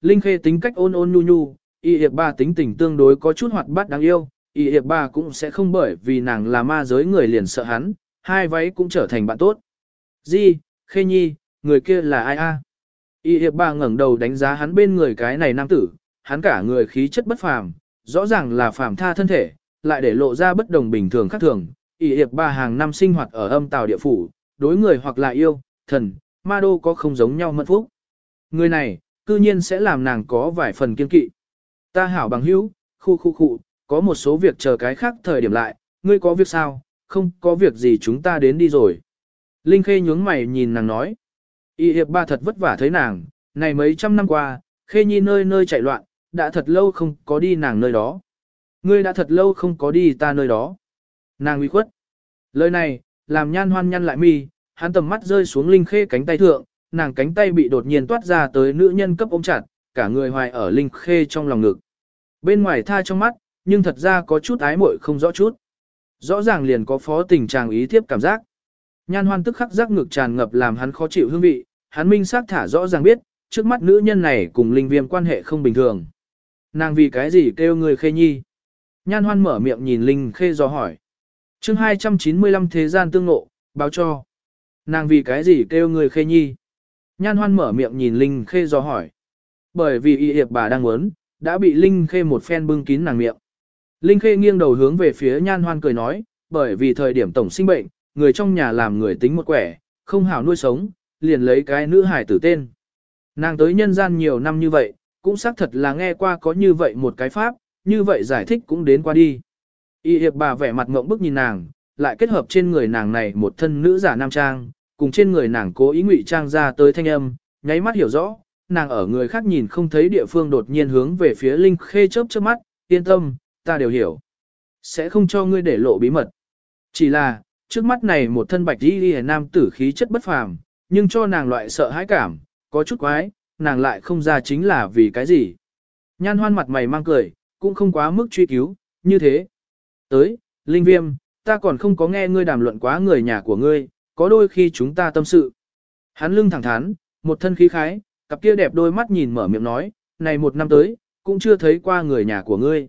Linh Khê tính cách ôn ôn nhu nhu, y hiệp ba tính tình tương đối có chút hoạt bát đáng yêu, y hiệp ba cũng sẽ không bởi vì nàng là ma giới người liền sợ hắn, hai váy cũng trở thành bạn tốt. Di, Khê Nhi, người kia là ai a? Y hiệp ba ngẩng đầu đánh giá hắn bên người cái này nam tử, hắn cả người khí chất bất phàm, rõ ràng là phàm tha thân thể, lại để lộ ra bất đồng bình thường khác thường. Y hiệp ba hàng năm sinh hoạt ở âm tào địa phủ, đối người hoặc là yêu, thần, ma đô có không giống nhau mật phúc. Người này, cư nhiên sẽ làm nàng có vài phần kiên kỵ. Ta hảo bằng hữu, khu khu khu, có một số việc chờ cái khác thời điểm lại, ngươi có việc sao, không có việc gì chúng ta đến đi rồi. Linh Khê nhướng mày nhìn nàng nói. Y hiệp ba thật vất vả thấy nàng, này mấy trăm năm qua, Khê Nhi nơi nơi chạy loạn, đã thật lâu không có đi nàng nơi đó. Ngươi đã thật lâu không có đi ta nơi đó. Nàng uy khuất. Lời này, làm nhan hoan nhăn lại mi, hắn tầm mắt rơi xuống Linh Khê cánh tay thượng, nàng cánh tay bị đột nhiên toát ra tới nữ nhân cấp ôm chặt, cả người hoài ở Linh Khê trong lòng ngực. Bên ngoài tha trong mắt, nhưng thật ra có chút ái muội không rõ chút. Rõ ràng liền có phó tình trạng ý thiếp cảm giác. Nhan hoan tức khắc giác ngực tràn ngập làm hắn khó chịu hương vị, hắn minh xác thả rõ ràng biết, trước mắt nữ nhân này cùng linh viêm quan hệ không bình thường. Nàng vì cái gì kêu người khê nhi? Nhan hoan mở miệng nhìn linh khê do hỏi. chương 295 thế gian tương ngộ, báo cho. Nàng vì cái gì kêu người khê nhi? Nhan hoan mở miệng nhìn linh khê do hỏi. Bởi vì y hiệp bà đang muốn, đã bị linh khê một phen bưng kín nàng miệng. Linh khê nghiêng đầu hướng về phía nhan hoan cười nói, bởi vì thời điểm tổng sinh bệnh, người trong nhà làm người tính một quẻ, không hảo nuôi sống, liền lấy cái nữ hải tử tên. Nàng tới nhân gian nhiều năm như vậy, cũng xác thật là nghe qua có như vậy một cái pháp, như vậy giải thích cũng đến qua đi. Y hiệp bà vẻ mặt ngộng bức nhìn nàng, lại kết hợp trên người nàng này một thân nữ giả nam trang, cùng trên người nàng cố ý ngụy trang ra tới thanh âm, nháy mắt hiểu rõ, nàng ở người khác nhìn không thấy địa phương đột nhiên hướng về phía Linh Khê chớp chớp mắt, yên tâm, ta đều hiểu. Sẽ không cho ngươi để lộ bí mật. Chỉ là, trước mắt này một thân bạch đi đi nam tử khí chất bất phàm, nhưng cho nàng loại sợ hãi cảm, có chút quái, nàng lại không ra chính là vì cái gì. Nhan hoan mặt mày mang cười, cũng không quá mức truy cứu, như thế. Tới, Linh Viêm, ta còn không có nghe ngươi đàm luận quá người nhà của ngươi, có đôi khi chúng ta tâm sự. Hắn lưng thẳng thắn, một thân khí khái, cặp kia đẹp đôi mắt nhìn mở miệng nói, này một năm tới, cũng chưa thấy qua người nhà của ngươi.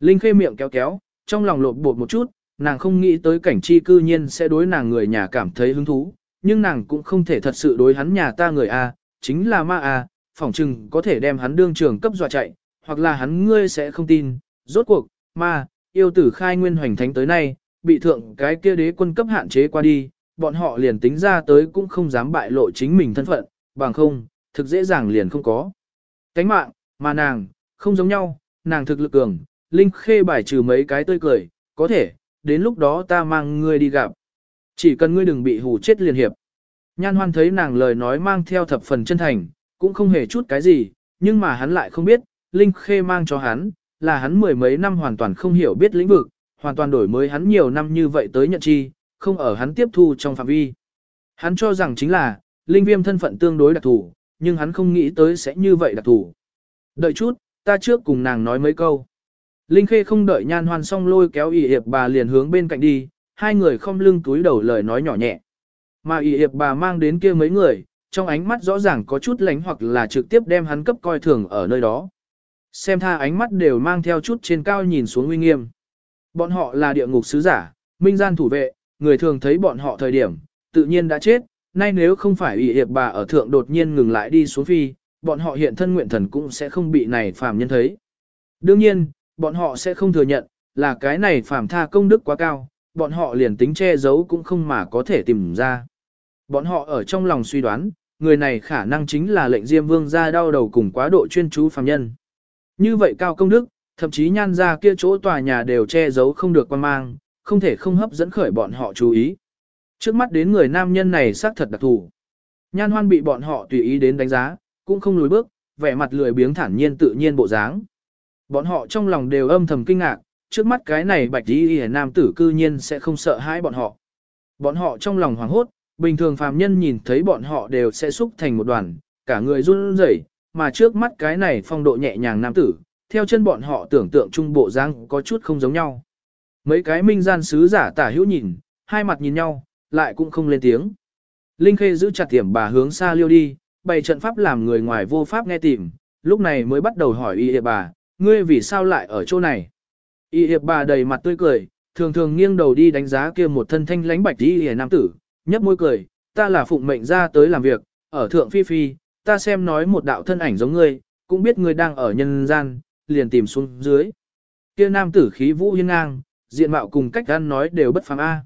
Linh khê miệng kéo kéo, trong lòng lột bột một chút, nàng không nghĩ tới cảnh chi cư nhiên sẽ đối nàng người nhà cảm thấy hứng thú, nhưng nàng cũng không thể thật sự đối hắn nhà ta người A, chính là ma A, phỏng chừng có thể đem hắn đương trường cấp dọa chạy, hoặc là hắn ngươi sẽ không tin, rốt cuộc, ma, yêu tử khai nguyên hoành thánh tới nay, bị thượng cái kia đế quân cấp hạn chế qua đi, bọn họ liền tính ra tới cũng không dám bại lộ chính mình thân phận, bằng không, thực dễ dàng liền không có. Cánh mạng, mà nàng, không giống nhau, nàng thực lực cường, Linh Khê bài trừ mấy cái tươi cười, có thể, đến lúc đó ta mang ngươi đi gặp. Chỉ cần ngươi đừng bị hù chết liền hiệp. Nhan hoan thấy nàng lời nói mang theo thập phần chân thành, cũng không hề chút cái gì, nhưng mà hắn lại không biết, Linh Khê mang cho hắn, là hắn mười mấy năm hoàn toàn không hiểu biết lĩnh vực, hoàn toàn đổi mới hắn nhiều năm như vậy tới nhận chi, không ở hắn tiếp thu trong phạm vi. Hắn cho rằng chính là, Linh Viêm thân phận tương đối đặc thù, nhưng hắn không nghĩ tới sẽ như vậy đặc thù. Đợi chút, ta trước cùng nàng nói mấy câu. Linh Khê không đợi nhan hoan xong lôi kéo ỉ hiệp bà liền hướng bên cạnh đi, hai người không lưng túi đầu lời nói nhỏ nhẹ. Mà ỉ hiệp bà mang đến kia mấy người, trong ánh mắt rõ ràng có chút lánh hoặc là trực tiếp đem hắn cấp coi thường ở nơi đó. Xem tha ánh mắt đều mang theo chút trên cao nhìn xuống uy nghiêm. Bọn họ là địa ngục sứ giả, minh gian thủ vệ, người thường thấy bọn họ thời điểm, tự nhiên đã chết, nay nếu không phải ủy hiệp bà ở thượng đột nhiên ngừng lại đi xuống phi, bọn họ hiện thân nguyện thần cũng sẽ không bị này phàm nhân thấy. Đương nhiên, bọn họ sẽ không thừa nhận, là cái này phàm tha công đức quá cao, bọn họ liền tính che giấu cũng không mà có thể tìm ra. Bọn họ ở trong lòng suy đoán, người này khả năng chính là lệnh Diêm Vương ra đau đầu cùng quá độ chuyên chú phàm nhân. Như vậy cao công đức, thậm chí nhan ra kia chỗ tòa nhà đều che giấu không được quan mang, không thể không hấp dẫn khởi bọn họ chú ý. Trước mắt đến người nam nhân này xác thật đặc thù. Nhan hoan bị bọn họ tùy ý đến đánh giá, cũng không lùi bước, vẻ mặt lười biếng thản nhiên tự nhiên bộ dáng. Bọn họ trong lòng đều âm thầm kinh ngạc, trước mắt cái này bạch y nam tử cư nhiên sẽ không sợ hãi bọn họ. Bọn họ trong lòng hoảng hốt, bình thường phàm nhân nhìn thấy bọn họ đều sẽ xúc thành một đoàn, cả người run rẩy, mà trước mắt cái này phong độ nhẹ nhàng nam tử, theo chân bọn họ tưởng tượng trung bộ dáng có chút không giống nhau. Mấy cái minh gian sứ giả tả hữu nhìn, hai mặt nhìn nhau, lại cũng không lên tiếng. Linh Khê giữ chặt tiệm bà hướng xa liêu đi, bày trận pháp làm người ngoài vô pháp nghe tìm, lúc này mới bắt đầu hỏi y hiệp bà, ngươi vì sao lại ở chỗ này? Y hiệp bà đầy mặt tươi cười, thường thường nghiêng đầu đi đánh giá kia một thân thanh lãnh bạch y hiệp nam tử, nhấp môi cười, ta là phụng mệnh ra tới làm việc, ở thượng phi phi, ta xem nói một đạo thân ảnh giống ngươi, cũng biết ngươi đang ở nhân gian, liền tìm xuống dưới. Kia nam tử khí vũ hiên ngang, diện mạo cùng cách ăn nói đều bất phàm a.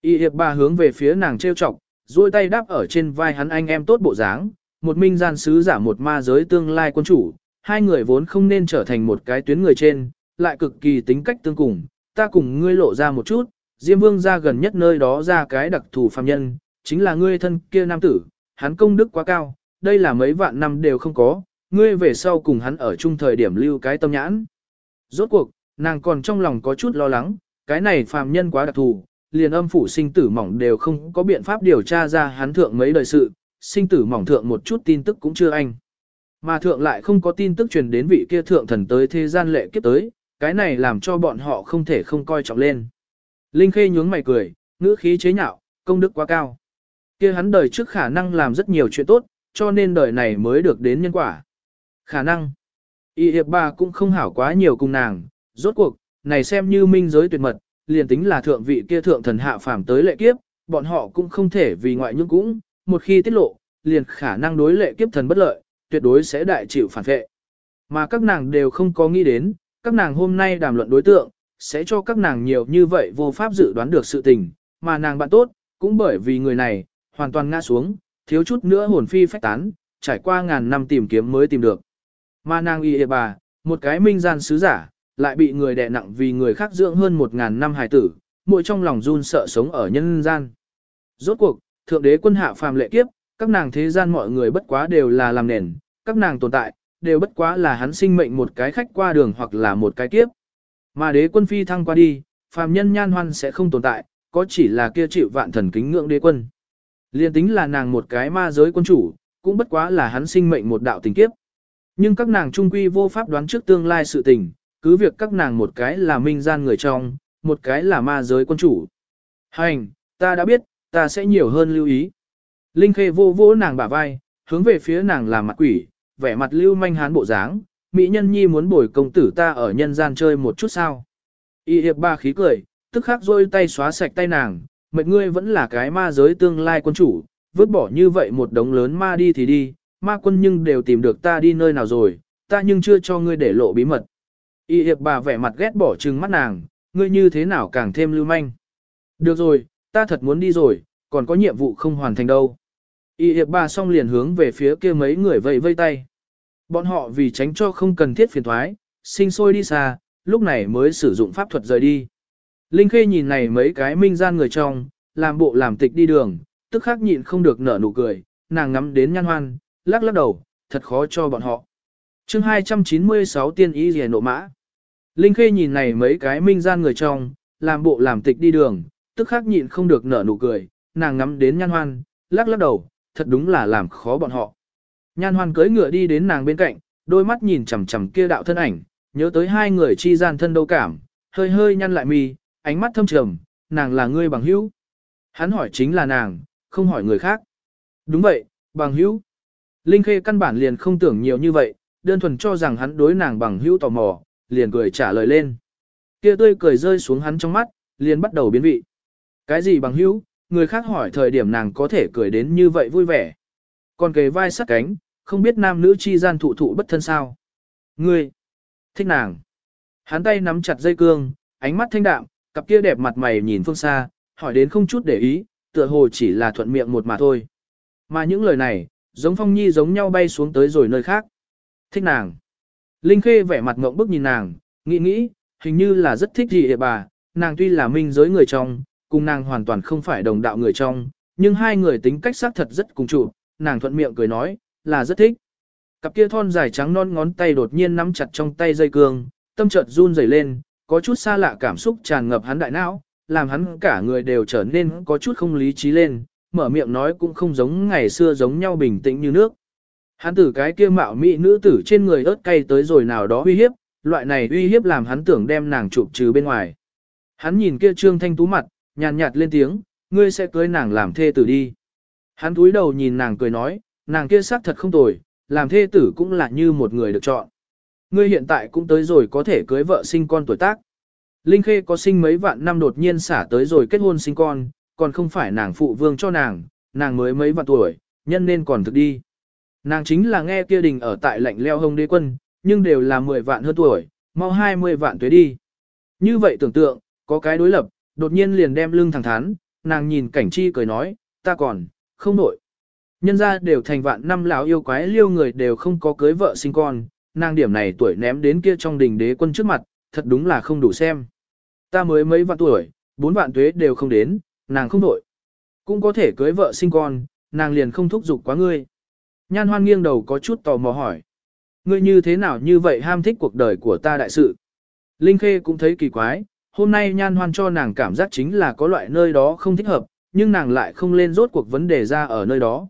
Y hiệp bà hướng về phía nàng trêu chọc, duỗi tay đáp ở trên vai hắn anh em tốt bộ dáng, một minh gian sứ giả một ma giới tương lai quân chủ, hai người vốn không nên trở thành một cái tuyến người trên, lại cực kỳ tính cách tương cùng, ta cùng ngươi lộ ra một chút, Diêm Vương ra gần nhất nơi đó ra cái đặc thù phàm nhân, chính là ngươi thân kia nam tử, hắn công đức quá cao, đây là mấy vạn năm đều không có, ngươi về sau cùng hắn ở chung thời điểm lưu cái tâm nhãn. Rốt cuộc, nàng còn trong lòng có chút lo lắng, cái này phàm nhân quá đặc thù, liền âm phủ sinh tử mỏng đều không có biện pháp điều tra ra hắn thượng mấy đời sự, sinh tử mỏng thượng một chút tin tức cũng chưa anh. Mà thượng lại không có tin tức truyền đến vị kia thượng thần tới thế gian lệ kiếp tới, cái này làm cho bọn họ không thể không coi trọng lên. Linh Khê nhướng mày cười, ngữ khí chế nhạo, công đức quá cao. kia hắn đời trước khả năng làm rất nhiều chuyện tốt, cho nên đời này mới được đến nhân quả. Khả năng. Y hiệp bà cũng không hảo quá nhiều cùng nàng, rốt cuộc, này xem như minh giới tuyệt mật, liền tính là thượng vị kia thượng thần hạ phàm tới lệ kiếp, bọn họ cũng không thể vì ngoại nhưng cũng, một khi tiết lộ, liền khả năng đối lệ kiếp thần bất lợi, tuyệt đối sẽ đại chịu phản vệ. Mà các nàng đều không có nghĩ đến, các nàng hôm nay đàm luận đối tượng, sẽ cho các nàng nhiều như vậy vô pháp dự đoán được sự tình, mà nàng bạn tốt, cũng bởi vì người này, hoàn toàn ngã xuống, thiếu chút nữa hồn phi phách tán, trải qua ngàn năm tìm kiếm mới tìm được. Mà nàng y bà, một cái minh gian sứ giả, lại bị người đè nặng vì người khác dưỡng hơn một ngàn năm hài tử, mỗi trong lòng run sợ sống ở nhân gian. Rốt cuộc, thượng đế quân hạ phàm lệ kiếp, các nàng thế gian mọi người bất quá đều là làm nền, các nàng tồn tại, đều bất quá là hắn sinh mệnh một cái khách qua đường hoặc là một cái kiếp. Mà đế quân phi thăng qua đi, phàm nhân nhan hoan sẽ không tồn tại, có chỉ là kia chịu vạn thần kính ngưỡng đế quân. Liên tính là nàng một cái ma giới quân chủ, cũng bất quá là hắn sinh mệnh một đạo tình kiếp. Nhưng các nàng trung quy vô pháp đoán trước tương lai sự tình, cứ việc các nàng một cái là minh gian người trong, một cái là ma giới quân chủ. Hành, ta đã biết, ta sẽ nhiều hơn lưu ý. Linh Khê vô vỗ nàng bả vai, hướng về phía nàng làm mặt quỷ, vẻ mặt lưu manh hán bộ dáng, mỹ nhân nhi muốn bồi công tử ta ở nhân gian chơi một chút sao. Y hiệp ba khí cười, tức khắc rôi tay xóa sạch tay nàng, mệt ngươi vẫn là cái ma giới tương lai quân chủ, vứt bỏ như vậy một đống lớn ma đi thì đi, ma quân nhưng đều tìm được ta đi nơi nào rồi, ta nhưng chưa cho ngươi để lộ bí mật. Y hiệp bà vẻ mặt ghét bỏ trừng mắt nàng, ngươi như thế nào càng thêm lưu manh. Được rồi, ta thật muốn đi rồi, còn có nhiệm vụ không hoàn thành đâu. Y hiệp bà xong liền hướng về phía kia mấy người vây vây tay. Bọn họ vì tránh cho không cần thiết phiền thoái, sinh sôi đi xa, lúc này mới sử dụng pháp thuật rời đi. Linh Khê nhìn này mấy cái minh gian người trong, làm bộ làm tịch đi đường, tức khắc nhịn không được nở nụ cười, nàng ngắm đến nhan hoan, lắc lắc đầu, thật khó cho bọn họ chương 296 tiên ý rìa nộ mã. Linh Khê nhìn này mấy cái minh gian người trong, làm bộ làm tịch đi đường, tức khắc nhịn không được nở nụ cười, nàng ngắm đến nhan hoan, lắc lắc đầu, thật đúng là làm khó bọn họ. Nhan hoan cưỡi ngựa đi đến nàng bên cạnh, đôi mắt nhìn chằm chằm kia đạo thân ảnh, nhớ tới hai người chi gian thân đâu cảm, hơi hơi nhăn lại mi, ánh mắt thâm trầm, nàng là ngươi bằng hữu. Hắn hỏi chính là nàng, không hỏi người khác. Đúng vậy, bằng hữu. Linh Khê căn bản liền không tưởng nhiều như vậy, đơn thuần cho rằng hắn đối nàng bằng hữu tò mò, liền cười trả lời lên. Kia tươi cười rơi xuống hắn trong mắt, liền bắt đầu biến vị. Cái gì bằng hữu, người khác hỏi thời điểm nàng có thể cười đến như vậy vui vẻ. Còn kề vai sát cánh, không biết nam nữ chi gian thụ thụ bất thân sao. Ngươi, thích nàng. Hắn tay nắm chặt dây cương, ánh mắt thanh đạm, cặp kia đẹp mặt mày nhìn phương xa, hỏi đến không chút để ý, tựa hồ chỉ là thuận miệng một mà thôi. Mà những lời này, giống phong nhi giống nhau bay xuống tới rồi nơi khác. Thích nàng. Linh Khê vẻ mặt ngộng bức nhìn nàng, nghĩ nghĩ, hình như là rất thích gì hệ bà, nàng tuy là minh giới người trong, cùng nàng hoàn toàn không phải đồng đạo người trong, nhưng hai người tính cách xác thật rất cùng chủ, nàng thuận miệng cười nói, là rất thích. Cặp kia thon dài trắng non ngón tay đột nhiên nắm chặt trong tay dây cương, tâm chợt run rẩy lên, có chút xa lạ cảm xúc tràn ngập hắn đại não, làm hắn cả người đều trở nên có chút không lý trí lên, mở miệng nói cũng không giống ngày xưa giống nhau bình tĩnh như nước. Hắn tử cái kia mạo mỹ nữ tử trên người ớt cay tới rồi nào đó uy hiếp, loại này uy hiếp làm hắn tưởng đem nàng chụp trừ bên ngoài. Hắn nhìn kia trương thanh tú mặt, nhàn nhạt lên tiếng, ngươi sẽ cưới nàng làm thê tử đi. Hắn túi đầu nhìn nàng cười nói, nàng kia sắc thật không tồi, làm thê tử cũng là như một người được chọn. Ngươi hiện tại cũng tới rồi có thể cưới vợ sinh con tuổi tác. Linh Khê có sinh mấy vạn năm đột nhiên xả tới rồi kết hôn sinh con, còn không phải nàng phụ vương cho nàng, nàng mới mấy vạn tuổi, nhân nên còn thực đi. Nàng chính là nghe kia đình ở tại lạnh leo hông đế quân, nhưng đều là 10 vạn hơn tuổi, mau 20 vạn tuế đi. Như vậy tưởng tượng, có cái đối lập, đột nhiên liền đem lưng thẳng thắn, nàng nhìn cảnh chi cười nói, ta còn, không nổi. Nhân ra đều thành vạn năm lão yêu quái liêu người đều không có cưới vợ sinh con, nàng điểm này tuổi ném đến kia trong đình đế quân trước mặt, thật đúng là không đủ xem. Ta mới mấy vạn tuổi, bốn vạn tuế đều không đến, nàng không nổi. Cũng có thể cưới vợ sinh con, nàng liền không thúc giục quá ngươi. Nhan hoan nghiêng đầu có chút tò mò hỏi. Ngươi như thế nào như vậy ham thích cuộc đời của ta đại sự? Linh Khê cũng thấy kỳ quái, hôm nay nhan hoan cho nàng cảm giác chính là có loại nơi đó không thích hợp, nhưng nàng lại không lên rốt cuộc vấn đề ra ở nơi đó.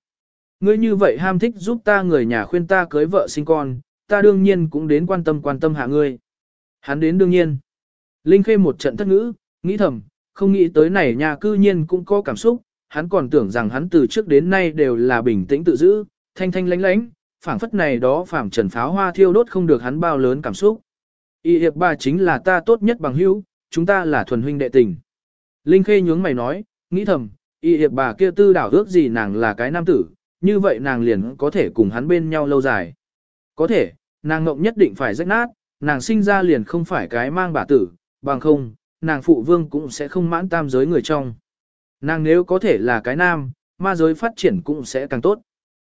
Ngươi như vậy ham thích giúp ta người nhà khuyên ta cưới vợ sinh con, ta đương nhiên cũng đến quan tâm quan tâm hạ ngươi. Hắn đến đương nhiên. Linh Khê một trận thất ngữ, nghĩ thầm, không nghĩ tới này nhà cư nhiên cũng có cảm xúc, hắn còn tưởng rằng hắn từ trước đến nay đều là bình tĩnh tự giữ, thanh thanh lánh lánh, phảng phất này đó phảng trần pháo hoa thiêu đốt không được hắn bao lớn cảm xúc. Y hiệp ba chính là ta tốt nhất bằng hữu, chúng ta là thuần huynh đệ tình. Linh Khê nhướng mày nói, nghĩ thầm, y hiệp bà kia tư đảo ước gì nàng là cái nam tử, như vậy nàng liền có thể cùng hắn bên nhau lâu dài. Có thể, nàng ngộng nhất định phải rách nát, nàng sinh ra liền không phải cái mang bà tử, bằng không, nàng phụ vương cũng sẽ không mãn tam giới người trong. Nàng nếu có thể là cái nam, ma giới phát triển cũng sẽ càng tốt.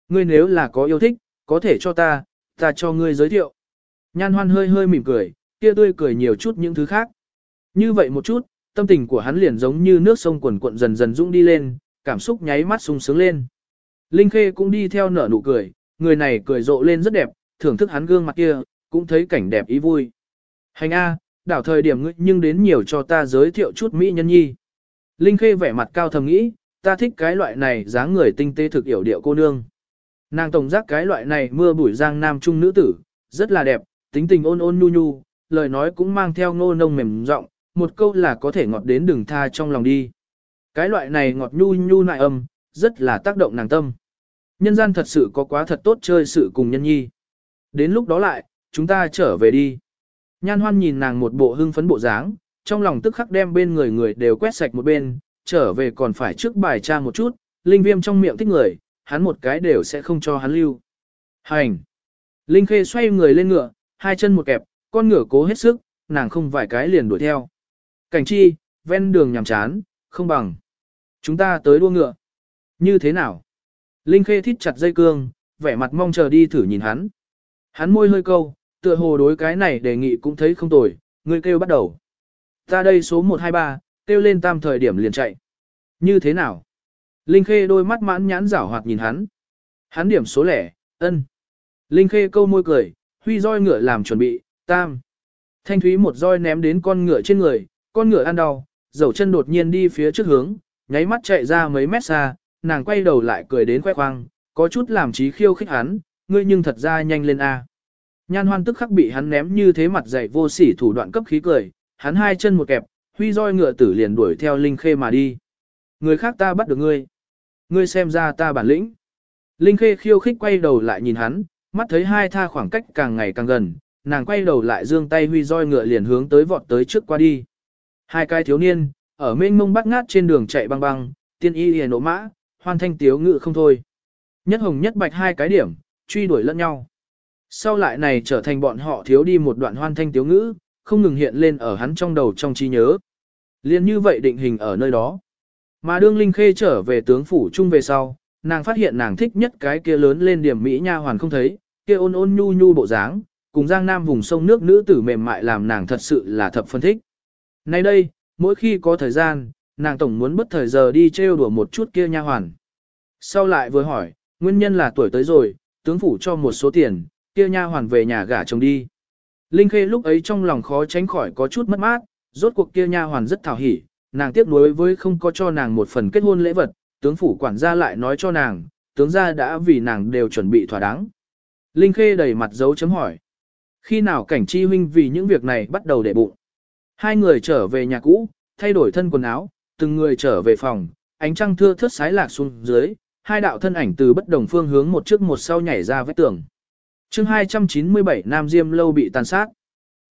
Ngươi nếu là có yêu thích, có thể cho ta, ta cho ngươi giới thiệu. Nhan hoan hơi hơi mỉm cười, kia tươi cười nhiều chút những thứ khác. Như vậy một chút, tâm tình của hắn liền giống như nước sông quần cuộn dần dần dũng đi lên, cảm xúc nháy mắt sung sướng lên. Linh Khê cũng đi theo nở nụ cười, người này cười rộ lên rất đẹp, thưởng thức hắn gương mặt kia, cũng thấy cảnh đẹp ý vui. Hành A, đảo thời điểm ngươi nhưng đến nhiều cho ta giới thiệu chút Mỹ nhân nhi. Linh Khê vẻ mặt cao thầm nghĩ, ta thích cái loại này dáng người tinh tế thực hiểu điệu cô nương. Nàng tổng giác cái loại này mưa bụi giang nam trung nữ tử, rất là đẹp, tính tình ôn ôn nhu nhu, lời nói cũng mang theo ngô nông mềm giọng, một câu là có thể ngọt đến đường tha trong lòng đi. Cái loại này ngọt nhu nhu nại âm, rất là tác động nàng tâm. Nhân gian thật sự có quá thật tốt chơi sự cùng nhân nhi. Đến lúc đó lại, chúng ta trở về đi. Nhan hoan nhìn nàng một bộ hưng phấn bộ dáng, trong lòng tức khắc đem bên người người đều quét sạch một bên, trở về còn phải trước bài tra một chút, linh viêm trong miệng thích người, hắn một cái đều sẽ không cho hắn lưu. Hành! Linh khê xoay người lên ngựa, hai chân một kẹp, con ngựa cố hết sức, nàng không vài cái liền đuổi theo. Cảnh chi, ven đường nhằm chán, không bằng. Chúng ta tới đua ngựa. Như thế nào? Linh khê thít chặt dây cương, vẻ mặt mong chờ đi thử nhìn hắn. Hắn môi hơi câu, tựa hồ đối cái này đề nghị cũng thấy không tồi, người kêu bắt đầu. Ta đây số 123, kêu lên tam thời điểm liền chạy. Như thế nào? Linh Khê đôi mắt mãn nhãn rảo hoạt nhìn hắn. Hắn điểm số lẻ, ân. Linh Khê câu môi cười, huy roi ngựa làm chuẩn bị, tam. Thanh Thúy một roi ném đến con ngựa trên người, con ngựa ăn đau, dầu chân đột nhiên đi phía trước hướng, nháy mắt chạy ra mấy mét xa, nàng quay đầu lại cười đến khoe khoang, có chút làm trí khiêu khích hắn, ngươi nhưng thật ra nhanh lên A. Nhan hoan tức khắc bị hắn ném như thế mặt dày vô sỉ thủ đoạn cấp khí cười, hắn hai chân một kẹp, huy roi ngựa tử liền đuổi theo Linh Khê mà đi. Người khác ta bắt được ngươi. Ngươi xem ra ta bản lĩnh. Linh Khê khiêu khích quay đầu lại nhìn hắn, mắt thấy hai tha khoảng cách càng ngày càng gần, nàng quay đầu lại giương tay huy roi ngựa liền hướng tới vọt tới trước qua đi. Hai cái thiếu niên, ở mênh mông bắt ngát trên đường chạy băng băng, tiên y liền nổ mã, hoan thanh tiếu ngự không thôi. Nhất hồng nhất bạch hai cái điểm, truy đuổi lẫn nhau. Sau lại này trở thành bọn họ thiếu đi một đoạn hoan thanh tiếu ngữ, không ngừng hiện lên ở hắn trong đầu trong trí nhớ. Liên như vậy định hình ở nơi đó. Mà đương Linh Khê trở về tướng phủ chung về sau, nàng phát hiện nàng thích nhất cái kia lớn lên điểm Mỹ nha hoàn không thấy, kia ôn ôn nhu nhu bộ dáng, cùng giang nam vùng sông nước nữ tử mềm mại làm nàng thật sự là thập phân thích. Nay đây, mỗi khi có thời gian, nàng tổng muốn bất thời giờ đi trêu đùa một chút kia nha hoàn. Sau lại vừa hỏi, nguyên nhân là tuổi tới rồi, tướng phủ cho một số tiền, kia nha hoàn về nhà gả chồng đi. Linh Khê lúc ấy trong lòng khó tránh khỏi có chút mất mát, rốt cuộc kia nha hoàn rất thảo hỉ, nàng tiếc nuối với không có cho nàng một phần kết hôn lễ vật, tướng phủ quản gia lại nói cho nàng, tướng gia đã vì nàng đều chuẩn bị thỏa đáng. Linh Khê đầy mặt dấu chấm hỏi. Khi nào cảnh chi huynh vì những việc này bắt đầu để bụng? Hai người trở về nhà cũ, thay đổi thân quần áo, từng người trở về phòng, ánh trăng thưa thớt sái lạc xuống dưới, hai đạo thân ảnh từ bất đồng phương hướng một trước một sau nhảy ra vách tường. chương 297 Nam Diêm lâu bị tàn sát.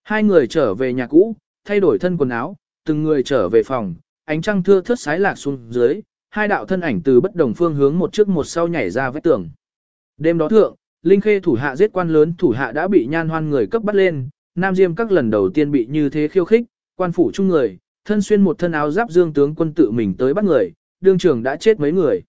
Hai người trở về nhà cũ, thay đổi thân quần áo, từng người trở về phòng, ánh trăng thưa thớt sái lạc xuống dưới, hai đạo thân ảnh từ bất đồng phương hướng một trước một sau nhảy ra vách tường. Đêm đó thượng, Linh Khê thủ hạ giết quan lớn thủ hạ đã bị nhan hoan người cấp bắt lên, Nam Diêm các lần đầu tiên bị như thế khiêu khích, quan phủ chung người, thân xuyên một thân áo giáp dương tướng quân tự mình tới bắt người, đương trường đã chết mấy người.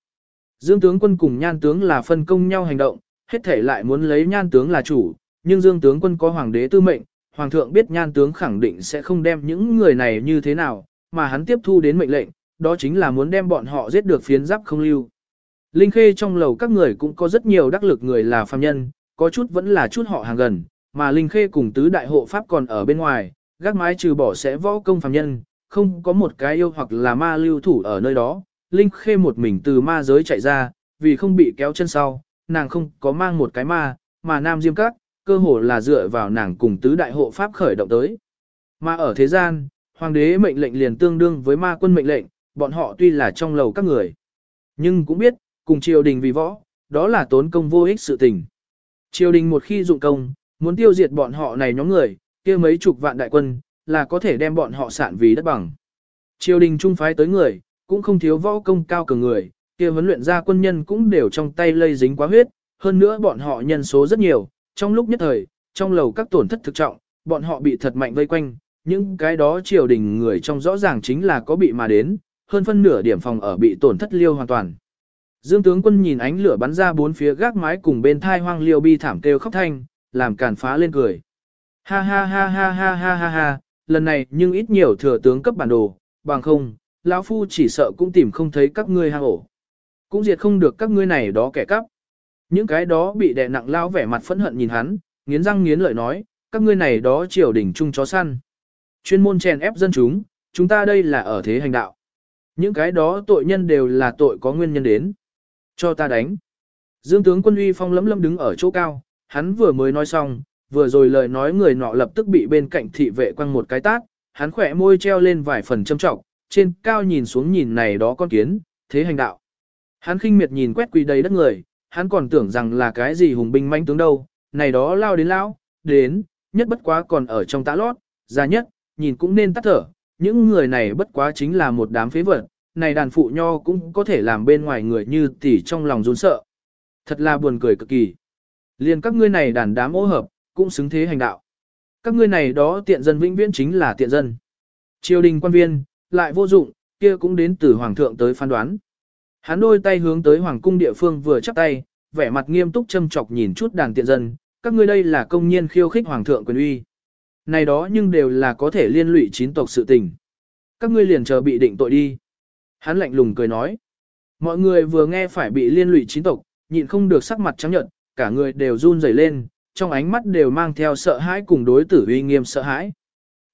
Dương tướng quân cùng nhan tướng là phân công nhau hành động, hết thể lại muốn lấy nhan tướng là chủ, nhưng dương tướng quân có hoàng đế tư mệnh, hoàng thượng biết nhan tướng khẳng định sẽ không đem những người này như thế nào, mà hắn tiếp thu đến mệnh lệnh, đó chính là muốn đem bọn họ giết được phiến giáp không lưu. Linh khê trong lầu các người cũng có rất nhiều đắc lực người là phàm nhân, có chút vẫn là chút họ hàng gần, mà Linh khê cùng tứ đại hộ pháp còn ở bên ngoài, gác mái trừ bỏ sẽ võ công phàm nhân, không có một cái yêu hoặc là ma lưu thủ ở nơi đó. Linh khê một mình từ ma giới chạy ra, vì không bị kéo chân sau, nàng không có mang một cái ma, mà nam diêm các, cơ hồ là dựa vào nàng cùng tứ đại hộ pháp khởi động tới. Mà ở thế gian, hoàng đế mệnh lệnh liền tương đương với ma quân mệnh lệnh, bọn họ tuy là trong lầu các người, nhưng cũng biết, cùng triều đình vì võ, đó là tốn công vô ích sự tình. Triều đình một khi dụng công, muốn tiêu diệt bọn họ này nhóm người, kia mấy chục vạn đại quân, là có thể đem bọn họ sản vì đất bằng. Triều đình trung phái tới người, cũng không thiếu võ công cao cường người, kia huấn luyện ra quân nhân cũng đều trong tay lây dính quá huyết, hơn nữa bọn họ nhân số rất nhiều, trong lúc nhất thời, trong lầu các tổn thất thực trọng, bọn họ bị thật mạnh vây quanh, những cái đó triều đình người trong rõ ràng chính là có bị mà đến, hơn phân nửa điểm phòng ở bị tổn thất liêu hoàn toàn. Dương tướng quân nhìn ánh lửa bắn ra bốn phía gác mái cùng bên thai hoang liêu bi thảm kêu khóc thanh, làm càn phá lên cười. Ha ha ha ha ha ha ha ha, lần này nhưng ít nhiều thừa tướng cấp bản đồ, bằng không, lão phu chỉ sợ cũng tìm không thấy các ngươi hang ổ. Cũng diệt không được các ngươi này đó kẻ cắp. Những cái đó bị đè nặng lao vẻ mặt phẫn hận nhìn hắn, nghiến răng nghiến lợi nói, các ngươi này đó triều đỉnh chung chó săn. Chuyên môn chèn ép dân chúng, chúng ta đây là ở thế hành đạo. Những cái đó tội nhân đều là tội có nguyên nhân đến. Cho ta đánh. Dương tướng quân uy phong lấm lấm đứng ở chỗ cao, hắn vừa mới nói xong, vừa rồi lời nói người nọ lập tức bị bên cạnh thị vệ quăng một cái tát, hắn khỏe môi treo lên vài phần châm trọng, trên cao nhìn xuống nhìn này đó con kiến, thế hành đạo. Hắn khinh miệt nhìn quét quỳ đầy đất người, hắn còn tưởng rằng là cái gì hùng binh manh tướng đâu, này đó lao đến lao, đến, nhất bất quá còn ở trong tã lót, già nhất, nhìn cũng nên tắt thở, những người này bất quá chính là một đám phế vật, này đàn phụ nho cũng có thể làm bên ngoài người như tỷ trong lòng run sợ. Thật là buồn cười cực kỳ. liền các ngươi này đàn đám ô hợp, cũng xứng thế hành đạo. Các ngươi này đó tiện dân vĩnh viễn chính là tiện dân. Triều đình quan viên, lại vô dụng, kia cũng đến từ hoàng thượng tới phán đoán. Hắn đôi tay hướng tới hoàng cung địa phương vừa chắp tay, vẻ mặt nghiêm túc châm chọc nhìn chút đàn tiện dân, các ngươi đây là công nhiên khiêu khích hoàng thượng quyền uy. Này đó nhưng đều là có thể liên lụy chín tộc sự tình. Các ngươi liền chờ bị định tội đi. Hắn lạnh lùng cười nói. Mọi người vừa nghe phải bị liên lụy chín tộc, nhịn không được sắc mặt trắng nhợt, cả người đều run rẩy lên, trong ánh mắt đều mang theo sợ hãi cùng đối tử uy nghiêm sợ hãi.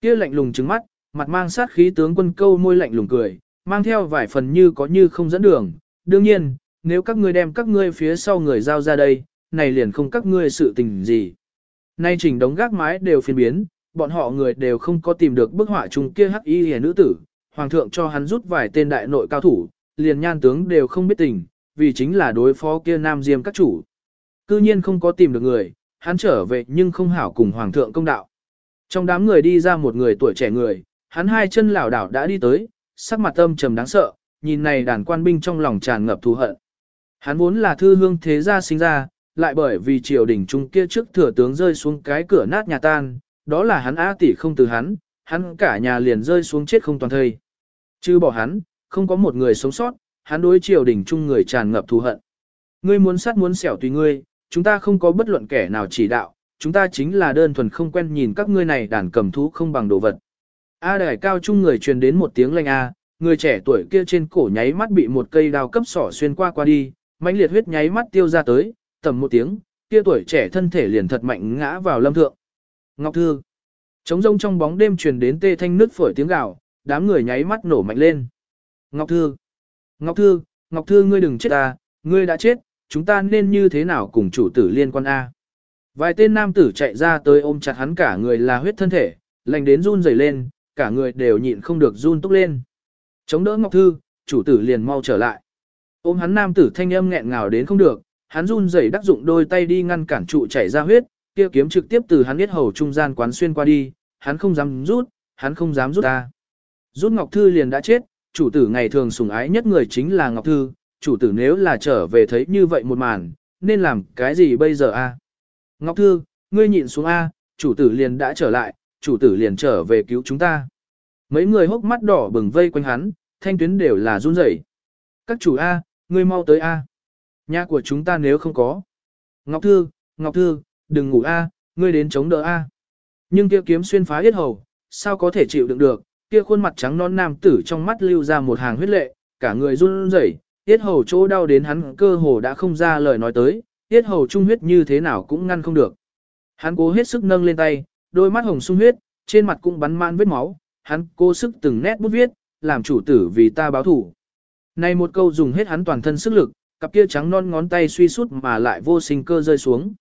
Kia lạnh lùng trừng mắt, mặt mang sát khí tướng quân câu môi lạnh lùng cười, mang theo vài phần như có như không dẫn đường. Đương nhiên, nếu các ngươi đem các ngươi phía sau người giao ra đây, này liền không các ngươi sự tình gì. Nay chỉnh đống gác mái đều phiên biến, bọn họ người đều không có tìm được bức họa chung kia hắc y hề nữ tử, hoàng thượng cho hắn rút vài tên đại nội cao thủ, liền nhan tướng đều không biết tình, vì chính là đối phó kia nam diêm các chủ. Cư nhiên không có tìm được người, hắn trở về nhưng không hảo cùng hoàng thượng công đạo. Trong đám người đi ra một người tuổi trẻ người, hắn hai chân lảo đảo đã đi tới, sắc mặt âm trầm đáng sợ, nhìn này đàn quan binh trong lòng tràn ngập thù hận. Hắn vốn là thư hương thế gia sinh ra, lại bởi vì triều đình trung kia trước thừa tướng rơi xuống cái cửa nát nhà tan, đó là hắn á tỷ không từ hắn, hắn cả nhà liền rơi xuống chết không toàn thây. Chứ bỏ hắn, không có một người sống sót, hắn đối triều đình chung người tràn ngập thù hận. Ngươi muốn sát muốn xẻo tùy ngươi, chúng ta không có bất luận kẻ nào chỉ đạo, chúng ta chính là đơn thuần không quen nhìn các ngươi này đàn cầm thú không bằng đồ vật. A đài cao trung người truyền đến một tiếng lanh A, người trẻ tuổi kia trên cổ nháy mắt bị một cây đao cấp sỏ xuyên qua qua đi, mãnh liệt huyết nháy mắt tiêu ra tới, tầm một tiếng, kia tuổi trẻ thân thể liền thật mạnh ngã vào lâm thượng. Ngọc Thư. Trống rông trong bóng đêm truyền đến tê thanh nứt phổi tiếng gào, đám người nháy mắt nổ mạnh lên. Ngọc Thư. Ngọc Thư, Ngọc Thư ngươi đừng chết ta, ngươi đã chết, chúng ta nên như thế nào cùng chủ tử liên quan A. Vài tên nam tử chạy ra tới ôm chặt hắn cả người là huyết thân thể, lành đến run rẩy lên, cả người đều nhịn không được run túc lên. Chống đỡ Ngọc Thư, chủ tử liền mau trở lại. Ôm hắn nam tử thanh âm nghẹn ngào đến không được, hắn run rẩy đắc dụng đôi tay đi ngăn cản trụ chảy ra huyết, kia kiếm trực tiếp từ hắn biết hầu trung gian quán xuyên qua đi, hắn không dám rút, hắn không dám rút ta. Rút Ngọc Thư liền đã chết, chủ tử ngày thường sủng ái nhất người chính là Ngọc Thư, chủ tử nếu là trở về thấy như vậy một màn, nên làm cái gì bây giờ a? Ngọc Thư, ngươi nhịn xuống a, chủ tử liền đã trở lại, chủ tử liền trở về cứu chúng ta. Mấy người hốc mắt đỏ bừng vây quanh hắn, thanh tuyến đều là run rẩy. Các chủ a, ngươi mau tới a. Nhà của chúng ta nếu không có. Ngọc Thư, Ngọc Thư, đừng ngủ a, ngươi đến chống đỡ a. Nhưng kia kiếm xuyên phá yết hầu, sao có thể chịu đựng được, kia khuôn mặt trắng non nam tử trong mắt lưu ra một hàng huyết lệ, cả người run rẩy, Tiết hầu chỗ đau đến hắn cơ hồ đã không ra lời nói tới, Tiết hầu trung huyết như thế nào cũng ngăn không được. Hắn cố hết sức nâng lên tay, đôi mắt hồng sung huyết, trên mặt cũng bắn man vết máu, hắn cố sức từng nét bút viết, làm chủ tử vì ta báo thủ. Này một câu dùng hết hắn toàn thân sức lực, cặp kia trắng non ngón tay suy sút mà lại vô sinh cơ rơi xuống.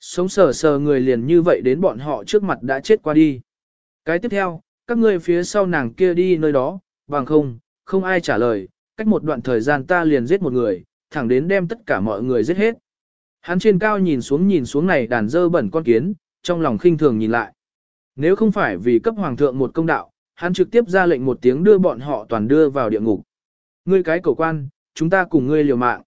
Sống sờ sờ người liền như vậy đến bọn họ trước mặt đã chết qua đi. Cái tiếp theo, các ngươi phía sau nàng kia đi nơi đó, bằng không, không ai trả lời, cách một đoạn thời gian ta liền giết một người, thẳng đến đem tất cả mọi người giết hết. Hắn trên cao nhìn xuống nhìn xuống này đàn dơ bẩn con kiến, trong lòng khinh thường nhìn lại. Nếu không phải vì cấp hoàng thượng một công đạo, hắn trực tiếp ra lệnh một tiếng đưa bọn họ toàn đưa vào địa ngục. Ngươi cái cầu quan, chúng ta cùng ngươi liều mạng.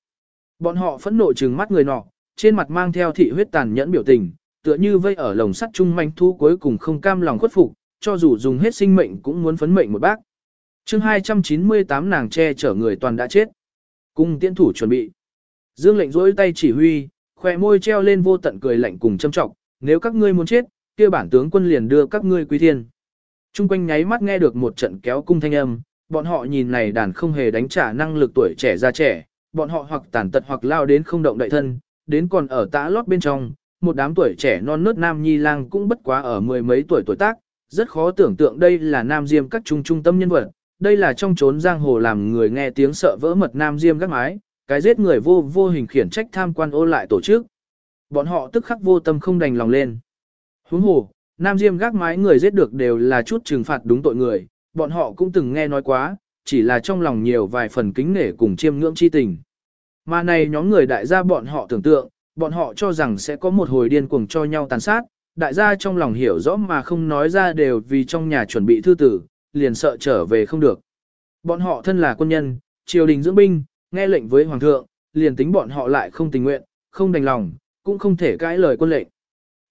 Bọn họ phẫn nộ trừng mắt người nọ, trên mặt mang theo thị huyết tàn nhẫn biểu tình, tựa như vây ở lồng sắt chung manh thu cuối cùng không cam lòng khuất phục, cho dù dùng hết sinh mệnh cũng muốn phấn mệnh một bác. chương 298 nàng che chở người toàn đã chết. Cung tiễn thủ chuẩn bị. Dương lệnh rỗi tay chỉ huy, khỏe môi treo lên vô tận cười lạnh cùng châm trọng, nếu các ngươi muốn chết, kia bản tướng quân liền đưa các ngươi quý thiên. Trung quanh nháy mắt nghe được một trận kéo cung thanh âm, bọn họ nhìn này đàn không hề đánh trả năng lực tuổi trẻ ra trẻ, bọn họ hoặc tàn tật hoặc lao đến không động đậy thân, đến còn ở tã lót bên trong, một đám tuổi trẻ non nớt nam nhi lang cũng bất quá ở mười mấy tuổi tuổi tác, rất khó tưởng tượng đây là nam diêm các trung trung tâm nhân vật, đây là trong trốn giang hồ làm người nghe tiếng sợ vỡ mật nam diêm các mái, cái giết người vô vô hình khiển trách tham quan ô lại tổ chức. Bọn họ tức khắc vô tâm không đành lòng lên. Huống hồ, nam diêm gác mái người giết được đều là chút trừng phạt đúng tội người, bọn họ cũng từng nghe nói quá, chỉ là trong lòng nhiều vài phần kính nể cùng chiêm ngưỡng chi tình. Mà này nhóm người đại gia bọn họ tưởng tượng, bọn họ cho rằng sẽ có một hồi điên cuồng cho nhau tàn sát, đại gia trong lòng hiểu rõ mà không nói ra đều vì trong nhà chuẩn bị thư tử, liền sợ trở về không được. Bọn họ thân là quân nhân, triều đình dưỡng binh, nghe lệnh với hoàng thượng, liền tính bọn họ lại không tình nguyện, không đành lòng, cũng không thể cãi lời quân lệnh.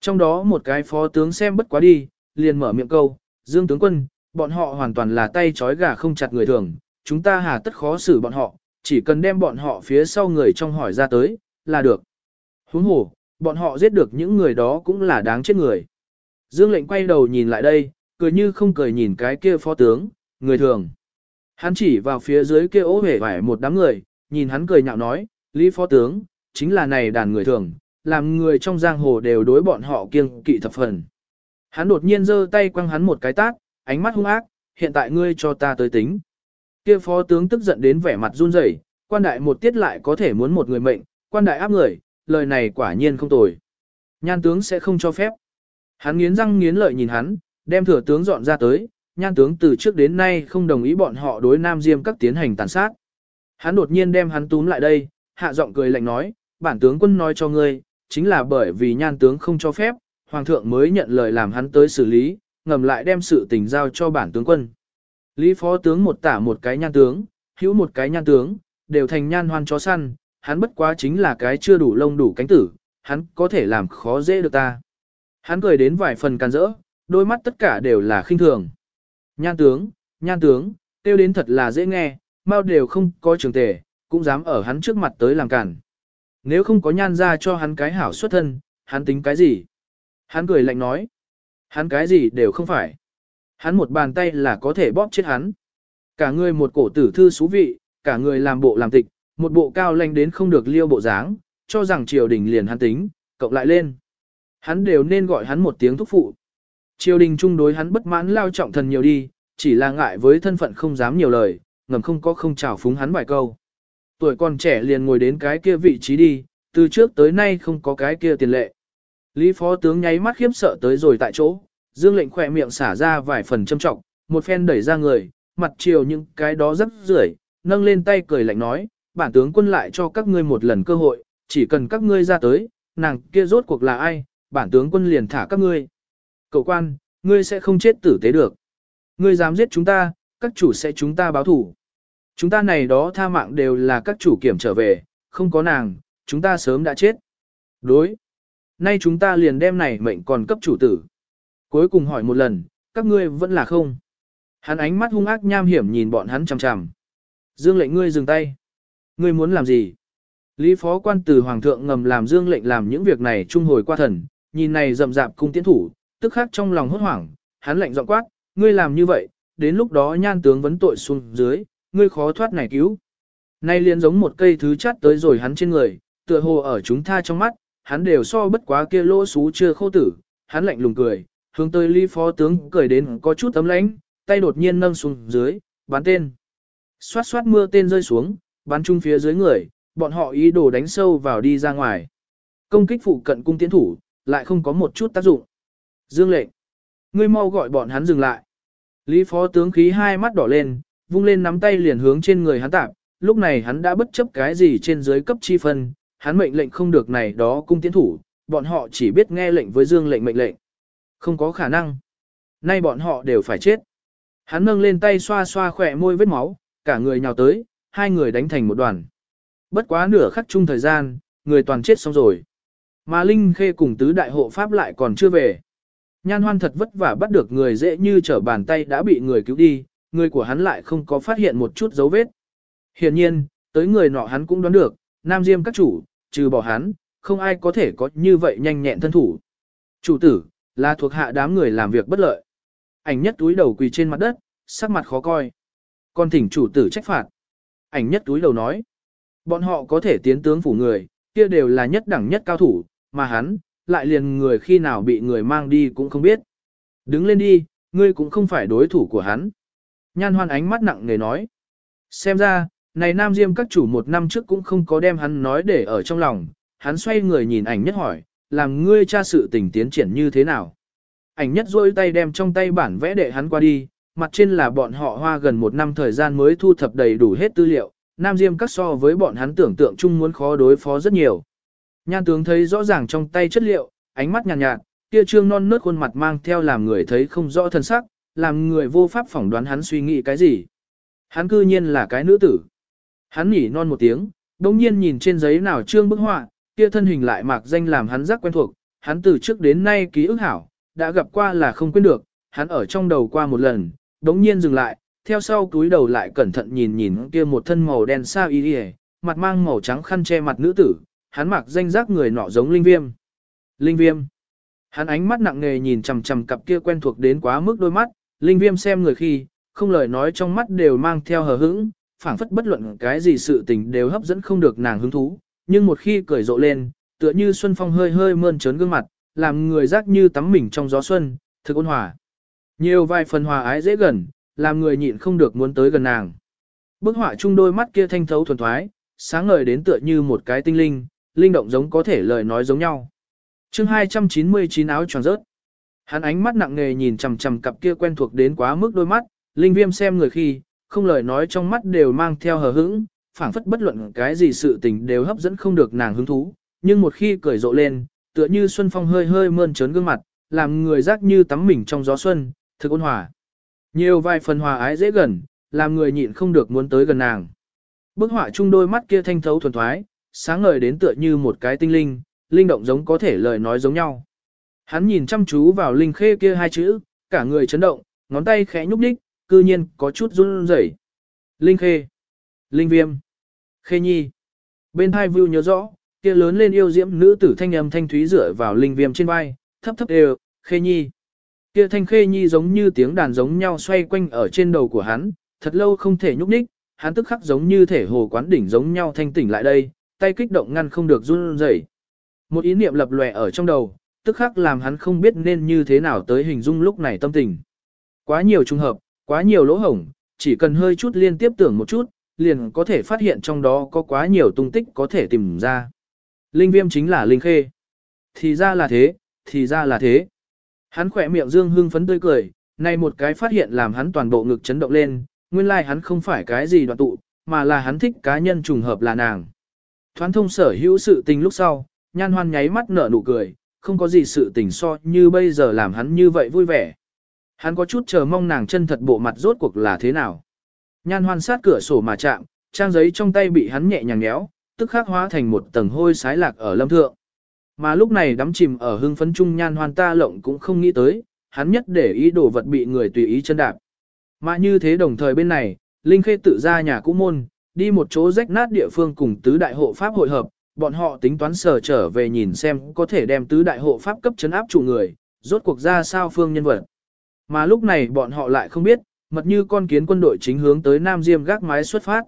Trong đó một cái phó tướng xem bất quá đi, liền mở miệng câu, Dương tướng quân, bọn họ hoàn toàn là tay trói gà không chặt người thường, chúng ta hà tất khó xử bọn họ, chỉ cần đem bọn họ phía sau người trong hỏi ra tới, là được. Huống hồ, bọn họ giết được những người đó cũng là đáng chết người. Dương lệnh quay đầu nhìn lại đây, cười như không cười nhìn cái kia phó tướng, người thường. Hắn chỉ vào phía dưới kia ố hể vải một đám người, nhìn hắn cười nhạo nói, Lý phó tướng, chính là này đàn người thường, làm người trong giang hồ đều đối bọn họ kiêng kỵ thập phần. Hắn đột nhiên giơ tay quăng hắn một cái tát, ánh mắt hung ác, hiện tại ngươi cho ta tới tính. Kia phó tướng tức giận đến vẻ mặt run rẩy, quan đại một tiết lại có thể muốn một người mệnh, quan đại áp người, lời này quả nhiên không tồi. Nhan tướng sẽ không cho phép. Hắn nghiến răng nghiến lợi nhìn hắn, đem thừa tướng dọn ra tới, nhan tướng từ trước đến nay không đồng ý bọn họ đối Nam Diêm các tiến hành tàn sát. Hắn đột nhiên đem hắn túm lại đây, hạ giọng cười lạnh nói, bản tướng quân nói cho ngươi, chính là bởi vì nhan tướng không cho phép, hoàng thượng mới nhận lời làm hắn tới xử lý, ngầm lại đem sự tình giao cho bản tướng quân. Lý phó tướng một tả một cái nhan tướng, hữu một cái nhan tướng, đều thành nhan hoan chó săn, hắn bất quá chính là cái chưa đủ lông đủ cánh tử, hắn có thể làm khó dễ được ta. Hắn cười đến vài phần can rỡ, đôi mắt tất cả đều là khinh thường. Nhan tướng, nhan tướng, tiêu đến thật là dễ nghe, mau đều không có trường tề, cũng dám ở hắn trước mặt tới làm cản. Nếu không có nhan ra cho hắn cái hảo xuất thân, hắn tính cái gì? Hắn cười lạnh nói. Hắn cái gì đều không phải. Hắn một bàn tay là có thể bóp chết hắn. Cả người một cổ tử thư xú vị, cả người làm bộ làm tịch, một bộ cao lanh đến không được liêu bộ dáng, cho rằng triều đình liền hắn tính, cộng lại lên. Hắn đều nên gọi hắn một tiếng thúc phụ. Triều đình chung đối hắn bất mãn lao trọng thần nhiều đi, chỉ là ngại với thân phận không dám nhiều lời, ngầm không có không chào phúng hắn vài câu. Tuổi còn trẻ liền ngồi đến cái kia vị trí đi, từ trước tới nay không có cái kia tiền lệ. Lý phó tướng nháy mắt khiếp sợ tới rồi tại chỗ, dương lệnh khỏe miệng xả ra vài phần châm trọng, một phen đẩy ra người, mặt chiều những cái đó rất rưởi, nâng lên tay cười lạnh nói, bản tướng quân lại cho các ngươi một lần cơ hội, chỉ cần các ngươi ra tới, nàng kia rốt cuộc là ai, bản tướng quân liền thả các ngươi. Cậu quan, ngươi sẽ không chết tử tế được. Ngươi dám giết chúng ta, các chủ sẽ chúng ta báo thủ. Chúng ta này đó tha mạng đều là các chủ kiểm trở về, không có nàng, chúng ta sớm đã chết. Đối. Nay chúng ta liền đem này mệnh còn cấp chủ tử. Cuối cùng hỏi một lần, các ngươi vẫn là không. Hắn ánh mắt hung ác nham hiểm nhìn bọn hắn chằm chằm. Dương lệnh ngươi dừng tay. Ngươi muốn làm gì? Lý phó quan từ hoàng thượng ngầm làm dương lệnh làm những việc này trung hồi qua thần, nhìn này rậm rạp cung tiến thủ, tức khắc trong lòng hốt hoảng, hắn lệnh giọng quát, ngươi làm như vậy, đến lúc đó nhan tướng vấn tội xuống dưới, ngươi khó thoát này cứu. Nay liền giống một cây thứ chát tới rồi hắn trên người, tựa hồ ở chúng tha trong mắt, hắn đều so bất quá kia lỗ xú chưa khô tử, hắn lạnh lùng cười, hướng tới Lý phó tướng cười đến có chút tấm lãnh, tay đột nhiên nâng xuống dưới, bắn tên. Xoát xoát mưa tên rơi xuống, bắn chung phía dưới người, bọn họ ý đồ đánh sâu vào đi ra ngoài. Công kích phụ cận cung tiến thủ, lại không có một chút tác dụng. Dương lệnh. Ngươi mau gọi bọn hắn dừng lại. Lý phó tướng khí hai mắt đỏ lên, vung lên nắm tay liền hướng trên người hắn tạp, lúc này hắn đã bất chấp cái gì trên dưới cấp chi phân, hắn mệnh lệnh không được này đó cung tiến thủ, bọn họ chỉ biết nghe lệnh với dương lệnh mệnh lệnh. Không có khả năng. Nay bọn họ đều phải chết. Hắn nâng lên tay xoa xoa khỏe môi vết máu, cả người nhào tới, hai người đánh thành một đoàn. Bất quá nửa khắc chung thời gian, người toàn chết xong rồi. Mà Linh Khê cùng tứ đại hộ pháp lại còn chưa về. Nhan hoan thật vất vả bắt được người dễ như trở bàn tay đã bị người cứu đi, người của hắn lại không có phát hiện một chút dấu vết. Hiển nhiên, tới người nọ hắn cũng đoán được, Nam Diêm các chủ, trừ bỏ hắn, không ai có thể có như vậy nhanh nhẹn thân thủ. Chủ tử, là thuộc hạ đám người làm việc bất lợi. Ảnh nhất túi đầu quỳ trên mặt đất, sắc mặt khó coi. Con thỉnh chủ tử trách phạt. Ảnh nhất túi đầu nói. Bọn họ có thể tiến tướng phủ người, kia đều là nhất đẳng nhất cao thủ, mà hắn, lại liền người khi nào bị người mang đi cũng không biết. Đứng lên đi, ngươi cũng không phải đối thủ của hắn. Nhan hoan ánh mắt nặng nề nói. Xem ra, này Nam Diêm các chủ một năm trước cũng không có đem hắn nói để ở trong lòng, hắn xoay người nhìn ảnh nhất hỏi, làm ngươi tra sự tình tiến triển như thế nào. Ảnh nhất rôi tay đem trong tay bản vẽ để hắn qua đi, mặt trên là bọn họ hoa gần một năm thời gian mới thu thập đầy đủ hết tư liệu, Nam Diêm các so với bọn hắn tưởng tượng chung muốn khó đối phó rất nhiều. Nhan tướng thấy rõ ràng trong tay chất liệu, ánh mắt nhàn nhạt, nhạt, kia trương non nớt khuôn mặt mang theo làm người thấy không rõ thân sắc, làm người vô pháp phỏng đoán hắn suy nghĩ cái gì. Hắn cư nhiên là cái nữ tử. Hắn nhỉ non một tiếng, đồng nhiên nhìn trên giấy nào trương bức họa, kia thân hình lại mạc danh làm hắn giác quen thuộc, hắn từ trước đến nay ký ức hảo, đã gặp qua là không quên được, hắn ở trong đầu qua một lần, đống nhiên dừng lại, theo sau túi đầu lại cẩn thận nhìn nhìn kia một thân màu đen sao y đi mặt mang màu trắng khăn che mặt nữ tử, hắn mặc danh giác người nọ giống linh viêm. Linh viêm. Hắn ánh mắt nặng nề nhìn chằm chằm cặp kia quen thuộc đến quá mức đôi mắt, linh viêm xem người khi, không lời nói trong mắt đều mang theo hờ hững, phảng phất bất luận cái gì sự tình đều hấp dẫn không được nàng hứng thú, nhưng một khi cười rộ lên, tựa như xuân phong hơi hơi mơn trớn gương mặt, làm người giác như tắm mình trong gió xuân, thực ôn hòa. Nhiều vài phần hòa ái dễ gần, làm người nhịn không được muốn tới gần nàng. Bức họa chung đôi mắt kia thanh thấu thuần thoái, sáng ngời đến tựa như một cái tinh linh, linh động giống có thể lời nói giống nhau. chương 299 áo tròn rớt. Hắn ánh mắt nặng nề nhìn chằm chằm cặp kia quen thuộc đến quá mức đôi mắt, linh viêm xem người khi, không lời nói trong mắt đều mang theo hờ hững, phảng phất bất luận cái gì sự tình đều hấp dẫn không được nàng hứng thú, nhưng một khi cười rộ lên, tựa như xuân phong hơi hơi mơn trớn gương mặt, làm người giác như tắm mình trong gió xuân, thực ôn hòa. Nhiều vài phần hòa ái dễ gần, làm người nhịn không được muốn tới gần nàng. Bức họa chung đôi mắt kia thanh thấu thuần thoái, sáng ngời đến tựa như một cái tinh linh, linh động giống có thể lời nói giống nhau. Hắn nhìn chăm chú vào linh khê kia hai chữ, cả người chấn động, ngón tay khẽ nhúc nhích, cư nhiên có chút run rẩy. Linh khê, linh viêm, khê nhi. Bên hai view nhớ rõ, kia lớn lên yêu diễm nữ tử thanh âm thanh thúy rửa vào linh viêm trên vai, thấp thấp đều, khê nhi. Kia thanh khê nhi giống như tiếng đàn giống nhau xoay quanh ở trên đầu của hắn, thật lâu không thể nhúc nhích, hắn tức khắc giống như thể hồ quán đỉnh giống nhau thanh tỉnh lại đây, tay kích động ngăn không được run rẩy. Một ý niệm lập lòe ở trong đầu, tức khắc làm hắn không biết nên như thế nào tới hình dung lúc này tâm tình. Quá nhiều trùng hợp, quá nhiều lỗ hổng, chỉ cần hơi chút liên tiếp tưởng một chút, liền có thể phát hiện trong đó có quá nhiều tung tích có thể tìm ra. Linh viêm chính là linh khê. Thì ra là thế, thì ra là thế. Hắn khỏe miệng dương hưng phấn tươi cười, này một cái phát hiện làm hắn toàn bộ ngực chấn động lên, nguyên lai like hắn không phải cái gì đoạn tụ, mà là hắn thích cá nhân trùng hợp là nàng. Thoán thông sở hữu sự tình lúc sau, nhan hoan nháy mắt nở nụ cười, không có gì sự tình so như bây giờ làm hắn như vậy vui vẻ. Hắn có chút chờ mong nàng chân thật bộ mặt rốt cuộc là thế nào. Nhan hoan sát cửa sổ mà chạm, trang giấy trong tay bị hắn nhẹ nhàng nhéo, tức khắc hóa thành một tầng hôi sái lạc ở lâm thượng. Mà lúc này đắm chìm ở hưng phấn chung nhan hoan ta lộng cũng không nghĩ tới, hắn nhất để ý đồ vật bị người tùy ý chân đạp. Mà như thế đồng thời bên này, Linh Khê tự ra nhà cũ môn, đi một chỗ rách nát địa phương cùng tứ đại hộ pháp hội hợp, bọn họ tính toán sở trở về nhìn xem có thể đem tứ đại hộ pháp cấp chấn áp chủ người, rốt cuộc ra sao phương nhân vật. Mà lúc này bọn họ lại không biết, mật như con kiến quân đội chính hướng tới Nam Diêm gác mái xuất phát.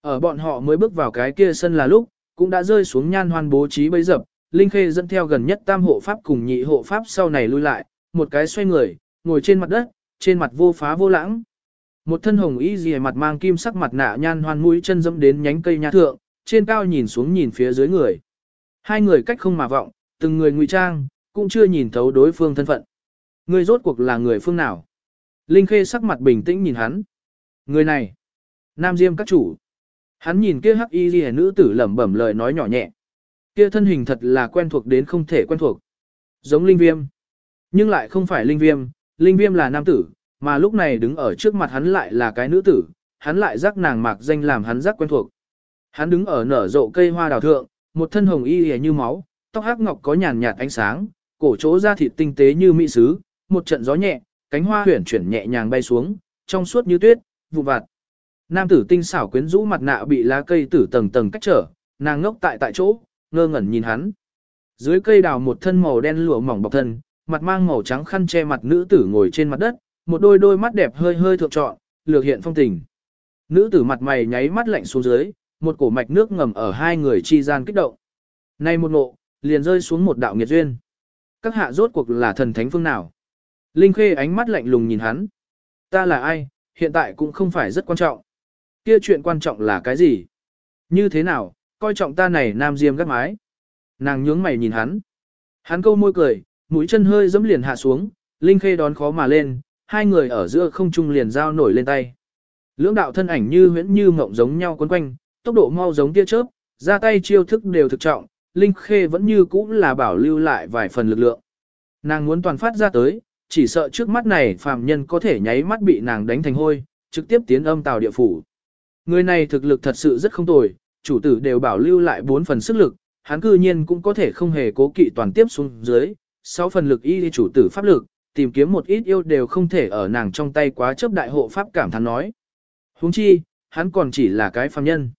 Ở bọn họ mới bước vào cái kia sân là lúc, cũng đã rơi xuống nhan hoan bố trí bấy dập, Linh Khê dẫn theo gần nhất tam hộ pháp cùng nhị hộ pháp sau này lui lại, một cái xoay người, ngồi trên mặt đất, trên mặt vô phá vô lãng. Một thân hồng y dì mặt mang kim sắc mặt nạ nhan hoan mũi chân dẫm đến nhánh cây nha thượng, trên cao nhìn xuống nhìn phía dưới người. Hai người cách không mà vọng, từng người ngụy trang, cũng chưa nhìn thấu đối phương thân phận. Người rốt cuộc là người phương nào? Linh Khê sắc mặt bình tĩnh nhìn hắn. Người này, Nam Diêm các chủ. Hắn nhìn kia hắc y ghi nữ tử lẩm bẩm lời nói nhỏ nhẹ. Kia thân hình thật là quen thuộc đến không thể quen thuộc. Giống linh viêm. Nhưng lại không phải linh viêm, linh viêm là nam tử, mà lúc này đứng ở trước mặt hắn lại là cái nữ tử, hắn lại giác nàng mạc danh làm hắn giác quen thuộc. Hắn đứng ở nở rộ cây hoa đào thượng, một thân hồng y hề như máu, tóc hắc ngọc có nhàn nhạt ánh sáng, cổ chỗ da thịt tinh tế như mỹ sứ, một trận gió nhẹ, cánh hoa huyển chuyển nhẹ nhàng bay xuống, trong suốt như tuyết, vụ vặt. Nam tử tinh xảo quyến rũ mặt nạ bị lá cây tử tầng tầng cách trở, nàng ngốc tại tại chỗ, ngơ ngẩn nhìn hắn. Dưới cây đào một thân màu đen lụa mỏng bọc thân, mặt mang màu trắng khăn che mặt nữ tử ngồi trên mặt đất, một đôi đôi mắt đẹp hơi hơi thượng trọn, lược hiện phong tình. Nữ tử mặt mày nháy mắt lạnh xuống dưới, một cổ mạch nước ngầm ở hai người chi gian kích động. Nay một ngộ, liền rơi xuống một đạo nghiệt duyên. Các hạ rốt cuộc là thần thánh phương nào? Linh Khê ánh mắt lạnh lùng nhìn hắn. Ta là ai, hiện tại cũng không phải rất quan trọng. Kia chuyện quan trọng là cái gì? Như thế nào, coi trọng ta này nam diêm gắt mái. Nàng nhướng mày nhìn hắn. Hắn câu môi cười, mũi chân hơi dẫm liền hạ xuống, Linh Khê đón khó mà lên, hai người ở giữa không trung liền giao nổi lên tay. Lưỡng đạo thân ảnh như huyễn như mộng giống nhau quấn quanh, tốc độ mau giống tia chớp, ra tay chiêu thức đều thực trọng, Linh Khê vẫn như cũ là bảo lưu lại vài phần lực lượng. Nàng muốn toàn phát ra tới, chỉ sợ trước mắt này phàm nhân có thể nháy mắt bị nàng đánh thành hôi, trực tiếp tiến âm tào địa phủ. Người này thực lực thật sự rất không tồi, chủ tử đều bảo lưu lại bốn phần sức lực, hắn cư nhiên cũng có thể không hề cố kỵ toàn tiếp xuống dưới, sáu phần lực y chủ tử pháp lực, tìm kiếm một ít yêu đều không thể ở nàng trong tay quá chấp đại hộ pháp cảm thán nói. huống chi, hắn còn chỉ là cái phàm nhân.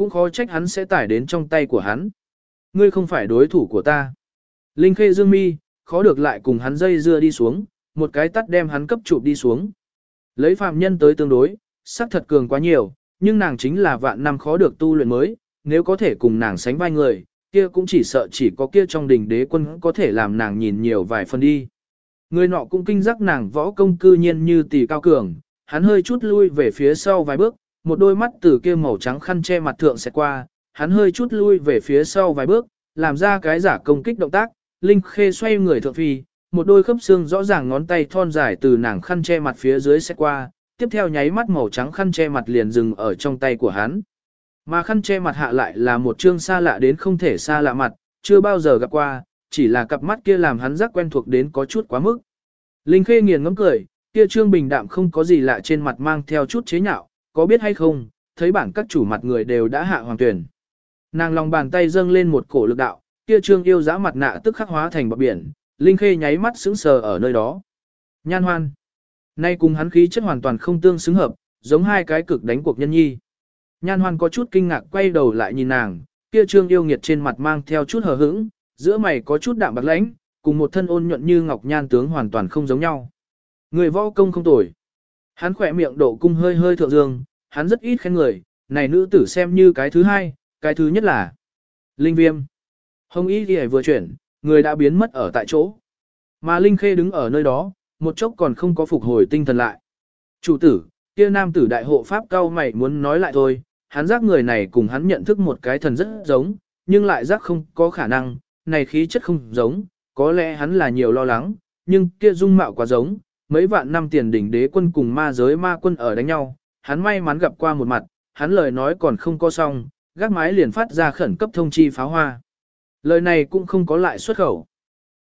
Cũng khó trách hắn sẽ tải đến trong tay của hắn. Ngươi không phải đối thủ của ta. Linh khê dương mi, khó được lại cùng hắn dây dưa đi xuống, một cái tắt đem hắn cấp chụp đi xuống. Lấy phàm nhân tới tương đối, sắc thật cường quá nhiều, nhưng nàng chính là vạn năm khó được tu luyện mới, nếu có thể cùng nàng sánh vai người, kia cũng chỉ sợ chỉ có kia trong đình đế quân có thể làm nàng nhìn nhiều vài phần đi. Người nọ cũng kinh giác nàng võ công cư nhiên như tỷ cao cường, hắn hơi chút lui về phía sau vài bước, một đôi mắt từ kia màu trắng khăn che mặt thượng sẽ qua, hắn hơi chút lui về phía sau vài bước, làm ra cái giả công kích động tác, Linh Khê xoay người thượng phi, một đôi khớp xương rõ ràng ngón tay thon dài từ nàng khăn che mặt phía dưới sẽ qua, tiếp theo nháy mắt màu trắng khăn che mặt liền dừng ở trong tay của hắn. Mà khăn che mặt hạ lại là một trương xa lạ đến không thể xa lạ mặt, chưa bao giờ gặp qua, chỉ là cặp mắt kia làm hắn giác quen thuộc đến có chút quá mức. Linh Khê nghiền ngẫm cười, kia trương bình đạm không có gì lạ trên mặt mang theo chút chế nhạo, có biết hay không, thấy bản các chủ mặt người đều đã hạ hoàng tuyển. Nàng lòng bàn tay dâng lên một cổ lực đạo, kia trương yêu dã mặt nạ tức khắc hóa thành bọt biển, Linh Khê nháy mắt sững sờ ở nơi đó. Nhan hoan. Nay cùng hắn khí chất hoàn toàn không tương xứng hợp, giống hai cái cực đánh cuộc nhân nhi. Nhan hoan có chút kinh ngạc quay đầu lại nhìn nàng, kia trương yêu nghiệt trên mặt mang theo chút hờ hững, giữa mày có chút đạm bạc lãnh, cùng một thân ôn nhuận như ngọc nhan tướng hoàn toàn không giống nhau. Người võ công không tồi. Hắn khỏe miệng độ cung hơi hơi thượng dương, hắn rất ít khen người, này nữ tử xem như cái thứ hai, cái thứ nhất là Linh Viêm. Hồng Y Ghi vừa chuyển, người đã biến mất ở tại chỗ. Mà Linh Khê đứng ở nơi đó, một chốc còn không có phục hồi tinh thần lại. Chủ tử, kia nam tử đại hộ pháp cao mày muốn nói lại thôi, hắn giác người này cùng hắn nhận thức một cái thần rất giống, nhưng lại giác không có khả năng, này khí chất không giống, có lẽ hắn là nhiều lo lắng, nhưng kia dung mạo quá giống, mấy vạn năm tiền đỉnh đế quân cùng ma giới ma quân ở đánh nhau, hắn may mắn gặp qua một mặt, hắn lời nói còn không có xong, gác mái liền phát ra khẩn cấp thông chi pháo hoa. Lời này cũng không có lại xuất khẩu.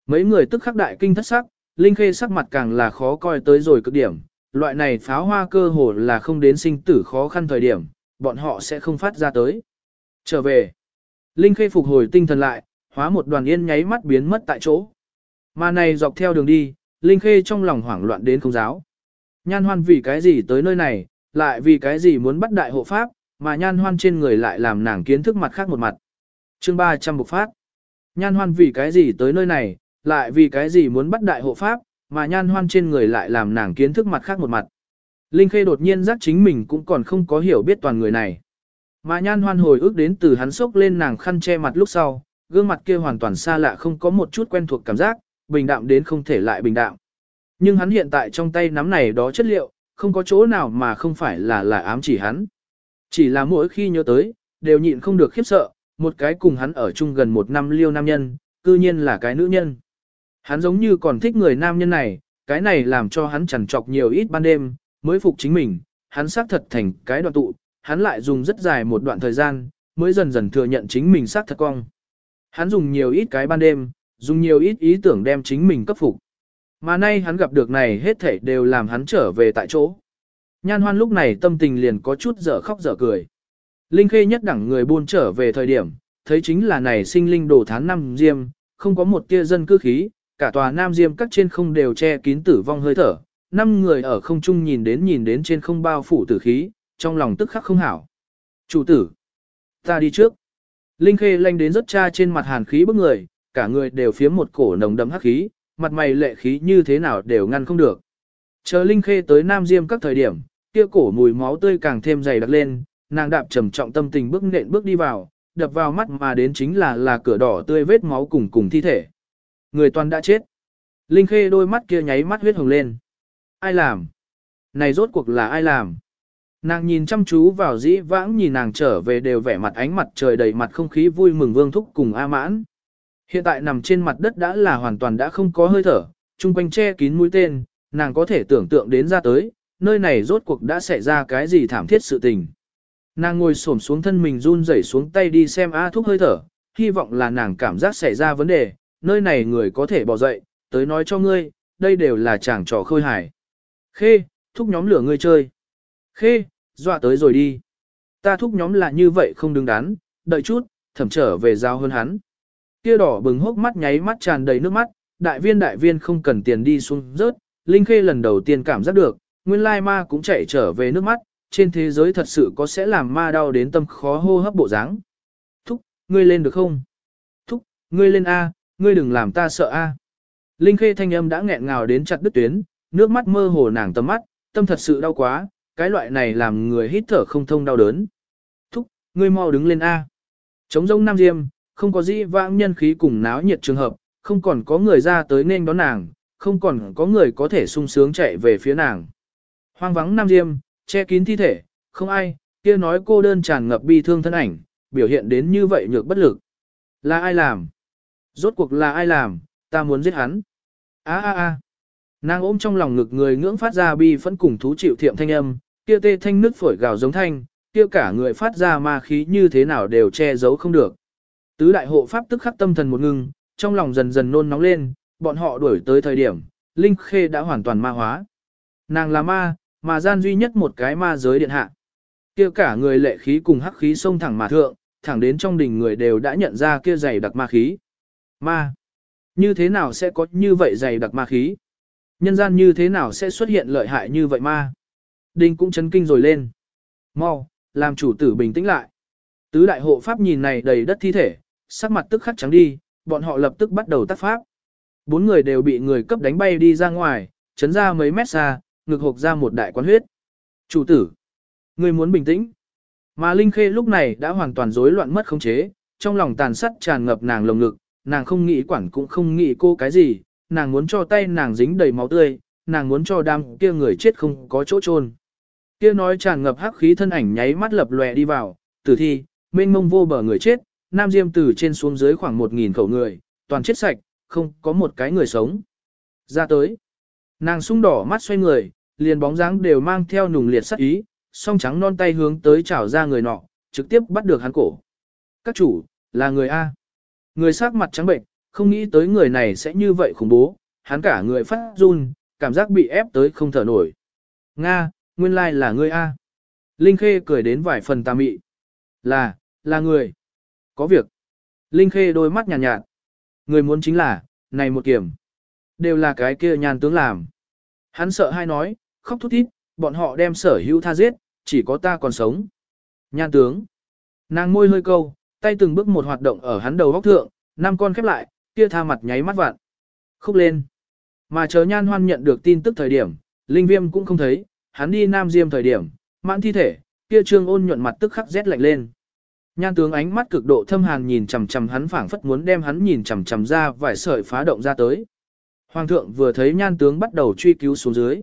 Mấy người tức khắc đại kinh thất sắc, Linh Khê sắc mặt càng là khó coi tới rồi cực điểm, loại này pháo hoa cơ hồ là không đến sinh tử khó khăn thời điểm, bọn họ sẽ không phát ra tới. Trở về, Linh Khê phục hồi tinh thần lại, hóa một đoàn yên nháy mắt biến mất tại chỗ. Mà này dọc theo đường đi, Linh Khê trong lòng hoảng loạn đến không giáo. Nhan hoan vì cái gì tới nơi này, lại vì cái gì muốn bắt đại hộ pháp, mà nhan hoan trên người lại làm nàng kiến thức mặt khác một mặt. chương 300 bục phát. Nhan hoan vì cái gì tới nơi này, lại vì cái gì muốn bắt đại hộ pháp, mà nhan hoan trên người lại làm nàng kiến thức mặt khác một mặt. Linh Khê đột nhiên giác chính mình cũng còn không có hiểu biết toàn người này. Mà nhan hoan hồi ức đến từ hắn sốc lên nàng khăn che mặt lúc sau, gương mặt kia hoàn toàn xa lạ không có một chút quen thuộc cảm giác, bình đạm đến không thể lại bình đạm. Nhưng hắn hiện tại trong tay nắm này đó chất liệu, không có chỗ nào mà không phải là là ám chỉ hắn. Chỉ là mỗi khi nhớ tới, đều nhịn không được khiếp sợ, một cái cùng hắn ở chung gần một năm liêu nam nhân, cư nhiên là cái nữ nhân. Hắn giống như còn thích người nam nhân này, cái này làm cho hắn chằn trọc nhiều ít ban đêm, mới phục chính mình, hắn xác thật thành cái đoạn tụ, hắn lại dùng rất dài một đoạn thời gian, mới dần dần thừa nhận chính mình xác thật cong. Hắn dùng nhiều ít cái ban đêm, dùng nhiều ít ý tưởng đem chính mình cấp phục. Mà nay hắn gặp được này hết thảy đều làm hắn trở về tại chỗ. Nhan hoan lúc này tâm tình liền có chút dở khóc dở cười. Linh khê nhất đẳng người buôn trở về thời điểm, thấy chính là này sinh linh đồ thán năm diêm, không có một tia dân cư khí, cả tòa nam diêm các trên không đều che kín tử vong hơi thở. Năm người ở không trung nhìn đến nhìn đến trên không bao phủ tử khí, trong lòng tức khắc không hảo. Chủ tử, ta đi trước. Linh khê lanh đến rất cha trên mặt hàn khí bức người, cả người đều phía một cổ nồng đậm hắc khí, mặt mày lệ khí như thế nào đều ngăn không được. Chờ Linh Khê tới Nam Diêm các thời điểm, kia cổ mùi máu tươi càng thêm dày đặc lên, nàng đạp trầm trọng tâm tình bước nện bước đi vào, đập vào mắt mà đến chính là là cửa đỏ tươi vết máu cùng cùng thi thể. Người toàn đã chết. Linh Khê đôi mắt kia nháy mắt huyết hồng lên. Ai làm? Này rốt cuộc là ai làm? Nàng nhìn chăm chú vào dĩ vãng nhìn nàng trở về đều vẻ mặt ánh mặt trời đầy mặt không khí vui mừng vương thúc cùng A mãn. Hiện tại nằm trên mặt đất đã là hoàn toàn đã không có hơi thở, chung quanh che kín mũi tên, nàng có thể tưởng tượng đến ra tới, nơi này rốt cuộc đã xảy ra cái gì thảm thiết sự tình. Nàng ngồi xổm xuống thân mình run rẩy xuống tay đi xem A thúc hơi thở, hy vọng là nàng cảm giác xảy ra vấn đề, nơi này người có thể bỏ dậy, tới nói cho ngươi, đây đều là chàng trò khơi hài. Khê, thúc nhóm lửa ngươi chơi. Khê, dọa tới rồi đi. Ta thúc nhóm là như vậy không đứng đắn, đợi chút, thẩm trở về giao hơn hắn. Kia đỏ bừng hốc mắt nháy mắt tràn đầy nước mắt, đại viên đại viên không cần tiền đi xuống rớt, Linh Khê lần đầu tiên cảm giác được, nguyên lai ma cũng chạy trở về nước mắt, trên thế giới thật sự có sẽ làm ma đau đến tâm khó hô hấp bộ dáng. Thúc, ngươi lên được không? Thúc, ngươi lên A, ngươi đừng làm ta sợ A. Linh Khê thanh âm đã nghẹn ngào đến chặt đứt tuyến, nước mắt mơ hồ nàng tầm mắt, tâm thật sự đau quá, cái loại này làm người hít thở không thông đau đớn. Thúc, ngươi mau đứng lên A. Chống rông Nam Diêm, không có gì vãng nhân khí cùng náo nhiệt trường hợp, không còn có người ra tới nên đón nàng, không còn có người có thể sung sướng chạy về phía nàng. Hoang vắng Nam Diêm, che kín thi thể, không ai, kia nói cô đơn tràn ngập bi thương thân ảnh, biểu hiện đến như vậy nhược bất lực. Là ai làm? Rốt cuộc là ai làm? Ta muốn giết hắn. A a a. Nàng ôm trong lòng ngực người ngưỡng phát ra bi phẫn cùng thú chịu thiệm thanh âm, kia tê thanh nước phổi gào giống thanh, kia cả người phát ra ma khí như thế nào đều che giấu không được. Tứ đại hộ pháp tức khắc tâm thần một ngưng, trong lòng dần dần nôn nóng lên, bọn họ đuổi tới thời điểm, Linh Khê đã hoàn toàn ma hóa. Nàng là ma, mà gian duy nhất một cái ma giới điện hạ. Kia cả người lệ khí cùng hắc khí xông thẳng mà thượng, thẳng đến trong đỉnh người đều đã nhận ra kia dày đặc ma khí. Ma. Như thế nào sẽ có như vậy dày đặc ma khí? Nhân gian như thế nào sẽ xuất hiện lợi hại như vậy ma? Đinh cũng chấn kinh rồi lên. Mau, làm chủ tử bình tĩnh lại. Tứ đại hộ pháp nhìn này đầy đất thi thể, sắc mặt tức khắc trắng đi, bọn họ lập tức bắt đầu tác pháp. Bốn người đều bị người cấp đánh bay đi ra ngoài, chấn ra mấy mét xa, ngực hộp ra một đại quán huyết. Chủ tử, người muốn bình tĩnh. Mà Linh Khê lúc này đã hoàn toàn rối loạn mất khống chế, trong lòng tàn sắt tràn ngập nàng lồng ngực, nàng không nghĩ quản cũng không nghĩ cô cái gì, nàng muốn cho tay nàng dính đầy máu tươi, nàng muốn cho đám kia người chết không có chỗ chôn. Kia nói tràn ngập hắc khí thân ảnh nháy mắt lập lòe đi vào, tử thi, mênh mông vô bờ người chết, Nam Diêm từ trên xuống dưới khoảng một nghìn khẩu người, toàn chết sạch, không có một cái người sống. Ra tới, nàng sung đỏ mắt xoay người, liền bóng dáng đều mang theo nùng liệt sắc ý, song trắng non tay hướng tới chảo ra người nọ, trực tiếp bắt được hắn cổ. Các chủ, là người A. Người sắc mặt trắng bệnh, không nghĩ tới người này sẽ như vậy khủng bố, hắn cả người phát run, cảm giác bị ép tới không thở nổi. Nga, nguyên lai là ngươi A. Linh Khê cười đến vài phần tà mị. Là, là người. Có việc. Linh Khê đôi mắt nhàn nhạt, nhạt. Người muốn chính là, này một kiểm. Đều là cái kia nhàn tướng làm. Hắn sợ hai nói, khóc thút thít, bọn họ đem sở hữu tha giết, chỉ có ta còn sống. Nhan tướng. Nàng môi hơi câu, tay từng bước một hoạt động ở hắn đầu góc thượng, năm con khép lại, kia tha mặt nháy mắt vạn. Khúc lên. Mà chờ nhan hoan nhận được tin tức thời điểm, linh viêm cũng không thấy, hắn đi nam diêm thời điểm, mãn thi thể, kia trương ôn nhuận mặt tức khắc rét lạnh lên. Nhan tướng ánh mắt cực độ thâm hàn nhìn chằm chằm hắn phảng phất muốn đem hắn nhìn chằm chằm ra vài sợi phá động ra tới. Hoàng thượng vừa thấy nhan tướng bắt đầu truy cứu xuống dưới.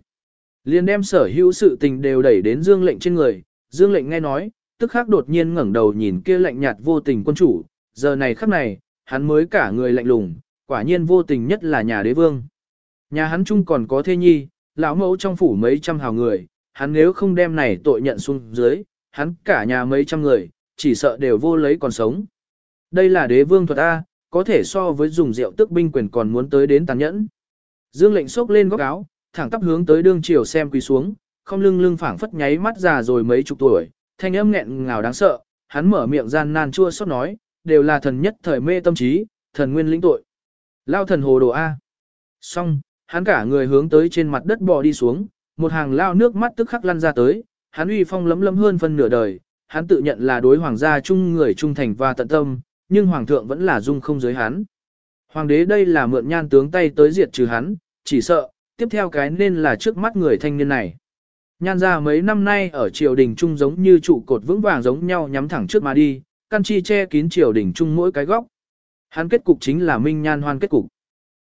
liền đem sở hữu sự tình đều đẩy đến dương lệnh trên người, dương lệnh nghe nói, tức khắc đột nhiên ngẩng đầu nhìn kia lạnh nhạt vô tình quân chủ, giờ này khắc này, hắn mới cả người lạnh lùng, quả nhiên vô tình nhất là nhà đế vương. Nhà hắn chung còn có thê nhi, lão mẫu trong phủ mấy trăm hào người, hắn nếu không đem này tội nhận xuống dưới, hắn cả nhà mấy trăm người, chỉ sợ đều vô lấy còn sống. Đây là đế vương thuật A, có thể so với dùng rượu tức binh quyền còn muốn tới đến tàn nhẫn. Dương lệnh xốc lên góc áo, thẳng tắp hướng tới đương chiều xem quỳ xuống, không lưng lưng phảng phất nháy mắt già rồi mấy chục tuổi, thanh âm nghẹn ngào đáng sợ, hắn mở miệng gian nan chua xót nói, đều là thần nhất thời mê tâm trí, thần nguyên lĩnh tội. Lao thần hồ đồ A. Xong, hắn cả người hướng tới trên mặt đất bò đi xuống, một hàng lao nước mắt tức khắc lăn ra tới, hắn uy phong lấm lấm hơn phân nửa đời, hắn tự nhận là đối hoàng gia chung người trung thành và tận tâm, nhưng hoàng thượng vẫn là dung không giới hắn. Hoàng đế đây là mượn nhan tướng tay tới diệt trừ hắn, chỉ sợ, tiếp theo cái nên là trước mắt người thanh niên này. Nhan ra mấy năm nay ở triều đình trung giống như trụ cột vững vàng giống nhau nhắm thẳng trước mà đi, căn chi che kín triều đình trung mỗi cái góc. Hắn kết cục chính là minh nhan hoan kết cục.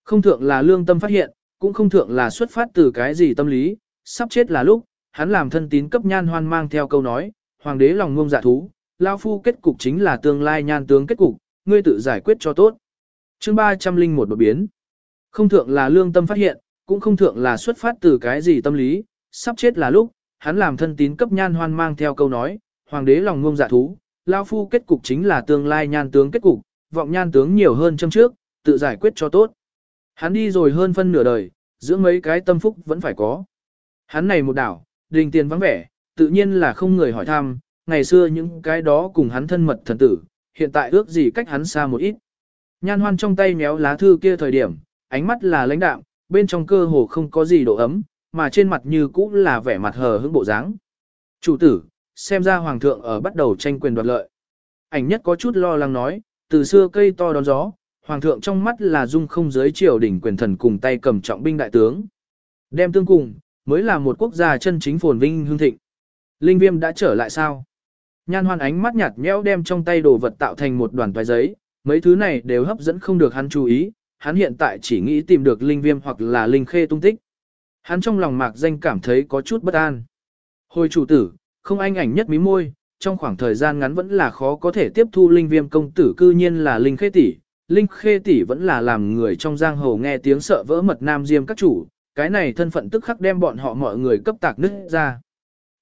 Không thượng là lương tâm phát hiện, cũng không thượng là xuất phát từ cái gì tâm lý, sắp chết là lúc, hắn làm thân tín cấp nhan hoan mang theo câu nói, hoàng đế lòng ngông dạ thú, lao phu kết cục chính là tương lai nhan tướng kết cục, ngươi tự giải quyết cho tốt. chương 301 đột biến. Không thượng là lương tâm phát hiện, cũng không thượng là xuất phát từ cái gì tâm lý, sắp chết là lúc, hắn làm thân tín cấp nhan hoan mang theo câu nói, hoàng đế lòng ngông dạ thú, lao phu kết cục chính là tương lai nhan tướng kết cục, vọng nhan tướng nhiều hơn châm trước, tự giải quyết cho tốt. Hắn đi rồi hơn phân nửa đời, giữa mấy cái tâm phúc vẫn phải có. Hắn này một đảo, đình tiền vắng vẻ, tự nhiên là không người hỏi thăm, ngày xưa những cái đó cùng hắn thân mật thần tử, hiện tại ước gì cách hắn xa một ít. Nhan hoan trong tay méo lá thư kia thời điểm, ánh mắt là lãnh đạm, bên trong cơ hồ không có gì độ ấm, mà trên mặt như cũ là vẻ mặt hờ hững bộ dáng. Chủ tử, xem ra hoàng thượng ở bắt đầu tranh quyền đoạt lợi. Ảnh nhất có chút lo lắng nói, từ xưa cây to đón gió, hoàng thượng trong mắt là dung không giới triều đỉnh quyền thần cùng tay cầm trọng binh đại tướng. Đem tương cùng, mới là một quốc gia chân chính phồn vinh hương thịnh. Linh viêm đã trở lại sao? Nhan hoan ánh mắt nhạt nhẽo đem trong tay đồ vật tạo thành một đoàn toái giấy, mấy thứ này đều hấp dẫn không được hắn chú ý, hắn hiện tại chỉ nghĩ tìm được linh viêm hoặc là linh khê tung tích. Hắn trong lòng mạc danh cảm thấy có chút bất an. Hồi chủ tử, không anh ảnh nhất mí môi, trong khoảng thời gian ngắn vẫn là khó có thể tiếp thu linh viêm công tử cư nhiên là linh khê tỷ. Linh khê tỷ vẫn là làm người trong giang hồ nghe tiếng sợ vỡ mật nam diêm các chủ, cái này thân phận tức khắc đem bọn họ mọi người cấp tạc nứt ra.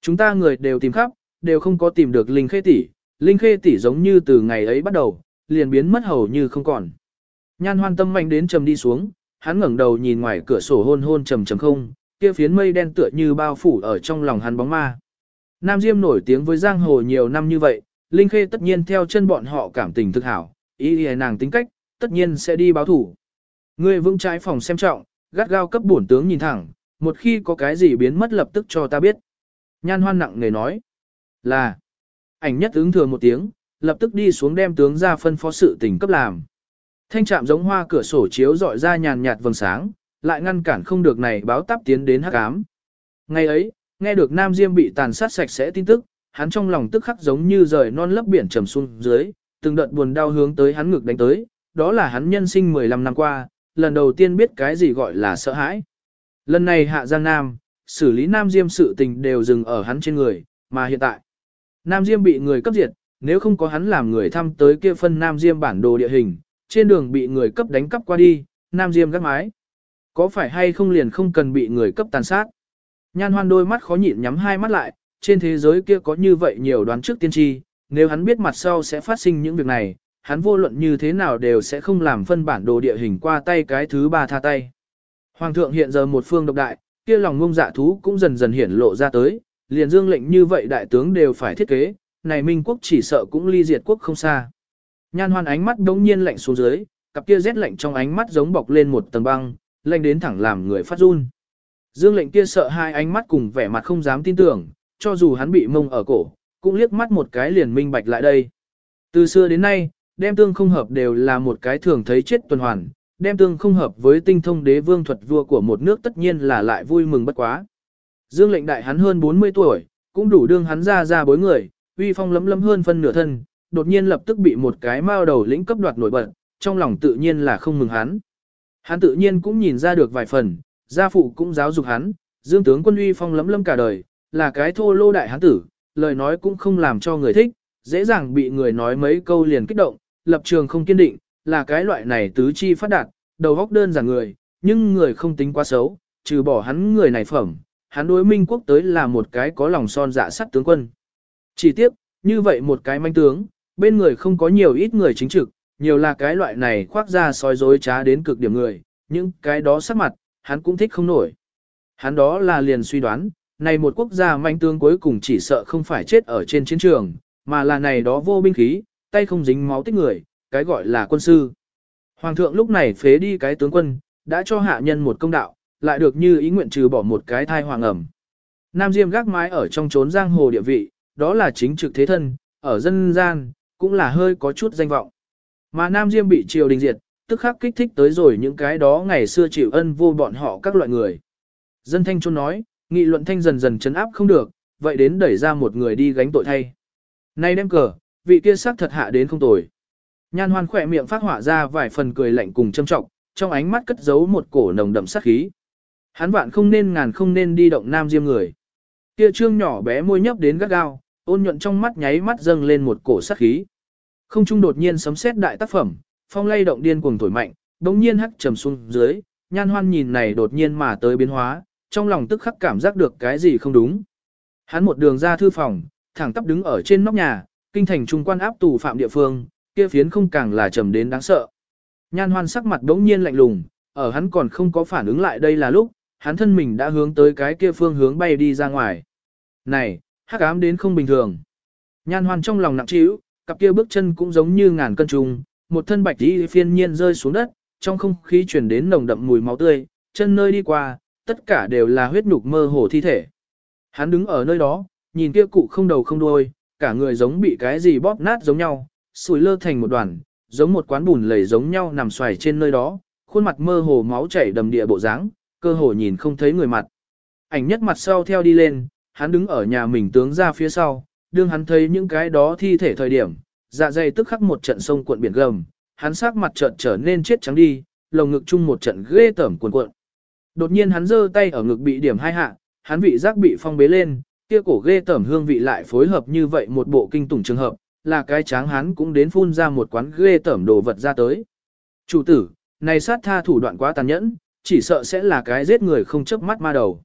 Chúng ta người đều tìm khắp, đều không có tìm được linh khê tỷ, linh khê tỷ giống như từ ngày ấy bắt đầu, liền biến mất hầu như không còn. Nhan hoan tâm mạnh đến trầm đi xuống, hắn ngẩng đầu nhìn ngoài cửa sổ hôn hôn trầm trầm không, kia phiến mây đen tựa như bao phủ ở trong lòng hắn bóng ma. Nam Diêm nổi tiếng với giang hồ nhiều năm như vậy, Linh Khê tất nhiên theo chân bọn họ cảm tình thực hảo, ý ý nàng tính cách, tất nhiên sẽ đi báo thủ. Ngươi vững trái phòng xem trọng, gắt gao cấp bổn tướng nhìn thẳng, một khi có cái gì biến mất lập tức cho ta biết. Nhan hoan nặng nề nói, là, ảnh nhất ứng thừa một tiếng, lập tức đi xuống đem tướng ra phân phó sự tình cấp làm. Thanh trạm giống hoa cửa sổ chiếu dọi ra nhàn nhạt vầng sáng, lại ngăn cản không được này báo táp tiến đến hắc ám. Ngày ấy, nghe được Nam Diêm bị tàn sát sạch sẽ tin tức, hắn trong lòng tức khắc giống như rời non lấp biển trầm xuống dưới, từng đợt buồn đau hướng tới hắn ngực đánh tới, đó là hắn nhân sinh 15 năm qua, lần đầu tiên biết cái gì gọi là sợ hãi. Lần này hạ Giang Nam, xử lý Nam Diêm sự tình đều dừng ở hắn trên người, mà hiện tại, Nam Diêm bị người cấp diệt, nếu không có hắn làm người thăm tới kia phân Nam Diêm bản đồ địa hình, trên đường bị người cấp đánh cắp qua đi, Nam Diêm gắt mái. Có phải hay không liền không cần bị người cấp tàn sát? Nhan hoan đôi mắt khó nhịn nhắm hai mắt lại, trên thế giới kia có như vậy nhiều đoán trước tiên tri, nếu hắn biết mặt sau sẽ phát sinh những việc này, hắn vô luận như thế nào đều sẽ không làm phân bản đồ địa hình qua tay cái thứ ba tha tay. Hoàng thượng hiện giờ một phương độc đại, kia lòng ngông dạ thú cũng dần dần hiển lộ ra tới, liền dương lệnh như vậy đại tướng đều phải thiết kế, này Minh quốc chỉ sợ cũng ly diệt quốc không xa. Nhan hoan ánh mắt đống nhiên lạnh xuống dưới, cặp kia rét lạnh trong ánh mắt giống bọc lên một tầng băng, lạnh đến thẳng làm người phát run. Dương lệnh kia sợ hai ánh mắt cùng vẻ mặt không dám tin tưởng, cho dù hắn bị mông ở cổ, cũng liếc mắt một cái liền minh bạch lại đây. Từ xưa đến nay, đem tương không hợp đều là một cái thường thấy chết tuần hoàn, đem tương không hợp với tinh thông đế vương thuật vua của một nước tất nhiên là lại vui mừng bất quá. Dương lệnh đại hắn hơn 40 tuổi, cũng đủ đương hắn ra ra bối người, uy phong lấm lấm hơn phân nửa thân, đột nhiên lập tức bị một cái mao đầu lĩnh cấp đoạt nổi bật, trong lòng tự nhiên là không mừng hắn. Hắn tự nhiên cũng nhìn ra được vài phần, gia phụ cũng giáo dục hắn, dương tướng quân uy phong lấm lấm cả đời, là cái thô lô đại hắn tử, lời nói cũng không làm cho người thích, dễ dàng bị người nói mấy câu liền kích động, lập trường không kiên định, là cái loại này tứ chi phát đạt, đầu óc đơn giản người, nhưng người không tính quá xấu, trừ bỏ hắn người này phẩm, hắn đối minh quốc tới là một cái có lòng son dạ sắt tướng quân. Chỉ tiếp, như vậy một cái manh tướng, bên người không có nhiều ít người chính trực, nhiều là cái loại này khoác ra soi dối trá đến cực điểm người, những cái đó sắc mặt, hắn cũng thích không nổi. Hắn đó là liền suy đoán, này một quốc gia manh tướng cuối cùng chỉ sợ không phải chết ở trên chiến trường, mà là này đó vô binh khí, tay không dính máu tích người, cái gọi là quân sư. Hoàng thượng lúc này phế đi cái tướng quân, đã cho hạ nhân một công đạo, lại được như ý nguyện trừ bỏ một cái thai hoàng ẩm. Nam Diêm gác mái ở trong trốn giang hồ địa vị, đó là chính trực thế thân, ở dân gian, cũng là hơi có chút danh vọng. Mà Nam Diêm bị triều đình diệt, tức khắc kích thích tới rồi những cái đó ngày xưa chịu ân vô bọn họ các loại người. Dân thanh chôn nói, nghị luận thanh dần dần chấn áp không được, vậy đến đẩy ra một người đi gánh tội thay. Nay đem cờ, vị kia sắc thật hạ đến không tồi. Nhan hoan khỏe miệng phát hỏa ra vài phần cười lạnh cùng châm trọng, trong ánh mắt cất giấu một cổ nồng đậm sát khí. Hắn vạn không nên ngàn không nên đi động nam diêm người. Kia trương nhỏ bé môi nhấp đến gắt gao, ôn nhuận trong mắt nháy mắt dâng lên một cổ sát khí. Không trung đột nhiên sấm sét đại tác phẩm, phong lay động điên cuồng thổi mạnh, đống nhiên hắc trầm xuống dưới, nhan hoan nhìn này đột nhiên mà tới biến hóa, trong lòng tức khắc cảm giác được cái gì không đúng. Hắn một đường ra thư phòng, thẳng tắp đứng ở trên nóc nhà, kinh thành trung quan áp tù phạm địa phương, kia phiến không càng là trầm đến đáng sợ. Nhan hoan sắc mặt đống nhiên lạnh lùng, ở hắn còn không có phản ứng lại đây là lúc, hắn thân mình đã hướng tới cái kia phương hướng bay đi ra ngoài. Này, hắc ám đến không bình thường. Nhan hoan trong lòng nặng trĩu, cặp kia bước chân cũng giống như ngàn cân trùng, một thân bạch đi phiên nhiên rơi xuống đất, trong không khí truyền đến nồng đậm mùi máu tươi, chân nơi đi qua, tất cả đều là huyết nhục mơ hồ thi thể. Hắn đứng ở nơi đó, nhìn kia cụ không đầu không đuôi, cả người giống bị cái gì bóp nát giống nhau, sủi lơ thành một đoàn, giống một quán bùn lầy giống nhau nằm xoài trên nơi đó, khuôn mặt mơ hồ máu chảy đầm địa bộ dáng, cơ hồ nhìn không thấy người mặt. Ảnh nhất mặt sau theo đi lên, hắn đứng ở nhà mình tướng ra phía sau, đương hắn thấy những cái đó thi thể thời điểm, dạ dày tức khắc một trận sông cuộn biển gầm, hắn sắc mặt chợt trở nên chết trắng đi, lồng ngực chung một trận ghê tởm cuộn cuộn. Đột nhiên hắn giơ tay ở ngực bị điểm hai hạ, hắn vị giác bị phong bế lên, kia cổ ghê tởm hương vị lại phối hợp như vậy một bộ kinh tủng trường hợp, là cái tráng hắn cũng đến phun ra một quán ghê tởm đồ vật ra tới. Chủ tử, này sát tha thủ đoạn quá tàn nhẫn, chỉ sợ sẽ là cái giết người không chớp mắt ma đầu.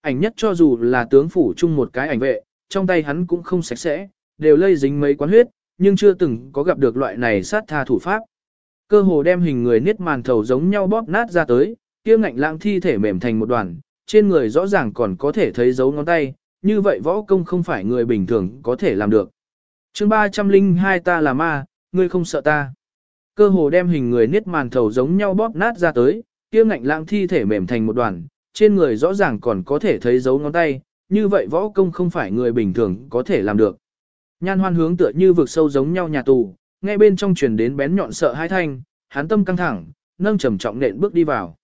Ảnh nhất cho dù là tướng phủ chung một cái ảnh vệ, trong tay hắn cũng không sạch sẽ, đều lây dính mấy quán huyết, nhưng chưa từng có gặp được loại này sát tha thủ pháp. Cơ hồ đem hình người niết màn thầu giống nhau bóp nát ra tới, kia ngạnh lãng thi thể mềm thành một đoàn, trên người rõ ràng còn có thể thấy dấu ngón tay, như vậy võ công không phải người bình thường có thể làm được chương 302 ta là ma, ngươi không sợ ta. Cơ hồ đem hình người niết màn thầu giống nhau bóp nát ra tới, kia ngạnh lãng thi thể mềm thành một đoàn, trên người rõ ràng còn có thể thấy dấu ngón tay, như vậy võ công không phải người bình thường có thể làm được. Nhan hoan hướng tựa như vực sâu giống nhau nhà tù, nghe bên trong truyền đến bén nhọn sợ hai thanh, hắn tâm căng thẳng, nâng trầm trọng nện bước đi vào.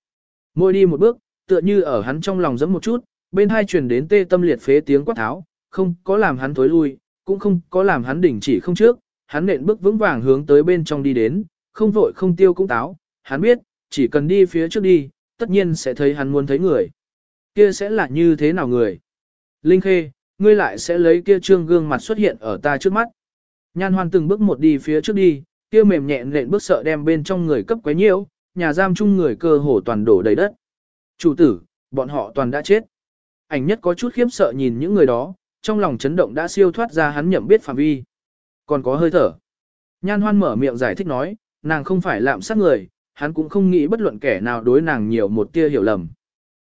Môi đi một bước, tựa như ở hắn trong lòng giẫm một chút, bên hai truyền đến tê tâm liệt phế tiếng quát tháo, không có làm hắn thối lui, cũng không có làm hắn đỉnh chỉ không trước, hắn nện bước vững vàng hướng tới bên trong đi đến, không vội không tiêu cũng táo, hắn biết, chỉ cần đi phía trước đi, tất nhiên sẽ thấy hắn muốn thấy người. Kia sẽ là như thế nào người? Linh Khê, ngươi lại sẽ lấy kia trương gương mặt xuất hiện ở ta trước mắt. Nhan hoan từng bước một đi phía trước đi, kia mềm nhẹ nện bước sợ đem bên trong người cấp quấy nhiễu, nhà giam chung người cơ hồ toàn đổ đầy đất. Chủ tử, bọn họ toàn đã chết. Ảnh nhất có chút khiếp sợ nhìn những người đó, trong lòng chấn động đã siêu thoát ra hắn nhậm biết phạm vi. Còn có hơi thở. Nhan hoan mở miệng giải thích nói, nàng không phải lạm sát người, hắn cũng không nghĩ bất luận kẻ nào đối nàng nhiều một tia hiểu lầm.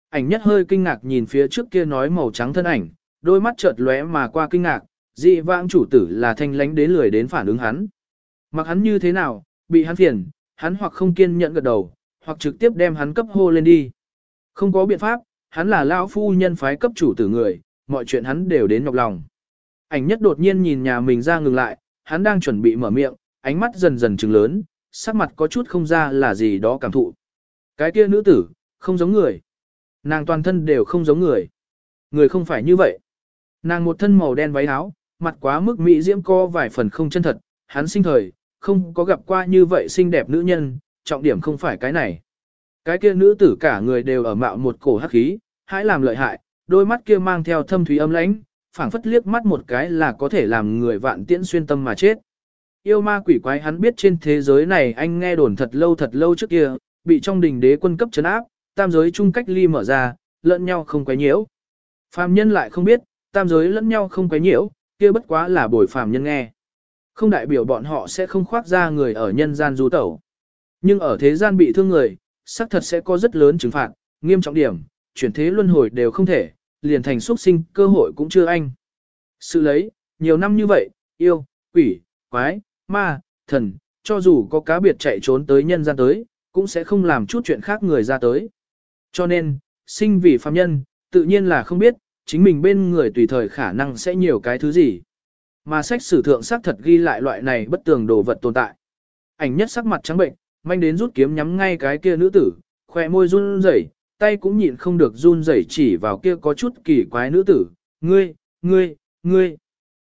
Ảnh nhất hơi kinh ngạc nhìn phía trước kia nói màu trắng thân ảnh, đôi mắt chợt lóe mà qua kinh ngạc, dị vãng chủ tử là thanh lánh đến lười đến phản ứng hắn. Mặc hắn như thế nào, bị hắn phiền, hắn hoặc không kiên nhẫn gật đầu, hoặc trực tiếp đem hắn cấp hô lên đi. Không có biện pháp, hắn là lão phu nhân phái cấp chủ tử người, mọi chuyện hắn đều đến nhọc lòng. Ảnh nhất đột nhiên nhìn nhà mình ra ngừng lại, hắn đang chuẩn bị mở miệng, ánh mắt dần dần trừng lớn, sắc mặt có chút không ra là gì đó cảm thụ. Cái kia nữ tử, không giống người. Nàng toàn thân đều không giống người. Người không phải như vậy. Nàng một thân màu đen váy áo, mặt quá mức mỹ diễm co vài phần không chân thật, hắn sinh thời, không có gặp qua như vậy xinh đẹp nữ nhân, trọng điểm không phải cái này. Cái kia nữ tử cả người đều ở mạo một cổ hắc khí, hãy làm lợi hại, đôi mắt kia mang theo thâm thúy âm lãnh, phảng phất liếc mắt một cái là có thể làm người vạn tiễn xuyên tâm mà chết. Yêu ma quỷ quái hắn biết trên thế giới này anh nghe đồn thật lâu thật lâu trước kia, bị trong đình đế quân cấp chấn áp, tam giới chung cách ly mở ra, lẫn nhau không quấy nhiễu. Phàm nhân lại không biết, tam giới lẫn nhau không quấy nhiễu, kia bất quá là bồi phàm nhân nghe. Không đại biểu bọn họ sẽ không khoác ra người ở nhân gian du tẩu. Nhưng ở thế gian bị thương người, xác thật sẽ có rất lớn trừng phạt, nghiêm trọng điểm, chuyển thế luân hồi đều không thể, liền thành xuất sinh, cơ hội cũng chưa anh. Sự lấy, nhiều năm như vậy, yêu, quỷ, quái, ma, thần, cho dù có cá biệt chạy trốn tới nhân gian tới, cũng sẽ không làm chút chuyện khác người ra tới. Cho nên, sinh vì phàm nhân, tự nhiên là không biết, chính mình bên người tùy thời khả năng sẽ nhiều cái thứ gì. Mà sách sử thượng xác thật ghi lại loại này bất tường đồ vật tồn tại. Ảnh nhất sắc mặt trắng bệnh, manh đến rút kiếm nhắm ngay cái kia nữ tử, khỏe môi run rẩy, tay cũng nhịn không được run rẩy chỉ vào kia có chút kỳ quái nữ tử. Ngươi, ngươi, ngươi,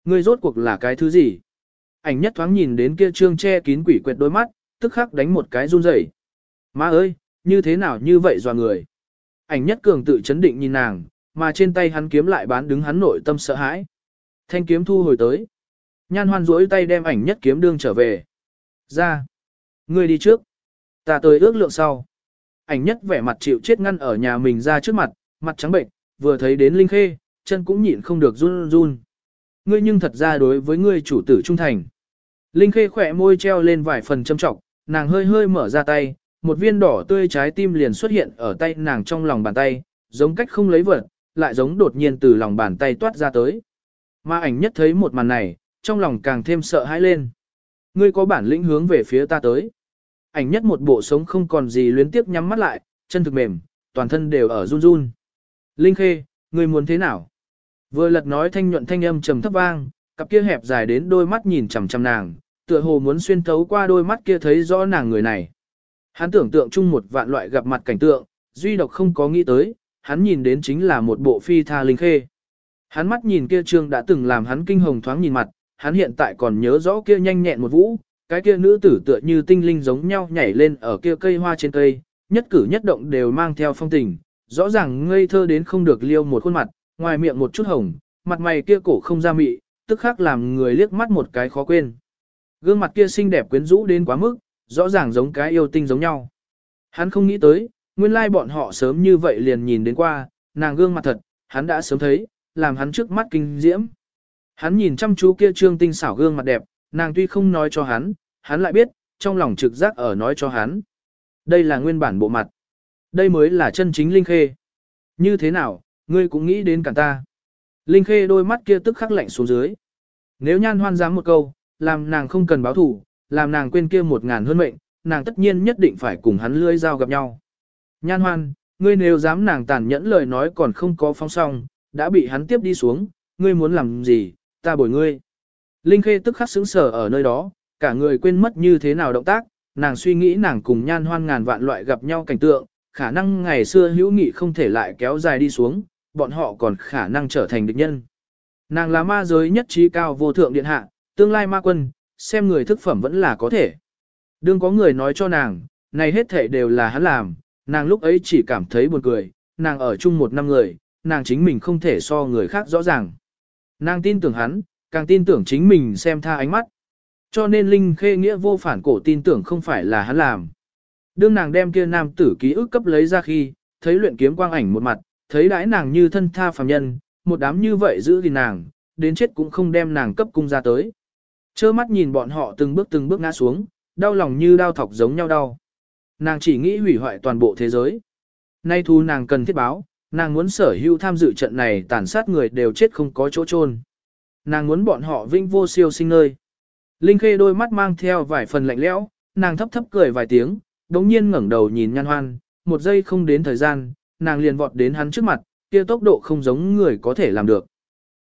ngươi rốt cuộc là cái thứ gì? Ảnh nhất thoáng nhìn đến kia trương che kín quỷ quyệt đôi mắt, tức khắc đánh một cái run rẩy. Má ơi, như thế nào như vậy dò người? Ảnh nhất cường tự chấn định nhìn nàng, mà trên tay hắn kiếm lại bán đứng hắn nội tâm sợ hãi. Thanh kiếm thu hồi tới. Nhan hoan duỗi tay đem ảnh nhất kiếm đương trở về. Ra. Ngươi đi trước. Ta tới ước lượng sau. Ảnh nhất vẻ mặt chịu chết ngăn ở nhà mình ra trước mặt, mặt trắng bệnh, vừa thấy đến Linh Khê, chân cũng nhịn không được run run. Ngươi nhưng thật ra đối với ngươi chủ tử trung thành. Linh Khê khỏe môi treo lên vài phần châm trọng, nàng hơi hơi mở ra tay, một viên đỏ tươi trái tim liền xuất hiện ở tay nàng trong lòng bàn tay, giống cách không lấy vật, lại giống đột nhiên từ lòng bàn tay toát ra tới. Mà ảnh nhất thấy một màn này, trong lòng càng thêm sợ hãi lên. Ngươi có bản lĩnh hướng về phía ta tới. Ảnh nhất một bộ sống không còn gì luyến tiếp nhắm mắt lại, chân thực mềm, toàn thân đều ở run run. Linh Khê, ngươi muốn thế nào? Vừa lật nói thanh nhuận thanh âm trầm thấp vang, cặp kia hẹp dài đến đôi mắt nhìn chằm chằm nàng, tựa hồ muốn xuyên thấu qua đôi mắt kia thấy rõ nàng người này. Hắn tưởng tượng chung một vạn loại gặp mặt cảnh tượng, duy độc không có nghĩ tới, hắn nhìn đến chính là một bộ phi tha linh khê. Hắn mắt nhìn kia trương đã từng làm hắn kinh hồng thoáng nhìn mặt, hắn hiện tại còn nhớ rõ kia nhanh nhẹn một vũ, cái kia nữ tử tựa như tinh linh giống nhau nhảy lên ở kia cây hoa trên cây, nhất cử nhất động đều mang theo phong tình, rõ ràng ngây thơ đến không được liêu một khuôn mặt, ngoài miệng một chút hồng, mặt mày kia cổ không ra mị, tức khắc làm người liếc mắt một cái khó quên. Gương mặt kia xinh đẹp quyến rũ đến quá mức, rõ ràng giống cái yêu tinh giống nhau. Hắn không nghĩ tới, nguyên lai bọn họ sớm như vậy liền nhìn đến qua, nàng gương mặt thật, hắn đã sớm thấy, làm hắn trước mắt kinh diễm. Hắn nhìn chăm chú kia trương tinh xảo gương mặt đẹp, nàng tuy không nói cho hắn, hắn lại biết, trong lòng trực giác ở nói cho hắn. Đây là nguyên bản bộ mặt. Đây mới là chân chính Linh Khê. Như thế nào, ngươi cũng nghĩ đến cả ta. Linh Khê đôi mắt kia tức khắc lạnh xuống dưới. Nếu nhan hoan dám một câu, làm nàng không cần báo thủ, làm nàng quên kia một ngàn hơn mệnh, nàng tất nhiên nhất định phải cùng hắn lưỡi dao gặp nhau. Nhan hoan, ngươi nếu dám nàng tàn nhẫn lời nói còn không có phong song, đã bị hắn tiếp đi xuống, ngươi muốn làm gì, ta bồi ngươi. Linh Khê tức khắc sững sờ ở nơi đó, cả người quên mất như thế nào động tác, nàng suy nghĩ nàng cùng nhan hoan ngàn vạn loại gặp nhau cảnh tượng, khả năng ngày xưa hữu nghị không thể lại kéo dài đi xuống, bọn họ còn khả năng trở thành địch nhân. Nàng là ma giới nhất trí cao vô thượng điện hạ, tương lai ma quân, xem người thức phẩm vẫn là có thể. Đương có người nói cho nàng, này hết thể đều là hắn làm, nàng lúc ấy chỉ cảm thấy buồn cười, nàng ở chung một năm người, nàng chính mình không thể so người khác rõ ràng. Nàng tin tưởng hắn, càng tin tưởng chính mình xem tha ánh mắt. Cho nên Linh Khê Nghĩa vô phản cổ tin tưởng không phải là hắn làm. Đương nàng đem kia nam tử ký ức cấp lấy ra khi, thấy luyện kiếm quang ảnh một mặt, thấy đãi nàng như thân tha phàm nhân, một đám như vậy giữ gìn nàng, đến chết cũng không đem nàng cấp cung ra tới. Chơ mắt nhìn bọn họ từng bước từng bước ngã xuống, đau lòng như đau thọc giống nhau đau. Nàng chỉ nghĩ hủy hoại toàn bộ thế giới. Nay thu nàng cần thiết báo, nàng muốn sở hữu tham dự trận này tàn sát người đều chết không có chỗ chôn. Nàng muốn bọn họ vinh vô siêu sinh nơi. Linh Khê đôi mắt mang theo vài phần lạnh lẽo, nàng thấp thấp cười vài tiếng, đống nhiên ngẩng đầu nhìn nhan hoan, một giây không đến thời gian, nàng liền vọt đến hắn trước mặt, kia tốc độ không giống người có thể làm được.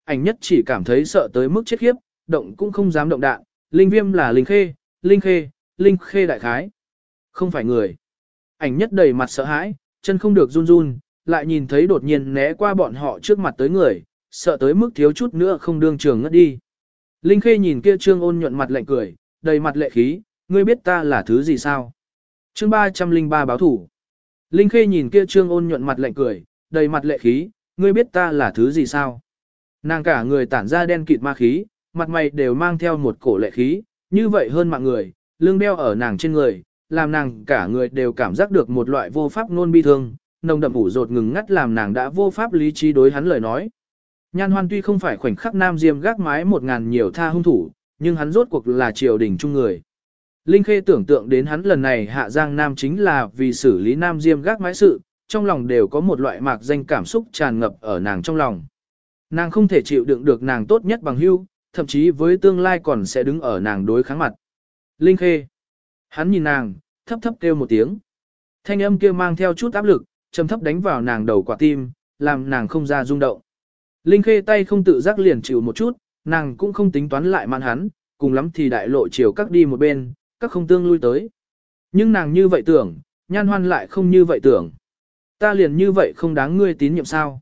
Ảnh nhất chỉ cảm thấy sợ tới mức chết khiếp, động cũng không dám động đạn, linh viêm là linh khê, linh khê, linh khê đại khái. Không phải người. Ảnh nhất đầy mặt sợ hãi, chân không được run run, lại nhìn thấy đột nhiên né qua bọn họ trước mặt tới người, sợ tới mức thiếu chút nữa không đương trường ngất đi. Linh khê nhìn kia trương ôn nhuận mặt lạnh cười, đầy mặt lệ khí, ngươi biết ta là thứ gì sao? Chương 303 báo thủ. Linh khê nhìn kia trương ôn nhuận mặt lạnh cười, đầy mặt lệ khí, ngươi biết ta là thứ gì sao? Nàng cả người tản ra đen kịt ma khí, mặt mày đều mang theo một cổ lệ khí, như vậy hơn mạng người, lưng đeo ở nàng trên người, làm nàng cả người đều cảm giác được một loại vô pháp nôn bi thương, nồng đậm ủ rột ngừng ngắt làm nàng đã vô pháp lý trí đối hắn lời nói. Nhan hoan tuy không phải khoảnh khắc nam diêm gác mái một ngàn nhiều tha hung thủ, nhưng hắn rốt cuộc là triều đình chung người. Linh Khê tưởng tượng đến hắn lần này hạ giang nam chính là vì xử lý nam diêm gác mái sự, trong lòng đều có một loại mạc danh cảm xúc tràn ngập ở nàng trong lòng. Nàng không thể chịu đựng được nàng tốt nhất bằng hưu, thậm chí với tương lai còn sẽ đứng ở nàng đối kháng mặt. Linh Khê. Hắn nhìn nàng, thấp thấp kêu một tiếng. Thanh âm kia mang theo chút áp lực, trầm thấp đánh vào nàng đầu quả tim, làm nàng không ra rung động. Linh Khê tay không tự giác liền chịu một chút, nàng cũng không tính toán lại mạn hắn, cùng lắm thì đại lộ chiều các đi một bên, các không tương lui tới. Nhưng nàng như vậy tưởng, nhan hoan lại không như vậy tưởng. Ta liền như vậy không đáng ngươi tín nhiệm sao.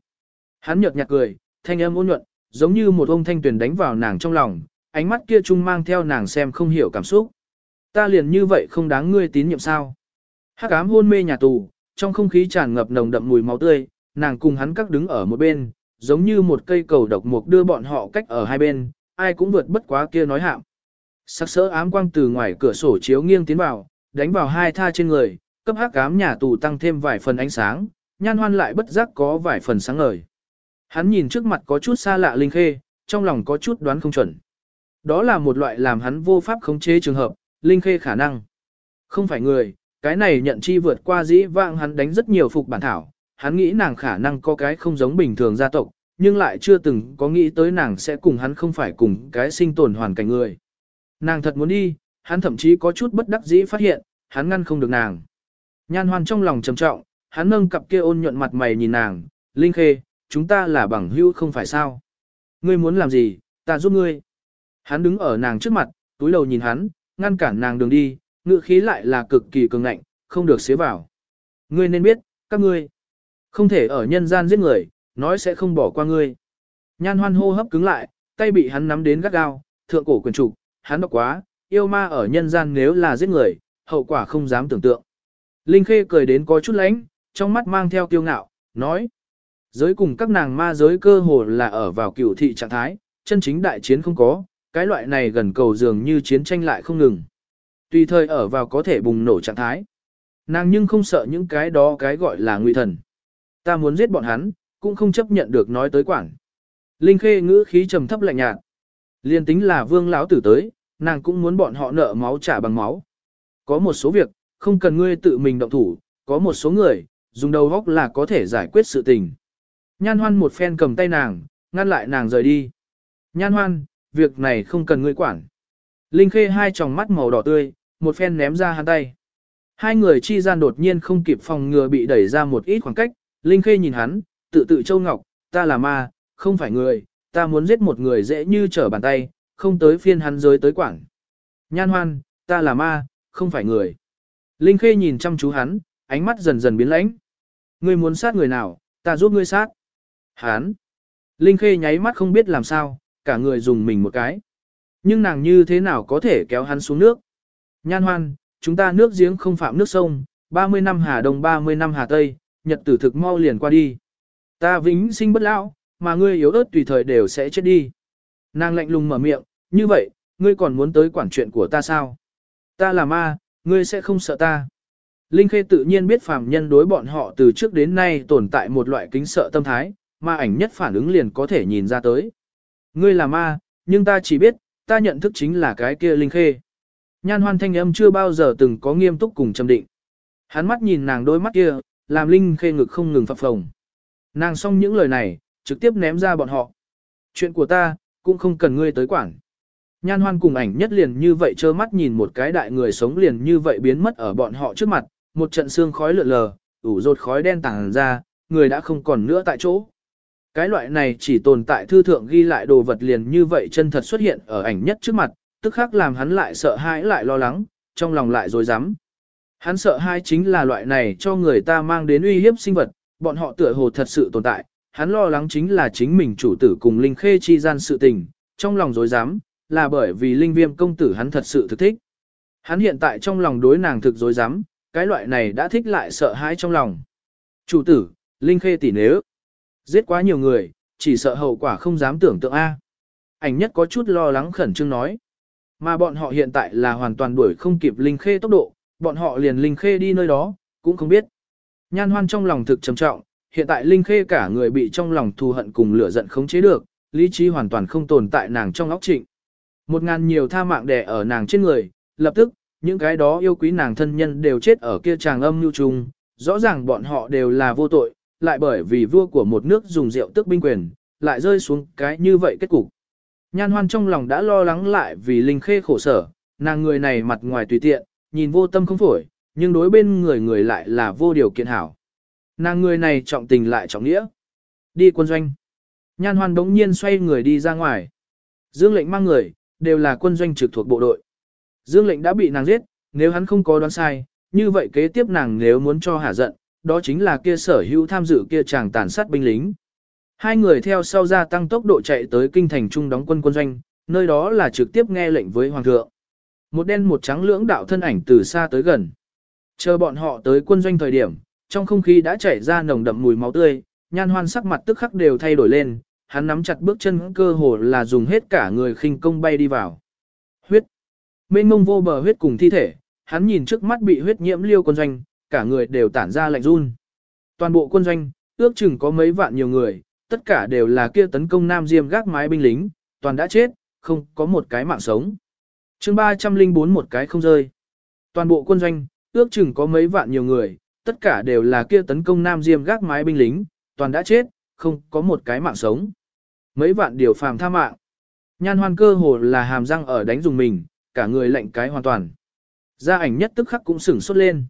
Hắn nhợt nhạt cười, thanh âm ôn nhuận, giống như một ông thanh tuyển đánh vào nàng trong lòng, ánh mắt kia chung mang theo nàng xem không hiểu cảm xúc. Ta liền như vậy không đáng ngươi tín nhiệm sao. Hắc ám hôn mê nhà tù, trong không khí tràn ngập nồng đậm mùi máu tươi, nàng cùng hắn các đứng ở một bên, giống như một cây cầu độc mục đưa bọn họ cách ở hai bên, ai cũng vượt bất quá kia nói hạm. Sắc sỡ ám quang từ ngoài cửa sổ chiếu nghiêng tiến vào, đánh vào hai tha trên người, cấp hắc ám nhà tù tăng thêm vài phần ánh sáng, nhan hoan lại bất giác có vài phần sáng ngời. Hắn nhìn trước mặt có chút xa lạ linh khê, trong lòng có chút đoán không chuẩn. Đó là một loại làm hắn vô pháp khống chế trường hợp, linh khê khả năng. Không phải người, cái này nhận chi vượt qua dĩ vãng hắn đánh rất nhiều phục bản thảo, hắn nghĩ nàng khả năng có cái không giống bình thường gia tộc, nhưng lại chưa từng có nghĩ tới nàng sẽ cùng hắn không phải cùng cái sinh tồn hoàn cảnh người. Nàng thật muốn đi, hắn thậm chí có chút bất đắc dĩ phát hiện, hắn ngăn không được nàng. Nhan hoan trong lòng trầm trọng, hắn nâng cặp kia ôn nhuận mặt mày nhìn nàng, Linh Khê, chúng ta là bằng hữu không phải sao. Ngươi muốn làm gì, ta giúp ngươi. Hắn đứng ở nàng trước mặt, túi đầu nhìn hắn, ngăn cản nàng đường đi, ngự khí lại là cực kỳ cường ngạnh, không được xế vào. Ngươi nên biết, các ngươi không thể ở nhân gian giết người, nói sẽ không bỏ qua ngươi. Nhan hoan hô hấp cứng lại, tay bị hắn nắm đến gắt gao, thượng cổ quyền trục, hắn độc quá, yêu ma ở nhân gian nếu là giết người, hậu quả không dám tưởng tượng. Linh Khê cười đến có chút lánh, trong mắt mang theo kiêu ngạo, nói. Giới cùng các nàng ma giới cơ hồ là ở vào cựu thị trạng thái, chân chính đại chiến không có, cái loại này gần cầu dường như chiến tranh lại không ngừng. Tùy thời ở vào có thể bùng nổ trạng thái. Nàng nhưng không sợ những cái đó cái gọi là nguy thần. Ta muốn giết bọn hắn, cũng không chấp nhận được nói tới quảng. Linh Khê ngữ khí trầm thấp lạnh nhạt. Liên tính là vương lão tử tới, nàng cũng muốn bọn họ nợ máu trả bằng máu. Có một số việc, không cần ngươi tự mình động thủ, có một số người, dùng đầu góc là có thể giải quyết sự tình. Nhan hoan một phen cầm tay nàng, ngăn lại nàng rời đi. Nhan hoan, việc này không cần ngươi quản. Linh khê hai tròng mắt màu đỏ tươi, một phen ném ra hắn tay. Hai người chi gian đột nhiên không kịp phòng ngừa bị đẩy ra một ít khoảng cách, Linh khê nhìn hắn, tự tự châu ngọc, ta là ma, không phải người, ta muốn giết một người dễ như trở bàn tay, không tới phiên hắn giới tới quảng. Nhan hoan, ta là ma, không phải người. Linh khê nhìn chăm chú hắn, ánh mắt dần dần biến lãnh. Ngươi muốn sát người nào, ta giúp ngươi sát. Hắn. Linh Khê nháy mắt không biết làm sao, cả người dùng mình một cái. Nhưng nàng như thế nào có thể kéo hắn xuống nước? Nhan hoan, chúng ta nước giếng không phạm nước sông, 30 năm Hà Đông 30 năm Hà Tây, nhật tử thực mau liền qua đi. Ta vĩnh sinh bất lão, mà ngươi yếu ớt tùy thời đều sẽ chết đi. Nàng lạnh lùng mở miệng, như vậy, ngươi còn muốn tới quản chuyện của ta sao? Ta là ma, ngươi sẽ không sợ ta. Linh Khê tự nhiên biết phàm nhân đối bọn họ từ trước đến nay tồn tại một loại kính sợ tâm thái, mà ảnh nhất phản ứng liền có thể nhìn ra tới. Ngươi là ma, nhưng ta chỉ biết, ta nhận thức chính là cái kia linh khê. Nhan hoan thanh âm chưa bao giờ từng có nghiêm túc cùng trầm định. Hắn mắt nhìn nàng đôi mắt kia, làm linh khê ngực không ngừng phập phồng. Nàng xong những lời này, trực tiếp ném ra bọn họ. Chuyện của ta, cũng không cần ngươi tới quản. Nhan hoan cùng ảnh nhất liền như vậy trơ mắt nhìn một cái đại người sống liền như vậy biến mất ở bọn họ trước mặt, một trận xương khói lượn lờ, ủ rột khói đen tàng ra, người đã không còn nữa tại chỗ. Cái loại này chỉ tồn tại thư thượng ghi lại đồ vật liền như vậy chân thật xuất hiện ở ảnh nhất trước mặt, tức khắc làm hắn lại sợ hãi lại lo lắng, trong lòng lại dối rắm Hắn sợ hai chính là loại này cho người ta mang đến uy hiếp sinh vật, bọn họ tựa hồ thật sự tồn tại, hắn lo lắng chính là chính mình chủ tử cùng Linh Khê chi gian sự tình, trong lòng dối dám, là bởi vì Linh Viêm công tử hắn thật sự thực thích. Hắn hiện tại trong lòng đối nàng thực dối dám, cái loại này đã thích lại sợ hãi trong lòng. Chủ tử, Linh Khê tỷ nếu, giết quá nhiều người, chỉ sợ hậu quả không dám tưởng tượng A. Ảnh nhất có chút lo lắng khẩn trương nói. Mà bọn họ hiện tại là hoàn toàn đuổi không kịp Linh Khê tốc độ, bọn họ liền Linh Khê đi nơi đó, cũng không biết. Nhan hoan trong lòng thực trầm trọng, hiện tại Linh Khê cả người bị trong lòng thù hận cùng lửa giận khống chế được, lý trí hoàn toàn không tồn tại nàng trong óc trịnh. Một ngàn nhiều tha mạng đè ở nàng trên người, lập tức, những cái đó yêu quý nàng thân nhân đều chết ở kia tràng âm nhu trùng, rõ ràng bọn họ đều là vô tội, lại bởi vì vua của một nước dùng rượu tức binh quyền, lại rơi xuống cái như vậy kết cục. Nhan hoan trong lòng đã lo lắng lại vì Linh Khê khổ sở, nàng người này mặt ngoài tùy tiện, nhìn vô tâm không phổi, nhưng đối bên người người lại là vô điều kiện hảo. Nàng người này trọng tình lại trọng nghĩa. Đi quân doanh. Nhan hoan đống nhiên xoay người đi ra ngoài. Dương lệnh mang người, đều là quân doanh trực thuộc bộ đội. Dương lệnh đã bị nàng giết, nếu hắn không có đoán sai, như vậy kế tiếp nàng nếu muốn cho hả giận, đó chính là kia sở hữu tham dự kia chàng tàn sát binh lính. Hai người theo sau ra tăng tốc độ chạy tới kinh thành trung đóng quân quân doanh, nơi đó là trực tiếp nghe lệnh với hoàng thượng. Một đen một trắng lưỡng đạo thân ảnh từ xa tới gần. Chờ bọn họ tới quân doanh thời điểm, trong không khí đã chảy ra nồng đậm mùi máu tươi, nhan hoan sắc mặt tức khắc đều thay đổi lên, hắn nắm chặt bước chân cơ hồ là dùng hết cả người khinh công bay đi vào. Huyết. Mênh mông vô bờ huyết cùng thi thể, hắn nhìn trước mắt bị huyết nhiễm liêu quân doanh, cả người đều tản ra lạnh run. Toàn bộ quân doanh, ước chừng có mấy vạn nhiều người, tất cả đều là kia tấn công Nam Diêm gác mái binh lính, toàn đã chết, không có một cái mạng sống chương 304 một cái không rơi. Toàn bộ quân doanh, ước chừng có mấy vạn nhiều người, tất cả đều là kia tấn công Nam Diêm gác mái binh lính, toàn đã chết, không có một cái mạng sống. Mấy vạn điều phàm tha mạng. Nhan hoan cơ hồ là hàm răng ở đánh dùng mình, cả người lạnh cái hoàn toàn. Gia ảnh nhất tức khắc cũng sửng sốt lên.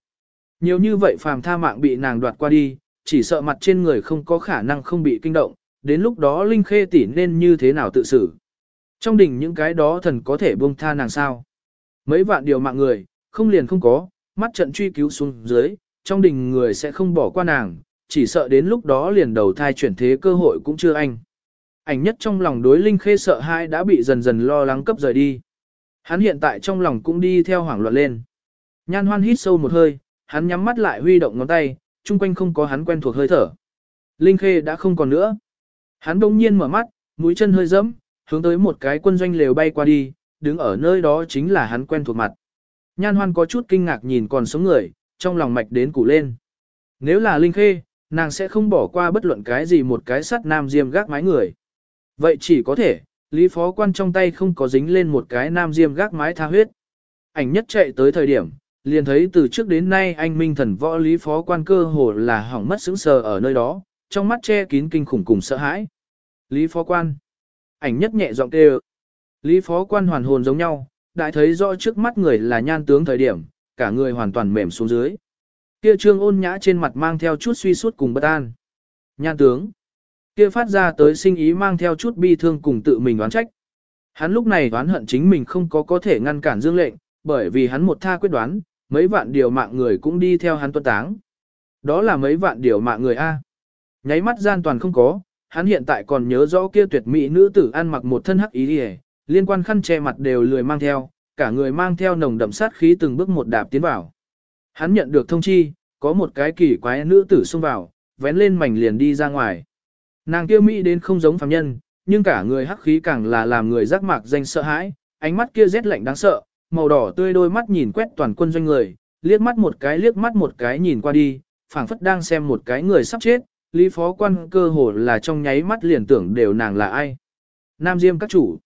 Nhiều như vậy phàm tha mạng bị nàng đoạt qua đi, chỉ sợ mặt trên người không có khả năng không bị kinh động, đến lúc đó Linh Khê tỷ nên như thế nào tự xử. Trong đỉnh những cái đó thần có thể buông tha nàng sao. Mấy vạn điều mạng người, không liền không có, mắt trận truy cứu xuống dưới, trong đỉnh người sẽ không bỏ qua nàng, chỉ sợ đến lúc đó liền đầu thai chuyển thế cơ hội cũng chưa anh. Ảnh nhất trong lòng đối Linh Khê sợ hai đã bị dần dần lo lắng cấp rời đi. Hắn hiện tại trong lòng cũng đi theo hoảng loạn lên. Nhan hoan hít sâu một hơi, hắn nhắm mắt lại huy động ngón tay, chung quanh không có hắn quen thuộc hơi thở. Linh Khê đã không còn nữa. Hắn đông nhiên mở mắt, mũi chân hơi dẫm, hướng tới một cái quân doanh lều bay qua đi, đứng ở nơi đó chính là hắn quen thuộc mặt. Nhan hoan có chút kinh ngạc nhìn còn sống người, trong lòng mạch đến củ lên. Nếu là Linh Khê, nàng sẽ không bỏ qua bất luận cái gì một cái sắt nam diêm gác mái người. Vậy chỉ có thể, Lý Phó Quan trong tay không có dính lên một cái nam diêm gác mái tha huyết. Ảnh nhất chạy tới thời điểm, liền thấy từ trước đến nay anh minh thần võ Lý Phó Quan cơ hồ là hỏng mất sững sờ ở nơi đó, trong mắt che kín kinh khủng cùng sợ hãi. Lý Phó Quan. Ảnh nhất nhẹ giọng kêu. Lý Phó Quan hoàn hồn giống nhau, đại thấy rõ trước mắt người là nhan tướng thời điểm, cả người hoàn toàn mềm xuống dưới. Kia trương ôn nhã trên mặt mang theo chút suy suốt cùng bất an. Nhan tướng. Kia phát ra tới sinh ý mang theo chút bi thương cùng tự mình đoán trách. Hắn lúc này đoán hận chính mình không có có thể ngăn cản dương lệnh, bởi vì hắn một tha quyết đoán, mấy vạn điều mạng người cũng đi theo hắn tuân táng. Đó là mấy vạn điều mạng người A. Nháy mắt gian toàn không có, hắn hiện tại còn nhớ rõ kia tuyệt mỹ nữ tử ăn mặc một thân hắc ý hề, liên quan khăn che mặt đều lười mang theo, cả người mang theo nồng đậm sát khí từng bước một đạp tiến vào. Hắn nhận được thông chi, có một cái kỳ quái nữ tử xông vào, vén lên mảnh liền đi ra ngoài. Nàng kia mỹ đến không giống phàm nhân, nhưng cả người hắc khí càng là làm người giác mạc danh sợ hãi, ánh mắt kia rét lạnh đáng sợ, màu đỏ tươi đôi mắt nhìn quét toàn quân doanh người, liếc mắt một cái liếc mắt một cái nhìn qua đi, phảng phất đang xem một cái người sắp chết, Lý Phó Quan cơ hồ là trong nháy mắt liền tưởng đều nàng là ai. Nam Diêm các chủ.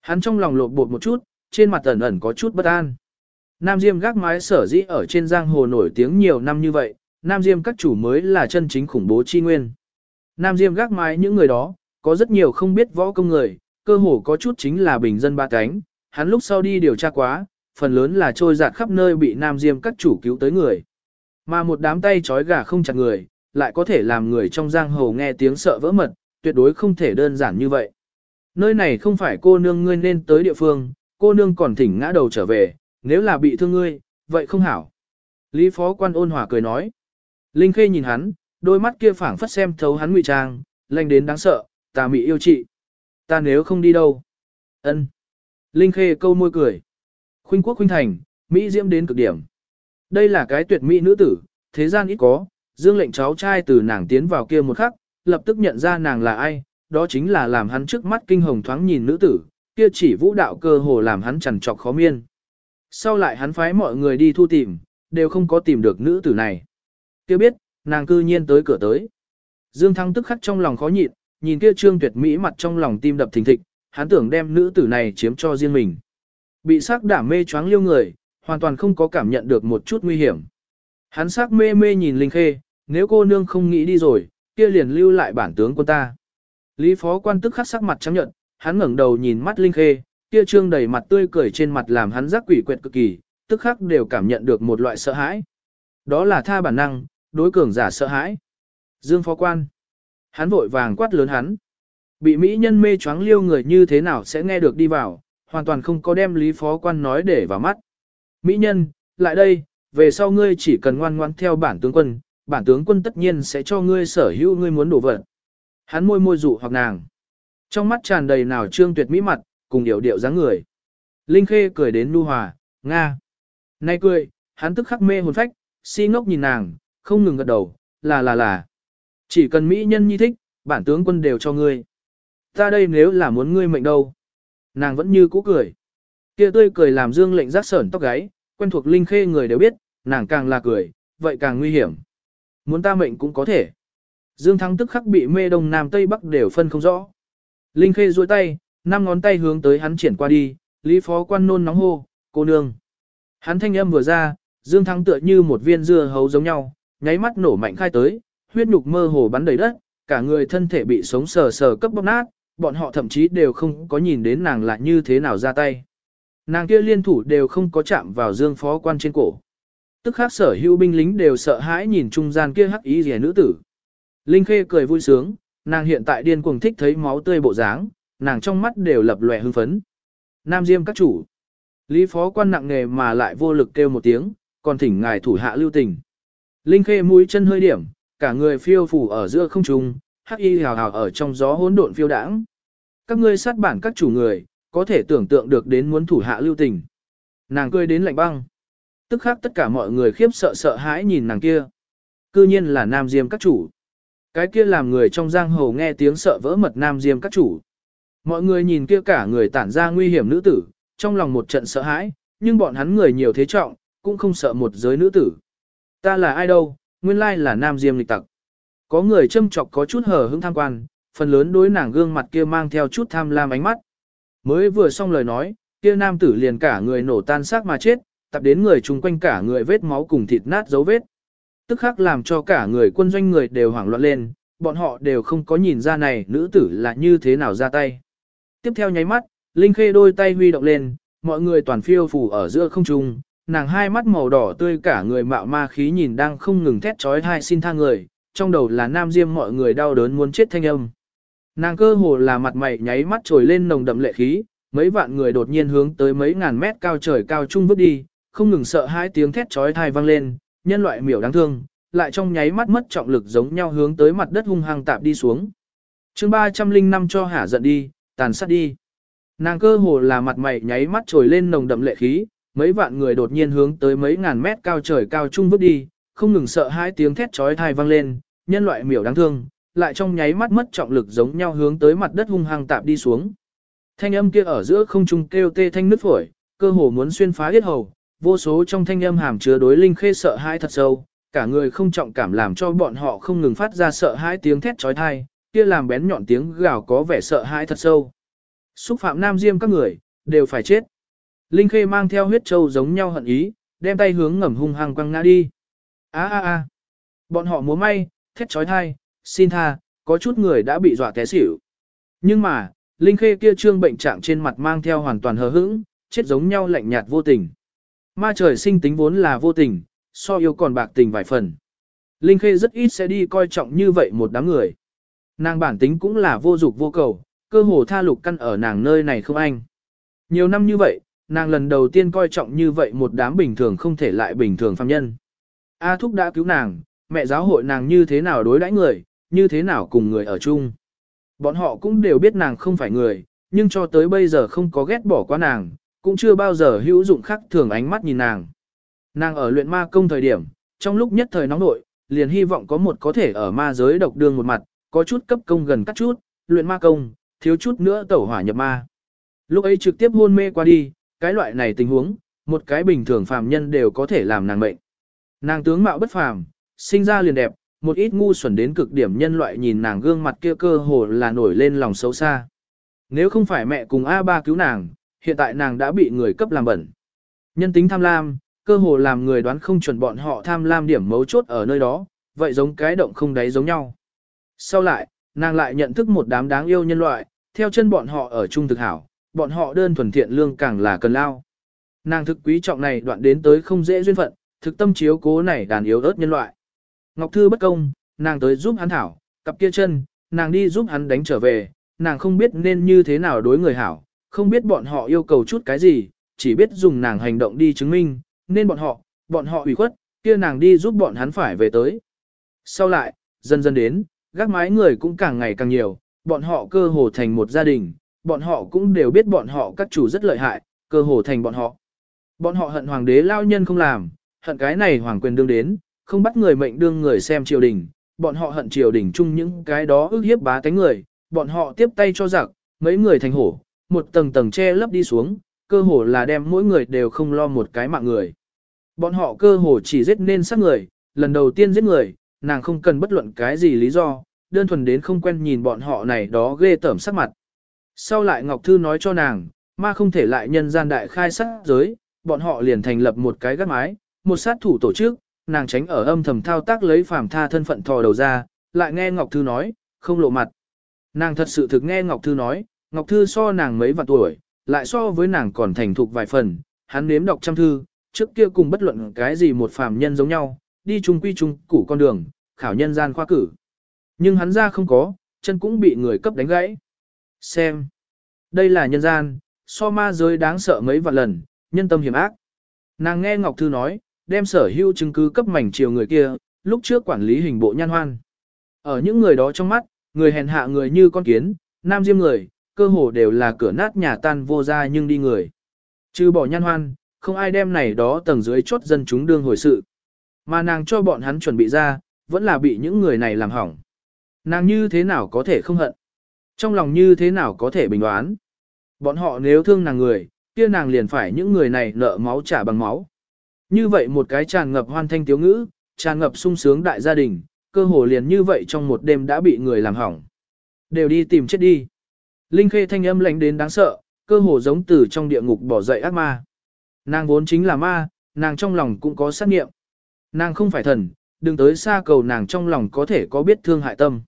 Hắn trong lòng lột bột một chút, trên mặt ẩn ẩn có chút bất an. Nam Diêm gác mái sở dĩ ở trên giang hồ nổi tiếng nhiều năm như vậy, Nam Diêm các chủ mới là chân chính khủng bố chi nguyên. Nam Diêm gác mái những người đó, có rất nhiều không biết võ công người, cơ hồ có chút chính là bình dân ba cánh, hắn lúc sau đi điều tra quá, phần lớn là trôi giạt khắp nơi bị Nam Diêm các chủ cứu tới người. Mà một đám tay trói gà không chặt người, lại có thể làm người trong giang hồ nghe tiếng sợ vỡ mật, tuyệt đối không thể đơn giản như vậy. Nơi này không phải cô nương ngươi nên tới địa phương, cô nương còn thỉnh ngã đầu trở về, nếu là bị thương ngươi, vậy không hảo. Lý phó quan ôn hòa cười nói. Linh Khê nhìn hắn, đôi mắt kia phảng phất xem thấu hắn ngụy trang, lanh đến đáng sợ, ta mị yêu chị. Ta nếu không đi đâu? Ân. Linh Khê câu môi cười. Khuynh quốc khuynh thành, Mỹ diễm đến cực điểm. Đây là cái tuyệt mỹ nữ tử, thế gian ít có, dương lệnh cháu trai từ nàng tiến vào kia một khắc, lập tức nhận ra nàng là ai, đó chính là làm hắn trước mắt kinh hồng thoáng nhìn nữ tử, kia chỉ vũ đạo cơ hồ làm hắn chằn trọc khó miên. Sau lại hắn phái mọi người đi thu tìm, đều không có tìm được nữ tử này. Kia biết, nàng cư nhiên tới cửa tới. Dương Thăng tức khắc trong lòng khó nhịn, nhìn kia trương tuyệt mỹ mặt trong lòng tim đập thình thịch, hắn tưởng đem nữ tử này chiếm cho riêng mình. Bị sắc đảm mê choáng liêu người, hoàn toàn không có cảm nhận được một chút nguy hiểm. Hắn sắc mê mê nhìn Linh Khê, nếu cô nương không nghĩ đi rồi, kia liền lưu lại bản tướng quân ta. Lý phó quan tức khắc sắc mặt trắng nhận, hắn ngẩng đầu nhìn mắt Linh Khê, kia trương đầy mặt tươi cười trên mặt làm hắn giác quỷ quyệt cực kỳ, tức khắc đều cảm nhận được một loại sợ hãi. Đó là tha bản năng, đối cường giả sợ hãi. Dương phó quan. Hắn vội vàng quát lớn hắn. Bị mỹ nhân mê choáng liêu người như thế nào sẽ nghe được đi vào, hoàn toàn không có đem lý phó quan nói để vào mắt. Mỹ nhân, lại đây, về sau ngươi chỉ cần ngoan ngoan theo bản tướng quân, bản tướng quân tất nhiên sẽ cho ngươi sở hữu ngươi muốn đổ vật. Hắn môi môi dụ hoặc nàng. Trong mắt tràn đầy nào trương tuyệt mỹ mặt, cùng điệu điệu dáng người. Linh Khê cười đến nu hòa, Nga. Nay cười, hắn tức khắc mê hồn phách, si ngốc nhìn nàng, không ngừng gật đầu, là là là. Chỉ cần mỹ nhân nhi thích, bản tướng quân đều cho ngươi. Ta đây nếu là muốn ngươi mệnh đâu. Nàng vẫn như cũ cười. Kia tươi cười làm dương lệnh rác sởn tóc gáy, quen thuộc linh khê người đều biết, nàng càng là cười, vậy càng nguy hiểm. Muốn ta mệnh cũng có thể. Dương Thắng tức khắc bị mê đông nam tây bắc đều phân không rõ. Linh khê duỗi tay, năm ngón tay hướng tới hắn triển qua đi, Lý Phó Quan nôn nóng hô, cô nương. Hắn thanh âm vừa ra, Dương Thắng tựa như một viên dưa hấu giống nhau, nháy mắt nổ mạnh khai tới, huyết nhục mơ hồ bắn đầy đất, cả người thân thể bị sống sờ sờ cấp bóc nát, bọn họ thậm chí đều không có nhìn đến nàng là như thế nào ra tay. Nàng kia liên thủ đều không có chạm vào Dương Phó Quan trên cổ. Tức khác sở hữu binh lính đều sợ hãi nhìn trung gian kia hắc ý rẻ nữ tử. Linh Khê cười vui sướng, nàng hiện tại điên cuồng thích thấy máu tươi bộ dáng, nàng trong mắt đều lập lòe hưng phấn. Nam Diêm các chủ. Lý phó quan nặng nghề mà lại vô lực kêu một tiếng, còn thỉnh ngài thủ hạ lưu tình. Linh Khê mũi chân hơi điểm, cả người phiêu phù ở giữa không trung, hắc y hào hào ở trong gió hỗn độn phiêu đãng. Các ngươi sát bản các chủ người, có thể tưởng tượng được đến muốn thủ hạ lưu tình. Nàng cười đến lạnh băng. Tức khắc tất cả mọi người khiếp sợ sợ hãi nhìn nàng kia. Cư nhiên là Nam Diêm các chủ. Cái kia làm người trong giang hồ nghe tiếng sợ vỡ mật Nam Diêm các chủ. Mọi người nhìn kia cả người tản ra nguy hiểm nữ tử, trong lòng một trận sợ hãi, nhưng bọn hắn người nhiều thế trọng, cũng không sợ một giới nữ tử. Ta là ai đâu, nguyên lai là nam diêm lịch tặc. Có người châm chọc có chút hờ hững tham quan, phần lớn đối nàng gương mặt kia mang theo chút tham lam ánh mắt. Mới vừa xong lời nói, kia nam tử liền cả người nổ tan xác mà chết, tập đến người chung quanh cả người vết máu cùng thịt nát dấu vết. Tức khắc làm cho cả người quân doanh người đều hoảng loạn lên, bọn họ đều không có nhìn ra này nữ tử là như thế nào ra tay. Tiếp theo nháy mắt, Linh Khê đôi tay huy động lên, mọi người toàn phiêu phù ở giữa không trung, nàng hai mắt màu đỏ tươi cả người mạo ma khí nhìn đang không ngừng thét chói thai xin tha người, trong đầu là nam diêm mọi người đau đớn muốn chết thanh âm. Nàng cơ hồ là mặt mày nháy mắt trồi lên nồng đậm lệ khí, mấy vạn người đột nhiên hướng tới mấy ngàn mét cao trời cao trung bước đi, không ngừng sợ hai tiếng thét chói thai vang lên, nhân loại miểu đáng thương, lại trong nháy mắt mất trọng lực giống nhau hướng tới mặt đất hung hăng tạp đi xuống. chương 305 cho hả giận đi, tàn sát đi. Nàng cơ hồ là mặt mày nháy mắt trồi lên nồng đậm lệ khí, mấy vạn người đột nhiên hướng tới mấy ngàn mét cao trời cao trung vứt đi, không ngừng sợ hai tiếng thét chói tai vang lên, nhân loại miểu đáng thương, lại trong nháy mắt mất trọng lực giống nhau hướng tới mặt đất hung hăng tạp đi xuống. Thanh âm kia ở giữa không trung kêu tê thanh nứt phổi, cơ hồ muốn xuyên phá huyết hầu, vô số trong thanh âm hàm chứa đối linh khê sợ hãi thật sâu, cả người không trọng cảm làm cho bọn họ không ngừng phát ra sợ hãi tiếng thét chói tai, kia làm bén nhọn tiếng gào có vẻ sợ hãi thật sâu. Xúc phạm Nam Diêm các người, đều phải chết. Linh Khê mang theo huyết châu giống nhau hận ý, đem tay hướng ngầm hung hăng quăng ngã đi. A a a. Bọn họ múa may, thét chói tai, xin tha, có chút người đã bị dọa té xỉu. Nhưng mà, Linh Khê kia trương bệnh trạng trên mặt mang theo hoàn toàn hờ hững, chết giống nhau lạnh nhạt vô tình. Ma trời sinh tính vốn là vô tình, so yêu còn bạc tình vài phần. Linh Khê rất ít sẽ đi coi trọng như vậy một đám người. Nàng bản tính cũng là vô dục vô cầu, cơ hồ tha lục căn ở nàng nơi này không anh. Nhiều năm như vậy, nàng lần đầu tiên coi trọng như vậy một đám bình thường không thể lại bình thường phàm nhân. A Thúc đã cứu nàng, mẹ giáo hội nàng như thế nào đối đãi người, như thế nào cùng người ở chung. Bọn họ cũng đều biết nàng không phải người, nhưng cho tới bây giờ không có ghét bỏ qua nàng, cũng chưa bao giờ hữu dụng khắc thường ánh mắt nhìn nàng. Nàng ở luyện ma công thời điểm, trong lúc nhất thời nóng nội, liền hy vọng có một có thể ở ma giới độc đương một mặt, có chút cấp công gần cắt chút, luyện ma công, thiếu chút nữa tẩu hỏa nhập ma. Lúc ấy trực tiếp hôn mê qua đi, cái loại này tình huống, một cái bình thường phàm nhân đều có thể làm nàng mệnh. Nàng tướng mạo bất phàm, sinh ra liền đẹp, một ít ngu xuẩn đến cực điểm nhân loại nhìn nàng gương mặt kia cơ hồ là nổi lên lòng xấu xa. Nếu không phải mẹ cùng A3 cứu nàng, hiện tại nàng đã bị người cấp làm bẩn. Nhân tính tham lam, cơ hồ làm người đoán không chuẩn bọn họ tham lam điểm mấu chốt ở nơi đó, vậy giống cái động không đáy giống nhau. Sau lại, nàng lại nhận thức một đám đáng yêu nhân loại, theo chân bọn họ ở chung thực hảo, bọn họ đơn thuần thiện lương càng là cần lao. Nàng thực quý trọng này đoạn đến tới không dễ duyên phận, thực tâm chiếu cố này đàn yếu ớt nhân loại. Ngọc Thư bất công, nàng tới giúp hắn thảo, cặp kia chân, nàng đi giúp hắn đánh trở về, nàng không biết nên như thế nào đối người hảo, không biết bọn họ yêu cầu chút cái gì, chỉ biết dùng nàng hành động đi chứng minh, nên bọn họ, bọn họ ủy khuất, kia nàng đi giúp bọn hắn phải về tới. Sau lại, dần dần đến, gác mái người cũng càng ngày càng nhiều, bọn họ cơ hồ thành một gia đình, bọn họ cũng đều biết bọn họ các chủ rất lợi hại, cơ hồ thành bọn họ. Bọn họ hận hoàng đế lao nhân không làm, hận cái này hoàng quyền đương đến, không bắt người mệnh đương người xem triều đình, bọn họ hận triều đình chung những cái đó ước hiếp bá tánh người, bọn họ tiếp tay cho giặc, mấy người thành hổ, một tầng tầng che lấp đi xuống, cơ hồ là đem mỗi người đều không lo một cái mạng người. Bọn họ cơ hồ chỉ giết nên sát người, lần đầu tiên giết người, nàng không cần bất luận cái gì lý do, đơn thuần đến không quen nhìn bọn họ này đó ghê tởm sắc mặt. Sau lại Ngọc Thư nói cho nàng, ma không thể lại nhân gian đại khai sát giới, bọn họ liền thành lập một cái gác mái, một sát thủ tổ chức, nàng tránh ở âm thầm thao tác lấy phàm tha thân phận thò đầu ra, lại nghe Ngọc Thư nói, không lộ mặt. Nàng thật sự thực nghe Ngọc Thư nói, Ngọc Thư so nàng mấy vạn tuổi, lại so với nàng còn thành thục vài phần, hắn nếm đọc trăm thư, trước kia cùng bất luận cái gì một phàm nhân giống nhau, đi chung quy chung củ con đường, khảo nhân gian khoa cử. Nhưng hắn ra không có, chân cũng bị người cấp đánh gãy. Xem. Đây là nhân gian, so ma giới đáng sợ mấy vạn lần, nhân tâm hiểm ác. Nàng nghe Ngọc Thư nói, đem sở hữu chứng cứ cấp mảnh chiều người kia, lúc trước quản lý hình bộ nhan hoan. Ở những người đó trong mắt, người hèn hạ người như con kiến, nam diêm người, cơ hồ đều là cửa nát nhà tan vô ra nhưng đi người. Trừ bỏ nhan hoan, không ai đem này đó tầng dưới chốt dân chúng đương hồi sự. Mà nàng cho bọn hắn chuẩn bị ra, vẫn là bị những người này làm hỏng. Nàng như thế nào có thể không hận? Trong lòng như thế nào có thể bình đoán? Bọn họ nếu thương nàng người, kia nàng liền phải những người này nợ máu trả bằng máu. Như vậy một cái tràn ngập hoan thanh tiếu ngữ, tràn ngập sung sướng đại gia đình, cơ hồ liền như vậy trong một đêm đã bị người làm hỏng. Đều đi tìm chết đi. Linh khê thanh âm lạnh đến đáng sợ, cơ hồ giống từ trong địa ngục bỏ dậy ác ma. Nàng vốn chính là ma, nàng trong lòng cũng có sát nghiệm. Nàng không phải thần, đừng tới xa cầu nàng trong lòng có thể có biết thương hại tâm.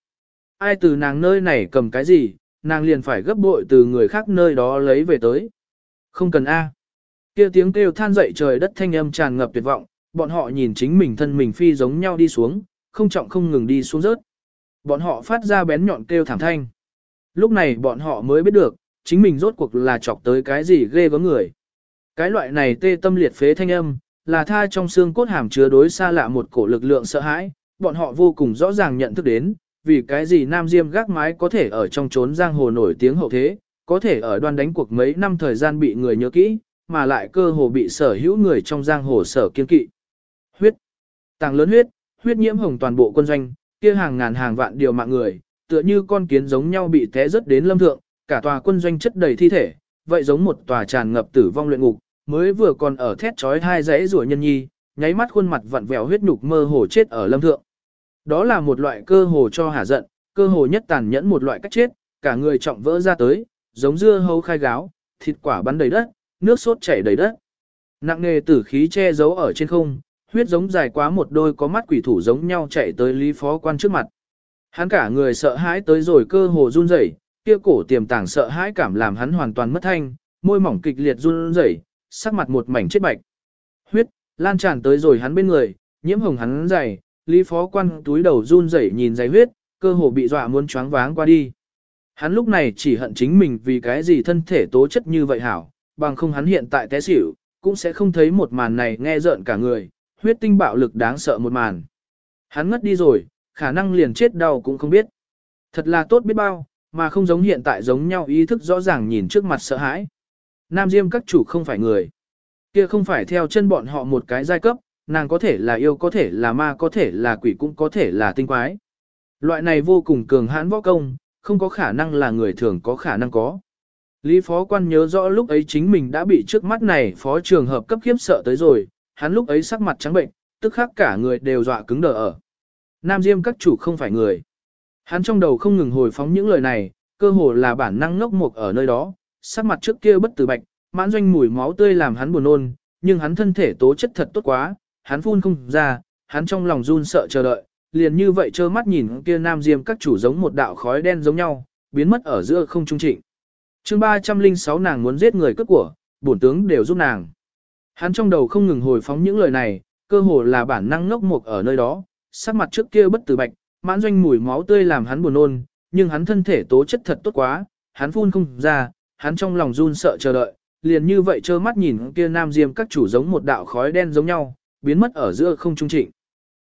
Ai từ nàng nơi này cầm cái gì, nàng liền phải gấp bội từ người khác nơi đó lấy về tới. Không cần A. Kia tiếng kêu than dậy trời đất thanh âm tràn ngập tuyệt vọng, bọn họ nhìn chính mình thân mình phi giống nhau đi xuống, không trọng không ngừng đi xuống rớt. Bọn họ phát ra bén nhọn kêu thảm thanh. Lúc này bọn họ mới biết được, chính mình rốt cuộc là chọc tới cái gì ghê gớm người. Cái loại này tê tâm liệt phế thanh âm, là tha trong xương cốt hàm chứa đối xa lạ một cổ lực lượng sợ hãi, bọn họ vô cùng rõ ràng nhận thức đến, vì cái gì Nam Diêm gác mái có thể ở trong trốn giang hồ nổi tiếng hậu thế, có thể ở đoan đánh cuộc mấy năm thời gian bị người nhớ kỹ, mà lại cơ hồ bị sở hữu người trong giang hồ sở kiên kỵ. Huyết. Tàng lớn huyết, huyết nhiễm hồng toàn bộ quân doanh, kia hàng ngàn hàng vạn điều mạng người, tựa như con kiến giống nhau bị té rớt đến lâm thượng, cả tòa quân doanh chất đầy thi thể, vậy giống một tòa tràn ngập tử vong luyện ngục, mới vừa còn ở thét chói hai dãy rủa nhân nhi, nháy mắt khuôn mặt vặn vẹo huyết nhục mơ hồ chết ở lâm thượng. Đó là một loại cơ hồ cho hả giận, cơ hồ nhất tàn nhẫn một loại cách chết, cả người trọng vỡ ra tới, giống dưa hấu khai gáo, thịt quả bắn đầy đất, nước sốt chảy đầy đất. Nặng nề tử khí che giấu ở trên không, huyết giống dài quá một đôi có mắt quỷ thủ giống nhau chạy tới Lý Phó Quan trước mặt. Hắn cả người sợ hãi tới rồi cơ hồ run rẩy, kia cổ tiềm tàng sợ hãi cảm làm hắn hoàn toàn mất thanh, môi mỏng kịch liệt run rẩy, sắc mặt một mảnh chết bạch. Huyết lan tràn tới rồi hắn bên người, nhiễm hồng hắn dày, Lý Phó Quan túi đầu run rẩy nhìn dày huyết, cơ hồ bị dọa muốn choáng váng qua đi. Hắn lúc này chỉ hận chính mình vì cái gì thân thể tố chất như vậy hảo, bằng không hắn hiện tại té xỉu, cũng sẽ không thấy một màn này nghe rợn cả người, huyết tinh bạo lực đáng sợ một màn. Hắn ngất đi rồi, khả năng liền chết đau cũng không biết. Thật là tốt biết bao, mà không giống hiện tại giống nhau ý thức rõ ràng nhìn trước mặt sợ hãi. Nam Diêm các chủ không phải người. Kia không phải theo chân bọn họ một cái giai cấp, nàng có thể là yêu có thể là ma có thể là quỷ cũng có thể là tinh quái. Loại này vô cùng cường hãn võ công, không có khả năng là người thường có khả năng có. Lý phó quan nhớ rõ lúc ấy chính mình đã bị trước mắt này phó trường hợp cấp khiếp sợ tới rồi, hắn lúc ấy sắc mặt trắng bệnh, tức khắc cả người đều dọa cứng đờ ở. Nam Diêm các chủ không phải người. Hắn trong đầu không ngừng hồi phóng những lời này, cơ hồ là bản năng ngốc mục ở nơi đó, sắc mặt trước kia bất tử bạch, mãn doanh mùi máu tươi làm hắn buồn nôn, nhưng hắn thân thể tố chất thật tốt quá, hắn phun không ra, hắn trong lòng run sợ chờ đợi, liền như vậy trơ mắt nhìn kia nam diêm các chủ giống một đạo khói đen giống nhau, biến mất ở giữa không trung trịnh. chương 306 nàng muốn giết người cướp của, bổn tướng đều giúp nàng. Hắn trong đầu không ngừng hồi phóng những lời này, cơ hồ là bản năng ngốc mục ở nơi đó, sắc mặt trước kia bất tử bạch, mãn doanh mùi máu tươi làm hắn buồn nôn, nhưng hắn thân thể tố chất thật tốt quá, hắn phun không ra, hắn trong lòng run sợ chờ đợi, liền như vậy trơ mắt nhìn kia nam diêm các chủ giống một đạo khói đen giống nhau, biến mất ở giữa không trung trịnh.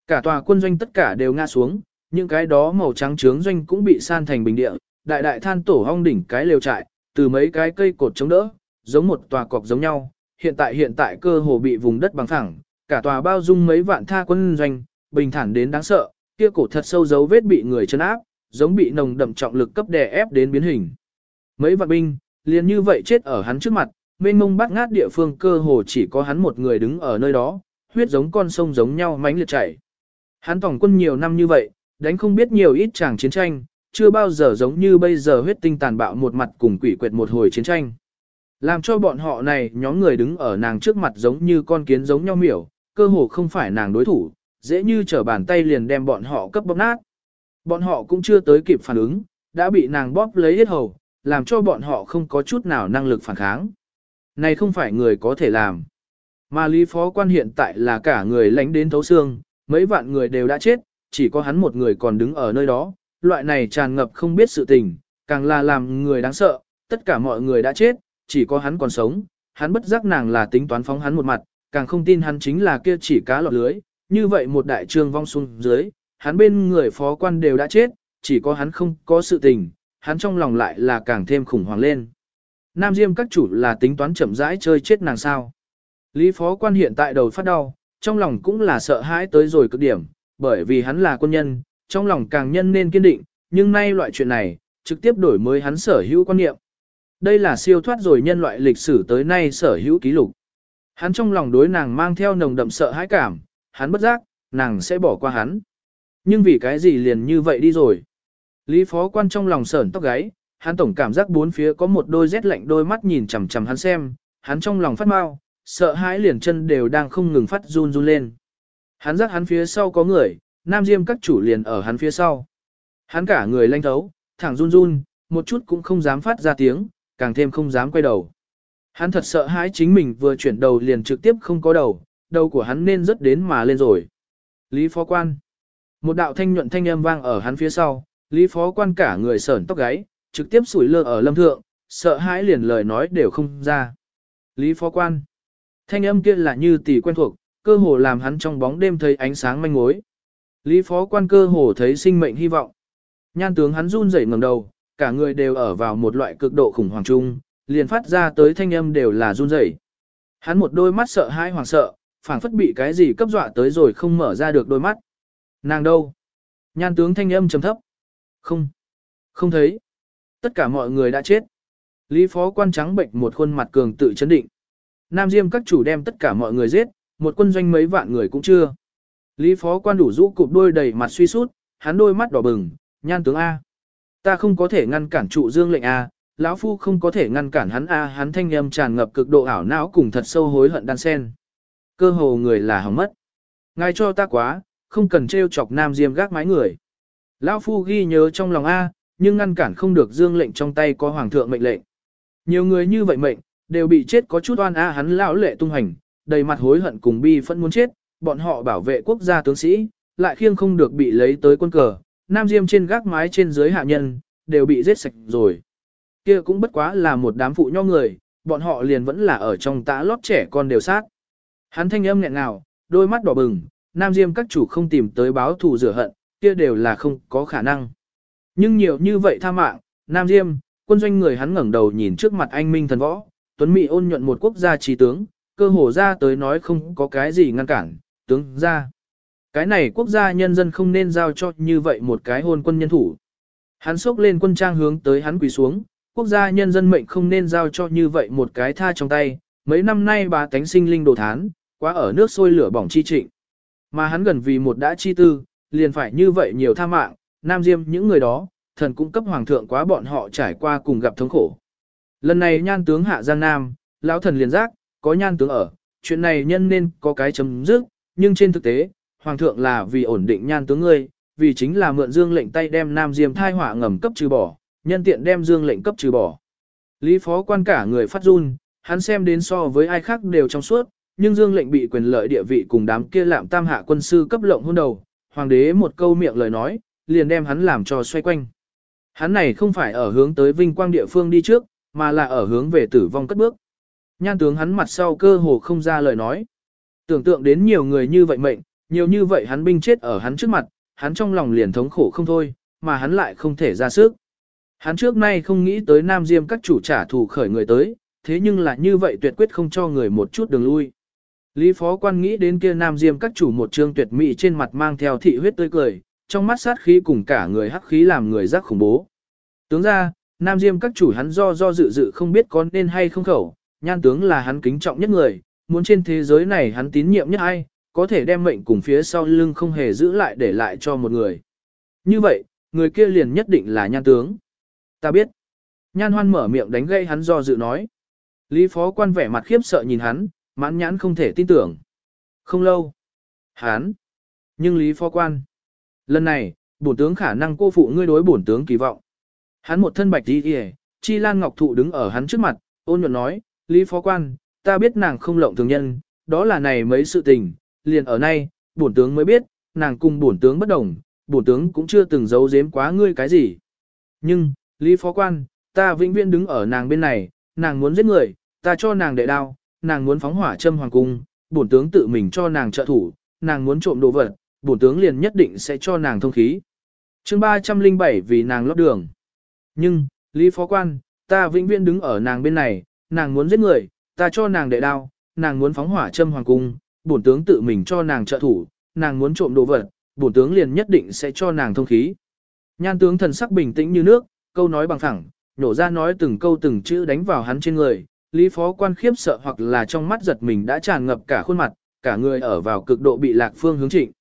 Cả tòa quân doanh tất cả đều ngã xuống, những cái đó màu trắng trướng doanh cũng bị san thành bình địa, đại đại than tổ hong đỉnh cái lều trại, từ mấy cái cây cột chống đỡ, giống một tòa cọc giống nhau, hiện tại hiện tại cơ hồ bị vùng đất bằng phẳng, cả tòa bao dung mấy vạn tha quân doanh, bình thản đến đáng sợ, kia cổ thật sâu dấu vết bị người chân áp, giống bị nồng đậm trọng lực cấp đè ép đến biến hình. Mấy vạn binh, liền như vậy chết ở hắn trước mặt, mênh mông bát ngát địa phương cơ hồ chỉ có hắn một người đứng ở nơi đó, huyết giống con sông giống nhau mãnh liệt chảy. Hắn tổng quân nhiều năm như vậy, đánh không biết nhiều ít chàng chiến tranh, chưa bao giờ giống như bây giờ huyết tinh tàn bạo một mặt cùng quỷ quyệt một hồi chiến tranh. Làm cho bọn họ này nhóm người đứng ở nàng trước mặt giống như con kiến giống nhau miểu, cơ hồ không phải nàng đối thủ, dễ như trở bàn tay liền đem bọn họ cấp bóp nát. Bọn họ cũng chưa tới kịp phản ứng, đã bị nàng bóp lấy hết hầu, làm cho bọn họ không có chút nào năng lực phản kháng. Này không phải người có thể làm. Mà Lý Phó Quan hiện tại là cả người lánh đến thấu xương, mấy vạn người đều đã chết, chỉ có hắn một người còn đứng ở nơi đó, loại này tràn ngập không biết sự tình, càng là làm người đáng sợ, tất cả mọi người đã chết, chỉ có hắn còn sống, hắn bất giác nàng là tính toán phóng hắn một mặt, càng không tin hắn chính là kia chỉ cá lọt lưới, như vậy một đại trương vong xuống dưới, hắn bên người phó quan đều đã chết, chỉ có hắn không có sự tình, hắn trong lòng lại là càng thêm khủng hoảng lên. Nam Diêm các chủ là tính toán chậm rãi chơi chết nàng sao. Lý phó quan hiện tại đầu phát đau, trong lòng cũng là sợ hãi tới rồi cực điểm, bởi vì hắn là quân nhân, trong lòng càng nhân nên kiên định, nhưng nay loại chuyện này, trực tiếp đổi mới hắn sở hữu quan niệm. Đây là siêu thoát rồi nhân loại lịch sử tới nay sở hữu ký lục. Hắn trong lòng đối nàng mang theo nồng đậm sợ hãi cảm, hắn bất giác, nàng sẽ bỏ qua hắn. Nhưng vì cái gì liền như vậy đi rồi. Lý phó quan trong lòng sởn tóc gáy, hắn tổng cảm giác bốn phía có một đôi rét lạnh đôi mắt nhìn chằm chằm hắn xem, hắn trong lòng phát mau, sợ hãi liền chân đều đang không ngừng phát run run lên. Hắn giác hắn phía sau có người, nam diêm các chủ liền ở hắn phía sau. Hắn cả người lanh thấu, thẳng run run, một chút cũng không dám phát ra tiếng, càng thêm không dám quay đầu. Hắn thật sợ hãi chính mình vừa chuyển đầu liền trực tiếp không có đầu, đầu của hắn nên rất đến mà lên rồi. Lý phó quan. Một đạo thanh nhuận thanh âm vang ở hắn phía sau, Lý phó quan cả người sởn tóc gáy, trực tiếp sủi lơ ở lâm thượng, sợ hãi liền lời nói đều không ra. Lý phó quan. Thanh âm kia là như tỷ quen thuộc, cơ hồ làm hắn trong bóng đêm thấy ánh sáng manh mối. Lý phó quan cơ hồ thấy sinh mệnh hy vọng. Nhan tướng hắn run rẩy ngẩng đầu, cả người đều ở vào một loại cực độ khủng hoảng chung, liền phát ra tới thanh âm đều là run rẩy. Hắn một đôi mắt sợ hãi hoảng sợ, phảng phất bị cái gì cấp dọa tới rồi không mở ra được đôi mắt. Nàng đâu? Nhan tướng thanh âm trầm thấp. Không. Không thấy. Tất cả mọi người đã chết. Lý phó quan trắng bệnh một khuôn mặt cường tự chấn định. Nam Diêm các chủ đem tất cả mọi người giết, một quân doanh mấy vạn người cũng chưa. Lý phó quan đủ rũ cụp đôi đầy mặt suy sút, hắn đôi mắt đỏ bừng, nhan tướng A. Ta không có thể ngăn cản trụ dương lệnh A, lão phu không có thể ngăn cản hắn a hắn thanh âm tràn ngập cực độ ảo não cùng thật sâu hối hận đan sen. Cơ hồ người là hỏng mất. Ngài cho ta quá, không cần trêu chọc nam diêm gác mái người. Lão phu ghi nhớ trong lòng A, nhưng ngăn cản không được dương lệnh trong tay có hoàng thượng mệnh lệnh. Nhiều người như vậy mệnh, đều bị chết có chút oan A hắn lão lệ tung hành, đầy mặt hối hận cùng bi phẫn muốn chết, bọn họ bảo vệ quốc gia tướng sĩ, lại khiêng không được bị lấy tới quân cờ, nam diêm trên gác mái trên dưới hạ nhân, đều bị giết sạch rồi. Kia cũng bất quá là một đám phụ nho người, bọn họ liền vẫn là ở trong tã lót trẻ con đều sát. Hắn thanh âm nghẹn ngào, đôi mắt đỏ bừng, nam diêm các chủ không tìm tới báo thù rửa hận, kia đều là không có khả năng. Nhưng nhiều như vậy tha mạng, nam diêm, quân doanh người hắn ngẩng đầu nhìn trước mặt anh minh thần võ, tuấn mỹ ôn nhuận một quốc gia trí tướng, cơ hồ ra tới nói không có cái gì ngăn cản, tướng ra. Cái này quốc gia nhân dân không nên giao cho như vậy một cái hôn quân nhân thủ. Hắn xốc lên quân trang hướng tới hắn quỳ xuống, quốc gia nhân dân mệnh không nên giao cho như vậy một cái tha trong tay, mấy năm nay bà tánh sinh linh đồ thán, quá ở nước sôi lửa bỏng chi trịnh. Mà hắn gần vì một đã chi tư, liền phải như vậy nhiều tha mạng, nam diêm những người đó, thần cũng cấp hoàng thượng quá bọn họ trải qua cùng gặp thống khổ. Lần này nhan tướng hạ Giang Nam, lão thần liền giác, có nhan tướng ở, chuyện này nhân nên có cái chấm dứt, nhưng trên thực tế, hoàng thượng là vì ổn định nhan tướng ngươi, vì chính là mượn dương lệnh tay đem nam diêm thai hỏa ngầm cấp trừ bỏ, nhân tiện đem dương lệnh cấp trừ bỏ. Lý phó quan cả người phát run, hắn xem đến so với ai khác đều trong suốt, nhưng dương lệnh bị quyền lợi địa vị cùng đám kia lạm tam hạ quân sư cấp lộng hôn đầu, hoàng đế một câu miệng lời nói, liền đem hắn làm cho xoay quanh. Hắn này không phải ở hướng tới vinh quang địa phương đi trước, mà là ở hướng về tử vong cất bước. Nhan tướng hắn mặt sau cơ hồ không ra lời nói. Tưởng tượng đến nhiều người như vậy mệnh, nhiều như vậy hắn binh chết ở hắn trước mặt, hắn trong lòng liền thống khổ không thôi, mà hắn lại không thể ra sức. Hắn trước nay không nghĩ tới Nam Diêm các chủ trả thù khởi người tới, thế nhưng là như vậy tuyệt quyết không cho người một chút đường lui. Lý phó quan nghĩ đến kia Nam Diêm các chủ một trương tuyệt mỹ trên mặt mang theo thị huyết tươi cười, trong mắt sát khí cùng cả người hắc khí làm người giác khủng bố. Tướng ra, Nam Diêm các chủ hắn do do dự dự không biết có nên hay không khẩu, nhan tướng là hắn kính trọng nhất người, muốn trên thế giới này hắn tín nhiệm nhất ai, có thể đem mệnh cùng phía sau lưng không hề giữ lại để lại cho một người. Như vậy, người kia liền nhất định là nhan tướng. Ta biết. Nhan hoan mở miệng đánh gây hắn do dự nói. Lý phó quan vẻ mặt khiếp sợ nhìn hắn, mãn nhãn không thể tin tưởng. Không lâu. Hắn. Nhưng Lý phó quan. Lần này, bổn tướng khả năng cô phụ ngươi đối bổn tướng kỳ vọng. Hắn một thân bạch đi kìa, chi lan ngọc thụ đứng ở hắn trước mặt, ôn nhuận nói, Lý phó quan, ta biết nàng không lộng thường nhân, đó là này mấy sự tình, liền ở nay, bổn tướng mới biết, nàng cùng bổn tướng bất đồng, bổn tướng cũng chưa từng giấu giếm quá ngươi cái gì. Nhưng, Lý Phó Quan, ta vĩnh viễn đứng ở nàng bên này, nàng muốn giết người, ta cho nàng đệ đao, nàng muốn phóng hỏa châm hoàng cung, bổn tướng tự mình cho nàng trợ thủ, nàng muốn trộm đồ vật, bổn tướng liền nhất định sẽ cho nàng thông khí. chương 307 vì nàng lót đường. Nhưng, Lý Phó Quan, ta vĩnh viễn đứng ở nàng bên này, nàng muốn giết người, ta cho nàng đệ đao, nàng muốn phóng hỏa châm hoàng cung, bổn tướng tự mình cho nàng trợ thủ, nàng muốn trộm đồ vật, bổn tướng liền nhất định sẽ cho nàng thông khí. Nhan tướng thần sắc bình tĩnh như nước, câu nói bằng thẳng, nổ ra nói từng câu từng chữ đánh vào hắn trên người, Lý phó quan khiếp sợ hoặc là trong mắt giật mình đã tràn ngập cả khuôn mặt, cả người ở vào cực độ bị lạc phương hướng trịnh.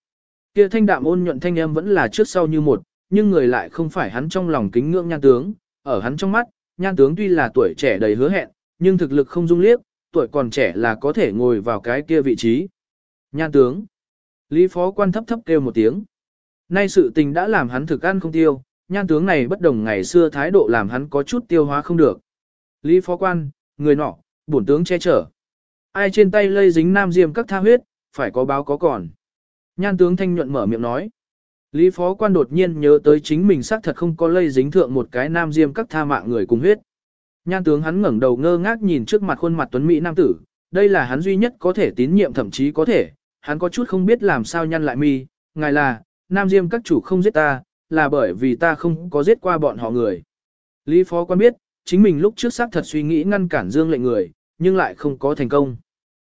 Kia thanh đạm ôn nhuận thanh âm vẫn là trước sau như một, nhưng người lại không phải hắn trong lòng kính ngưỡng nhan tướng, ở hắn trong mắt, nhan tướng tuy là tuổi trẻ đầy hứa hẹn, nhưng thực lực không dung liếc, tuổi còn trẻ là có thể ngồi vào cái kia vị trí. Nhan tướng. Lý phó quan thấp thấp kêu một tiếng. Nay sự tình đã làm hắn thực ăn không tiêu, nhan tướng này bất đồng ngày xưa thái độ làm hắn có chút tiêu hóa không được. Lý phó quan, người nọ, bổn tướng che chở. Ai trên tay lây dính nam diêm các tha huyết, phải có báo có còn. Nhan tướng thanh nhuận mở miệng nói. Lý phó quan đột nhiên nhớ tới chính mình xác thật không có lây dính thượng một cái nam diêm các tha mạng người cùng huyết. Nhan tướng hắn ngẩng đầu ngơ ngác nhìn trước mặt khuôn mặt tuấn mỹ nam tử, đây là hắn duy nhất có thể tín nhiệm thậm chí có thể, hắn có chút không biết làm sao nhăn lại mi, ngài là, nam diêm các chủ không giết ta, là bởi vì ta không có giết qua bọn họ người. Lý phó quan biết, chính mình lúc trước xác thật suy nghĩ ngăn cản dương lệnh người, nhưng lại không có thành công.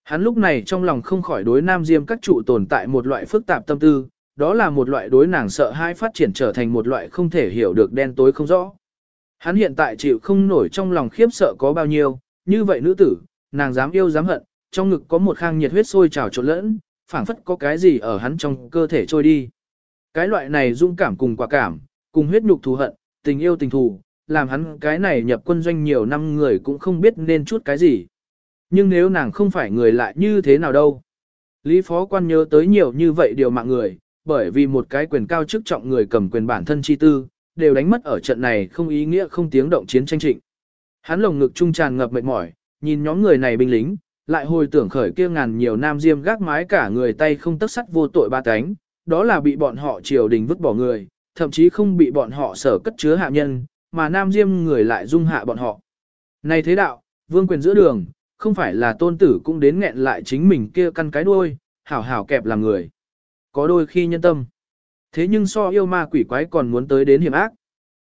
Hắn lúc này trong lòng không khỏi đối nam diêm các trụ tồn tại một loại phức tạp tâm tư, đó là một loại đối nàng sợ hai phát triển trở thành một loại không thể hiểu được đen tối không rõ. Hắn hiện tại chịu không nổi trong lòng khiếp sợ có bao nhiêu, như vậy nữ tử, nàng dám yêu dám hận, trong ngực có một khang nhiệt huyết sôi trào trộn lẫn, phảng phất có cái gì ở hắn trong cơ thể trôi đi. Cái loại này dung cảm cùng quả cảm, cùng huyết nhục thù hận, tình yêu tình thù, làm hắn cái này nhập quân doanh nhiều năm người cũng không biết nên chút cái gì. Nhưng nếu nàng không phải người lại như thế nào đâu. Lý phó quan nhớ tới nhiều như vậy điều mạng người, bởi vì một cái quyền cao chức trọng người cầm quyền bản thân chi tư, đều đánh mất ở trận này không ý nghĩa không tiếng động chiến tranh trịnh. Hắn lồng ngực trung tràn ngập mệt mỏi, nhìn nhóm người này binh lính, lại hồi tưởng khởi kia ngàn nhiều nam diêm gác mái cả người tay không tất sắt vô tội ba cánh, đó là bị bọn họ triều đình vứt bỏ người, thậm chí không bị bọn họ sở cất chứa hạ nhân, mà nam diêm người lại dung hạ bọn họ. Này thế đạo, vương quyền giữa đường, không phải là tôn tử cũng đến nghẹn lại chính mình kia căn cái đuôi, hảo hảo kẹp làm người. Có đôi khi nhân tâm. Thế nhưng so yêu ma quỷ quái còn muốn tới đến hiểm ác.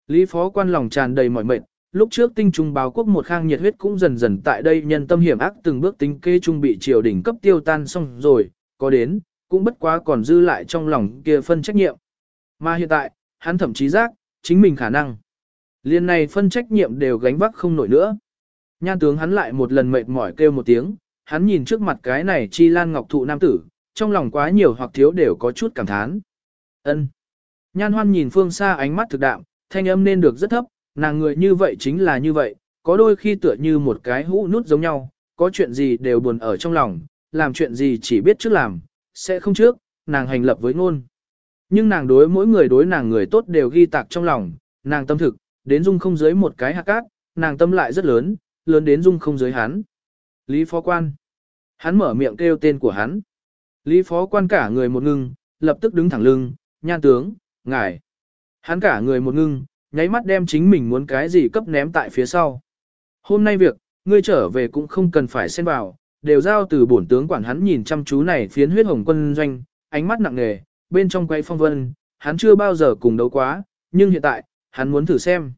Lý phó quan lòng tràn đầy mỏi mệt, lúc trước tinh trung báo quốc một khang nhiệt huyết cũng dần dần tại đây nhân tâm hiểm ác từng bước tính kê trung bị triều đình cấp tiêu tan xong rồi, có đến, cũng bất quá còn dư lại trong lòng kia phân trách nhiệm. Mà hiện tại, hắn thậm chí giác, chính mình khả năng. Liên này phân trách nhiệm đều gánh vác không nổi nữa. Nhan tướng hắn lại một lần mệt mỏi kêu một tiếng, hắn nhìn trước mặt cái này chi lan ngọc thụ nam tử, trong lòng quá nhiều hoặc thiếu đều có chút cảm thán. ân Nhan hoan nhìn phương xa ánh mắt thực đạm, thanh âm nên được rất thấp, nàng người như vậy chính là như vậy, có đôi khi tựa như một cái hũ nút giống nhau, có chuyện gì đều buồn ở trong lòng, làm chuyện gì chỉ biết trước làm, sẽ không trước, nàng hành lập với ngôn. Nhưng nàng đối mỗi người đối nàng người tốt đều ghi tạc trong lòng, nàng tâm thực, đến dung không dưới một cái hạt cát, nàng tâm lại rất lớn, lớn đến dung không dưới hắn. Lý phó quan. Hắn mở miệng kêu tên của hắn. Lý phó quan cả người một ngưng, lập tức đứng thẳng lưng, nhan tướng, ngài. Hắn cả người một ngưng, nháy mắt đem chính mình muốn cái gì cấp ném tại phía sau. Hôm nay việc, ngươi trở về cũng không cần phải xen vào, đều giao từ bổn tướng quản hắn nhìn chăm chú này phiến huyết hồng quân doanh, ánh mắt nặng nề, bên trong quay phong vân, hắn chưa bao giờ cùng đấu quá, nhưng hiện tại, hắn muốn thử xem.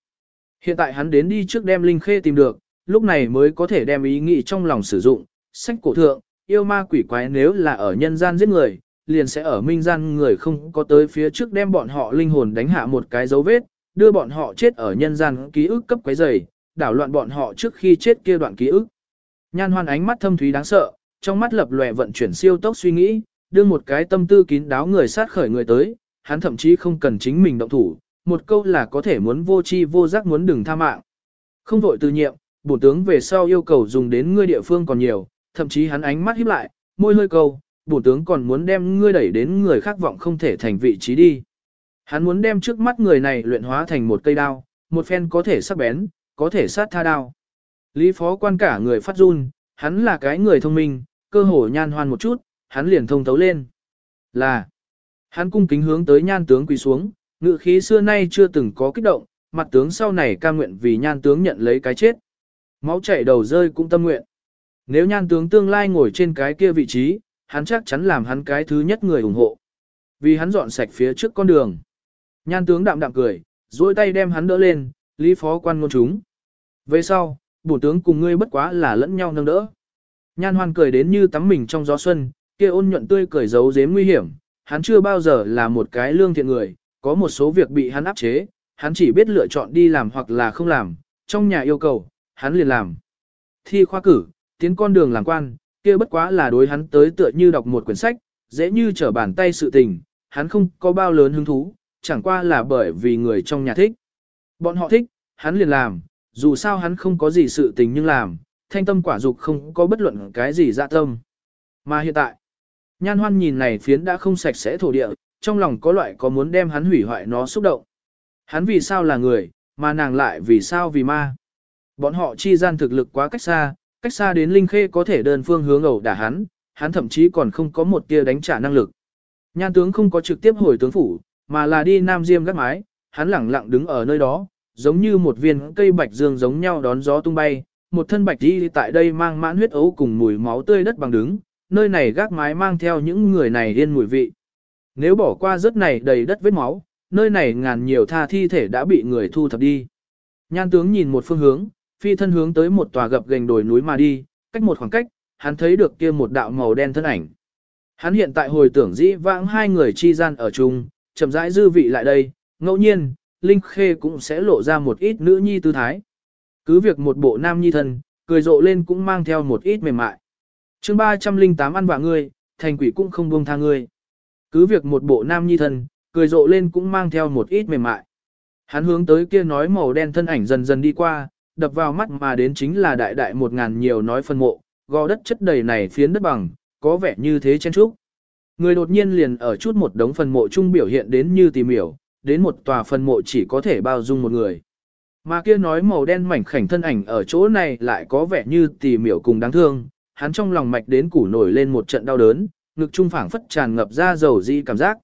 Hiện tại hắn đến đi trước đem linh khê tìm được, lúc này mới có thể đem ý nghĩ trong lòng sử dụng, sách cổ thượng, yêu ma quỷ quái nếu là ở nhân gian giết người, liền sẽ ở minh gian người không có tới phía trước đem bọn họ linh hồn đánh hạ một cái dấu vết, đưa bọn họ chết ở nhân gian ký ức cấp quái dày đảo loạn bọn họ trước khi chết kia đoạn ký ức. Nhan hoan ánh mắt thâm thúy đáng sợ, trong mắt lập lòe vận chuyển siêu tốc suy nghĩ, đưa một cái tâm tư kín đáo người sát khởi người tới, hắn thậm chí không cần chính mình động thủ, một câu là có thể muốn vô chi vô giác muốn đừng tha mạng. Không vội từ nhiệm, bổ tướng về sau yêu cầu dùng đến ngươi địa phương còn nhiều, thậm chí hắn ánh mắt híp lại, môi hơi câu, bổ tướng còn muốn đem ngươi đẩy đến người khác vọng không thể thành vị trí đi. Hắn muốn đem trước mắt người này luyện hóa thành một cây đao, một phen có thể sắc bén, có thể sát tha đao. Lý phó quan cả người phát run, hắn là cái người thông minh, cơ hồ nhan hoan một chút, hắn liền thông thấu lên. Là, hắn cung kính hướng tới nhan tướng quỳ xuống, ngự khí xưa nay chưa từng có kích động, mặt tướng sau này ca nguyện vì nhan tướng nhận lấy cái chết. Máu chảy đầu rơi cũng tâm nguyện. Nếu nhan tướng tương lai ngồi trên cái kia vị trí, hắn chắc chắn làm hắn cái thứ nhất người ủng hộ. Vì hắn dọn sạch phía trước con đường. Nhan tướng đạm đạm cười, duỗi tay đem hắn đỡ lên, lý phó quan ngôn chúng. Về sau, bổ tướng cùng ngươi bất quá là lẫn nhau nâng đỡ. Nhan hoan cười đến như tắm mình trong gió xuân, kia ôn nhuận tươi cười giấu giếm nguy hiểm, hắn chưa bao giờ là một cái lương thiện người, có một số việc bị hắn áp chế, hắn chỉ biết lựa chọn đi làm hoặc là không làm, trong nhà yêu cầu, hắn liền làm. Thi khoa cử, tiến con đường làm quan, kia bất quá là đối hắn tới tựa như đọc một quyển sách, dễ như trở bàn tay sự tình, hắn không có bao lớn hứng thú, chẳng qua là bởi vì người trong nhà thích. Bọn họ thích, hắn liền làm, dù sao hắn không có gì sự tình nhưng làm, thanh tâm quả dục không có bất luận cái gì dạ tâm. Mà hiện tại, nhan hoan nhìn này phiến đã không sạch sẽ thổ địa, trong lòng có loại có muốn đem hắn hủy hoại nó xúc động. Hắn vì sao là người, mà nàng lại vì sao vì ma. Bọn họ chi gian thực lực quá cách xa, cách xa đến Linh Khê có thể đơn phương hướng ẩu đả hắn, hắn thậm chí còn không có một tia đánh trả năng lực. Nhan tướng không có trực tiếp hồi tướng phủ, mà là đi Nam Diêm gác mái, hắn lẳng lặng đứng ở nơi đó, giống như một viên cây bạch dương giống nhau đón gió tung bay, một thân bạch đi tại đây mang mãn huyết ấu cùng mùi máu tươi đất bằng đứng, nơi này gác mái mang theo những người này điên mùi vị. Nếu bỏ qua rất này đầy đất vết máu, nơi này ngàn nhiều tha thi thể đã bị người thu thập đi. Nhan tướng nhìn một phương hướng, phi thân hướng tới một tòa gập gành đồi núi mà đi, cách một khoảng cách, hắn thấy được kia một đạo màu đen thân ảnh. Hắn hiện tại hồi tưởng dĩ vãng hai người chi gian ở chung, chậm rãi dư vị lại đây, ngẫu nhiên, Linh Khê cũng sẽ lộ ra một ít nữ nhi tư thái. Cứ việc một bộ nam nhi thân, cười rộ lên cũng mang theo một ít mềm mại. chương 308 ăn vạ ngươi, thành quỷ cũng không buông tha ngươi. Cứ việc một bộ nam nhi thân, cười rộ lên cũng mang theo một ít mềm mại. Hắn hướng tới kia nói màu đen thân ảnh dần dần đi qua, đập vào mắt mà đến chính là đại đại một ngàn nhiều nói phân mộ, gò đất chất đầy này phiến đất bằng, có vẻ như thế chen trúc. Người đột nhiên liền ở chút một đống phần mộ trung biểu hiện đến như tìm miểu, đến một tòa phần mộ chỉ có thể bao dung một người. Mà kia nói màu đen mảnh khảnh thân ảnh ở chỗ này lại có vẻ như tỉ miểu cùng đáng thương, hắn trong lòng mạch đến củ nổi lên một trận đau đớn, ngực trung phảng phất tràn ngập ra dầu di cảm giác.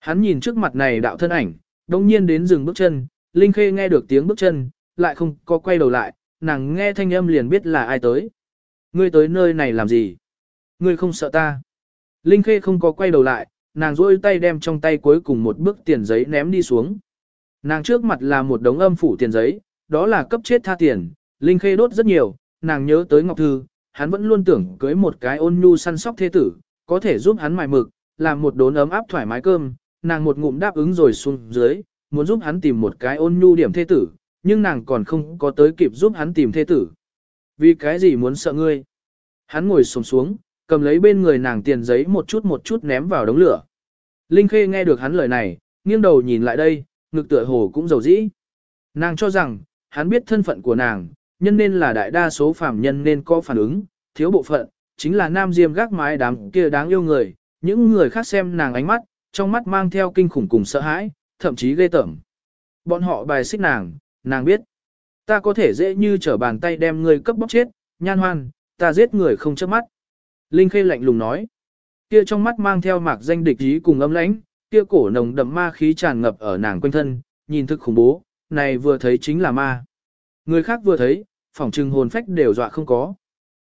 Hắn nhìn trước mặt này đạo thân ảnh, đồng nhiên đến dừng bước chân, Linh Khê nghe được tiếng bước chân, lại không có quay đầu lại, nàng nghe thanh âm liền biết là ai tới. Ngươi tới nơi này làm gì? Ngươi không sợ ta? Linh Khê không có quay đầu lại, nàng rôi tay đem trong tay cuối cùng một bức tiền giấy ném đi xuống. Nàng trước mặt là một đống âm phủ tiền giấy, đó là cấp chết tha tiền, Linh Khê đốt rất nhiều, nàng nhớ tới Ngọc Thư, hắn vẫn luôn tưởng cưới một cái ôn nhu săn sóc thế tử, có thể giúp hắn mài mực, làm một đốn ấm áp thoải mái cơm, nàng một ngụm đáp ứng rồi xuống dưới, muốn giúp hắn tìm một cái ôn nhu điểm thế tử, nhưng nàng còn không có tới kịp giúp hắn tìm thế tử. Vì cái gì muốn sợ ngươi? Hắn ngồi xuống xuống, cầm lấy bên người nàng tiền giấy một chút một chút ném vào đống lửa. Linh Khê nghe được hắn lời này, nghiêng đầu nhìn lại đây, ngực tựa hồ cũng dầu dĩ. Nàng cho rằng, hắn biết thân phận của nàng, nhân nên là đại đa số phàm nhân nên có phản ứng, thiếu bộ phận, chính là nam diêm gác mái đám kia đáng yêu người, những người khác xem nàng ánh mắt, trong mắt mang theo kinh khủng cùng sợ hãi, thậm chí ghê tởm. Bọn họ bài xích nàng, nàng biết. Ta có thể dễ như trở bàn tay đem người cấp bóc chết, nhan hoan, ta giết người không chớp mắt. Linh Khê lạnh lùng nói. Kia trong mắt mang theo mạc danh địch ý cùng âm lãnh, kia cổ nồng đậm ma khí tràn ngập ở nàng quanh thân, nhìn thức khủng bố, này vừa thấy chính là ma. Người khác vừa thấy, phỏng trừng hồn phách đều dọa không có.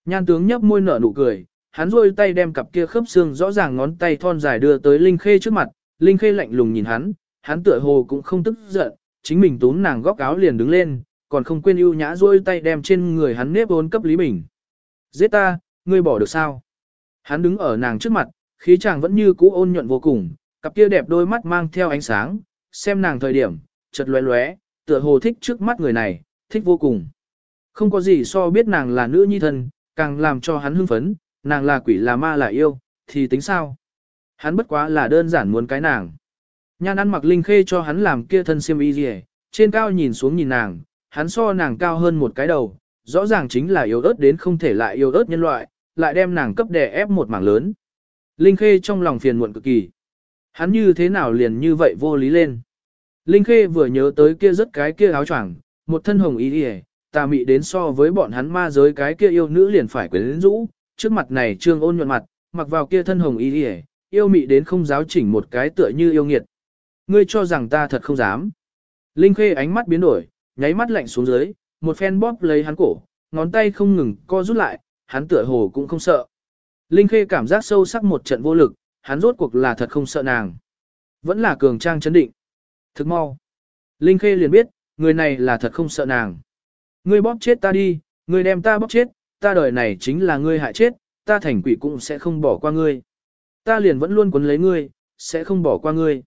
Nhan tướng nhấp môi nở nụ cười, hắn rôi tay đem cặp kia khớp xương rõ ràng ngón tay thon dài đưa tới Linh Khê trước mặt, Linh Khê lạnh lùng nhìn hắn, hắn tựa hồ cũng không tức giận, chính mình túm nàng góc áo liền đứng lên, còn không quên ưu nhã rôi tay đem trên người hắn nếp ôn cấp Lý Bình. Giết ta, ngươi bỏ được sao? Hắn đứng ở nàng trước mặt, khí chàng vẫn như cũ ôn nhuận vô cùng, cặp kia đẹp đôi mắt mang theo ánh sáng, xem nàng thời điểm, chợt lóe lóe, tựa hồ thích trước mắt người này, thích vô cùng. Không có gì so biết nàng là nữ nhi thân, càng làm cho hắn hưng phấn, nàng là quỷ là ma là yêu, thì tính sao? Hắn bất quá là đơn giản muốn cái nàng. Nhan ăn mặc linh khê cho hắn làm kia thân xiêm y gì trên cao nhìn xuống nhìn nàng, hắn so nàng cao hơn một cái đầu, rõ ràng chính là yếu ớt đến không thể lại yếu ớt nhân loại, lại đem nàng cấp đè ép một mảng lớn. Linh khê trong lòng phiền muộn cực kỳ. Hắn như thế nào liền như vậy vô lý lên. Linh khê vừa nhớ tới kia rất cái kia áo choàng, một thân hồng y gì, tà mị đến so với bọn hắn ma giới cái kia yêu nữ liền phải quyến rũ, trước mặt này trương ôn nhuận mặt, mặc vào kia thân hồng y y, yêu mị đến không giáo chỉnh một cái tựa như yêu nghiệt. Ngươi cho rằng ta thật không dám. Linh Khê ánh mắt biến đổi, nháy mắt lạnh xuống dưới, một phen bóp lấy hắn cổ, ngón tay không ngừng co rút lại, hắn tựa hồ cũng không sợ. Linh Khê cảm giác sâu sắc một trận vô lực, hắn rốt cuộc là thật không sợ nàng. Vẫn là cường trang chấn định. Thức mau. Linh Khê liền biết, người này là thật không sợ nàng. Ngươi bóp chết ta đi, ngươi đem ta bóp chết, ta đời này chính là ngươi hại chết, ta thành quỷ cũng sẽ không bỏ qua ngươi. Ta liền vẫn luôn quấn lấy ngươi, sẽ không bỏ qua ngươi.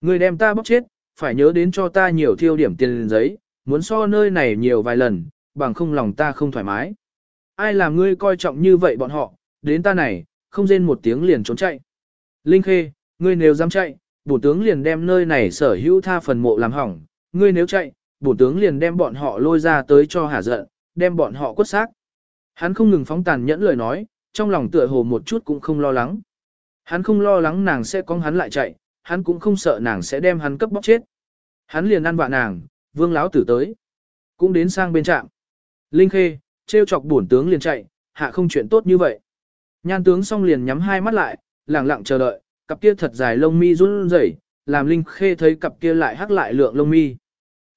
Ngươi đem ta bóp chết, phải nhớ đến cho ta nhiều thiêu điểm tiền giấy, muốn so nơi này nhiều vài lần, bằng không lòng ta không thoải mái. Ai làm ngươi coi trọng như vậy bọn họ, đến ta này, không rên một tiếng liền trốn chạy. Linh Khê, ngươi nếu dám chạy, bổ tướng liền đem nơi này sở hữu tha phần mộ làm hỏng, ngươi nếu chạy, bổn tướng liền đem bọn họ lôi ra tới cho hả giận, đem bọn họ quất xác. Hắn không ngừng phóng tàn nhẫn lời nói, trong lòng tựa hồ một chút cũng không lo lắng. Hắn không lo lắng nàng sẽ con hắn lại chạy, hắn cũng không sợ nàng sẽ đem hắn cấp bóc chết. Hắn liền ăn vạ nàng, vương láo tử tới. Cũng đến sang bên trạm. Linh khê, treo chọc bổn tướng liền chạy, hạ không chuyện tốt như vậy. Nhan tướng xong liền nhắm hai mắt lại, lặng lặng chờ đợi, cặp kia thật dài lông mi run rẩy, làm Linh khê thấy cặp kia lại hắc lại lượng lông mi.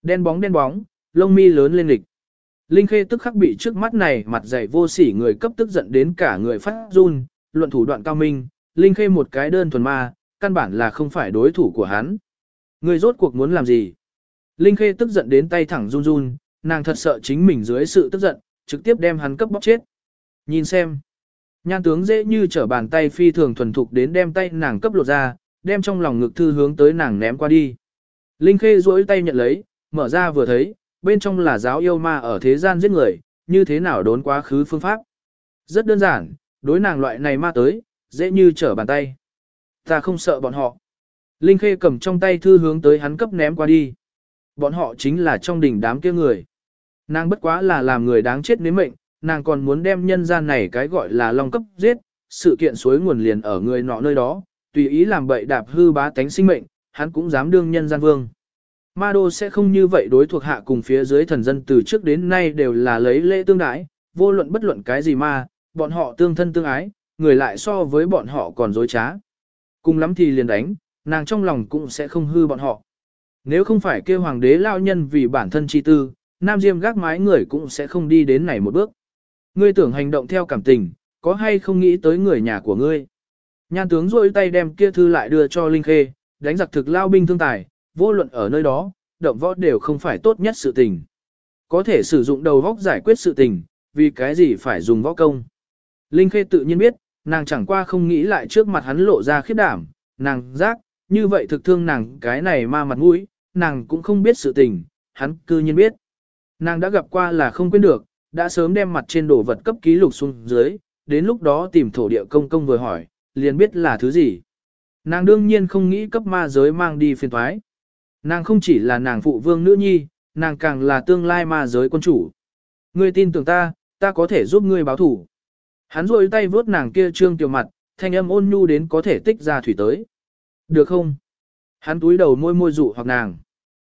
Đen bóng đen bóng, lông mi lớn lên lịch. Linh khê tức khắc bị trước mắt này mặt dày vô sỉ người cấp tức giận đến cả người phát run, luận thủ đoạn cao minh, Linh khê một cái đơn thuần ma, căn bản là không phải đối thủ của hắn. Người rốt cuộc muốn làm gì? Linh Khê tức giận đến tay thẳng run run, nàng thật sợ chính mình dưới sự tức giận, trực tiếp đem hắn cấp bóc chết. Nhìn xem. Nhan tướng dễ như trở bàn tay phi thường thuần thục đến đem tay nàng cấp lột ra, đem trong lòng ngực thư hướng tới nàng ném qua đi. Linh Khê duỗi tay nhận lấy, mở ra vừa thấy, bên trong là giáo yêu ma ở thế gian giết người, như thế nào đốn quá khứ phương pháp. Rất đơn giản, đối nàng loại này ma tới, dễ như trở bàn tay. Ta không sợ bọn họ. Linh Khê cầm trong tay thư hướng tới hắn cấp ném qua đi. Bọn họ chính là trong đỉnh đám kia người. Nàng bất quá là làm người đáng chết nếm mệnh, nàng còn muốn đem nhân gian này cái gọi là long cấp giết, sự kiện suối nguồn liền ở người nọ nơi đó, tùy ý làm bậy đạp hư bá tánh sinh mệnh, hắn cũng dám đương nhân gian vương. Ma đô sẽ không như vậy đối thuộc hạ cùng phía dưới thần dân từ trước đến nay đều là lấy lễ tương đãi, vô luận bất luận cái gì mà, bọn họ tương thân tương ái, người lại so với bọn họ còn dối trá. Cùng lắm thì liền đánh, nàng trong lòng cũng sẽ không hư bọn họ. Nếu không phải kêu hoàng đế lao nhân vì bản thân chi tư, nam diêm gác mái người cũng sẽ không đi đến này một bước. Ngươi tưởng hành động theo cảm tình, có hay không nghĩ tới người nhà của ngươi. Nhan tướng rôi tay đem kia thư lại đưa cho Linh Khê, đánh giặc thực lao binh thương tài, vô luận ở nơi đó, động võ đều không phải tốt nhất sự tình. Có thể sử dụng đầu vóc giải quyết sự tình, vì cái gì phải dùng võ công. Linh Khê tự nhiên biết, nàng chẳng qua không nghĩ lại trước mặt hắn lộ ra khiếp đảm, nàng giác, như vậy thực thương nàng cái này ma mặt mũi, nàng cũng không biết sự tình, hắn cư nhiên biết. Nàng đã gặp qua là không quên được, đã sớm đem mặt trên đồ vật cấp ký lục xuống dưới, đến lúc đó tìm thổ địa công công vừa hỏi, liền biết là thứ gì. Nàng đương nhiên không nghĩ cấp ma giới mang đi phiền thoái. Nàng không chỉ là nàng phụ vương nữ nhi, nàng càng là tương lai ma giới quân chủ. Ngươi tin tưởng ta, ta có thể giúp ngươi báo thủ. Hắn rôi tay vớt nàng kia trương tiểu mặt, thanh âm ôn nhu đến có thể tích ra thủy tới. Được không? Hắn túi đầu môi môi dụ hoặc nàng.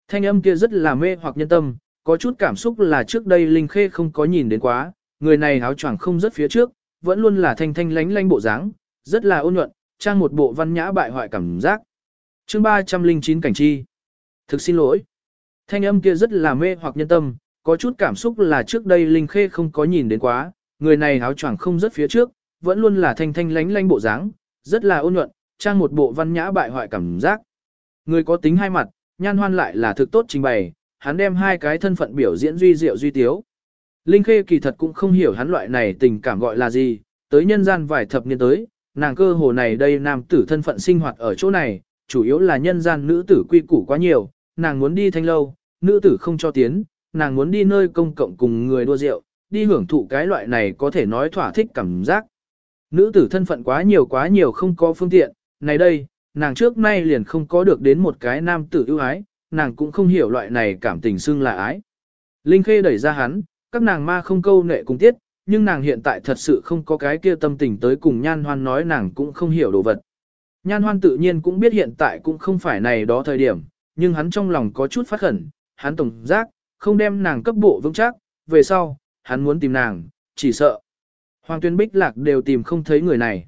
Thanh âm kia rất là mê hoặc nhân tâm, có chút cảm xúc là trước đây Linh Khê không có nhìn đến quá, người này áo choàng không rất phía trước, vẫn luôn là thanh thanh lánh lánh bộ dáng, rất là ôn nhuận, trang một bộ văn nhã bại hoại cảm giác. Chương 309 cảnh chi. Thực xin lỗi. Thanh âm kia rất là mê hoặc nhân tâm, có chút cảm xúc là trước đây Linh Khê không có nhìn đến quá, người này áo choàng không rất phía trước, vẫn luôn là thanh thanh lánh lánh bộ dáng, rất là ôn nhuận, trang một bộ văn nhã bại hoại cảm giác. Người có tính hai mặt, nhan hoan lại là thực tốt trình bày, hắn đem hai cái thân phận biểu diễn duy diệu duy tiếu. Linh Khê kỳ thật cũng không hiểu hắn loại này tình cảm gọi là gì, tới nhân gian vài thập niên tới, nàng cơ hồ này đây nam tử thân phận sinh hoạt ở chỗ này, chủ yếu là nhân gian nữ tử quy củ quá nhiều, nàng muốn đi thanh lâu, nữ tử không cho tiến, nàng muốn đi nơi công cộng cùng người đua rượu, đi hưởng thụ cái loại này có thể nói thỏa thích cảm giác. Nữ tử thân phận quá nhiều quá nhiều không có phương tiện, này đây, nàng trước nay liền không có được đến một cái nam tử ưu ái, nàng cũng không hiểu loại này cảm tình xưng là ái. Linh Khê đẩy ra hắn, các nàng ma không câu nệ cùng tiết, nhưng nàng hiện tại thật sự không có cái kia tâm tình tới cùng nhan hoan nói nàng cũng không hiểu đồ vật. Nhan hoan tự nhiên cũng biết hiện tại cũng không phải này đó thời điểm, nhưng hắn trong lòng có chút phát khẩn, hắn tổng giác, không đem nàng cấp bộ vững chắc, về sau, hắn muốn tìm nàng, chỉ sợ. Hoàng tuyên bích lạc đều tìm không thấy người này.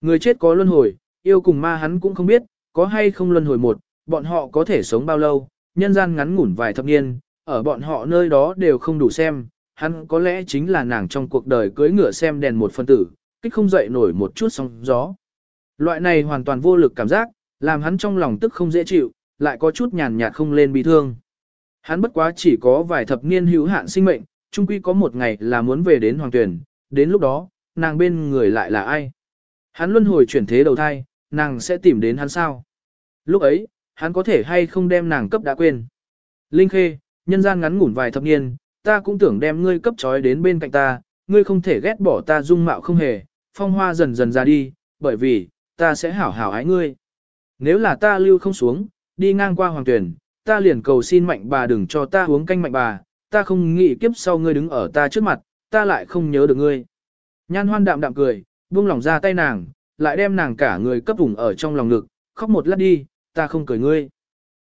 Người chết có luân hồi, yêu cùng ma hắn cũng không biết, có hay không luân hồi một, bọn họ có thể sống bao lâu, nhân gian ngắn ngủn vài thập niên, ở bọn họ nơi đó đều không đủ xem, hắn có lẽ chính là nàng trong cuộc đời cưới ngựa xem đèn một phân tử, kích không dậy nổi một chút sóng gió. Loại này hoàn toàn vô lực cảm giác, làm hắn trong lòng tức không dễ chịu, lại có chút nhàn nhạt không lên bị thương. Hắn bất quá chỉ có vài thập niên hữu hạn sinh mệnh, chung quy có một ngày là muốn về đến hoàng tuyển, đến lúc đó, nàng bên người lại là ai? Hắn luân hồi chuyển thế đầu thai, nàng sẽ tìm đến hắn sao? Lúc ấy, hắn có thể hay không đem nàng cấp đã quên. Linh Khê, nhân gian ngắn ngủn vài thập niên, ta cũng tưởng đem ngươi cấp trói đến bên cạnh ta, ngươi không thể ghét bỏ ta dung mạo không hề, phong hoa dần dần ra đi, bởi vì, ta sẽ hảo hảo ái ngươi. Nếu là ta lưu không xuống, đi ngang qua hoàng tuyển, ta liền cầu xin mạnh bà đừng cho ta uống canh mạnh bà, ta không nghĩ kiếp sau ngươi đứng ở ta trước mặt, ta lại không nhớ được ngươi. Nhan hoan đạm đạm cười, buông lòng ra tay nàng, lại đem nàng cả người cấp vùng ở trong lòng ngực, khóc một lát đi, ta không cười ngươi.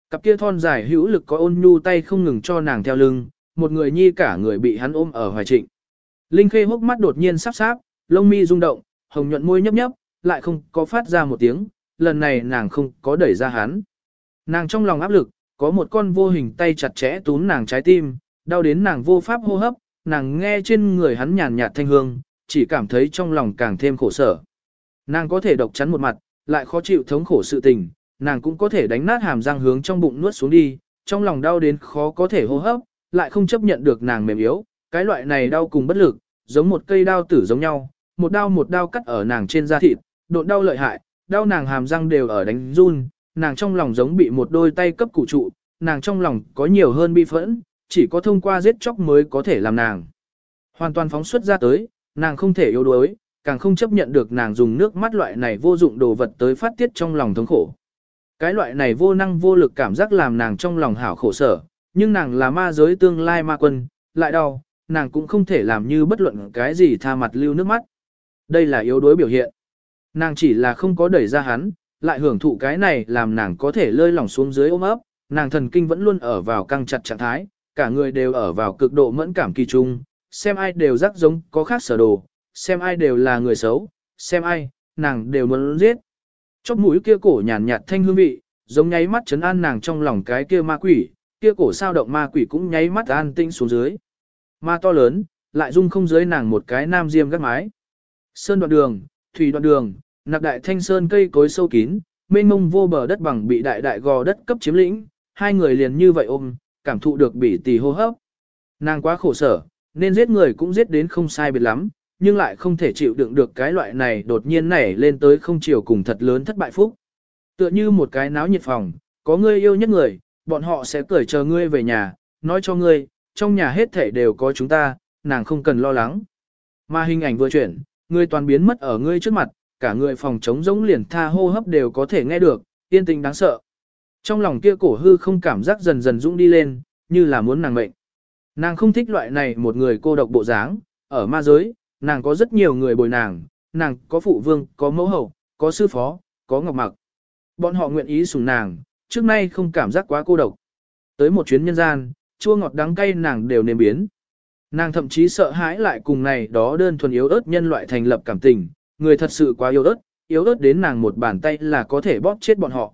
Cặp kia thon dài hữu lực có ôn nhu tay không ngừng cho nàng theo lưng, một người nhi cả người bị hắn ôm ở hoài trịnh. Linh khê hốc mắt đột nhiên sắp sáp, lông mi rung động, hồng nhuận môi nhấp nhấp, lại không có phát ra một tiếng, lần này nàng không có đẩy ra hắn. Nàng trong lòng áp lực, có một con vô hình tay chặt chẽ túm nàng trái tim, đau đến nàng vô pháp hô hấp, nàng nghe trên người hắn nhàn nhạt thanh hương, chỉ cảm thấy trong lòng càng thêm khổ sở. Nàng có thể độc chắn một mặt, lại khó chịu thống khổ sự tình, nàng cũng có thể đánh nát hàm răng hướng trong bụng nuốt xuống đi, trong lòng đau đến khó có thể hô hấp, lại không chấp nhận được nàng mềm yếu, cái loại này đau cùng bất lực, giống một cây đao tử giống nhau, một đao một đao cắt ở nàng trên da thịt, độn đau lợi hại, đau nàng hàm răng đều ở đánh run, nàng trong lòng giống bị một đôi tay cấp cụ trụ, nàng trong lòng có nhiều hơn bi phẫn, chỉ có thông qua giết chóc mới có thể làm nàng. Hoàn toàn phóng xuất ra tới, nàng không thể yếu đuối, càng không chấp nhận được nàng dùng nước mắt loại này vô dụng đồ vật tới phát tiết trong lòng thống khổ. Cái loại này vô năng vô lực cảm giác làm nàng trong lòng hảo khổ sở, nhưng nàng là ma giới tương lai ma quân, lại đau, nàng cũng không thể làm như bất luận cái gì tha mặt lưu nước mắt. Đây là yếu đuối biểu hiện. Nàng chỉ là không có đẩy ra hắn, lại hưởng thụ cái này làm nàng có thể lơi lỏng xuống dưới ôm ấp, nàng thần kinh vẫn luôn ở vào căng chặt trạng thái, cả người đều ở vào cực độ mẫn cảm kỳ trung, xem ai đều rắc giống có khác sở đồ, xem ai đều là người xấu, xem ai, nàng đều muốn giết. Chóp mũi kia cổ nhàn nhạt thanh hương vị, giống nháy mắt chấn an nàng trong lòng cái kia ma quỷ, kia cổ sao động ma quỷ cũng nháy mắt an tinh xuống dưới. Ma to lớn, lại dung không dưới nàng một cái nam diêm gắt mái. Sơn đoạn đường, thủy đoạn đường, nặc đại thanh sơn cây cối sâu kín, mênh mông vô bờ đất bằng bị đại đại gò đất cấp chiếm lĩnh, hai người liền như vậy ôm, cảm thụ được bị tỳ hô hấp. Nàng quá khổ sở, nên giết người cũng giết đến không sai biệt lắm, nhưng lại không thể chịu đựng được cái loại này đột nhiên nảy lên tới không chiều cùng thật lớn thất bại phúc. Tựa như một cái náo nhiệt phòng, có ngươi yêu nhất người, bọn họ sẽ cởi chờ ngươi về nhà, nói cho ngươi, trong nhà hết thể đều có chúng ta, nàng không cần lo lắng. Mà hình ảnh vừa chuyển, ngươi toàn biến mất ở ngươi trước mặt, cả người phòng chống giống liền tha hô hấp đều có thể nghe được, yên tĩnh đáng sợ. Trong lòng kia cổ hư không cảm giác dần dần dũng đi lên, như là muốn nàng mệnh. Nàng không thích loại này một người cô độc bộ dáng, ở ma giới, nàng có rất nhiều người bồi nàng, nàng có phụ vương, có mẫu hậu, có sư phó, có ngọc mặc. Bọn họ nguyện ý sủng nàng, trước nay không cảm giác quá cô độc. Tới một chuyến nhân gian, chua ngọt đắng cay nàng đều nếm biến. Nàng thậm chí sợ hãi lại cùng này đó đơn thuần yếu ớt nhân loại thành lập cảm tình, người thật sự quá yếu ớt, yếu ớt đến nàng một bàn tay là có thể bóp chết bọn họ.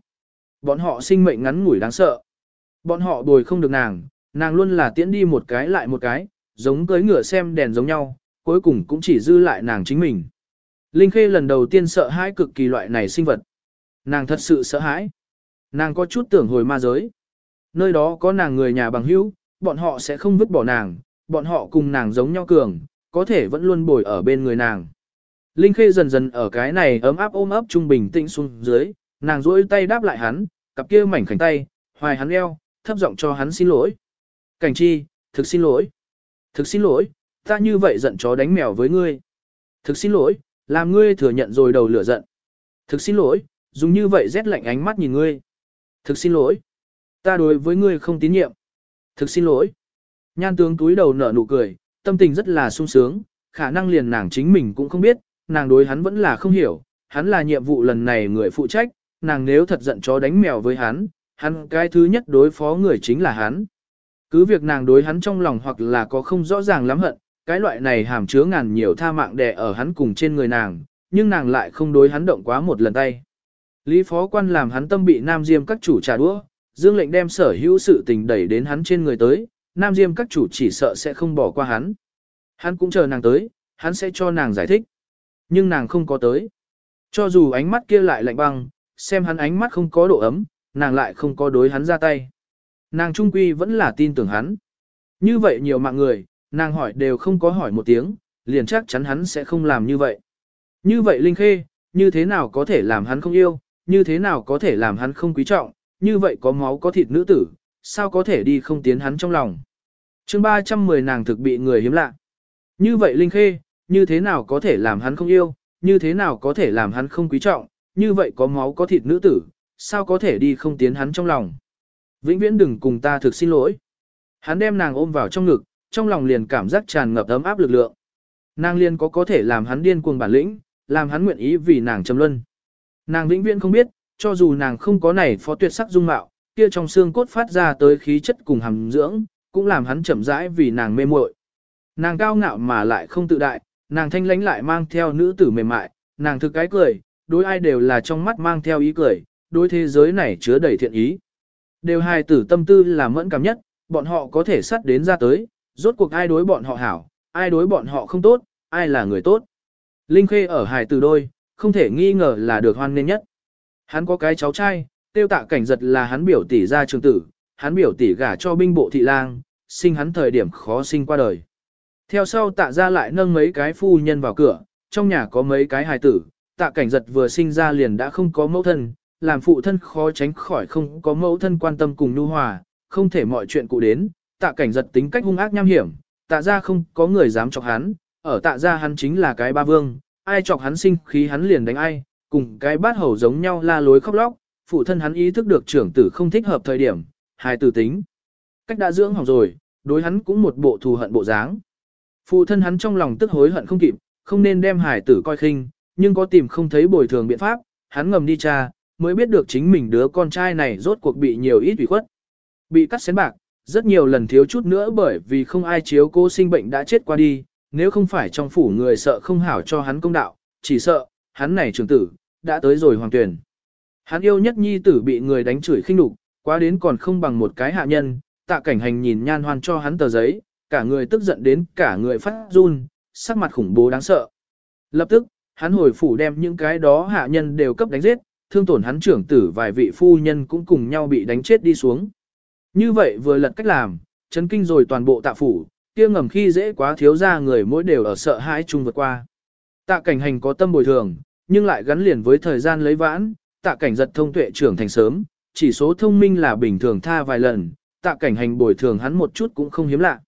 Bọn họ sinh mệnh ngắn ngủi đáng sợ. Bọn họ bồi không được nàng, nàng luôn là tiễn đi một cái lại một cái, giống cưới ngựa xem đèn giống nhau, cuối cùng cũng chỉ dư lại nàng chính mình. Linh Khê lần đầu tiên sợ hãi cực kỳ loại này sinh vật. Nàng thật sự sợ hãi. Nàng có chút tưởng hồi ma giới. Nơi đó có nàng người nhà bằng hữu, bọn họ sẽ không vứt bỏ nàng, bọn họ cùng nàng giống nhau cường, có thể vẫn luôn bồi ở bên người nàng. Linh Khê dần dần ở cái này ấm áp ôm ấp trung bình tĩnh xuống dưới, nàng duỗi tay đáp lại hắn, cặp kia mảnh khảnh tay, hoài hắn eo, thấp giọng cho hắn xin lỗi. Cảnh chi, thực xin lỗi. Thực xin lỗi, ta như vậy giận chó đánh mèo với ngươi. Thực xin lỗi, làm ngươi thừa nhận rồi đầu lửa giận. Thực xin lỗi, dùng như vậy rét lạnh ánh mắt nhìn ngươi. Thực xin lỗi, ta đối với ngươi không tín nhiệm. Thực xin lỗi. Nhan tướng túi đầu nở nụ cười, tâm tình rất là sung sướng, khả năng liền nàng chính mình cũng không biết, nàng đối hắn vẫn là không hiểu, hắn là nhiệm vụ lần này người phụ trách, nàng nếu thật giận chó đánh mèo với hắn, hắn cái thứ nhất đối phó người chính là hắn. Cứ việc nàng đối hắn trong lòng hoặc là có không rõ ràng lắm hận, cái loại này hàm chứa ngàn nhiều tha mạng đè ở hắn cùng trên người nàng, nhưng nàng lại không đối hắn động quá một lần tay. Lý phó quan làm hắn tâm bị Nam Diêm các chủ trả đũa, dương lệnh đem sở hữu sự tình đẩy đến hắn trên người tới, Nam Diêm các chủ chỉ sợ sẽ không bỏ qua hắn. Hắn cũng chờ nàng tới, hắn sẽ cho nàng giải thích. Nhưng nàng không có tới. Cho dù ánh mắt kia lại lạnh băng, xem hắn ánh mắt không có độ ấm, nàng lại không có đối hắn ra tay. Nàng trung quy vẫn là tin tưởng hắn. Như vậy nhiều mạng người, nàng hỏi đều không có hỏi một tiếng, liền chắc chắn hắn sẽ không làm như vậy. Như vậy Linh Khê, như thế nào có thể làm hắn không yêu, như thế nào có thể làm hắn không quý trọng, như vậy có máu có thịt nữ tử, sao có thể đi không tiến hắn trong lòng chương 310 nàng thực bị người hiếm lạ. Như vậy Linh Khê, như thế nào có thể làm hắn không yêu, như thế nào có thể làm hắn không quý trọng, như vậy có máu có thịt nữ tử, sao có thể đi không tiến hắn trong lòng. Vĩnh viễn đừng cùng ta thực xin lỗi. Hắn đem nàng ôm vào trong ngực, trong lòng liền cảm giác tràn ngập ấm áp lực lượng. Nàng liền có có thể làm hắn điên cuồng bản lĩnh, làm hắn nguyện ý vì nàng trầm luân. Nàng vĩnh viễn không biết, cho dù nàng không có này phó tuyệt sắc dung mạo, kia trong xương cốt phát ra tới khí chất cùng hàm dưỡng, cũng làm hắn chậm rãi vì nàng mê muội. Nàng cao ngạo mà lại không tự đại, nàng thanh lãnh lại mang theo nữ tử mềm mại, nàng thực cái cười, đối ai đều là trong mắt mang theo ý cười, đối thế giới này chứa đầy thiện ý. Đều hài tử tâm tư là mẫn cảm nhất, bọn họ có thể sắt đến ra tới, rốt cuộc ai đối bọn họ hảo, ai đối bọn họ không tốt, ai là người tốt. Linh Khê ở hài tử đôi, không thể nghi ngờ là được hoan nên nhất. Hắn có cái cháu trai, tiêu tạ cảnh giật là hắn biểu tỷ ra trường tử, hắn biểu tỷ gả cho binh bộ thị lang, sinh hắn thời điểm khó sinh qua đời. Theo sau tạ ra lại nâng mấy cái phu nhân vào cửa, trong nhà có mấy cái hài tử, tạ cảnh giật vừa sinh ra liền đã không có mẫu thân, làm phụ thân khó tránh khỏi không có mẫu thân quan tâm cùng nhu hòa, không thể mọi chuyện cụ đến, tạ cảnh giật tính cách hung ác nham hiểm, tạ ra không có người dám chọc hắn, ở tạ ra hắn chính là cái ba vương, ai chọc hắn sinh khí hắn liền đánh ai, cùng cái bát hầu giống nhau la lối khóc lóc, phụ thân hắn ý thức được trưởng tử không thích hợp thời điểm, hài tử tính. Cách đã dưỡng hỏng rồi, đối hắn cũng một bộ thù hận bộ dáng. Phụ thân hắn trong lòng tức hối hận không kịp, không nên đem hải tử coi khinh, nhưng có tìm không thấy bồi thường biện pháp, hắn ngầm đi tra, mới biết được chính mình đứa con trai này rốt cuộc bị nhiều ít ủy khuất. Bị cắt xén bạc, rất nhiều lần thiếu chút nữa bởi vì không ai chiếu cô sinh bệnh đã chết qua đi, nếu không phải trong phủ người sợ không hảo cho hắn công đạo, chỉ sợ, hắn này trưởng tử, đã tới rồi hoàng tuyển. Hắn yêu nhất nhi tử bị người đánh chửi khinh đục, quá đến còn không bằng một cái hạ nhân, tạ cảnh hành nhìn nhan hoan cho hắn tờ giấy, cả người tức giận đến cả người phát run, sắc mặt khủng bố đáng sợ. Lập tức, hắn hồi phủ đem những cái đó hạ nhân đều cấp đánh giết, thương tổn hắn trưởng tử vài vị phu nhân cũng cùng nhau bị đánh chết đi xuống. Như vậy vừa lật cách làm, chấn kinh rồi toàn bộ tạ phủ, kia ngầm khi dễ quá thiếu ra người mỗi đều ở sợ hãi chung vượt qua. Tạ cảnh hành có tâm bồi thường, nhưng lại gắn liền với thời gian lấy vãn, tạ cảnh giật thông tuệ trưởng thành sớm, chỉ số thông minh là bình thường tha vài lần, tạ cảnh hành bồi thường hắn một chút cũng không hiếm lạ.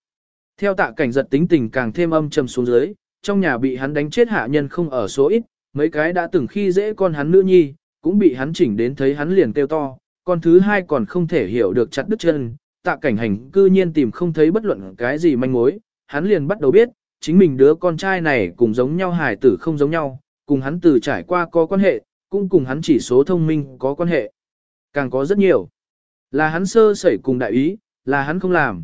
Theo tạ cảnh giật tính tình càng thêm âm trầm xuống dưới, trong nhà bị hắn đánh chết hạ nhân không ở số ít, mấy cái đã từng khi dễ con hắn nữ nhi, cũng bị hắn chỉnh đến thấy hắn liền kêu to, con thứ hai còn không thể hiểu được chặt đứt chân, tạ cảnh hành cư nhiên tìm không thấy bất luận cái gì manh mối, hắn liền bắt đầu biết, chính mình đứa con trai này cùng giống nhau hài tử không giống nhau, cùng hắn từ trải qua có quan hệ, cũng cùng hắn chỉ số thông minh có quan hệ. Càng có rất nhiều. Là hắn sơ sẩy cùng đại ý, là hắn không làm.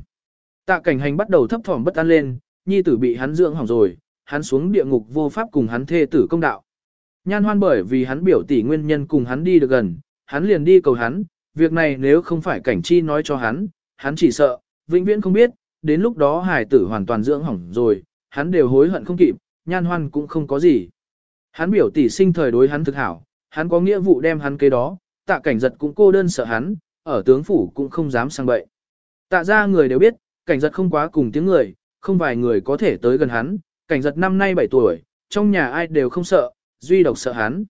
Tạ cảnh hành bắt đầu thấp thỏm bất an lên, nhi tử bị hắn dưỡng hỏng rồi, hắn xuống địa ngục vô pháp cùng hắn thê tử công đạo. Nhan hoan bởi vì hắn biểu tỷ nguyên nhân cùng hắn đi được gần, hắn liền đi cầu hắn, việc này nếu không phải cảnh chi nói cho hắn, hắn chỉ sợ, vĩnh viễn không biết, đến lúc đó hải tử hoàn toàn dưỡng hỏng rồi, hắn đều hối hận không kịp, nhan hoan cũng không có gì. Hắn biểu tỷ sinh thời đối hắn thực hảo, hắn có nghĩa vụ đem hắn kế đó, tạ cảnh giật cũng cô đơn sợ hắn, ở tướng phủ cũng không dám sang bậy. Tạ ra người đều biết, cảnh giật không quá cùng tiếng người, không vài người có thể tới gần hắn, cảnh giật năm nay 7 tuổi, trong nhà ai đều không sợ, duy độc sợ hắn.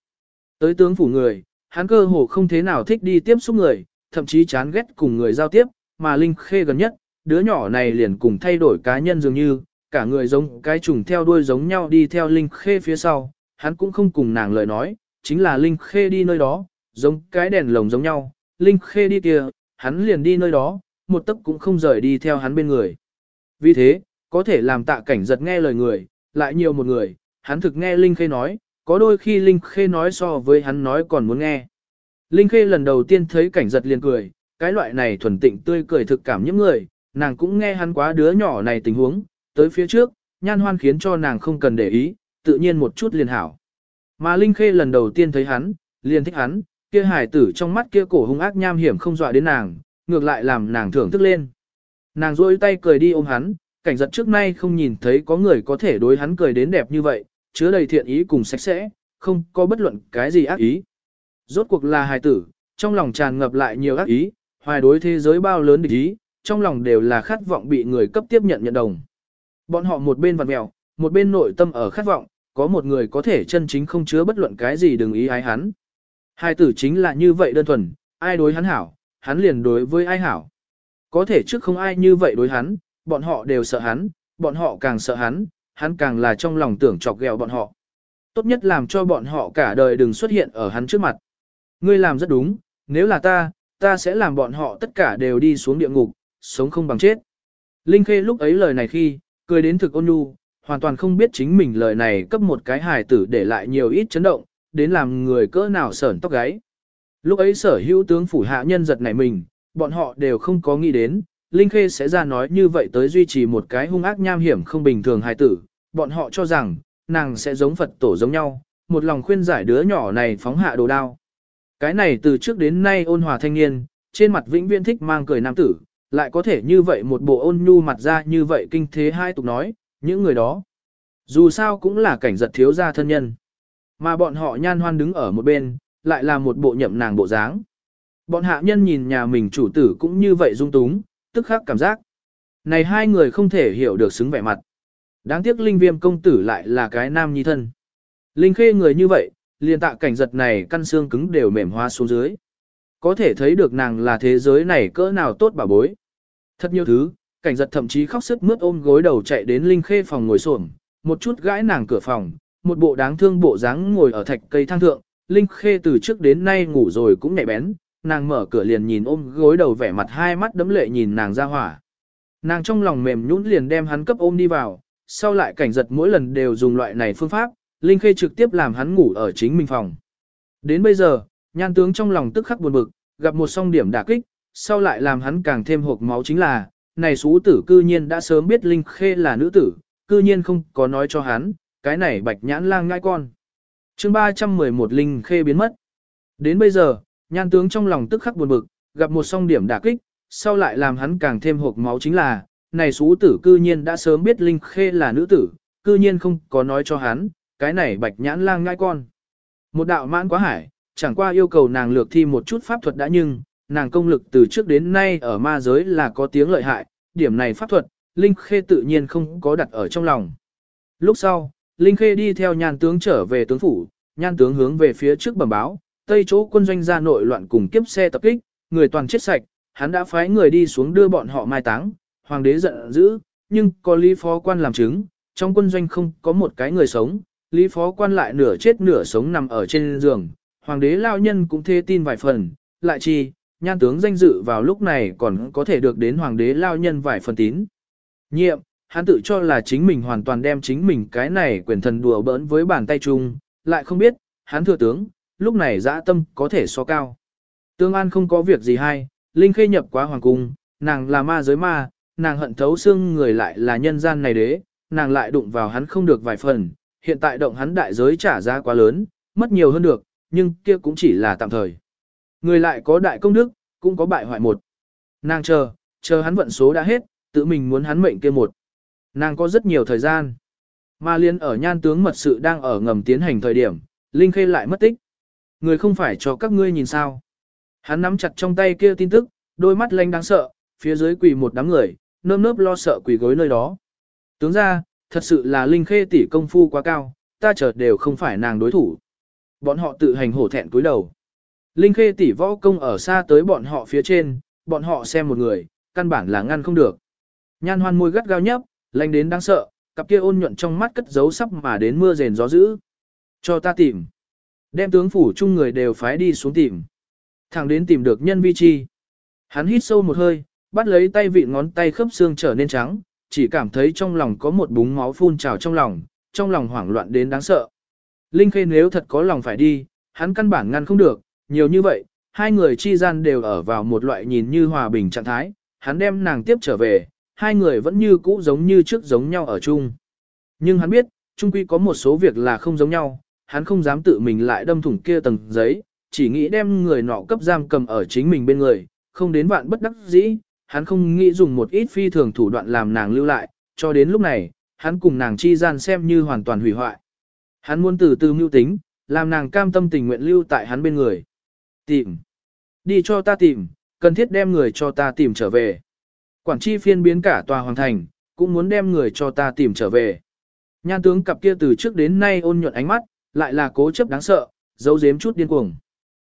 Tới tướng phủ người, hắn cơ hồ không thế nào thích đi tiếp xúc người, thậm chí chán ghét cùng người giao tiếp, mà Linh Khê gần nhất, đứa nhỏ này liền cùng thay đổi cá nhân dường như, cả người giống cái trùng theo đuôi giống nhau đi theo Linh Khê phía sau, hắn cũng không cùng nàng lời nói, chính là Linh Khê đi nơi đó, giống cái đèn lồng giống nhau, Linh Khê đi kia, hắn liền đi nơi đó, một tấc cũng không rời đi theo hắn bên người. Vì thế, có thể làm tạ cảnh giật nghe lời người, lại nhiều một người, hắn thực nghe Linh Khê nói, có đôi khi Linh Khê nói so với hắn nói còn muốn nghe. Linh Khê lần đầu tiên thấy cảnh giật liền cười, cái loại này thuần tịnh tươi cười thực cảm những người, nàng cũng nghe hắn quá đứa nhỏ này tình huống, tới phía trước, nhan hoan khiến cho nàng không cần để ý, tự nhiên một chút liền hảo. Mà Linh Khê lần đầu tiên thấy hắn, liền thích hắn, kia hải tử trong mắt kia cổ hung ác nham hiểm không dọa đến nàng, ngược lại làm nàng thưởng thức lên. Nàng rôi tay cười đi ôm hắn, cảnh giật trước nay không nhìn thấy có người có thể đối hắn cười đến đẹp như vậy, chứa đầy thiện ý cùng sạch sẽ, không có bất luận cái gì ác ý. Rốt cuộc là hài tử, trong lòng tràn ngập lại nhiều ác ý, hoài đối thế giới bao lớn địch ý, trong lòng đều là khát vọng bị người cấp tiếp nhận nhận đồng. Bọn họ một bên vặn mèo, một bên nội tâm ở khát vọng, có một người có thể chân chính không chứa bất luận cái gì đừng ý ái hắn. Hai tử chính là như vậy đơn thuần, ai đối hắn hảo, hắn liền đối với ai hảo. Có thể trước không ai như vậy đối hắn, bọn họ đều sợ hắn, bọn họ càng sợ hắn, hắn càng là trong lòng tưởng chọc ghẹo bọn họ. Tốt nhất làm cho bọn họ cả đời đừng xuất hiện ở hắn trước mặt. Ngươi làm rất đúng, nếu là ta, ta sẽ làm bọn họ tất cả đều đi xuống địa ngục, sống không bằng chết. Linh Khê lúc ấy lời này khi, cười đến thực ôn nhu, hoàn toàn không biết chính mình lời này cấp một cái hài tử để lại nhiều ít chấn động, đến làm người cỡ nào sởn tóc gáy. Lúc ấy sở hữu tướng phủ hạ nhân giật nảy mình, bọn họ đều không có nghĩ đến, Linh Khê sẽ ra nói như vậy tới duy trì một cái hung ác nham hiểm không bình thường hài tử, bọn họ cho rằng, nàng sẽ giống Phật tổ giống nhau, một lòng khuyên giải đứa nhỏ này phóng hạ đồ đao. Cái này từ trước đến nay ôn hòa thanh niên, trên mặt vĩnh viễn thích mang cười nam tử, lại có thể như vậy một bộ ôn nhu mặt ra như vậy kinh thế hai tục nói, những người đó. Dù sao cũng là cảnh giật thiếu gia thân nhân. Mà bọn họ nhan hoan đứng ở một bên, lại là một bộ nhậm nàng bộ dáng. Bọn hạ nhân nhìn nhà mình chủ tử cũng như vậy dung túng, tức khắc cảm giác. Này hai người không thể hiểu được xứng vẻ mặt. Đáng tiếc linh viêm công tử lại là cái nam nhi thân. Linh khê người như vậy, liền tạ cảnh giật này căn xương cứng đều mềm hoa xuống dưới. Có thể thấy được nàng là thế giới này cỡ nào tốt bà bối. Thật nhiều thứ, cảnh giật thậm chí khóc sức mướt ôm gối đầu chạy đến linh khê phòng ngồi xổm một chút gãi nàng cửa phòng, một bộ đáng thương bộ dáng ngồi ở thạch cây thang thượng, linh khê từ trước đến nay ngủ rồi cũng nhạy bén, nàng mở cửa liền nhìn ôm gối đầu vẻ mặt hai mắt đấm lệ nhìn nàng ra hỏa. Nàng trong lòng mềm nhũn liền đem hắn cấp ôm đi vào, sau lại cảnh giật mỗi lần đều dùng loại này phương pháp, Linh Khê trực tiếp làm hắn ngủ ở chính mình phòng. Đến bây giờ, nhan tướng trong lòng tức khắc buồn bực, gặp một song điểm đả kích, sau lại làm hắn càng thêm hộp máu chính là, này xú tử cư nhiên đã sớm biết Linh Khê là nữ tử, cư nhiên không có nói cho hắn, cái này bạch nhãn lang ngai con. chương 311 Linh Khê biến mất. Đến bây giờ, nhan tướng trong lòng tức khắc buồn bực, gặp một song điểm đả kích, sau lại làm hắn càng thêm hộp máu chính là, này xú tử cư nhiên đã sớm biết Linh Khê là nữ tử, cư nhiên không có nói cho hắn, cái này bạch nhãn lang ngai con. Một đạo mãn quá hải, chẳng qua yêu cầu nàng lược thi một chút pháp thuật đã nhưng, nàng công lực từ trước đến nay ở ma giới là có tiếng lợi hại, điểm này pháp thuật, Linh Khê tự nhiên không có đặt ở trong lòng. Lúc sau, Linh Khê đi theo nhan tướng trở về tướng phủ, nhan tướng hướng về phía trước bẩm báo, tây chỗ quân doanh ra nội loạn cùng kiếp xe tập kích, người toàn chết sạch, hắn đã phái người đi xuống đưa bọn họ mai táng, hoàng đế giận dữ, nhưng có lý phó quan làm chứng, trong quân doanh không có một cái người sống, lý phó quan lại nửa chết nửa sống nằm ở trên giường, hoàng đế lao nhân cũng thê tin vài phần, lại chi, nhan tướng danh dự vào lúc này còn có thể được đến hoàng đế lao nhân vài phần tín. Nhiệm, hắn tự cho là chính mình hoàn toàn đem chính mình cái này quyền thần đùa bỡn với bàn tay chung, lại không biết, hắn thừa tướng, lúc này dã tâm có thể so cao. Tương An không có việc gì hay, Linh Khê nhập quá hoàng cung, nàng là ma giới ma, nàng hận thấu xương người lại là nhân gian này đế, nàng lại đụng vào hắn không được vài phần, hiện tại động hắn đại giới trả giá quá lớn, mất nhiều hơn được, nhưng kia cũng chỉ là tạm thời. Người lại có đại công đức, cũng có bại hoại một. Nàng chờ, chờ hắn vận số đã hết, tự mình muốn hắn mệnh kia một. Nàng có rất nhiều thời gian. Mà liên ở nhan tướng mật sự đang ở ngầm tiến hành thời điểm, Linh Khê lại mất tích. Người không phải cho các ngươi nhìn sao. Hắn nắm chặt trong tay kia tin tức, đôi mắt lanh đáng sợ, phía dưới quỳ một đám người, nơm nớp lo sợ quỳ gối nơi đó. Tướng ra, thật sự là Linh Khê tỷ công phu quá cao, ta chợt đều không phải nàng đối thủ. Bọn họ tự hành hổ thẹn cúi đầu. Linh Khê tỷ võ công ở xa tới bọn họ phía trên, bọn họ xem một người, căn bản là ngăn không được. Nhan hoan môi gắt gao nhấp, lanh đến đáng sợ, cặp kia ôn nhuận trong mắt cất giấu sắp mà đến mưa rền gió dữ. Cho ta tìm. Đem tướng phủ chung người đều phái đi xuống tìm. Thẳng đến tìm được nhân vi chi. Hắn hít sâu một hơi, bắt lấy tay vị ngón tay khớp xương trở nên trắng, chỉ cảm thấy trong lòng có một búng máu phun trào trong lòng, trong lòng hoảng loạn đến đáng sợ. Linh Khê nếu thật có lòng phải đi, hắn căn bản ngăn không được, nhiều như vậy, hai người chi gian đều ở vào một loại nhìn như hòa bình trạng thái, hắn đem nàng tiếp trở về, hai người vẫn như cũ giống như trước giống nhau ở chung. Nhưng hắn biết, chung quy có một số việc là không giống nhau, hắn không dám tự mình lại đâm thủng kia tầng giấy, chỉ nghĩ đem người nọ cấp giam cầm ở chính mình bên người, không đến vạn bất đắc dĩ, hắn không nghĩ dùng một ít phi thường thủ đoạn làm nàng lưu lại, cho đến lúc này, hắn cùng nàng chi gian xem như hoàn toàn hủy hoại. Hắn muốn từ từ mưu tính, làm nàng cam tâm tình nguyện lưu tại hắn bên người. Tìm. Đi cho ta tìm, cần thiết đem người cho ta tìm trở về. Quản chi phiên biến cả tòa hoàng thành, cũng muốn đem người cho ta tìm trở về. Nhan tướng cặp kia từ trước đến nay ôn nhuận ánh mắt, lại là cố chấp đáng sợ, giấu giếm chút điên cuồng.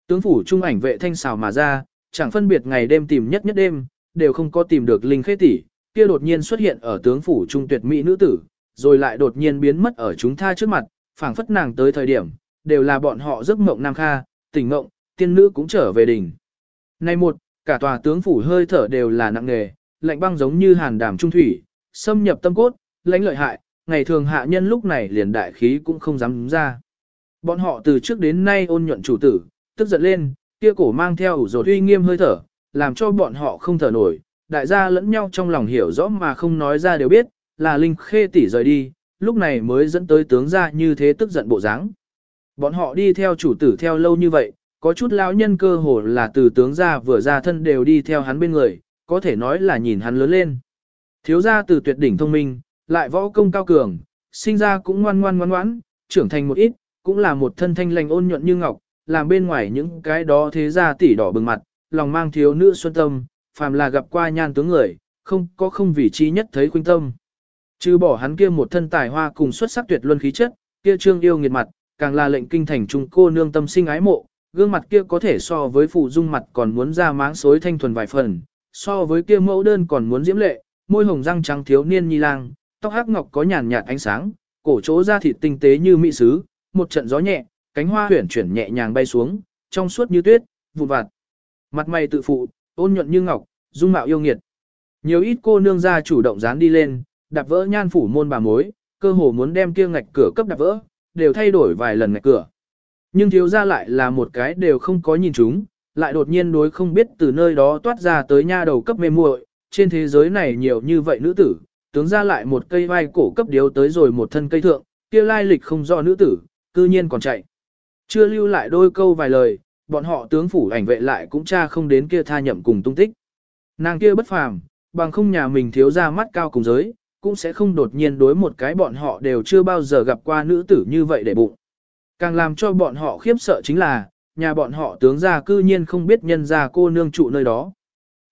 Tướng phủ trung ảnh vệ thanh xào mà ra, chẳng phân biệt ngày đêm tìm nhất nhất đêm, đều không có tìm được linh khế tỷ, kia đột nhiên xuất hiện ở tướng phủ trung tuyệt mỹ nữ tử, rồi lại đột nhiên biến mất ở chúng tha trước mặt, phảng phất nàng tới thời điểm, đều là bọn họ giấc mộng nam kha, tỉnh mộng, tiên nữ cũng trở về đỉnh. Nay một, cả tòa tướng phủ hơi thở đều là nặng nề, lạnh băng giống như hàn đàm trung thủy, xâm nhập tâm cốt, lãnh lợi hại, ngày thường hạ nhân lúc này liền đại khí cũng không dám ra. Bọn họ từ trước đến nay ôn nhuận chủ tử, tức giận lên, kia cổ mang theo ủ rột uy nghiêm hơi thở, làm cho bọn họ không thở nổi, đại gia lẫn nhau trong lòng hiểu rõ mà không nói ra đều biết, là Linh Khê tỷ rời đi, lúc này mới dẫn tới tướng gia như thế tức giận bộ dáng. Bọn họ đi theo chủ tử theo lâu như vậy, có chút lão nhân cơ hồ là từ tướng gia vừa ra thân đều đi theo hắn bên người, có thể nói là nhìn hắn lớn lên. Thiếu gia từ tuyệt đỉnh thông minh, lại võ công cao cường, sinh ra cũng ngoan ngoan ngoan ngoãn, trưởng thành một ít, cũng là một thân thanh lành ôn nhuận như ngọc, làm bên ngoài những cái đó thế gia tỷ đỏ bừng mặt, lòng mang thiếu nữ xuân tâm, phàm là gặp qua nhan tướng người, không có không vị trí nhất thấy khuynh tâm. Chứ bỏ hắn kia một thân tài hoa cùng xuất sắc tuyệt luân khí chất, kia trương yêu nghiệt mặt, càng là lệnh kinh thành trung cô nương tâm sinh ái mộ, gương mặt kia có thể so với phụ dung mặt còn muốn ra máng xối thanh thuần vài phần, so với kia mẫu đơn còn muốn diễm lệ, môi hồng răng trắng thiếu niên nhi lang, tóc hắc ngọc có nhàn nhạt ánh sáng, cổ chỗ da thịt tinh tế như mỹ sứ, một trận gió nhẹ, cánh hoa huyển chuyển nhẹ nhàng bay xuống, trong suốt như tuyết, vụn vặt. Mặt mày tự phụ, ôn nhuận như ngọc, dung mạo yêu nghiệt. Nhiều ít cô nương gia chủ động dán đi lên, đạp vỡ nhan phủ môn bà mối, cơ hồ muốn đem kia ngạch cửa cấp đạp vỡ, đều thay đổi vài lần ngạch cửa. Nhưng thiếu gia lại là một cái đều không có nhìn chúng, lại đột nhiên đối không biết từ nơi đó toát ra tới nha đầu cấp mê muội, trên thế giới này nhiều như vậy nữ tử, tướng ra lại một cây vai cổ cấp điếu tới rồi một thân cây thượng, kia lai lịch không rõ nữ tử, cư nhiên còn chạy. Chưa lưu lại đôi câu vài lời, bọn họ tướng phủ ảnh vệ lại cũng cha không đến kia tha nhậm cùng tung tích. Nàng kia bất phàm, bằng không nhà mình thiếu ra mắt cao cùng giới, cũng sẽ không đột nhiên đối một cái bọn họ đều chưa bao giờ gặp qua nữ tử như vậy để bụng. Càng làm cho bọn họ khiếp sợ chính là, nhà bọn họ tướng gia cư nhiên không biết nhân gia cô nương trụ nơi đó.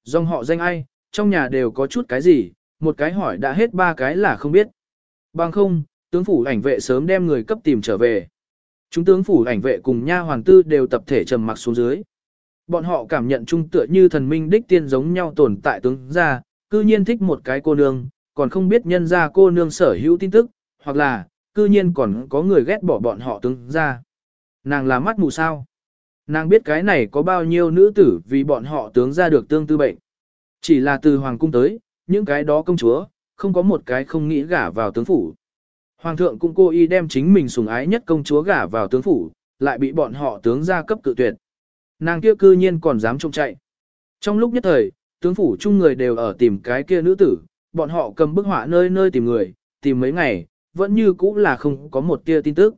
Dòng họ danh ai, trong nhà đều có chút cái gì, một cái hỏi đã hết ba cái là không biết. Bằng không, tướng phủ ảnh vệ sớm đem người cấp tìm trở về. Chúng tướng phủ ảnh vệ cùng nha hoàng tư đều tập thể trầm mặc xuống dưới. Bọn họ cảm nhận trung tựa như thần minh đích tiên giống nhau tồn tại tướng gia, cư nhiên thích một cái cô nương, còn không biết nhân gia cô nương sở hữu tin tức, hoặc là, cư nhiên còn có người ghét bỏ bọn họ tướng gia. Nàng là mắt mù sao? Nàng biết cái này có bao nhiêu nữ tử vì bọn họ tướng ra được tương tư bệnh. Chỉ là từ hoàng cung tới, những cái đó công chúa, không có một cái không nghĩ gả vào tướng phủ. Hoàng thượng cũng cố ý đem chính mình sủng ái nhất công chúa gả vào tướng phủ, lại bị bọn họ tướng gia cấp cự tuyệt. Nàng kia cư nhiên còn dám trông chạy. Trong lúc nhất thời, tướng phủ chung người đều ở tìm cái kia nữ tử, bọn họ cầm bức họa nơi nơi tìm người, tìm mấy ngày, vẫn như cũ là không có một tia tin tức.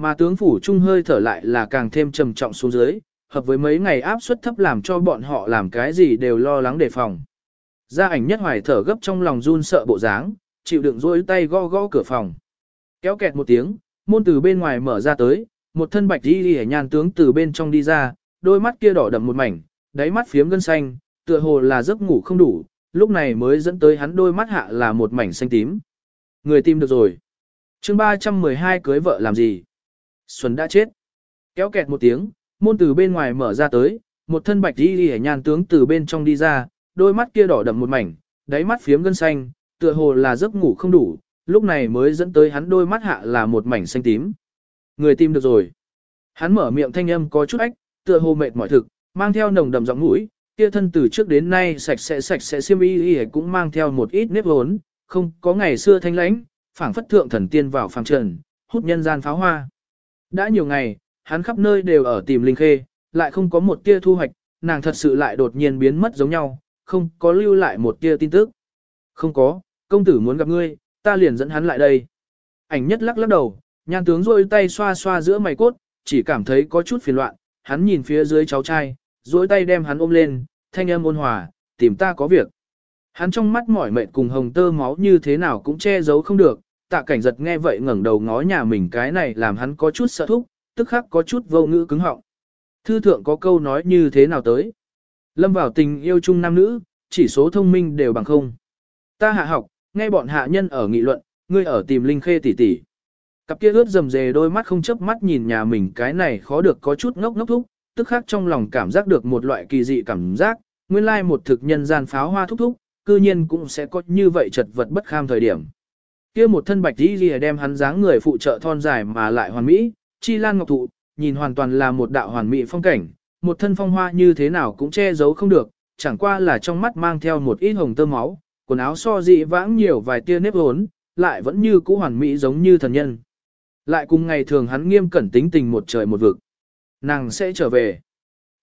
Mà tướng phủ trung hơi thở lại là càng thêm trầm trọng xuống dưới, hợp với mấy ngày áp suất thấp làm cho bọn họ làm cái gì đều lo lắng đề phòng. Gia ảnh nhất hoài thở gấp trong lòng run sợ bộ dáng, chịu đựng rối tay gõ gõ cửa phòng. Kéo kẹt một tiếng, môn từ bên ngoài mở ra tới, một thân bạch đi đi nhàn tướng từ bên trong đi ra, đôi mắt kia đỏ đậm một mảnh, đáy mắt phiếm gân xanh, tựa hồ là giấc ngủ không đủ, lúc này mới dẫn tới hắn đôi mắt hạ là một mảnh xanh tím. Người tìm được rồi. chương 312 cưới vợ làm gì? Xuân đã chết. Kéo kẹt một tiếng, môn từ bên ngoài mở ra tới, một thân bạch đi đi nhàn tướng từ bên trong đi ra, đôi mắt kia đỏ đậm một mảnh, đáy mắt phiếm gân xanh, tựa hồ là giấc ngủ không đủ, lúc này mới dẫn tới hắn đôi mắt hạ là một mảnh xanh tím. Người tìm được rồi. Hắn mở miệng thanh âm có chút ách, tựa hồ mệt mỏi thực, mang theo nồng đậm giọng mũi, kia thân từ trước đến nay sạch sẽ sạch sẽ xiêm y y cũng mang theo một ít nếp hốn, không có ngày xưa thanh lãnh, phảng phất thượng thần tiên vào phàm trần, hút nhân gian pháo hoa. Đã nhiều ngày, hắn khắp nơi đều ở tìm Linh Khê, lại không có một tia thu hoạch, nàng thật sự lại đột nhiên biến mất giống nhau, không có lưu lại một tia tin tức. Không có, công tử muốn gặp ngươi, ta liền dẫn hắn lại đây. Ảnh nhất lắc lắc đầu, nhan tướng rôi tay xoa xoa giữa mày cốt, chỉ cảm thấy có chút phiền loạn, hắn nhìn phía dưới cháu trai, rôi tay đem hắn ôm lên, thanh âm ôn hòa, tìm ta có việc. Hắn trong mắt mỏi mệt cùng hồng tơ máu như thế nào cũng che giấu không được, tạ cảnh giật nghe vậy ngẩng đầu ngó nhà mình cái này làm hắn có chút sợ thúc, tức khắc có chút vô ngữ cứng họng. Thư thượng có câu nói như thế nào tới? Lâm vào tình yêu chung nam nữ, chỉ số thông minh đều bằng không. Ta hạ học, nghe bọn hạ nhân ở nghị luận, ngươi ở tìm linh khê tỷ tỷ. Cặp kia ướt rầm rề đôi mắt không chớp mắt nhìn nhà mình cái này khó được có chút ngốc ngốc thúc, tức khắc trong lòng cảm giác được một loại kỳ dị cảm giác, nguyên lai một thực nhân gian pháo hoa thúc thúc, cư nhiên cũng sẽ có như vậy chật vật bất kham thời điểm kia một thân bạch đi lìa đem hắn dáng người phụ trợ thon dài mà lại hoàn mỹ, chi lan ngọc thụ, nhìn hoàn toàn là một đạo hoàn mỹ phong cảnh, một thân phong hoa như thế nào cũng che giấu không được, chẳng qua là trong mắt mang theo một ít hồng tơ máu, quần áo so dị vãng nhiều vài tia nếp hốn, lại vẫn như cũ hoàn mỹ giống như thần nhân. Lại cùng ngày thường hắn nghiêm cẩn tính tình một trời một vực. Nàng sẽ trở về.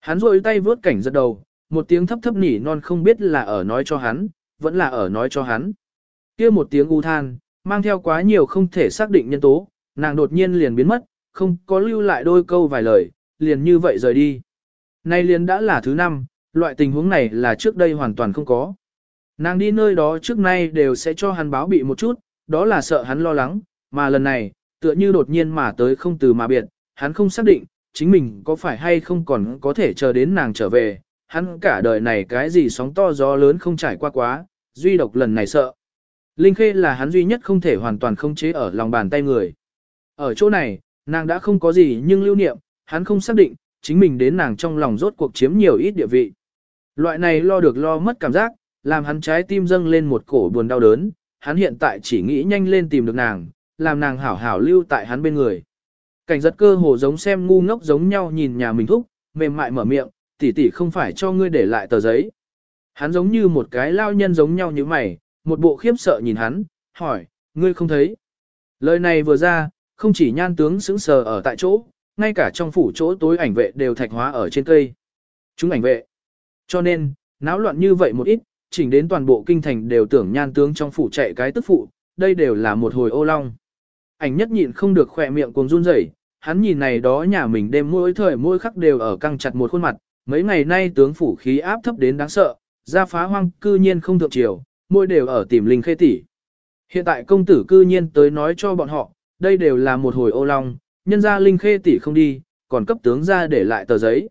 Hắn rôi tay vướt cảnh giật đầu, một tiếng thấp thấp nỉ non không biết là ở nói cho hắn, vẫn là ở nói cho hắn. kia một tiếng u than, mang theo quá nhiều không thể xác định nhân tố, nàng đột nhiên liền biến mất, không có lưu lại đôi câu vài lời, liền như vậy rời đi. Nay liền đã là thứ năm, loại tình huống này là trước đây hoàn toàn không có. Nàng đi nơi đó trước nay đều sẽ cho hắn báo bị một chút, đó là sợ hắn lo lắng, mà lần này, tựa như đột nhiên mà tới không từ mà biệt, hắn không xác định, chính mình có phải hay không còn có thể chờ đến nàng trở về, hắn cả đời này cái gì sóng to gió lớn không trải qua quá, duy độc lần này sợ. Linh Khê là hắn duy nhất không thể hoàn toàn không chế ở lòng bàn tay người. Ở chỗ này, nàng đã không có gì nhưng lưu niệm, hắn không xác định, chính mình đến nàng trong lòng rốt cuộc chiếm nhiều ít địa vị. Loại này lo được lo mất cảm giác, làm hắn trái tim dâng lên một cổ buồn đau đớn, hắn hiện tại chỉ nghĩ nhanh lên tìm được nàng, làm nàng hảo hảo lưu tại hắn bên người. Cảnh giật cơ hồ giống xem ngu ngốc giống nhau nhìn nhà mình thúc, mềm mại mở miệng, tỷ tỷ không phải cho ngươi để lại tờ giấy. Hắn giống như một cái lao nhân giống nhau như mày, một bộ khiếp sợ nhìn hắn, hỏi, ngươi không thấy. Lời này vừa ra, không chỉ nhan tướng sững sờ ở tại chỗ, ngay cả trong phủ chỗ tối ảnh vệ đều thạch hóa ở trên cây. Chúng ảnh vệ. Cho nên, náo loạn như vậy một ít, chỉnh đến toàn bộ kinh thành đều tưởng nhan tướng trong phủ chạy cái tức phụ, đây đều là một hồi ô long. Ảnh nhất nhịn không được khỏe miệng cuồng run rẩy, hắn nhìn này đó nhà mình đêm mỗi thời mỗi khắc đều ở căng chặt một khuôn mặt, mấy ngày nay tướng phủ khí áp thấp đến đáng sợ, ra phá hoang cư nhiên không thượng triều, môi đều ở tìm linh khê tỷ. Hiện tại công tử cư nhiên tới nói cho bọn họ, đây đều là một hồi ô long, nhân ra linh khê tỷ không đi, còn cấp tướng ra để lại tờ giấy.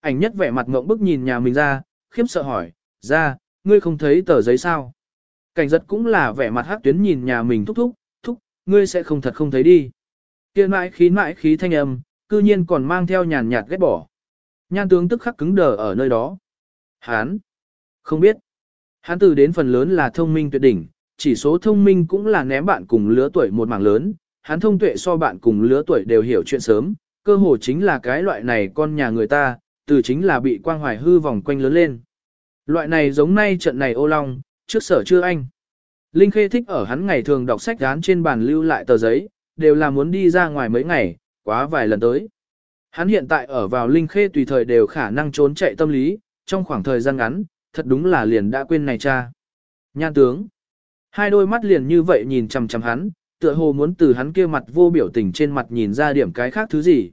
Ảnh nhất vẻ mặt ngộng bức nhìn nhà mình ra, khiếp sợ hỏi, ra, ngươi không thấy tờ giấy sao? Cảnh giật cũng là vẻ mặt hát tuyến nhìn nhà mình thúc thúc, thúc, ngươi sẽ không thật không thấy đi. Kia mãi khí mãi khí thanh âm, cư nhiên còn mang theo nhàn nhạt ghét bỏ. Nhan tướng tức khắc cứng đờ ở nơi đó. Hán, không biết. Hán từ đến phần lớn là thông minh tuyệt đỉnh, chỉ số thông minh cũng là ném bạn cùng lứa tuổi một mảng lớn, hắn thông tuệ so bạn cùng lứa tuổi đều hiểu chuyện sớm, cơ hồ chính là cái loại này con nhà người ta, từ chính là bị quang hoài hư vòng quanh lớn lên. Loại này giống nay trận này ô long, trước sở chưa anh. Linh Khê thích ở hắn ngày thường đọc sách gán trên bàn lưu lại tờ giấy, đều là muốn đi ra ngoài mấy ngày, quá vài lần tới. Hắn hiện tại ở vào Linh Khê tùy thời đều khả năng trốn chạy tâm lý, trong khoảng thời gian ngắn, thật đúng là liền đã quên này cha. Nhan tướng. Hai đôi mắt liền như vậy nhìn chằm chằm hắn, tựa hồ muốn từ hắn kia mặt vô biểu tình trên mặt nhìn ra điểm cái khác thứ gì.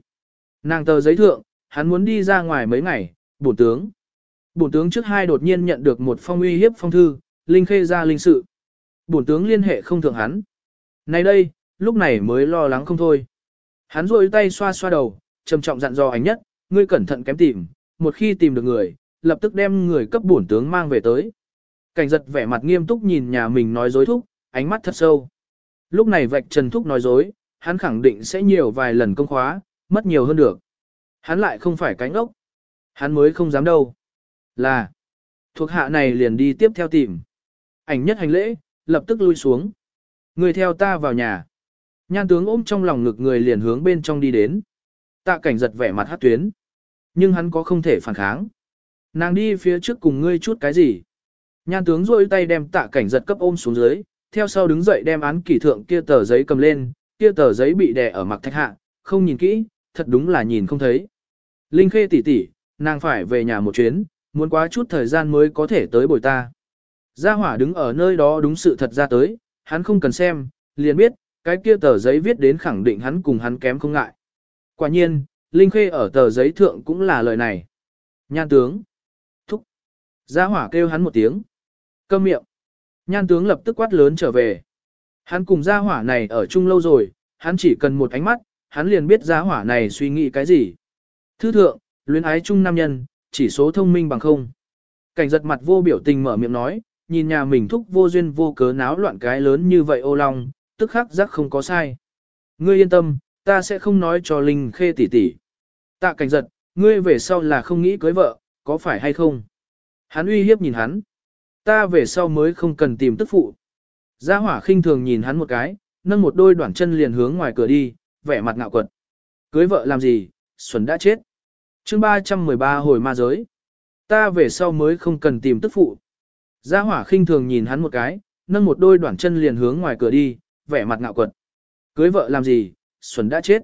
Nàng tờ giấy thượng, hắn muốn đi ra ngoài mấy ngày, bổn tướng. Bổn tướng trước hai đột nhiên nhận được một phong uy hiếp phong thư, linh khê ra linh sự. Bổn tướng liên hệ không thường hắn. Này đây, lúc này mới lo lắng không thôi. Hắn rôi tay xoa xoa đầu, trầm trọng dặn dò ánh nhất, ngươi cẩn thận kém tìm, một khi tìm được người, lập tức đem người cấp bổn tướng mang về tới. Cảnh giật vẻ mặt nghiêm túc nhìn nhà mình nói dối thúc, ánh mắt thật sâu. Lúc này vạch trần thúc nói dối, hắn khẳng định sẽ nhiều vài lần công khóa, mất nhiều hơn được. Hắn lại không phải cánh ốc. Hắn mới không dám đâu. Là, thuộc hạ này liền đi tiếp theo tìm. Ảnh nhất hành lễ, lập tức lui xuống. Người theo ta vào nhà. Nhan tướng ôm trong lòng ngực người liền hướng bên trong đi đến. Tạ cảnh giật vẻ mặt hát tuyến. Nhưng hắn có không thể phản kháng. Nàng đi phía trước cùng ngươi chút cái gì. Nhan tướng rôi tay đem tạ cảnh giật cấp ôm xuống dưới, theo sau đứng dậy đem án kỷ thượng kia tờ giấy cầm lên, kia tờ giấy bị đè ở mặt thạch hạ, không nhìn kỹ, thật đúng là nhìn không thấy. Linh khê tỷ tỷ, nàng phải về nhà một chuyến, muốn quá chút thời gian mới có thể tới bồi ta. Gia hỏa đứng ở nơi đó đúng sự thật ra tới, hắn không cần xem, liền biết, cái kia tờ giấy viết đến khẳng định hắn cùng hắn kém không ngại. Quả nhiên, Linh Khê ở tờ giấy thượng cũng là lời này. Nhan tướng. Gia hỏa kêu hắn một tiếng. Câm miệng. Nhan tướng lập tức quát lớn trở về. Hắn cùng gia hỏa này ở chung lâu rồi, hắn chỉ cần một ánh mắt, hắn liền biết gia hỏa này suy nghĩ cái gì. Thư thượng, luyến ái chung nam nhân, chỉ số thông minh bằng không. Cảnh giật mặt vô biểu tình mở miệng nói, nhìn nhà mình thúc vô duyên vô cớ náo loạn cái lớn như vậy ô long, tức khắc giác không có sai. Ngươi yên tâm, ta sẽ không nói cho Linh Khê tỷ tỷ. Tạ cảnh giật, ngươi về sau là không nghĩ cưới vợ, có phải hay không? Hắn uy hiếp nhìn hắn. Ta về sau mới không cần tìm tức phụ. Gia hỏa khinh thường nhìn hắn một cái, nâng một đôi đoạn chân liền hướng ngoài cửa đi, vẻ mặt ngạo quật. Cưới vợ làm gì, Xuân đã chết. chương 313 hồi ma giới. Ta về sau mới không cần tìm tức phụ. Gia hỏa khinh thường nhìn hắn một cái, nâng một đôi đoạn chân liền hướng ngoài cửa đi, vẻ mặt ngạo quật. Cưới vợ làm gì, Xuân đã chết.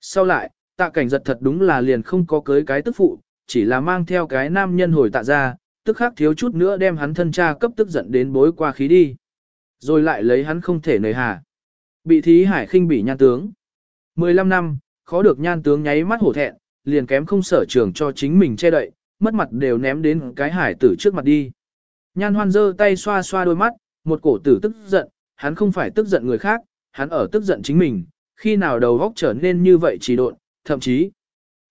Sau lại, tạ cảnh giật thật đúng là liền không có cưới cái tức phụ, chỉ là mang theo cái nam nhân hồi tạ ra, tức khắc thiếu chút nữa đem hắn thân cha cấp tức giận đến bối qua khí đi. Rồi lại lấy hắn không thể nời hà. Bị thí hải khinh bị nhan tướng. 15 năm, khó được nhan tướng nháy mắt hổ thẹn, liền kém không sở trường cho chính mình che đậy, mất mặt đều ném đến cái hải tử trước mặt đi. Nhan hoan giơ tay xoa xoa đôi mắt, một cổ tử tức giận, hắn không phải tức giận người khác, hắn ở tức giận chính mình, khi nào đầu góc trở nên như vậy trì độn, thậm chí,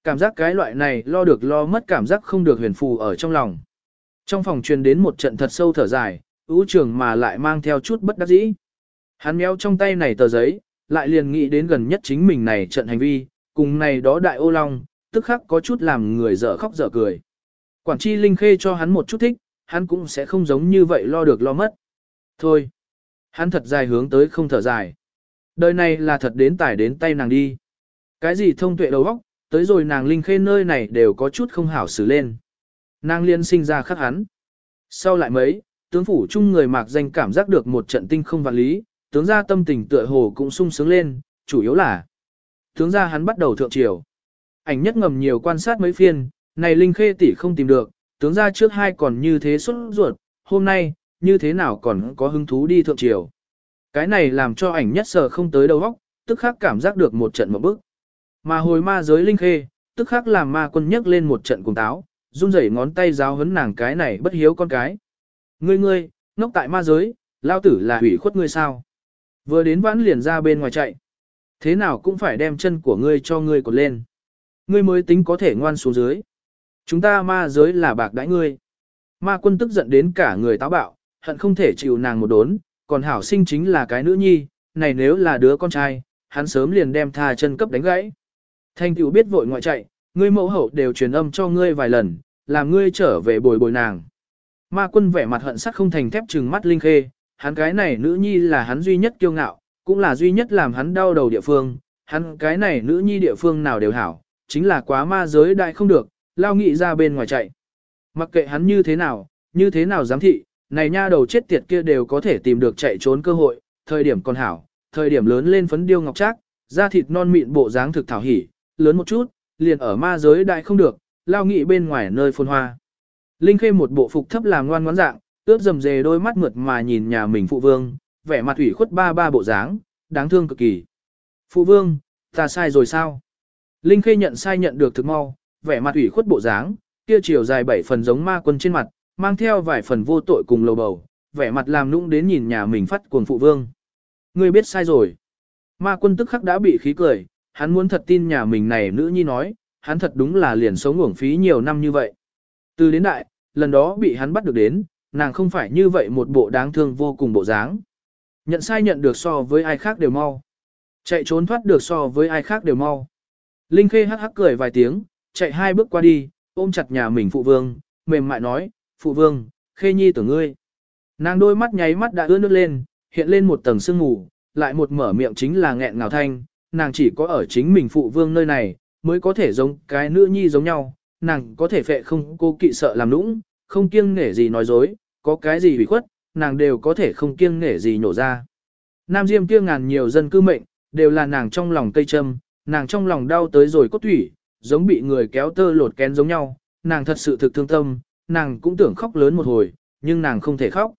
cảm giác cái loại này lo được lo mất cảm giác không được huyền phù ở trong lòng. Trong phòng truyền đến một trận thật sâu thở dài, ưu trường mà lại mang theo chút bất đắc dĩ. Hắn méo trong tay này tờ giấy, lại liền nghĩ đến gần nhất chính mình này trận hành vi, cùng này đó đại ô long, tức khắc có chút làm người dở khóc dở cười. Quản chi Linh Khê cho hắn một chút thích, hắn cũng sẽ không giống như vậy lo được lo mất. Thôi, hắn thật dài hướng tới không thở dài. Đời này là thật đến tải đến tay nàng đi. Cái gì thông tuệ đầu óc, tới rồi nàng linh khê nơi này đều có chút không hảo xử lên. Nàng liên sinh ra khắc hắn. Sau lại mấy, tướng phủ chung người mạc danh cảm giác được một trận tinh không vạn lý, tướng gia tâm tình tựa hồ cũng sung sướng lên, chủ yếu là tướng gia hắn bắt đầu thượng triều. Ảnh nhất ngầm nhiều quan sát mấy phiên, này linh khê tỷ không tìm được, tướng gia trước hai còn như thế xuất ruột, hôm nay, như thế nào còn có hứng thú đi thượng triều. Cái này làm cho ảnh nhất sờ không tới đầu óc, tức khắc cảm giác được một trận một bức. Mà hồi ma giới linh khê, tức khắc làm ma quân nhấc lên một trận cùng táo, run rẩy ngón tay giáo hấn nàng cái này bất hiếu con cái. Ngươi ngươi, ngốc tại ma giới, lao tử là hủy khuất ngươi sao? Vừa đến vãn liền ra bên ngoài chạy. Thế nào cũng phải đem chân của ngươi cho ngươi cột lên. Ngươi mới tính có thể ngoan xuống dưới. Chúng ta ma giới là bạc đãi ngươi. Ma quân tức giận đến cả người táo bạo, hận không thể chịu nàng một đốn, còn hảo sinh chính là cái nữ nhi, này nếu là đứa con trai, hắn sớm liền đem tha chân cấp đánh gãy. Thanh tiểu biết vội ngoại chạy, ngươi mẫu hậu đều truyền âm cho ngươi vài lần, làm ngươi trở về bồi bồi nàng. Ma quân vẻ mặt hận sắc không thành thép trừng mắt Linh Khê, hắn cái này nữ nhi là hắn duy nhất kiêu ngạo, cũng là duy nhất làm hắn đau đầu địa phương, hắn cái này nữ nhi địa phương nào đều hảo, chính là quá ma giới đại không được, lao nghị ra bên ngoài chạy. Mặc kệ hắn như thế nào, như thế nào giám thị, này nha đầu chết tiệt kia đều có thể tìm được chạy trốn cơ hội, thời điểm còn hảo, thời điểm lớn lên phấn điêu ngọc trác, da thịt non mịn bộ dáng thực thảo hỉ, lớn một chút, liền ở ma giới đại không được, lao nghị bên ngoài nơi phôn hoa. Linh Khê một bộ phục thấp làm ngoan ngoãn dạng, ướp dầm dề đôi mắt mượt mà nhìn nhà mình phụ vương, vẻ mặt ủy khuất ba ba bộ dáng, đáng thương cực kỳ. Phụ vương, ta sai rồi sao? Linh Khê nhận sai nhận được thực mau, vẻ mặt ủy khuất bộ dáng, kia chiều dài bảy phần giống ma quân trên mặt, mang theo vài phần vô tội cùng lầu bầu, vẻ mặt làm nũng đến nhìn nhà mình phát cuồng phụ vương. Ngươi biết sai rồi. Ma quân tức khắc đã bị khí cười, hắn muốn thật tin nhà mình này nữ nhi nói, hắn thật đúng là liền sống uổng phí nhiều năm như vậy. Từ đến đại, lần đó bị hắn bắt được đến, nàng không phải như vậy một bộ đáng thương vô cùng bộ dáng. Nhận sai nhận được so với ai khác đều mau. Chạy trốn thoát được so với ai khác đều mau. Linh Khê hắc hắc cười vài tiếng, chạy hai bước qua đi, ôm chặt nhà mình phụ vương, mềm mại nói, phụ vương, Khê nhi tưởng ngươi. Nàng đôi mắt nháy mắt đã ướt nước lên, hiện lên một tầng sương mù, lại một mở miệng chính là nghẹn ngào thanh, nàng chỉ có ở chính mình phụ vương nơi này, mới có thể giống cái nữ nhi giống nhau, nàng có thể phệ không cô kỵ sợ làm nũng, không kiêng nể gì nói dối, có cái gì bị khuất, nàng đều có thể không kiêng nể gì nhổ ra. Nam Diêm kia ngàn nhiều dân cư mệnh, đều là nàng trong lòng cây châm, nàng trong lòng đau tới rồi cốt thủy, giống bị người kéo tơ lột kén giống nhau, nàng thật sự thực thương tâm, nàng cũng tưởng khóc lớn một hồi, nhưng nàng không thể khóc.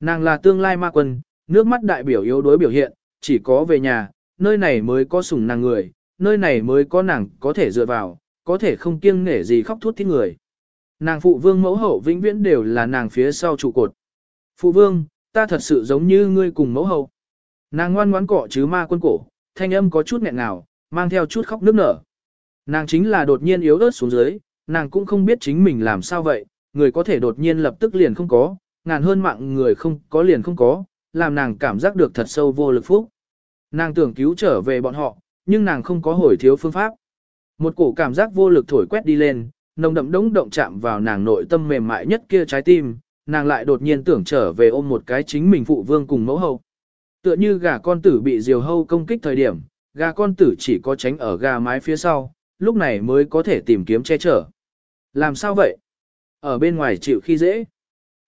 Nàng là tương lai ma quân, nước mắt đại biểu yếu đối biểu hiện, chỉ có về nhà, nơi này mới có sủng nàng người, nơi này mới có nàng có thể dựa vào, có thể không kiêng nể gì khóc thút thít người. Nàng phụ vương mẫu hậu vĩnh viễn đều là nàng phía sau trụ cột. Phụ vương, ta thật sự giống như ngươi cùng mẫu hậu. Nàng ngoan ngoãn cọ chứ ma quân cổ, thanh âm có chút nghẹn ngào, mang theo chút khóc nước nở. Nàng chính là đột nhiên yếu ớt xuống dưới, nàng cũng không biết chính mình làm sao vậy, người có thể đột nhiên lập tức liền không có, ngàn hơn mạng người không có liền không có, làm nàng cảm giác được thật sâu vô lực phúc. Nàng tưởng cứu trở về bọn họ, nhưng nàng không có hồi thiếu phương pháp. Một cổ cảm giác vô lực thổi quét đi lên, nồng đậm đống động chạm vào nàng nội tâm mềm mại nhất kia trái tim, nàng lại đột nhiên tưởng trở về ôm một cái chính mình phụ vương cùng mẫu hậu. Tựa như gà con tử bị diều hâu công kích thời điểm, gà con tử chỉ có tránh ở gà mái phía sau, lúc này mới có thể tìm kiếm che chở. Làm sao vậy? Ở bên ngoài chịu khi dễ.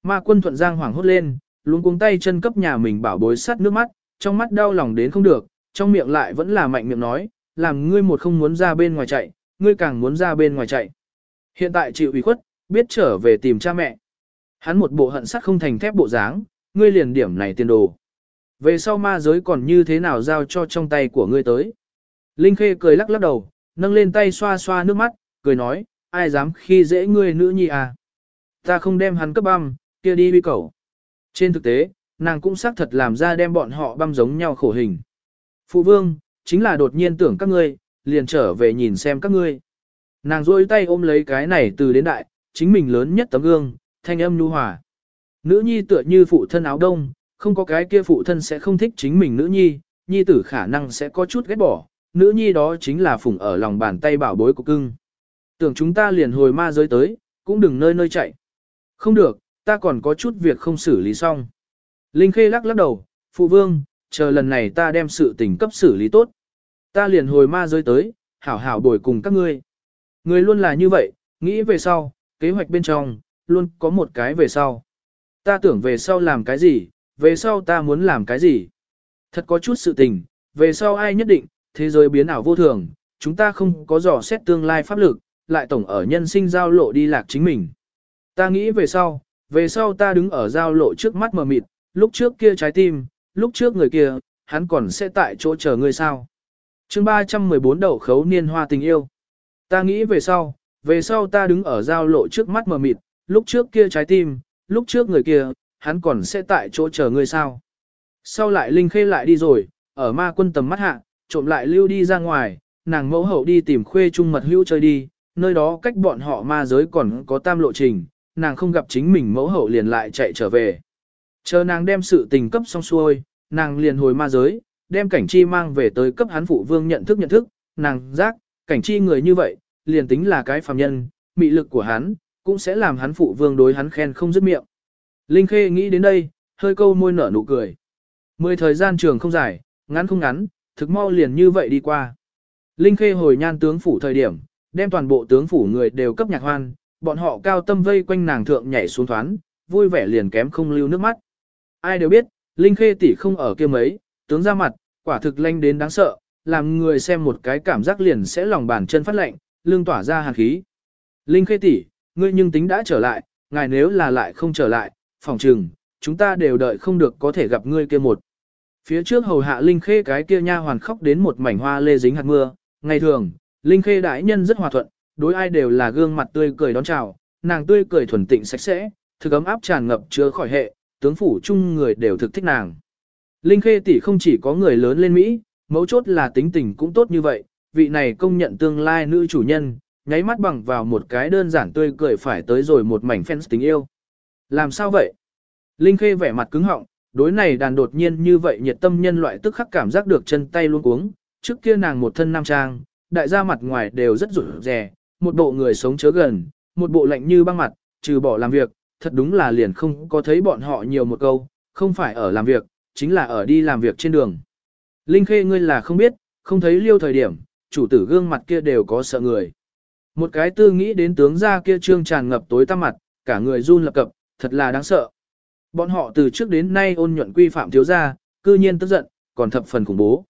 Ma quân thuận giang hoảng hốt lên, luôn cuống tay chân cấp nhà mình bảo bối sắt nước mắt, trong mắt đau lòng đến không được, trong miệng lại vẫn là mạnh miệng nói, làm ngươi một không muốn ra bên ngoài chạy, ngươi càng muốn ra bên ngoài chạy. Hiện tại chịu ủy khuất, biết trở về tìm cha mẹ. Hắn một bộ hận sắt không thành thép bộ dáng, ngươi liền điểm này tiền đồ. Về sau ma giới còn như thế nào giao cho trong tay của ngươi tới. Linh Khê cười lắc lắc đầu, nâng lên tay xoa xoa nước mắt, cười nói, ai dám khi dễ ngươi nữ nhi à. Ta không đem hắn cấp băm, kia đi bi cầu. Trên thực tế, nàng cũng xác thật làm ra đem bọn họ băm giống nhau khổ hình. Phụ vương, chính là đột nhiên tưởng các ngươi, liền trở về nhìn xem các ngươi. Nàng rôi tay ôm lấy cái này từ đến đại, chính mình lớn nhất tấm gương, thanh âm nhu hòa. Nữ nhi tựa như phụ thân áo đông, không có cái kia phụ thân sẽ không thích chính mình nữ nhi, nhi tử khả năng sẽ có chút ghét bỏ, nữ nhi đó chính là phụng ở lòng bàn tay bảo bối của cưng. Tưởng chúng ta liền hồi ma giới tới, cũng đừng nơi nơi chạy. Không được, ta còn có chút việc không xử lý xong. Linh Khê lắc lắc đầu, phụ vương, chờ lần này ta đem sự tình cấp xử lý tốt. Ta liền hồi ma giới tới, hảo hảo bồi cùng các ngươi. Người luôn là như vậy, nghĩ về sau, kế hoạch bên trong, luôn có một cái về sau. Ta tưởng về sau làm cái gì, về sau ta muốn làm cái gì. Thật có chút sự tình, về sau ai nhất định, thế giới biến ảo vô thường, chúng ta không có dò xét tương lai pháp lực, lại tổng ở nhân sinh giao lộ đi lạc chính mình. Ta nghĩ về sau, về sau ta đứng ở giao lộ trước mắt mờ mịt, lúc trước kia trái tim, lúc trước người kia, hắn còn sẽ tại chỗ chờ ngươi sao. chương 314 đậu khấu niên hoa tình yêu. Ta nghĩ về sau, về sau ta đứng ở giao lộ trước mắt mờ mịt, lúc trước kia trái tim, lúc trước người kia, hắn còn sẽ tại chỗ chờ ngươi sao. Sau lại Linh Khê lại đi rồi, ở ma quân tầm mắt hạ, trộm lại lưu đi ra ngoài, nàng mẫu hậu đi tìm khuê trung mật hữu chơi đi, nơi đó cách bọn họ ma giới còn có tam lộ trình, nàng không gặp chính mình mẫu hậu liền lại chạy trở về. Chờ nàng đem sự tình cấp xong xuôi, nàng liền hồi ma giới, đem cảnh chi mang về tới cấp hắn phụ vương nhận thức nhận thức, nàng giác, cảnh chi người như vậy, liền tính là cái phàm nhân, mị lực của hắn, cũng sẽ làm hắn phụ vương đối hắn khen không dứt miệng. Linh Khê nghĩ đến đây, hơi câu môi nở nụ cười. Mười thời gian trường không dài, ngắn không ngắn, thực mau liền như vậy đi qua. Linh Khê hồi nhan tướng phủ thời điểm, đem toàn bộ tướng phủ người đều cấp nhạc hoan, bọn họ cao tâm vây quanh nàng thượng nhảy xuống thoán, vui vẻ liền kém không lưu nước mắt. Ai đều biết, Linh Khê tỷ không ở kia mấy, tướng ra mặt, quả thực lanh đến đáng sợ, làm người xem một cái cảm giác liền sẽ lòng bàn chân phát lạnh, lưng tỏa ra hàn khí. Linh Khê tỷ, ngươi nhưng tính đã trở lại, ngài nếu là lại không trở lại, phòng trừng, chúng ta đều đợi không được có thể gặp ngươi kia một. Phía trước hầu hạ Linh Khê cái kia nha hoàn khóc đến một mảnh hoa lê dính hạt mưa, ngày thường, Linh Khê đại nhân rất hòa thuận, đối ai đều là gương mặt tươi cười đón chào, nàng tươi cười thuần tịnh sạch sẽ, thực ấm áp tràn ngập chứa khỏi hệ, tướng phủ chung người đều thực thích nàng. Linh Khê tỷ không chỉ có người lớn lên Mỹ, mấu chốt là tính tình cũng tốt như vậy, vị này công nhận tương lai nữ chủ nhân, nháy mắt bằng vào một cái đơn giản tươi cười phải tới rồi một mảnh fans tình yêu. Làm sao vậy? Linh Khê vẻ mặt cứng họng, đối này đàn đột nhiên như vậy nhiệt tâm nhân loại tức khắc cảm giác được chân tay luôn cuống, trước kia nàng một thân nam trang, đại gia mặt ngoài đều rất rủi rè, một bộ người sống chớ gần, một bộ lạnh như băng mặt, trừ bỏ làm việc, thật đúng là liền không có thấy bọn họ nhiều một câu, không phải ở làm việc, chính là ở đi làm việc trên đường. Linh Khê ngươi là không biết, không thấy liêu thời điểm, chủ tử gương mặt kia đều có sợ người. Một cái tư nghĩ đến tướng gia kia trương tràn ngập tối tăm mặt, cả người run lập cập, thật là đáng sợ. Bọn họ từ trước đến nay ôn nhuận quy phạm thiếu gia, cư nhiên tức giận, còn thập phần khủng bố.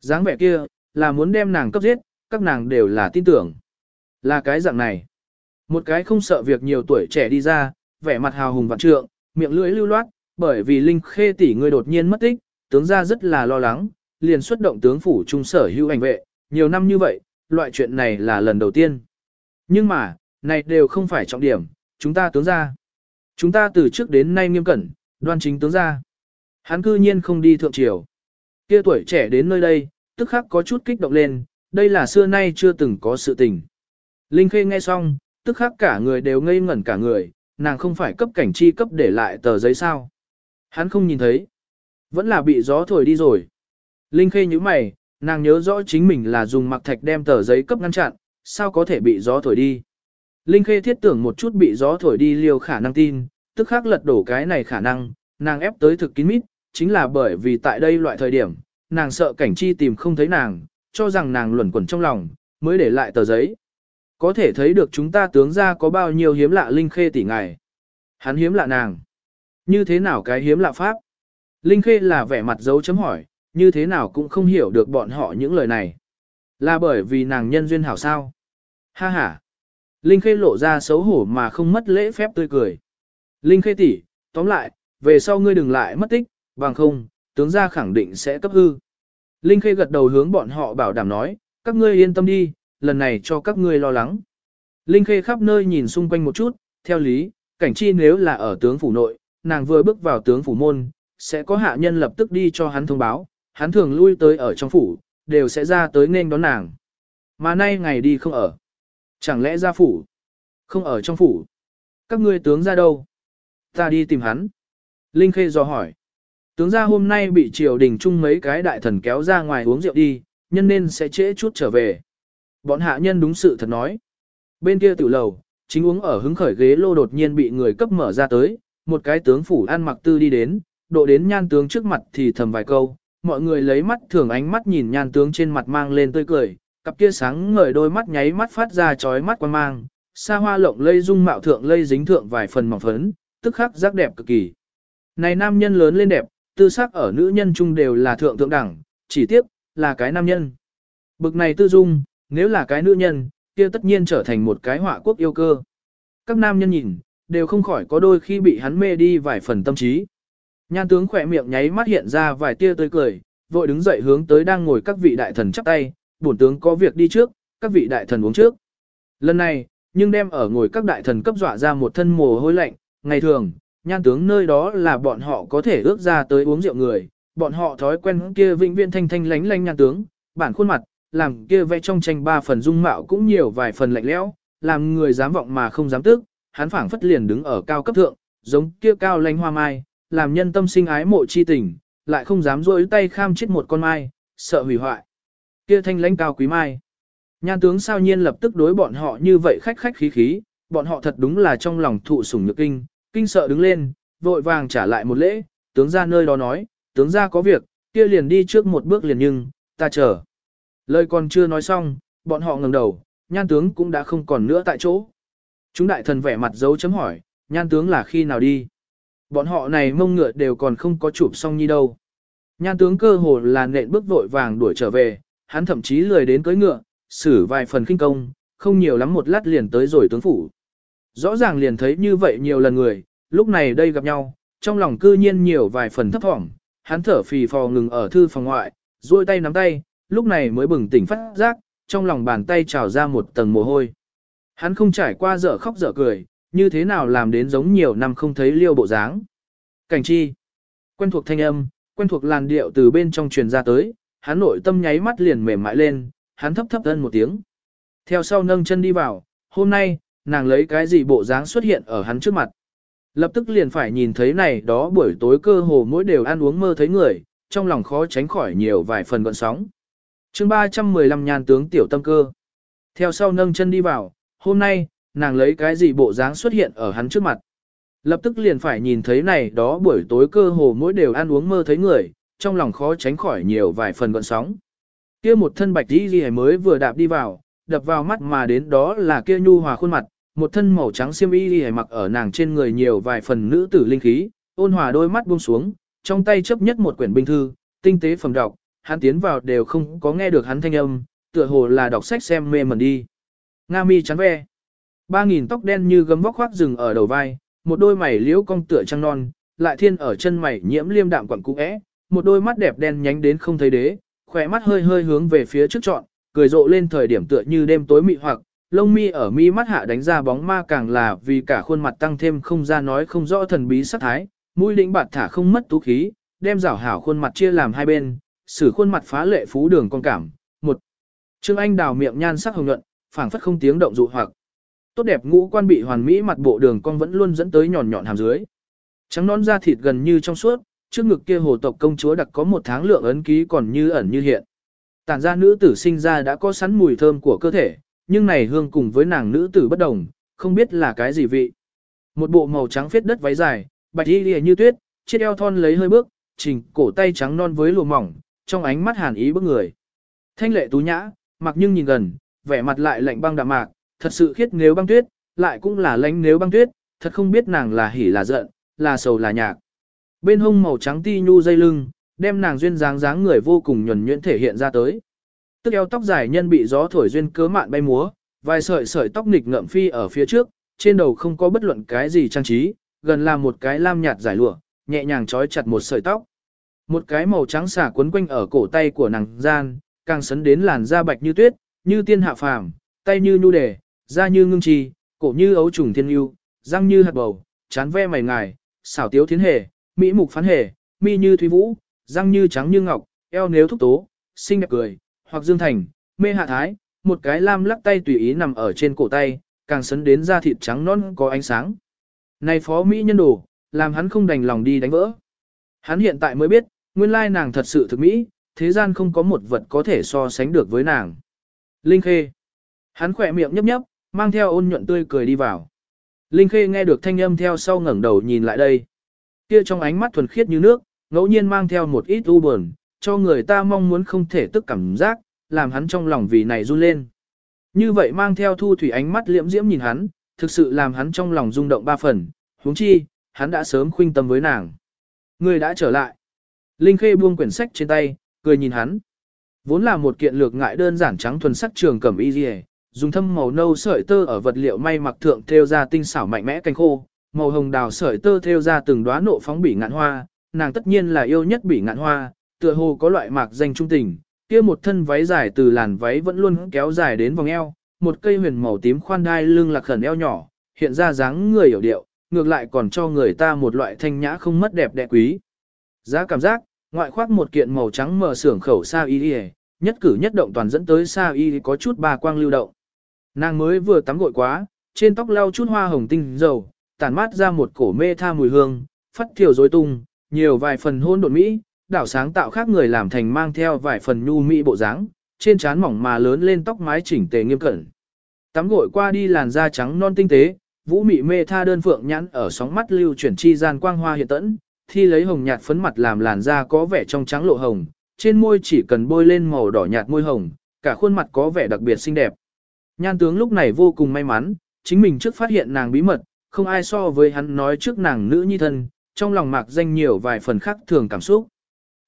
dáng vẻ kia, là muốn đem nàng cấp giết, các nàng đều là tin tưởng. Là cái dạng này. Một cái không sợ việc nhiều tuổi trẻ đi ra, vẻ mặt hào hùng vạn trượng, miệng lưỡi lưu loát, bởi vì Linh Khê tỷ người đột nhiên mất tích, tướng gia rất là lo lắng, liền xuất động tướng phủ trung sở hữu ảnh vệ, nhiều năm như vậy, loại chuyện này là lần đầu tiên. Nhưng mà, này đều không phải trọng điểm, chúng ta tướng gia. Chúng ta từ trước đến nay nghiêm cẩn, đoan chính tướng gia. Hắn cư nhiên không đi thượng triều. Kia tuổi trẻ đến nơi đây, tức khắc có chút kích động lên, đây là xưa nay chưa từng có sự tình. Linh Khê nghe xong, tức khắc cả người đều ngây ngẩn cả người, nàng không phải cấp cảnh chi cấp để lại tờ giấy sao. Hắn không nhìn thấy. Vẫn là bị gió thổi đi rồi. Linh Khê như mày, nàng nhớ rõ chính mình là dùng mặc thạch đem tờ giấy cấp ngăn chặn, sao có thể bị gió thổi đi. Linh Khê thiết tưởng một chút bị gió thổi đi liều khả năng tin, tức khắc lật đổ cái này khả năng, nàng ép tới thực kín mít, chính là bởi vì tại đây loại thời điểm, nàng sợ cảnh chi tìm không thấy nàng, cho rằng nàng luẩn quẩn trong lòng, mới để lại tờ giấy. Có thể thấy được chúng ta tướng ra có bao nhiêu hiếm lạ Linh Khê tỷ ngài. Hắn hiếm lạ nàng. Như thế nào cái hiếm lạ pháp? Linh Khê là vẻ mặt dấu chấm hỏi, như thế nào cũng không hiểu được bọn họ những lời này. Là bởi vì nàng nhân duyên hảo sao? Ha ha. Linh Khê lộ ra xấu hổ mà không mất lễ phép tươi cười. Linh Khê tỷ, tóm lại, về sau ngươi đừng lại mất tích, bằng không, tướng gia khẳng định sẽ cấp hư. Linh Khê gật đầu hướng bọn họ bảo đảm nói, các ngươi yên tâm đi, lần này cho các ngươi lo lắng. Linh Khê khắp nơi nhìn xung quanh một chút, theo lý, cảnh chi nếu là ở tướng phủ nội, nàng vừa bước vào tướng phủ môn, sẽ có hạ nhân lập tức đi cho hắn thông báo, hắn thường lui tới ở trong phủ, đều sẽ ra tới nên đón nàng. Mà nay ngày đi không ở. Chẳng lẽ ra phủ? Không ở trong phủ. Các ngươi tướng ra đâu? Ta đi tìm hắn. Linh Khê dò hỏi. Tướng ra hôm nay bị triều đình chung mấy cái đại thần kéo ra ngoài uống rượu đi, nhân nên sẽ trễ chút trở về. Bọn hạ nhân đúng sự thật nói. Bên kia tiểu lầu, chính uống ở hứng khởi ghế lô đột nhiên bị người cấp mở ra tới, một cái tướng phủ ăn mặc tư đi đến, độ đến nhan tướng trước mặt thì thầm vài câu, mọi người lấy mắt thường ánh mắt nhìn nhan tướng trên mặt mang lên tươi cười, cặp kia sáng ngời đôi mắt nháy mắt phát ra chói mắt quan mang, xa hoa lộng lây dung mạo thượng lây dính thượng vài phần mỏng phấn, tức khắc giác đẹp cực kỳ. Này nam nhân lớn lên đẹp, tư sắc ở nữ nhân chung đều là thượng thượng đẳng, chỉ tiếp, là cái nam nhân. Bực này tư dung, nếu là cái nữ nhân, kia tất nhiên trở thành một cái họa quốc yêu cơ. Các nam nhân nhìn, đều không khỏi có đôi khi bị hắn mê đi vài phần tâm trí. Nhan tướng khỏe miệng nháy mắt hiện ra vài tia tươi cười, vội đứng dậy hướng tới đang ngồi các vị đại thần chắp tay, bổn tướng có việc đi trước, các vị đại thần uống trước. Lần này, nhưng đem ở ngồi các đại thần cấp dọa ra một thân mồ hôi lạnh, ngày thường, nhan tướng nơi đó là bọn họ có thể ước ra tới uống rượu người, bọn họ thói quen kia vĩnh viên thanh thanh lánh lánh nhan tướng, bản khuôn mặt, làm kia vẽ trong tranh ba phần dung mạo cũng nhiều vài phần lạnh lẽo, làm người dám vọng mà không dám tức, hắn phảng phất liền đứng ở cao cấp thượng, giống kia cao lanh hoa mai, làm nhân tâm sinh ái mộ chi tình, lại không dám rỗi tay kham chết một con mai, sợ hủy hoại. Kia thanh lãnh cao quý mai. Nhan tướng sao nhiên lập tức đối bọn họ như vậy khách khách khí khí, bọn họ thật đúng là trong lòng thụ sủng nhược kinh, kinh sợ đứng lên, vội vàng trả lại một lễ, tướng ra nơi đó nói, tướng ra có việc, kia liền đi trước một bước liền nhưng, ta chờ. Lời còn chưa nói xong, bọn họ ngẩng đầu, nhan tướng cũng đã không còn nữa tại chỗ. Chúng đại thần vẻ mặt dấu chấm hỏi, nhan tướng là khi nào đi? Bọn họ này mông ngựa đều còn không có chụp xong như đâu. Nhan tướng cơ hồ là nện bước vội vàng đuổi trở về, hắn thậm chí lười đến cưỡi ngựa, xử vài phần kinh công, không nhiều lắm một lát liền tới rồi tướng phủ. Rõ ràng liền thấy như vậy nhiều lần người, lúc này đây gặp nhau, trong lòng cư nhiên nhiều vài phần thấp thỏm, hắn thở phì phò ngừng ở thư phòng ngoại, duỗi tay nắm tay, lúc này mới bừng tỉnh phát giác, trong lòng bàn tay trào ra một tầng mồ hôi. Hắn không trải qua dở khóc dở cười, như thế nào làm đến giống nhiều năm không thấy liêu bộ dáng. Cảnh chi, quen thuộc thanh âm, quen thuộc làn điệu từ bên trong truyền ra tới, hắn nội tâm nháy mắt liền mềm mại lên, hắn thấp thấp thân một tiếng. Theo sau nâng chân đi vào, hôm nay, nàng lấy cái gì bộ dáng xuất hiện ở hắn trước mặt. Lập tức liền phải nhìn thấy này đó buổi tối cơ hồ mỗi đều ăn uống mơ thấy người, trong lòng khó tránh khỏi nhiều vài phần gọn sóng chương 315 nhàn tướng tiểu tâm cơ. Theo sau nâng chân đi vào, hôm nay, nàng lấy cái gì bộ dáng xuất hiện ở hắn trước mặt. Lập tức liền phải nhìn thấy này đó buổi tối cơ hồ mỗi đều ăn uống mơ thấy người, trong lòng khó tránh khỏi nhiều vài phần gọn sóng. Kia một thân bạch đi gì mới vừa đạp đi vào, đập vào mắt mà đến đó là kia nhu hòa khuôn mặt, một thân màu trắng xiêm y đi mặc ở nàng trên người nhiều vài phần nữ tử linh khí, ôn hòa đôi mắt buông xuống, trong tay chấp nhất một quyển binh thư, tinh tế phẩm đọc, hắn tiến vào đều không có nghe được hắn thanh âm, tựa hồ là đọc sách xem mê mẩn đi. Nga mi chắn ve. Ba nghìn tóc đen như gấm vóc khoác rừng ở đầu vai, một đôi mày liễu cong tựa trăng non, lại thiên ở chân mày nhiễm liêm đạm quặn cũ é, một đôi mắt đẹp đen nhánh đến không thấy đế, khỏe mắt hơi hơi hướng về phía trước trọn, cười rộ lên thời điểm tựa như đêm tối mị hoặc, lông mi ở mi mắt hạ đánh ra bóng ma càng là vì cả khuôn mặt tăng thêm không ra nói không rõ thần bí sắc thái, mũi đỉnh bạt thả không mất tú khí, đem rảo hảo khuôn mặt chia làm hai bên, sử khuôn mặt phá lệ phú đường con cảm. Một, Trương Anh đào miệng nhan sắc hồng nhuận, phảng phất không tiếng động dụ hoặc. Tốt đẹp ngũ quan bị hoàn mỹ mặt bộ đường con vẫn luôn dẫn tới nhọn nhọn hàm dưới. Trắng nón da thịt gần như trong suốt, trước ngực kia hồ tộc công chúa đặc có một tháng lượng ấn ký còn như ẩn như hiện. Tản ra nữ tử sinh ra đã có sẵn mùi thơm của cơ thể, nhưng này hương cùng với nàng nữ tử bất đồng, không biết là cái gì vị. Một bộ màu trắng phết đất váy dài, bạch y lìa như tuyết, chiếc eo thon lấy hơi bước, trình cổ tay trắng non với lùa mỏng, trong ánh mắt hàn ý bức người. Thanh lệ tú nhã, mặc nhưng nhìn gần, vẻ mặt lại lạnh băng đạm mạc, thật sự khiết nếu băng tuyết, lại cũng là lãnh nếu băng tuyết, thật không biết nàng là hỉ là giận, là sầu là nhạc. Bên hông màu trắng ti nhu dây lưng, đem nàng duyên dáng dáng người vô cùng nhuần nhuyễn thể hiện ra tới. Tức eo tóc dài nhân bị gió thổi duyên cớ mạn bay múa, vài sợi sợi tóc nịch ngậm phi ở phía trước, trên đầu không có bất luận cái gì trang trí, gần là một cái lam nhạt giải lụa, nhẹ nhàng trói chặt một sợi tóc. Một cái màu trắng xả quấn quanh ở cổ tay của nàng gian, càng sấn đến làn da bạch như tuyết, như tiên hạ phàm, tay như nhu đề, da như ngưng trì, cổ như ấu trùng thiên yêu, răng như hạt bầu, chán ve mày ngài, xảo tiếu thiến hề, mỹ mục phán hề, mi như thúy vũ, răng như trắng như ngọc, eo nếu thúc tố, xinh đẹp cười, hoặc dương thành, mê hạ thái, một cái lam lắc tay tùy ý nằm ở trên cổ tay, càng sấn đến da thịt trắng non có ánh sáng. Này phó mỹ nhân đồ, làm hắn không đành lòng đi đánh vỡ. Hắn hiện tại mới biết, nguyên lai nàng thật sự thực mỹ, thế gian không có một vật có thể so sánh được với nàng. Linh Khê. Hắn khỏe miệng nhấp nhấp, mang theo ôn nhuận tươi cười đi vào. Linh Khê nghe được thanh âm theo sau ngẩng đầu nhìn lại đây. Kia trong ánh mắt thuần khiết như nước, ngẫu nhiên mang theo một ít u buồn, cho người ta mong muốn không thể tức cảm giác, làm hắn trong lòng vì này run lên. Như vậy mang theo thu thủy ánh mắt liễm diễm nhìn hắn, thực sự làm hắn trong lòng rung động ba phần, huống chi, hắn đã sớm khuynh tâm với nàng. Người đã trở lại. Linh Khê buông quyển sách trên tay, cười nhìn hắn. Vốn là một kiện lược ngại đơn giản trắng thuần sắc trường cẩm y liề, dùng thâm màu nâu sợi tơ ở vật liệu may mặc thượng thêu ra tinh xảo mạnh mẽ cánh khô, màu hồng đào sợi tơ thêu ra từng đóa nộ phóng bỉ ngạn hoa, nàng tất nhiên là yêu nhất bỉ ngạn hoa, tựa hồ có loại mạc danh trung tình, kia một thân váy dài từ làn váy vẫn luôn kéo dài đến vòng eo, một cây huyền màu tím khoan đai lưng lạc khẩn eo nhỏ, hiện ra dáng người hiểu điệu, ngược lại còn cho người ta một loại thanh nhã không mất đẹp đẽ quý. Giá cảm giác, ngoại khoác một kiện màu trắng mờ sưởng khẩu sa y nhất cử nhất động toàn dẫn tới sa y có chút ba quang lưu động. Nàng mới vừa tắm gội quá, trên tóc lau chút hoa hồng tinh dầu, tản mát ra một cổ mê tha mùi hương, phát thiểu rối tung, nhiều vài phần hôn độn mỹ, đảo sáng tạo khác người làm thành mang theo vài phần nhu mỹ bộ dáng, trên trán mỏng mà lớn lên tóc mái chỉnh tề nghiêm cẩn. Tắm gội qua đi làn da trắng non tinh tế, vũ mị mê tha đơn phượng nhãn ở sóng mắt lưu chuyển chi gian quang hoa hiện tẫn, thi lấy hồng nhạt phấn mặt làm làn da có vẻ trong trắng lộ hồng, trên môi chỉ cần bôi lên màu đỏ nhạt môi hồng, cả khuôn mặt có vẻ đặc biệt xinh đẹp. Nhan tướng lúc này vô cùng may mắn, chính mình trước phát hiện nàng bí mật, không ai so với hắn nói trước nàng nữ nhi thân, trong lòng mạc danh nhiều vài phần khác thường cảm xúc.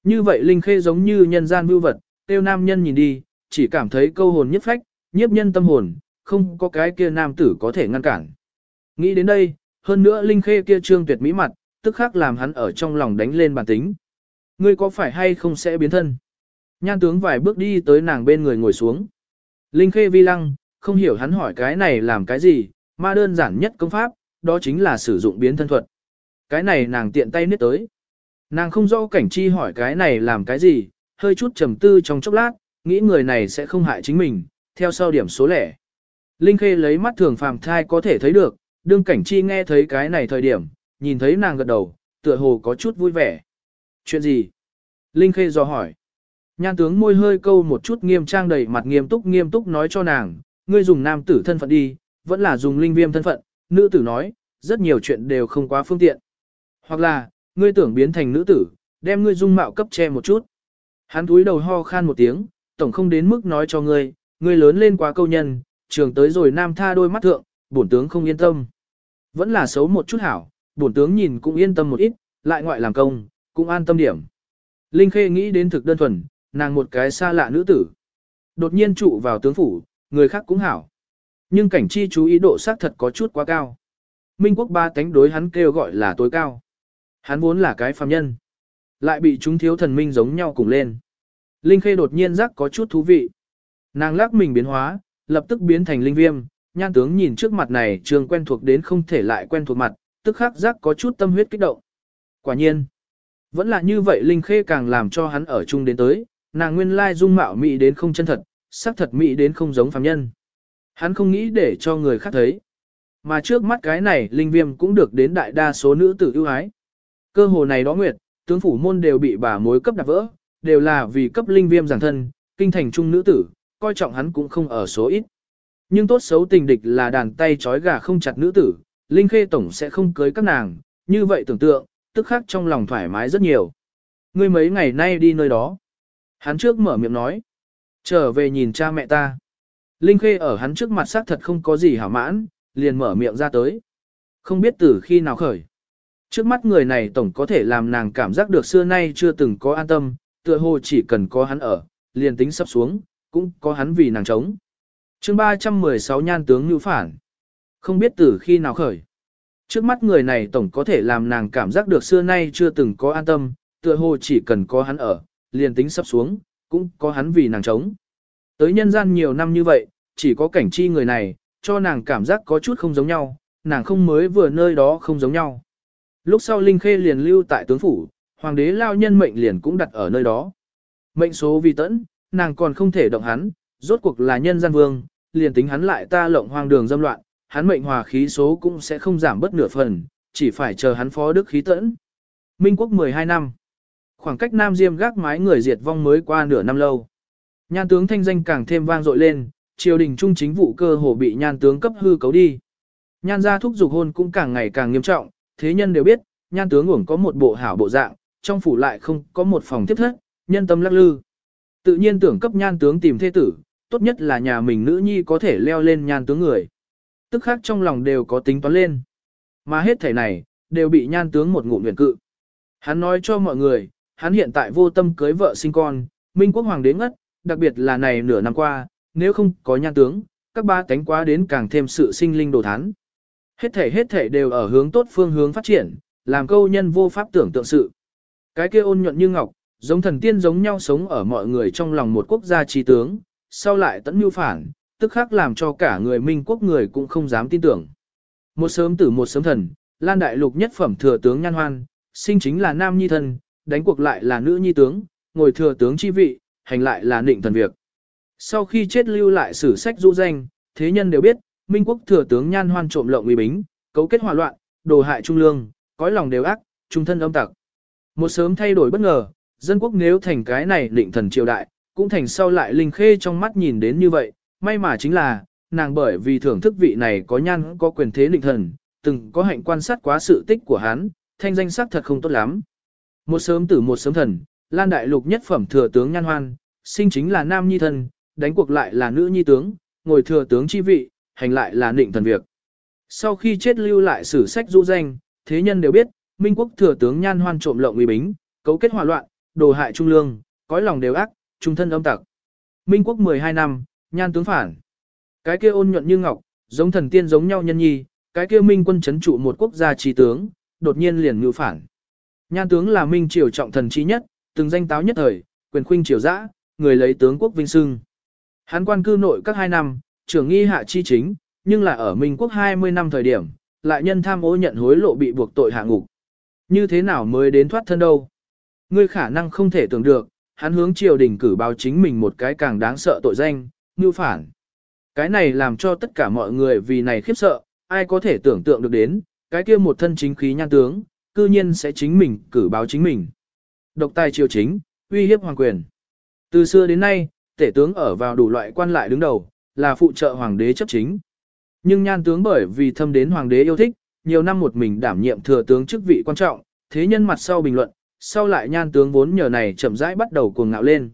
Như vậy Linh Khê giống như nhân gian bưu vật, tiêu nam nhân nhìn đi, chỉ cảm thấy câu hồn nhất phách, nhiếp nhân tâm hồn, không có cái kia nam tử có thể ngăn cản. Nghĩ đến đây, hơn nữa Linh Khê kia trương tuyệt mỹ mặt, tức khắc làm hắn ở trong lòng đánh lên bản tính. Ngươi có phải hay không sẽ biến thân? Nhan tướng vài bước đi tới nàng bên người ngồi xuống. Linh Khê vi lăng, không hiểu hắn hỏi cái này làm cái gì, mà đơn giản nhất công pháp, đó chính là sử dụng biến thân thuật. Cái này nàng tiện tay niết tới. Nàng không rõ cảnh chi hỏi cái này làm cái gì, hơi chút trầm tư trong chốc lát, nghĩ người này sẽ không hại chính mình, theo sau điểm số lẻ. Linh Khê lấy mắt thường phàm thai có thể thấy được, đương cảnh chi nghe thấy cái này thời điểm, nhìn thấy nàng gật đầu, tựa hồ có chút vui vẻ. Chuyện gì? Linh Khê dò hỏi. Nhan tướng môi hơi câu một chút nghiêm trang đầy mặt nghiêm túc nghiêm túc nói cho nàng, ngươi dùng nam tử thân phận đi, vẫn là dùng linh viêm thân phận, nữ tử nói, rất nhiều chuyện đều không quá phương tiện. Hoặc là, ngươi tưởng biến thành nữ tử, đem ngươi dung mạo cấp che một chút. Hắn túi đầu ho khan một tiếng, tổng không đến mức nói cho ngươi, ngươi lớn lên quá câu nhân, trường tới rồi nam tha đôi mắt thượng, bổn tướng không yên tâm. Vẫn là xấu một chút hảo, bổn tướng nhìn cũng yên tâm một ít, lại ngoại làm công, cũng an tâm điểm. Linh Khê nghĩ đến thực đơn thuần, nàng một cái xa lạ nữ tử. Đột nhiên trụ vào tướng phủ, người khác cũng hảo. Nhưng cảnh chi chú ý độ xác thật có chút quá cao. Minh quốc ba tánh đối hắn kêu gọi là tối cao. Hắn vốn là cái phàm nhân. Lại bị chúng thiếu thần minh giống nhau cùng lên. Linh Khê đột nhiên giác có chút thú vị. Nàng lắc mình biến hóa, lập tức biến thành linh viêm, nhan tướng nhìn trước mặt này trường quen thuộc đến không thể lại quen thuộc mặt, tức khắc giác có chút tâm huyết kích động. Quả nhiên, vẫn là như vậy Linh Khê càng làm cho hắn ở chung đến tới, nàng nguyên lai dung mạo mỹ đến không chân thật, sắc thật mỹ đến không giống phàm nhân. Hắn không nghĩ để cho người khác thấy. Mà trước mắt cái này linh viêm cũng được đến đại đa số nữ tử ưu ái. Cơ hồ này đó nguyệt, tướng phủ môn đều bị bà mối cấp đạp vỡ, đều là vì cấp linh viêm giảng thân, kinh thành trung nữ tử, coi trọng hắn cũng không ở số ít. Nhưng tốt xấu tình địch là đàn tay trói gà không chặt nữ tử, Linh Khê Tổng sẽ không cưới các nàng, như vậy tưởng tượng, tức khắc trong lòng thoải mái rất nhiều. Ngươi mấy ngày nay đi nơi đó. Hắn trước mở miệng nói. Trở về nhìn cha mẹ ta. Linh Khê ở hắn trước mặt xác thật không có gì hảo mãn, liền mở miệng ra tới. Không biết từ khi nào khởi. Trước mắt người này tổng có thể làm nàng cảm giác được xưa nay chưa từng có an tâm, tựa hồ chỉ cần có hắn ở, liền tính sắp xuống, cũng có hắn vì nàng chống. chương 316 nhan tướng như phản. Không biết từ khi nào khởi. Trước mắt người này tổng có thể làm nàng cảm giác được xưa nay chưa từng có an tâm, tựa hồ chỉ cần có hắn ở, liền tính sắp xuống, cũng có hắn vì nàng chống. Tới nhân gian nhiều năm như vậy, chỉ có cảnh chi người này, cho nàng cảm giác có chút không giống nhau, nàng không mới vừa nơi đó không giống nhau. Lúc sau Linh Khê liền lưu tại tướng phủ, hoàng đế lao nhân mệnh liền cũng đặt ở nơi đó. Mệnh số vì tẫn, nàng còn không thể động hắn, rốt cuộc là nhân gian vương, liền tính hắn lại ta lộng hoang đường dâm loạn, hắn mệnh hòa khí số cũng sẽ không giảm bất nửa phần, chỉ phải chờ hắn phó đức khí tẫn. Minh quốc 12 năm. Khoảng cách Nam Diêm gác mái người diệt vong mới qua nửa năm lâu. Nhan tướng thanh danh càng thêm vang dội lên, triều đình trung chính vụ cơ hồ bị nhan tướng cấp hư cấu đi. Nhan gia thúc dục hôn cũng càng ngày càng nghiêm trọng, thế nhân đều biết, nhan tướng uổng có một bộ hảo bộ dạng, trong phủ lại không có một phòng tiếp thất, nhân tâm lắc lư. Tự nhiên tưởng cấp nhan tướng tìm thế tử, tốt nhất là nhà mình nữ nhi có thể leo lên nhan tướng người. Tức khác trong lòng đều có tính toán lên. Mà hết thể này, đều bị nhan tướng một ngụm nguyện cự. Hắn nói cho mọi người, hắn hiện tại vô tâm cưới vợ sinh con, Minh quốc hoàng đế ngất, đặc biệt là này nửa năm qua, nếu không có nhan tướng, các ba tánh quá đến càng thêm sự sinh linh đồ thán. Hết thể hết thể đều ở hướng tốt phương hướng phát triển, làm câu nhân vô pháp tưởng tượng sự. Cái kia ôn nhuận như ngọc, giống thần tiên giống nhau sống ở mọi người trong lòng một quốc gia trí tướng, sau lại tẫn mưu phản, tức khắc làm cho cả người minh quốc người cũng không dám tin tưởng. Một sớm tử một sớm thần, Lan Đại Lục nhất phẩm thừa tướng Nhan Hoan, sinh chính là nam nhi thân, đánh cuộc lại là nữ nhi tướng, ngồi thừa tướng chi vị, hành lại là nịnh thần việc. Sau khi chết lưu lại sử sách du danh, thế nhân đều biết, Minh quốc thừa tướng Nhan Hoan trộm lộng uy bính, cấu kết hòa loạn, đồ hại trung lương, cõi lòng đều ác, trung thân âm tặc. Một sớm thay đổi bất ngờ, dân quốc nếu thành cái này định thần triều đại, cũng thành sau lại linh khê trong mắt nhìn đến như vậy, may mà chính là, nàng bởi vì thưởng thức vị này có nhan có quyền thế định thần, từng có hạnh quan sát quá sự tích của hắn, thanh danh sắc thật không tốt lắm. Một sớm tử một sớm thần, Lan Đại Lục nhất phẩm thừa tướng Nhan Hoan, sinh chính là nam nhi thần, đánh cuộc lại là nữ nhi tướng, ngồi thừa tướng chi vị, hành lại là định thần việc. Sau khi chết lưu lại sử sách du danh, thế nhân đều biết, Minh quốc thừa tướng Nhan Hoan trộm lộng uy bính, cấu kết hòa loạn, đồ hại trung lương, cõi lòng đều ác, trung thân âm tặc. Minh quốc 12 năm, Nhan tướng phản. Cái kia ôn nhuận như ngọc, giống thần tiên giống nhau nhân nhi, cái kia Minh quân chấn trụ một quốc gia trí tướng, đột nhiên liền ngự phản. Nhan tướng là Minh triều trọng thần trí nhất, từng danh táo nhất thời, quyền khuynh triều dã, người lấy tướng quốc vinh sưng. Hắn quan cư nội các hai năm, trưởng nghi hạ chi chính, nhưng là ở Minh quốc 20 năm thời điểm, lại nhân tham ô nhận hối lộ bị buộc tội hạ ngục. Như thế nào mới đến thoát thân đâu? Ngươi khả năng không thể tưởng được, hắn hướng triều đình cử báo chính mình một cái càng đáng sợ tội danh, mưu phản. Cái này làm cho tất cả mọi người vì này khiếp sợ, ai có thể tưởng tượng được đến, cái kia một thân chính khí nhan tướng, cư nhiên sẽ chính mình cử báo chính mình. Độc tài triều chính, uy hiếp hoàng quyền. Từ xưa đến nay, tể tướng ở vào đủ loại quan lại đứng đầu, là phụ trợ hoàng đế chấp chính. Nhưng nhan tướng bởi vì thâm đến hoàng đế yêu thích, nhiều năm một mình đảm nhiệm thừa tướng chức vị quan trọng, thế nhân mặt sau bình luận, sau lại nhan tướng vốn nhờ này chậm rãi bắt đầu cuồng ngạo lên.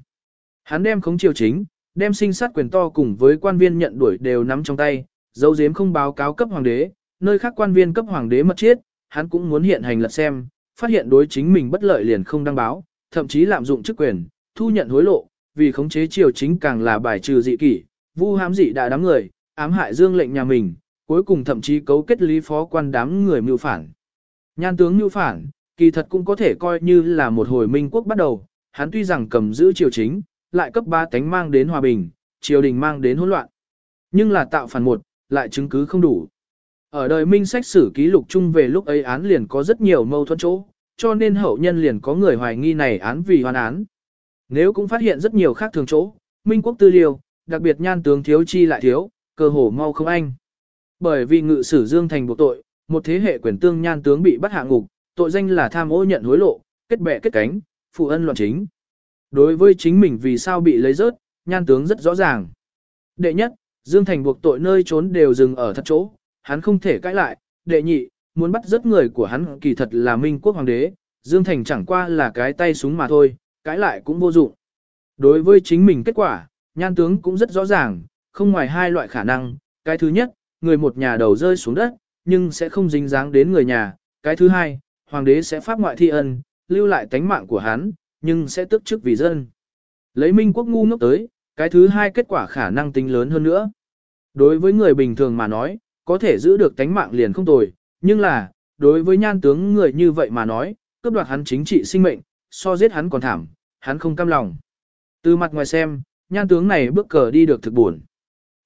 Hắn đem khống triều chính, đem sinh sát quyền to cùng với quan viên nhận đuổi đều nắm trong tay, dấu giếm không báo cáo cấp hoàng đế, nơi khác quan viên cấp hoàng đế mất chết, hắn cũng muốn hiện hành lật xem, phát hiện đối chính mình bất lợi liền không đăng báo, thậm chí lạm dụng chức quyền, thu nhận hối lộ, vì khống chế triều chính càng là bài trừ dị kỷ, vu hám dị đã đám người, ám hại dương lệnh nhà mình, cuối cùng thậm chí cấu kết lý phó quan đám người mưu phản. Nhan tướng mưu phản, kỳ thật cũng có thể coi như là một hồi minh quốc bắt đầu, hắn tuy rằng cầm giữ triều chính, lại cấp ba tánh mang đến hòa bình, triều đình mang đến hỗn loạn. Nhưng là tạo phản một, lại chứng cứ không đủ. Ở đời minh sách sử ký lục chung về lúc ấy án liền có rất nhiều mâu thuẫn chỗ, cho nên hậu nhân liền có người hoài nghi này án vì hoàn án. Nếu cũng phát hiện rất nhiều khác thường chỗ, minh quốc tư liều, đặc biệt nhan tướng thiếu chi lại thiếu, cơ hồ mau không anh. Bởi vì ngự sử Dương Thành buộc tội, một thế hệ quyền tương nhan tướng bị bắt hạ ngục, tội danh là tham ô nhận hối lộ, kết bè kết cánh, phụ ân loạn chính. Đối với chính mình vì sao bị lấy rớt, nhan tướng rất rõ ràng. Đệ nhất, Dương Thành buộc tội nơi trốn đều dừng ở thật chỗ, hắn không thể cãi lại. Đệ nhị, muốn bắt rớt người của hắn kỳ thật là Minh quốc hoàng đế, Dương Thành chẳng qua là cái tay súng mà thôi, cãi lại cũng vô dụng. Đối với chính mình kết quả, nhan tướng cũng rất rõ ràng, không ngoài hai loại khả năng. Cái thứ nhất, người một nhà đầu rơi xuống đất, nhưng sẽ không dính dáng đến người nhà. Cái thứ hai, hoàng đế sẽ pháp ngoại thi ân, lưu lại tánh mạng của hắn, nhưng sẽ tức chức vì dân. Lấy minh quốc ngu ngốc tới, cái thứ hai kết quả khả năng tính lớn hơn nữa. Đối với người bình thường mà nói, có thể giữ được tánh mạng liền không tồi, nhưng là, đối với nhan tướng người như vậy mà nói, cướp đoạt hắn chính trị sinh mệnh, so giết hắn còn thảm, hắn không cam lòng. Từ mặt ngoài xem, nhan tướng này bước cờ đi được thực buồn.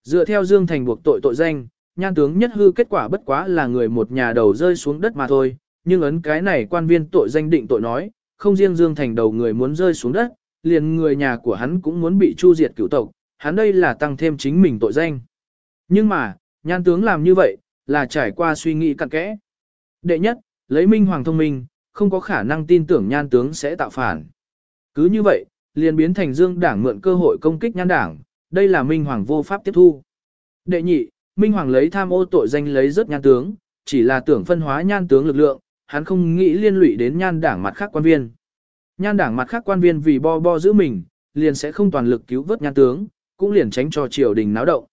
Dựa theo Dương Thành buộc tội tội danh, nhan tướng nhất hư kết quả bất quá là người một nhà đầu rơi xuống đất mà thôi, nhưng ấn cái này quan viên tội danh định tội nói, không riêng Dương Thành đầu người muốn rơi xuống đất, liền người nhà của hắn cũng muốn bị chu diệt cửu tộc, hắn đây là tăng thêm chính mình tội danh. Nhưng mà, nhan tướng làm như vậy, là trải qua suy nghĩ cặn kẽ. Đệ nhất, lấy minh hoàng thông minh, không có khả năng tin tưởng nhan tướng sẽ tạo phản. Cứ như vậy, liền biến thành dương đảng mượn cơ hội công kích nhan đảng, đây là minh hoàng vô pháp tiếp thu. Đệ nhị, minh hoàng lấy tham ô tội danh lấy rất nhan tướng, chỉ là tưởng phân hóa nhan tướng lực lượng, hắn không nghĩ liên lụy đến nhan đảng mặt khác quan viên. Nhan đảng mặt khác quan viên vì bo bo giữ mình, liền sẽ không toàn lực cứu vớt nhan tướng, cũng liền tránh cho triều đình náo động.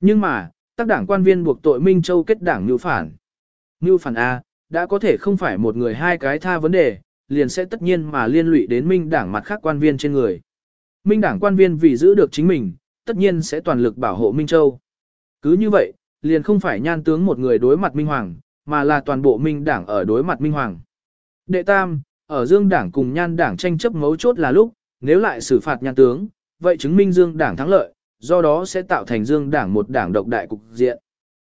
Nhưng mà, tác đảng quan viên buộc tội Minh Châu kết đảng như phản. Như phản A, đã có thể không phải một người hai cái tha vấn đề, liền sẽ tất nhiên mà liên lụy đến Minh đảng mặt khác quan viên trên người. Minh đảng quan viên vì giữ được chính mình, tất nhiên sẽ toàn lực bảo hộ Minh Châu. Cứ như vậy, liền không phải nhan tướng một người đối mặt Minh Hoàng, mà là toàn bộ Minh đảng ở đối mặt Minh Hoàng. Đệ tam, ở Dương đảng cùng nhan đảng tranh chấp mấu chốt là lúc, nếu lại xử phạt nhan tướng, vậy chứng minh Dương đảng thắng lợi, do đó sẽ tạo thành Dương đảng một đảng độc đại cục diện.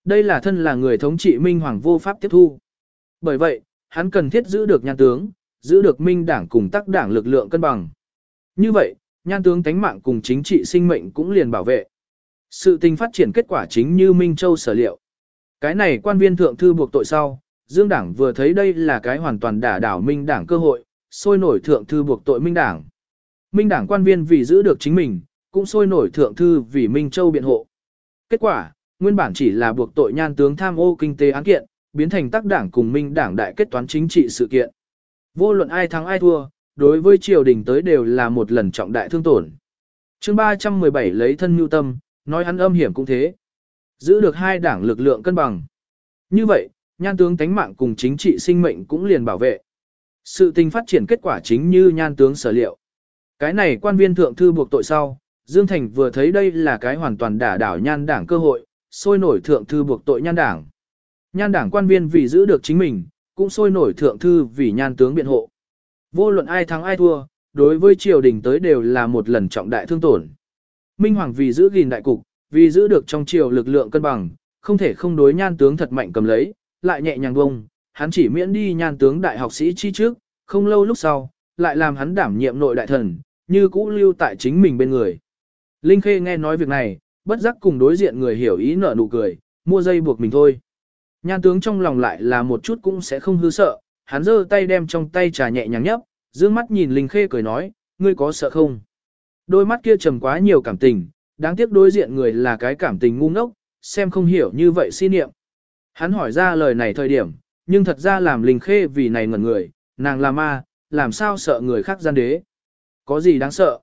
Đây là thân là người thống trị Minh Hoàng vô pháp tiếp thu. Bởi vậy, hắn cần thiết giữ được nhan tướng, giữ được Minh đảng cùng tác đảng lực lượng cân bằng. Như vậy, nhan tướng tánh mạng cùng chính trị sinh mệnh cũng liền bảo vệ. Sự tình phát triển kết quả chính như Minh Châu sở liệu. Cái này quan viên thượng thư buộc tội sau, Dương Đảng vừa thấy đây là cái hoàn toàn đả đảo Minh Đảng cơ hội, sôi nổi thượng thư buộc tội Minh Đảng. Minh Đảng quan viên vì giữ được chính mình, cũng sôi nổi thượng thư vì Minh Châu biện hộ. Kết quả, nguyên bản chỉ là buộc tội nhan tướng tham ô kinh tế án kiện, biến thành tác đảng cùng Minh Đảng đại kết toán chính trị sự kiện. Vô luận ai thắng ai thua, đối với triều đình tới đều là một lần trọng đại thương tổn. chương 317 lấy thân mưu tâm, nói hắn âm hiểm cũng thế. Giữ được hai đảng lực lượng cân bằng. Như vậy, nhan tướng tánh mạng cùng chính trị sinh mệnh cũng liền bảo vệ. Sự tình phát triển kết quả chính như nhan tướng sở liệu. Cái này quan viên thượng thư buộc tội sau, Dương Thành vừa thấy đây là cái hoàn toàn đả đảo nhan đảng cơ hội, sôi nổi thượng thư buộc tội nhan đảng. Nhan đảng quan viên vì giữ được chính mình, cũng sôi nổi thượng thư vì nhan tướng biện hộ. Vô luận ai thắng ai thua, đối với triều đình tới đều là một lần trọng đại thương tổn. Minh Hoàng vì giữ gìn đại cục, vì giữ được trong triều lực lượng cân bằng, không thể không đối nhan tướng thật mạnh cầm lấy, lại nhẹ nhàng bông, hắn chỉ miễn đi nhan tướng đại học sĩ chi trước, không lâu lúc sau, lại làm hắn đảm nhiệm nội đại thần, như cũ lưu tại chính mình bên người. Linh Khê nghe nói việc này, bất giác cùng đối diện người hiểu ý nở nụ cười, mua dây buộc mình thôi. Nhan tướng trong lòng lại là một chút cũng sẽ không hư sợ, hắn giơ tay đem trong tay trà nhẹ nhàng nhấp, dương mắt nhìn Linh Khê cười nói, ngươi có sợ không? Đôi mắt kia trầm quá nhiều cảm tình, đáng tiếc đối diện người là cái cảm tình ngu ngốc, xem không hiểu như vậy xin niệm. Hắn hỏi ra lời này thời điểm, nhưng thật ra làm Linh Khê vì này ngẩn người, nàng là ma, làm sao sợ người khác gian đế? Có gì đáng sợ?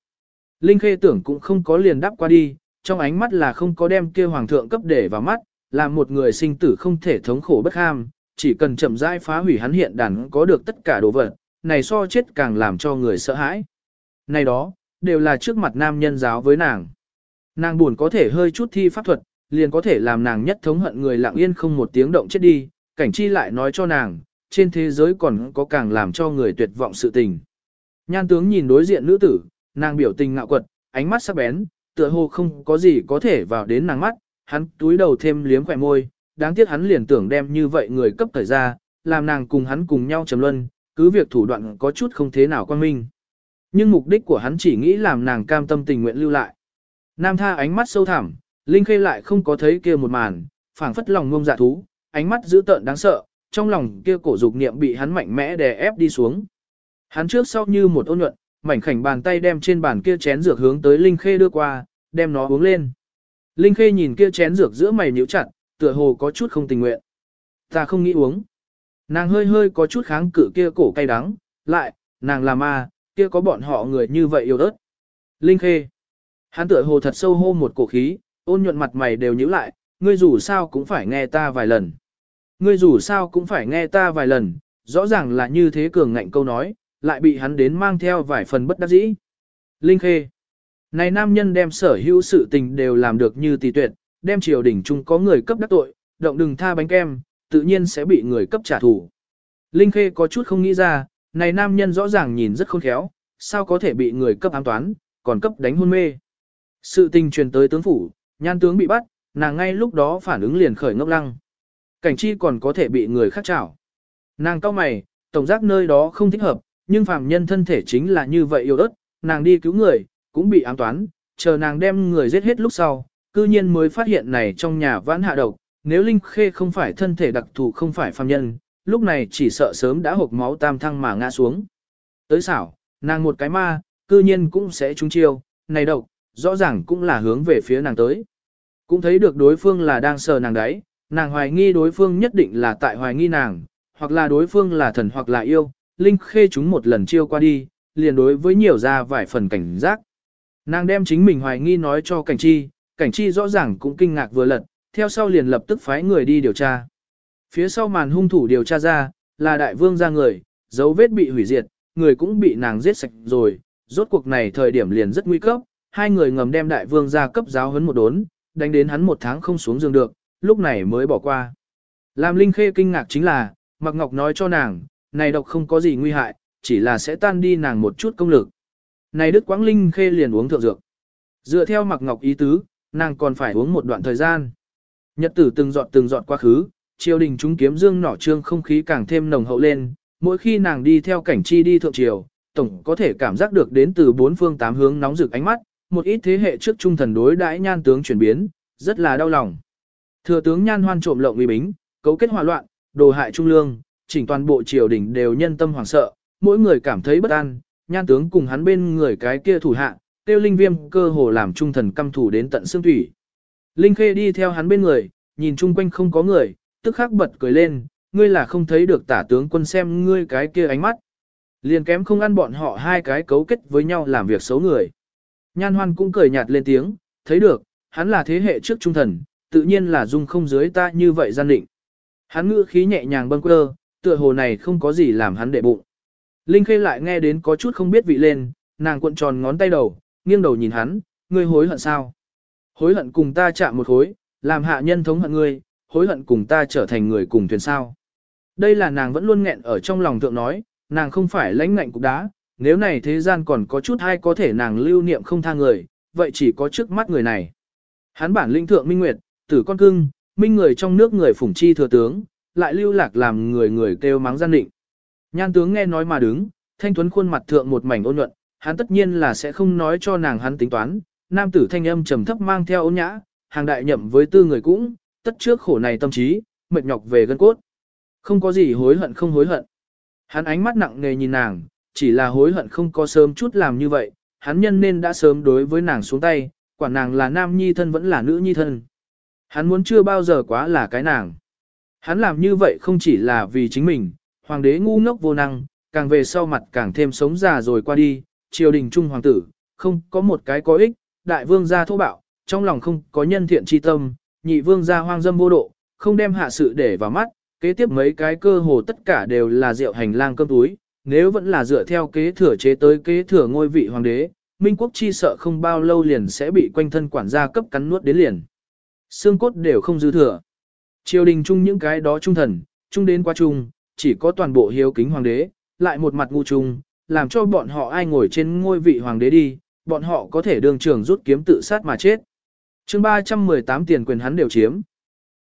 Linh Khê tưởng cũng không có liền đáp qua đi, trong ánh mắt là không có đem kia hoàng thượng cấp để vào mắt, làm một người sinh tử không thể thống khổ bất ham, chỉ cần chậm rãi phá hủy hắn hiện đàn có được tất cả đồ vật, này so chết càng làm cho người sợ hãi. Này đó, đều là trước mặt nam nhân giáo với nàng. Nàng buồn có thể hơi chút thi pháp thuật, liền có thể làm nàng nhất thống hận người lặng yên không một tiếng động chết đi, cảnh chi lại nói cho nàng, trên thế giới còn có càng làm cho người tuyệt vọng sự tình. Nhan tướng nhìn đối diện nữ tử, nàng biểu tình ngạo quật, ánh mắt sắc bén, tựa hồ không có gì có thể vào đến nàng mắt, hắn túi đầu thêm liếm khỏe môi, đáng tiếc hắn liền tưởng đem như vậy người cấp thời ra, làm nàng cùng hắn cùng nhau trầm luân, cứ việc thủ đoạn có chút không thế nào quan minh. Nhưng mục đích của hắn chỉ nghĩ làm nàng cam tâm tình nguyện lưu lại. Nam tha ánh mắt sâu thẳm, Linh Khê lại không có thấy kia một màn, phảng phất lòng ngông dạ thú, ánh mắt dữ tợn đáng sợ, trong lòng kia cổ dục niệm bị hắn mạnh mẽ đè ép đi xuống. Hắn trước sau như một ôn nhuận, mảnh khảnh bàn tay đem trên bàn kia chén dược hướng tới Linh Khê đưa qua, đem nó uống lên. Linh Khê nhìn kia chén dược giữa mày nhíu chặt, tựa hồ có chút không tình nguyện. Ta không nghĩ uống. Nàng hơi hơi có chút kháng cự kia cổ cay đắng, lại, nàng là ma, kia có bọn họ người như vậy yêu đất. Linh Khê. Hắn tựa hồ thật sâu hô một cổ khí, ôn nhuận mặt mày đều nhíu lại, ngươi dù sao cũng phải nghe ta vài lần. Ngươi dù sao cũng phải nghe ta vài lần, rõ ràng là như thế cường ngạnh câu nói, lại bị hắn đến mang theo vài phần bất đắc dĩ. Linh Khê. Này nam nhân đem sở hữu sự tình đều làm được như tỷ tuyệt, đem triều đình chung có người cấp đắc tội, động đừng tha bánh kem, tự nhiên sẽ bị người cấp trả thù. Linh Khê có chút không nghĩ ra, này nam nhân rõ ràng nhìn rất khôn khéo, sao có thể bị người cấp ám toán, còn cấp đánh hôn mê. Sự tình truyền tới tướng phủ, nhan tướng bị bắt, nàng ngay lúc đó phản ứng liền khởi ngốc lăng. Cảnh chi còn có thể bị người khác chảo. Nàng cao mày, tổng giác nơi đó không thích hợp, nhưng phàm nhân thân thể chính là như vậy yêu ớt, nàng đi cứu người, cũng bị ám toán, chờ nàng đem người giết hết lúc sau, cư nhiên mới phát hiện này trong nhà vãn hạ độc, nếu Linh Khê không phải thân thể đặc thù không phải phàm nhân, lúc này chỉ sợ sớm đã hộp máu tam thăng mà ngã xuống. Tới xảo, nàng một cái ma, cư nhiên cũng sẽ trúng chiêu, này độc, rõ ràng cũng là hướng về phía nàng tới. Cũng thấy được đối phương là đang sờ nàng đấy, nàng hoài nghi đối phương nhất định là tại hoài nghi nàng, hoặc là đối phương là thần hoặc là yêu, Linh Khê chúng một lần chiêu qua đi, liền đối với nhiều ra vài phần cảnh giác. Nàng đem chính mình hoài nghi nói cho cảnh chi, cảnh chi rõ ràng cũng kinh ngạc vừa lật, theo sau liền lập tức phái người đi điều tra. Phía sau màn hung thủ điều tra ra, là đại vương ra người, dấu vết bị hủy diệt, người cũng bị nàng giết sạch rồi, rốt cuộc này thời điểm liền rất nguy cấp, hai người ngầm đem đại vương ra cấp giáo hấn một đốn, đánh đến hắn một tháng không xuống giường được, lúc này mới bỏ qua. Làm Linh Khê kinh ngạc chính là, Mạc Ngọc nói cho nàng, này độc không có gì nguy hại, chỉ là sẽ tan đi nàng một chút công lực. Này Đức Quang Linh Khê liền uống thượng dược. Dựa theo Mạc Ngọc ý tứ, nàng còn phải uống một đoạn thời gian. Nhật tử từng dọn từng dọn quá khứ, triều đình chúng kiếm dương nỏ trương không khí càng thêm nồng hậu lên, mỗi khi nàng đi theo cảnh chi đi thượng triều, tổng có thể cảm giác được đến từ bốn phương tám hướng nóng rực ánh mắt, một ít thế hệ trước trung thần đối đãi nhan tướng chuyển biến, rất là đau lòng. Thừa tướng nhan hoan trộm lộng uy bính, cấu kết hòa loạn, đồ hại trung lương, chỉnh toàn bộ triều đình đều nhân tâm hoảng sợ, mỗi người cảm thấy bất an, nhan tướng cùng hắn bên người cái kia thủ hạ, tiêu linh viêm cơ hồ làm trung thần căm thủ đến tận xương thủy. Linh khê đi theo hắn bên người, nhìn chung quanh không có người, tức khắc bật cười lên, ngươi là không thấy được tả tướng quân xem ngươi cái kia ánh mắt. Liền kém không ăn bọn họ hai cái cấu kết với nhau làm việc xấu người. Nhan hoan cũng cười nhạt lên tiếng, thấy được, hắn là thế hệ trước trung thần, tự nhiên là dung không dưới ta như vậy gian định. Hắn ngữ khí nhẹ nhàng bâng quơ, tựa hồ này không có gì làm hắn để bụng. Linh Khê lại nghe đến có chút không biết vị lên, nàng cuộn tròn ngón tay đầu, nghiêng đầu nhìn hắn, ngươi hối hận sao? Hối hận cùng ta chạm một hối, làm hạ nhân thống hận ngươi, hối hận cùng ta trở thành người cùng thuyền sao. Đây là nàng vẫn luôn nghẹn ở trong lòng thượng nói, nàng không phải lãnh ngạnh cục đá, nếu này thế gian còn có chút hay có thể nàng lưu niệm không tha người, vậy chỉ có trước mắt người này. Hắn bản linh thượng minh nguyệt, tử con cưng, minh người trong nước người phủng chi thừa tướng, lại lưu lạc làm người người kêu mắng gian định. Nhan tướng nghe nói mà đứng, thanh tuấn khuôn mặt thượng một mảnh ôn nhuận, hắn tất nhiên là sẽ không nói cho nàng hắn tính toán, nam tử thanh âm trầm thấp mang theo ôn nhã, hàng đại nhậm với tư người cũng, tất trước khổ này tâm trí, mệt nhọc về gân cốt. Không có gì hối hận không hối hận. Hắn ánh mắt nặng nề nhìn nàng, chỉ là hối hận không có sớm chút làm như vậy, hắn nhân nên đã sớm đối với nàng xuống tay, quả nàng là nam nhi thân vẫn là nữ nhi thân. Hắn muốn chưa bao giờ quá là cái nàng. Hắn làm như vậy không chỉ là vì chính mình, hoàng đế ngu ngốc vô năng, càng về sau mặt càng thêm sống già rồi qua đi, triều đình trung hoàng tử, không có một cái có ích, đại vương gia thô bạo, trong lòng không có nhân thiện chi tâm, nhị vương gia hoang dâm vô độ, không đem hạ sự để vào mắt, kế tiếp mấy cái cơ hồ tất cả đều là rượu hành lang cơm túi, nếu vẫn là dựa theo kế thừa chế tới kế thừa ngôi vị hoàng đế, Minh quốc chi sợ không bao lâu liền sẽ bị quanh thân quản gia cấp cắn nuốt đến liền. Xương cốt đều không dư thừa. Triều đình chung những cái đó trung thần, trung đến quá trung chỉ có toàn bộ hiếu kính hoàng đế, lại một mặt ngu trung làm cho bọn họ ai ngồi trên ngôi vị hoàng đế đi, bọn họ có thể đường trường rút kiếm tự sát mà chết. chương 318 tiền quyền hắn đều chiếm.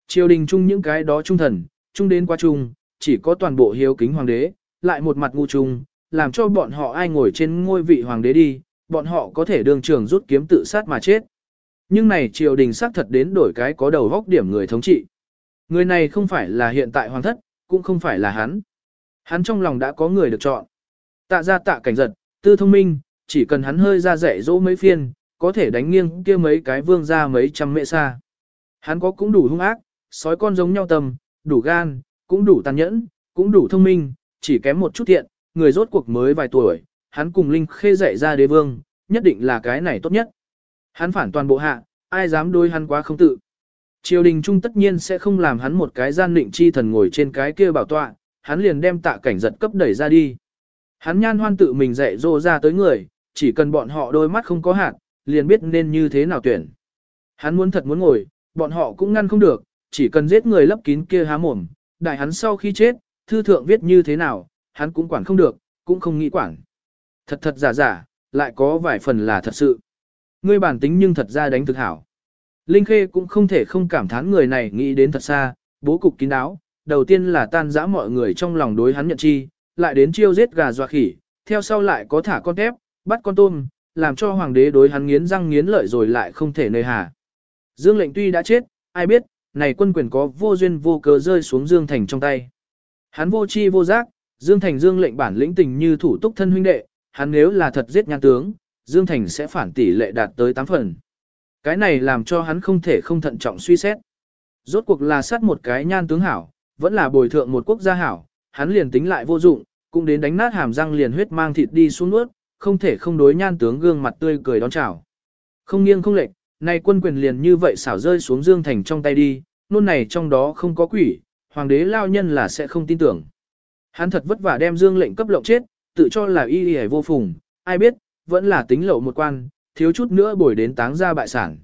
Triều đình chung những cái đó trung thần, trung đến quá trung chỉ có toàn bộ hiếu kính hoàng đế, lại một mặt ngu trung làm cho bọn họ ai ngồi trên ngôi vị hoàng đế đi, bọn họ có thể đường trường rút kiếm tự sát mà chết. Nhưng này triều đình xác thật đến đổi cái có đầu góc điểm người thống trị. Người này không phải là hiện tại hoàng thất, cũng không phải là hắn. Hắn trong lòng đã có người được chọn. Tạ ra tạ cảnh giật, tư thông minh, chỉ cần hắn hơi ra dạy dỗ mấy phiên, có thể đánh nghiêng kia mấy cái vương ra mấy trăm mệ xa. Hắn có cũng đủ hung ác, sói con giống nhau tầm, đủ gan, cũng đủ tàn nhẫn, cũng đủ thông minh, chỉ kém một chút thiện, người rốt cuộc mới vài tuổi, hắn cùng Linh Khê dạy ra đế vương, nhất định là cái này tốt nhất. Hắn phản toàn bộ hạ, ai dám đối hắn quá không tự. Triều đình trung tất nhiên sẽ không làm hắn một cái gian định chi thần ngồi trên cái kia bảo tọa, hắn liền đem tạ cảnh giật cấp đẩy ra đi. Hắn nhan hoan tự mình dạy dỗ ra tới người, chỉ cần bọn họ đôi mắt không có hạt, liền biết nên như thế nào tuyển. Hắn muốn thật muốn ngồi, bọn họ cũng ngăn không được, chỉ cần giết người lấp kín kia há mồm, đại hắn sau khi chết, thư thượng viết như thế nào, hắn cũng quản không được, cũng không nghĩ quản. Thật thật giả giả, lại có vài phần là thật sự. Ngươi bản tính nhưng thật ra đánh thực hảo. Linh Khê cũng không thể không cảm thán người này nghĩ đến thật xa, bố cục kín đáo, đầu tiên là tan dã mọi người trong lòng đối hắn nhận chi, lại đến chiêu giết gà dọa khỉ, theo sau lại có thả con tép, bắt con tôm, làm cho hoàng đế đối hắn nghiến răng nghiến lợi rồi lại không thể nơi hà. Dương lệnh tuy đã chết, ai biết, này quân quyền có vô duyên vô cớ rơi xuống Dương Thành trong tay. Hắn vô chi vô giác, Dương Thành Dương lệnh bản lĩnh tình như thủ túc thân huynh đệ, hắn nếu là thật giết nhan tướng, Dương Thành sẽ phản tỷ lệ đạt tới 8 phần. Cái này làm cho hắn không thể không thận trọng suy xét. Rốt cuộc là sát một cái nhan tướng hảo, vẫn là bồi thượng một quốc gia hảo, hắn liền tính lại vô dụng, cũng đến đánh nát hàm răng liền huyết mang thịt đi xuống nuốt, không thể không đối nhan tướng gương mặt tươi cười đón chào. Không nghiêng không lệch, nay quân quyền liền như vậy xảo rơi xuống Dương Thành trong tay đi, nôn này trong đó không có quỷ, hoàng đế lao nhân là sẽ không tin tưởng. Hắn thật vất vả đem Dương lệnh cấp lộng chết, tự cho là y y vô phùng, ai biết, vẫn là tính lậu một quan, thiếu chút nữa bồi đến táng ra bại sản.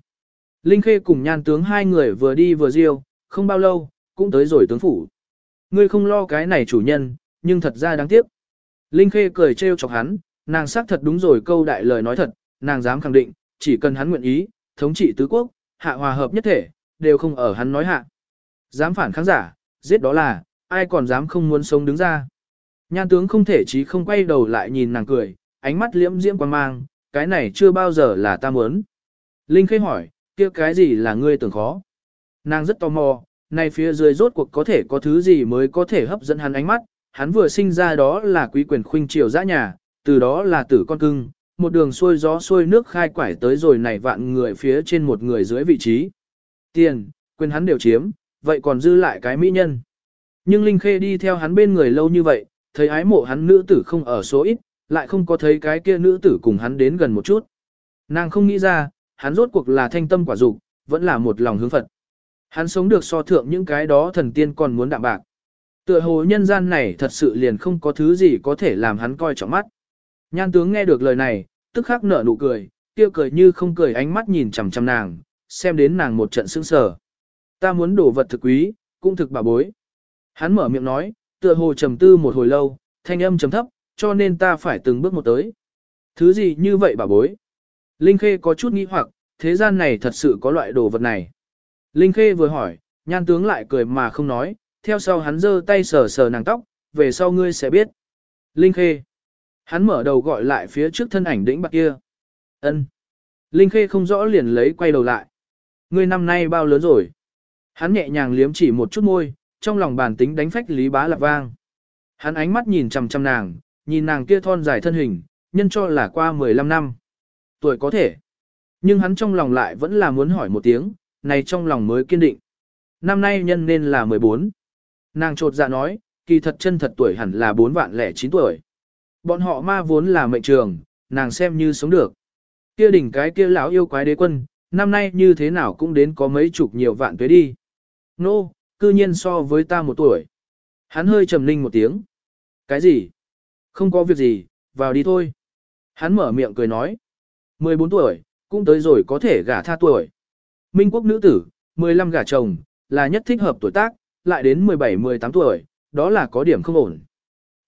Linh Khê cùng nhan tướng hai người vừa đi vừa riêu, không bao lâu, cũng tới rồi tướng phủ. Ngươi không lo cái này chủ nhân, nhưng thật ra đáng tiếc. Linh Khê cười trêu chọc hắn, nàng xác thật đúng rồi câu đại lời nói thật, nàng dám khẳng định, chỉ cần hắn nguyện ý, thống trị tứ quốc, hạ hòa hợp nhất thể, đều không ở hắn nói hạ. Dám phản kháng giả, giết đó là, ai còn dám không muốn sống đứng ra. Nhan tướng không thể chí không quay đầu lại nhìn nàng cười, ánh mắt liễm diễm quan mang, cái này chưa bao giờ là ta muốn. Linh Khê hỏi, kia cái gì là ngươi tưởng khó? Nàng rất tò mò, này phía dưới rốt cuộc có thể có thứ gì mới có thể hấp dẫn hắn ánh mắt, hắn vừa sinh ra đó là quý quyền khuynh triều dã nhà, từ đó là tử con cưng, một đường xuôi gió xuôi nước khai quải tới rồi này vạn người phía trên một người dưới vị trí. Tiền, quyền hắn đều chiếm, vậy còn dư lại cái mỹ nhân. Nhưng Linh Khê đi theo hắn bên người lâu như vậy, thấy ái mộ hắn nữ tử không ở số ít, lại không có thấy cái kia nữ tử cùng hắn đến gần một chút. Nàng không nghĩ ra, hắn rốt cuộc là thanh tâm quả dục, vẫn là một lòng hướng Phật. Hắn sống được so thượng những cái đó thần tiên còn muốn đạm bạc. Tựa hồ nhân gian này thật sự liền không có thứ gì có thể làm hắn coi trọng mắt. Nhan tướng nghe được lời này, tức khắc nở nụ cười, kia cười như không cười ánh mắt nhìn chằm chằm nàng, xem đến nàng một trận sững sờ. Ta muốn đổ vật thực quý, cũng thực bà bối. Hắn mở miệng nói, tựa hồ trầm tư một hồi lâu, thanh âm trầm thấp, cho nên ta phải từng bước một tới. Thứ gì như vậy bà bối? Linh Khê có chút nghi hoặc, thế gian này thật sự có loại đồ vật này. Linh Khê vừa hỏi, nhan tướng lại cười mà không nói, theo sau hắn giơ tay sờ sờ nàng tóc, về sau ngươi sẽ biết. Linh Khê. Hắn mở đầu gọi lại phía trước thân ảnh đĩnh bạc kia. Ân. Linh Khê không rõ liền lấy quay đầu lại. Ngươi năm nay bao lớn rồi? Hắn nhẹ nhàng liếm chỉ một chút môi, trong lòng bản tính đánh phách Lý Bá Lạp vang. Hắn ánh mắt nhìn chằm chằm nàng, nhìn nàng kia thon dài thân hình, nhân cho là qua 15 năm. Tuổi có thể. Nhưng hắn trong lòng lại vẫn là muốn hỏi một tiếng, này trong lòng mới kiên định. Năm nay nhân nên là 14. Nàng trột dạ nói, kỳ thật chân thật tuổi hẳn là 4 vạn lẻ 9 tuổi. Bọn họ ma vốn là mệnh trường, nàng xem như sống được. Kia đỉnh cái kia lão yêu quái đế quân, năm nay như thế nào cũng đến có mấy chục nhiều vạn tuế đi. Nô, no, cư nhiên so với ta một tuổi. Hắn hơi trầm ninh một tiếng. Cái gì? Không có việc gì, vào đi thôi. Hắn mở miệng cười nói. 14 tuổi, cũng tới rồi có thể gả tha tuổi. Minh quốc nữ tử, 15 gả chồng, là nhất thích hợp tuổi tác, lại đến 17-18 tuổi, đó là có điểm không ổn.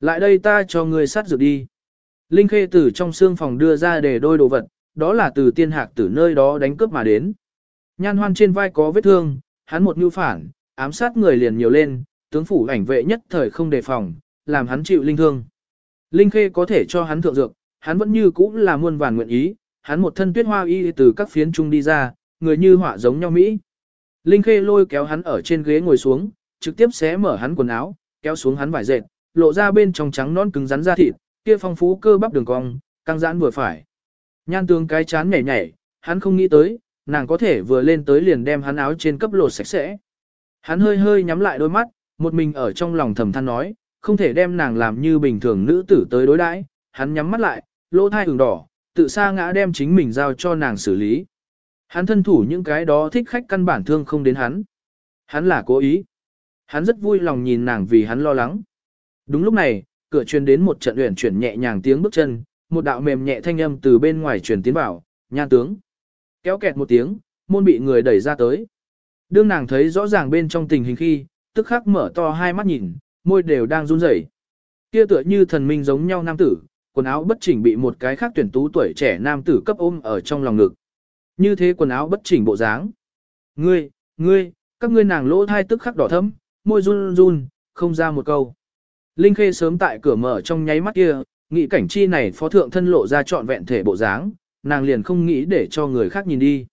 Lại đây ta cho ngươi sát dược đi. Linh Khê từ trong xương phòng đưa ra để đôi đồ vật, đó là từ tiên hạc từ nơi đó đánh cướp mà đến. Nhan hoan trên vai có vết thương, hắn một mưu phản, ám sát người liền nhiều lên, tướng phủ ảnh vệ nhất thời không đề phòng, làm hắn chịu linh thương. Linh Khê có thể cho hắn thượng dược, hắn vẫn như cũ là muôn vàn nguyện ý, hắn một thân tuyết hoa y từ các phiến trung đi ra, người như họa giống nhau Mỹ. Linh Khê lôi kéo hắn ở trên ghế ngồi xuống, trực tiếp xé mở hắn quần áo, kéo xuống hắn vải dệt, lộ ra bên trong trắng non cứng rắn da thịt, kia phong phú cơ bắp đường cong, căng giãn vừa phải. Nhan tướng cái chán nhảy nhảy, hắn không nghĩ tới, nàng có thể vừa lên tới liền đem hắn áo trên cấp lột sạch sẽ. Hắn hơi hơi nhắm lại đôi mắt, một mình ở trong lòng thầm than nói, không thể đem nàng làm như bình thường nữ tử tới đối đãi. Hắn nhắm mắt lại, lỗ thai ửng đỏ, tự xa ngã đem chính mình giao cho nàng xử lý. Hắn thân thủ những cái đó thích khách căn bản thương không đến hắn. Hắn là cố ý. Hắn rất vui lòng nhìn nàng vì hắn lo lắng. Đúng lúc này, cửa truyền đến một trận uyển chuyển nhẹ nhàng tiếng bước chân, một đạo mềm nhẹ thanh âm từ bên ngoài truyền tiến vào, nhan tướng. Kéo kẹt một tiếng, môn bị người đẩy ra tới. Đương nàng thấy rõ ràng bên trong tình hình khi, tức khắc mở to hai mắt nhìn, môi đều đang run rẩy. Kia tựa như thần minh giống nhau nam tử, quần áo bất chỉnh bị một cái khác tuyển tú tuổi trẻ nam tử cấp ôm ở trong lòng ngực. Như thế quần áo bất chỉnh bộ dáng. Ngươi, ngươi, các ngươi nàng lỗ thai tức khắc đỏ thấm, môi run run, không ra một câu. Linh Khê sớm tại cửa mở trong nháy mắt kia, nghĩ cảnh chi này phó thượng thân lộ ra trọn vẹn thể bộ dáng, nàng liền không nghĩ để cho người khác nhìn đi.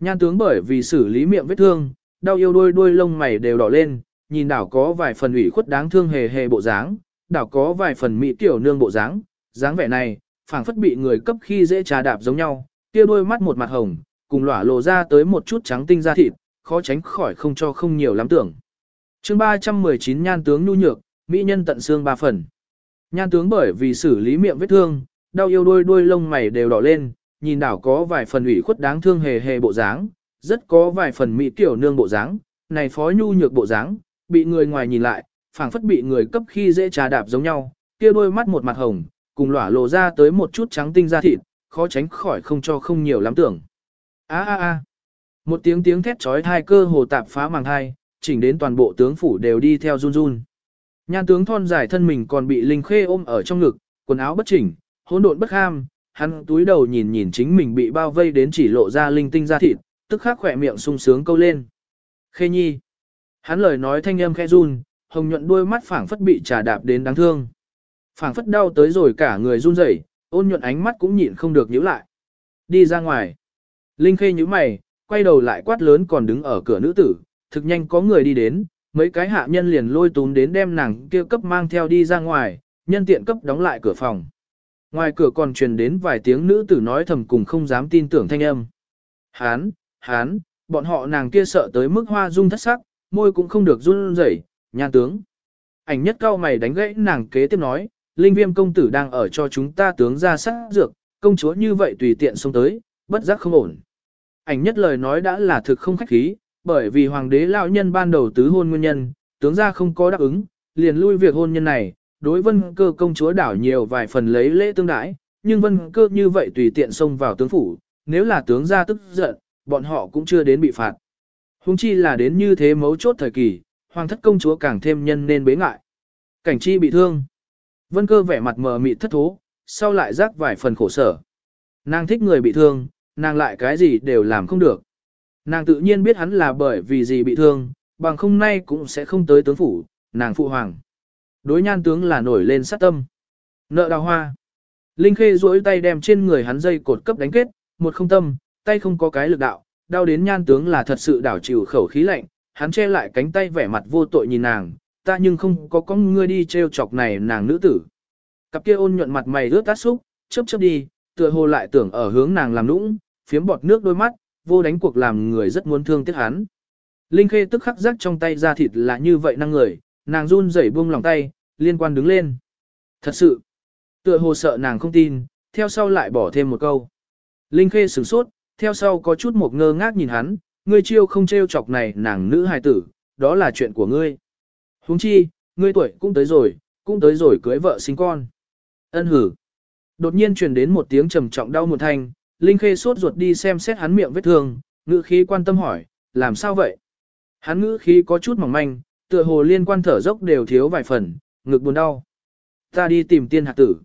Nhan tướng bởi vì xử lý miệng vết thương, đau yêu đôi đôi lông mày đều đỏ lên, nhìn đảo có vài phần ủy khuất đáng thương hề hề bộ dáng, đảo có vài phần mỹ tiểu nương bộ dáng, dáng vẻ này, phảng phất bị người cấp khi dễ trà đạp giống nhau, kia đôi mắt một mặt hồng, cùng lỏa lộ ra tới một chút trắng tinh da thịt, khó tránh khỏi không cho không nhiều lắm tưởng. chương 319 nhan tướng nhu nhược, mỹ nhân tận xương ba phần. Nhan tướng bởi vì xử lý miệng vết thương, đau yêu đôi đôi lông mày đều đỏ lên, nhìn đảo có vài phần ủy khuất đáng thương hề hề bộ dáng, rất có vài phần mỹ tiểu nương bộ dáng, này phó nhu nhược bộ dáng, bị người ngoài nhìn lại, phảng phất bị người cấp khi dễ trà đạp giống nhau, kia đôi mắt một mặt hồng, cùng lỏa lộ ra tới một chút trắng tinh da thịt, khó tránh khỏi không cho không nhiều lắm tưởng. A a a. Một tiếng tiếng thét chói tai cơ hồ tạp phá màng hai, chỉnh đến toàn bộ tướng phủ đều đi theo run run. Nhan tướng thon dài thân mình còn bị Linh Khê ôm ở trong ngực, quần áo bất chỉnh, hỗn độn bất ham, hắn túi đầu nhìn nhìn chính mình bị bao vây đến chỉ lộ ra linh tinh da thịt, tức khắc khỏe miệng sung sướng câu lên. Khê nhi. Hắn lời nói thanh âm khẽ run, hồng nhuận đôi mắt phảng phất bị trà đạp đến đáng thương. Phảng phất đau tới rồi cả người run rẩy, ôn nhuận ánh mắt cũng nhịn không được nhíu lại. Đi ra ngoài. Linh khê nhíu mày, quay đầu lại quát lớn còn đứng ở cửa nữ tử, thực nhanh có người đi đến, mấy cái hạ nhân liền lôi túm đến đem nàng kia cấp mang theo đi ra ngoài, nhân tiện cấp đóng lại cửa phòng. Ngoài cửa còn truyền đến vài tiếng nữ tử nói thầm cùng không dám tin tưởng thanh âm. Hán, hán, bọn họ nàng kia sợ tới mức hoa dung thất sắc, môi cũng không được run rẩy, nhan tướng. Ảnh nhất cao mày đánh gãy nàng kế tiếp nói, linh viêm công tử đang ở cho chúng ta tướng ra sát dược, công chúa như vậy tùy tiện xông tới, bất giác không ổn. Ảnh nhất lời nói đã là thực không khách khí, bởi vì hoàng đế lão nhân ban đầu tứ hôn nguyên nhân, tướng ra không có đáp ứng, liền lui việc hôn nhân này, đối vân cơ công chúa đảo nhiều vài phần lấy lễ tương đãi, nhưng vân cơ như vậy tùy tiện xông vào tướng phủ, nếu là tướng ra tức giận, bọn họ cũng chưa đến bị phạt. Hùng chi là đến như thế mấu chốt thời kỳ, hoàng thất công chúa càng thêm nhân nên bế ngại. Cảnh chi bị thương. Vân cơ vẻ mặt mờ mịt thất thố, sau lại rác vài phần khổ sở. Nàng thích người bị thương, nàng lại cái gì đều làm không được. Nàng tự nhiên biết hắn là bởi vì gì bị thương, bằng không nay cũng sẽ không tới tướng phủ, nàng phụ hoàng. Đối nhan tướng là nổi lên sát tâm. Nợ đào hoa. Linh Khê duỗi tay đem trên người hắn dây cột cấp đánh kết, một không tâm, tay không có cái lực đạo, đau đến nhan tướng là thật sự đảo chịu khẩu khí lạnh, hắn che lại cánh tay vẻ mặt vô tội nhìn nàng, ta nhưng không có con ngươi đi treo chọc này nàng nữ tử. Cặp kia ôn nhuận mặt mày rớt tát xúc, chớp chớp đi, tựa hồ lại tưởng ở hướng nàng làm nũng, phiếm bọt nước đôi mắt, vô đánh cuộc làm người rất muốn thương tiếc hắn. Linh Khê tức khắc rắc trong tay ra thịt là như vậy năng người, nàng run rẩy buông lòng tay, liên quan đứng lên. Thật sự, tựa hồ sợ nàng không tin, theo sau lại bỏ thêm một câu. Linh Khê sửng sốt, theo sau có chút một ngơ ngác nhìn hắn, ngươi chiêu không trêu chọc này nàng nữ hài tử, đó là chuyện của ngươi. Huống chi, ngươi tuổi cũng tới rồi, cũng tới rồi cưới vợ sinh con. Ân hử. Đột nhiên truyền đến một tiếng trầm trọng đau một thanh, Linh Khê sốt ruột đi xem xét hắn miệng vết thương, ngữ khí quan tâm hỏi, làm sao vậy? Hắn ngữ khí có chút mỏng manh, tựa hồ liên quan thở dốc đều thiếu vài phần, ngực buồn đau. Ta đi tìm tiên hạt tử.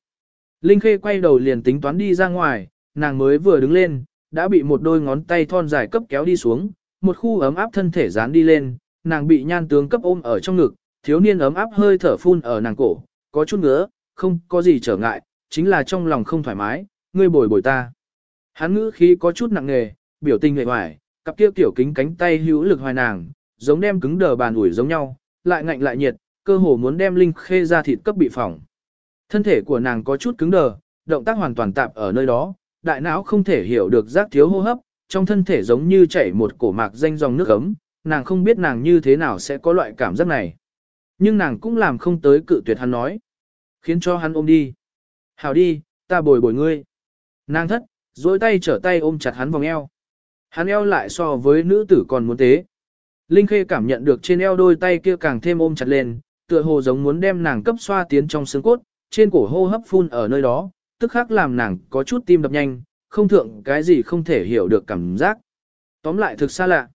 Linh Khê quay đầu liền tính toán đi ra ngoài, nàng mới vừa đứng lên, đã bị một đôi ngón tay thon dài cấp kéo đi xuống, một khu ấm áp thân thể dán đi lên, nàng bị nhan tướng cấp ôm ở trong ngực, thiếu niên ấm áp hơi thở phun ở nàng cổ, có chút ngứa, không có gì trở ngại, chính là trong lòng không thoải mái, ngươi bồi bồi ta. Hắn ngữ khí có chút nặng nề, biểu tình nghệ hoài, cặp kia tiểu kính cánh tay hữu lực hoài nàng, giống đem cứng đờ bàn ủi giống nhau, lại ngạnh lại nhiệt, cơ hồ muốn đem Linh Khê ra thịt cấp bị phỏng. Thân thể của nàng có chút cứng đờ, động tác hoàn toàn tạp ở nơi đó, đại não không thể hiểu được giác thiếu hô hấp, trong thân thể giống như chảy một cổ mạc danh dòng nước ấm, nàng không biết nàng như thế nào sẽ có loại cảm giác này. Nhưng nàng cũng làm không tới cự tuyệt hắn nói. Khiến cho hắn ôm đi. Hào đi, ta bồi bồi ngươi. Nàng thất, dối tay trở tay ôm chặt hắn vòng eo. Hắn eo lại so với nữ tử còn muốn tế. Linh Khê cảm nhận được trên eo đôi tay kia càng thêm ôm chặt lên, tựa hồ giống muốn đem nàng cấp xoa tiến trong xương cốt, trên cổ hô hấp phun ở nơi đó, tức khắc làm nàng có chút tim đập nhanh, không thượng cái gì không thể hiểu được cảm giác. Tóm lại thực xa lạ.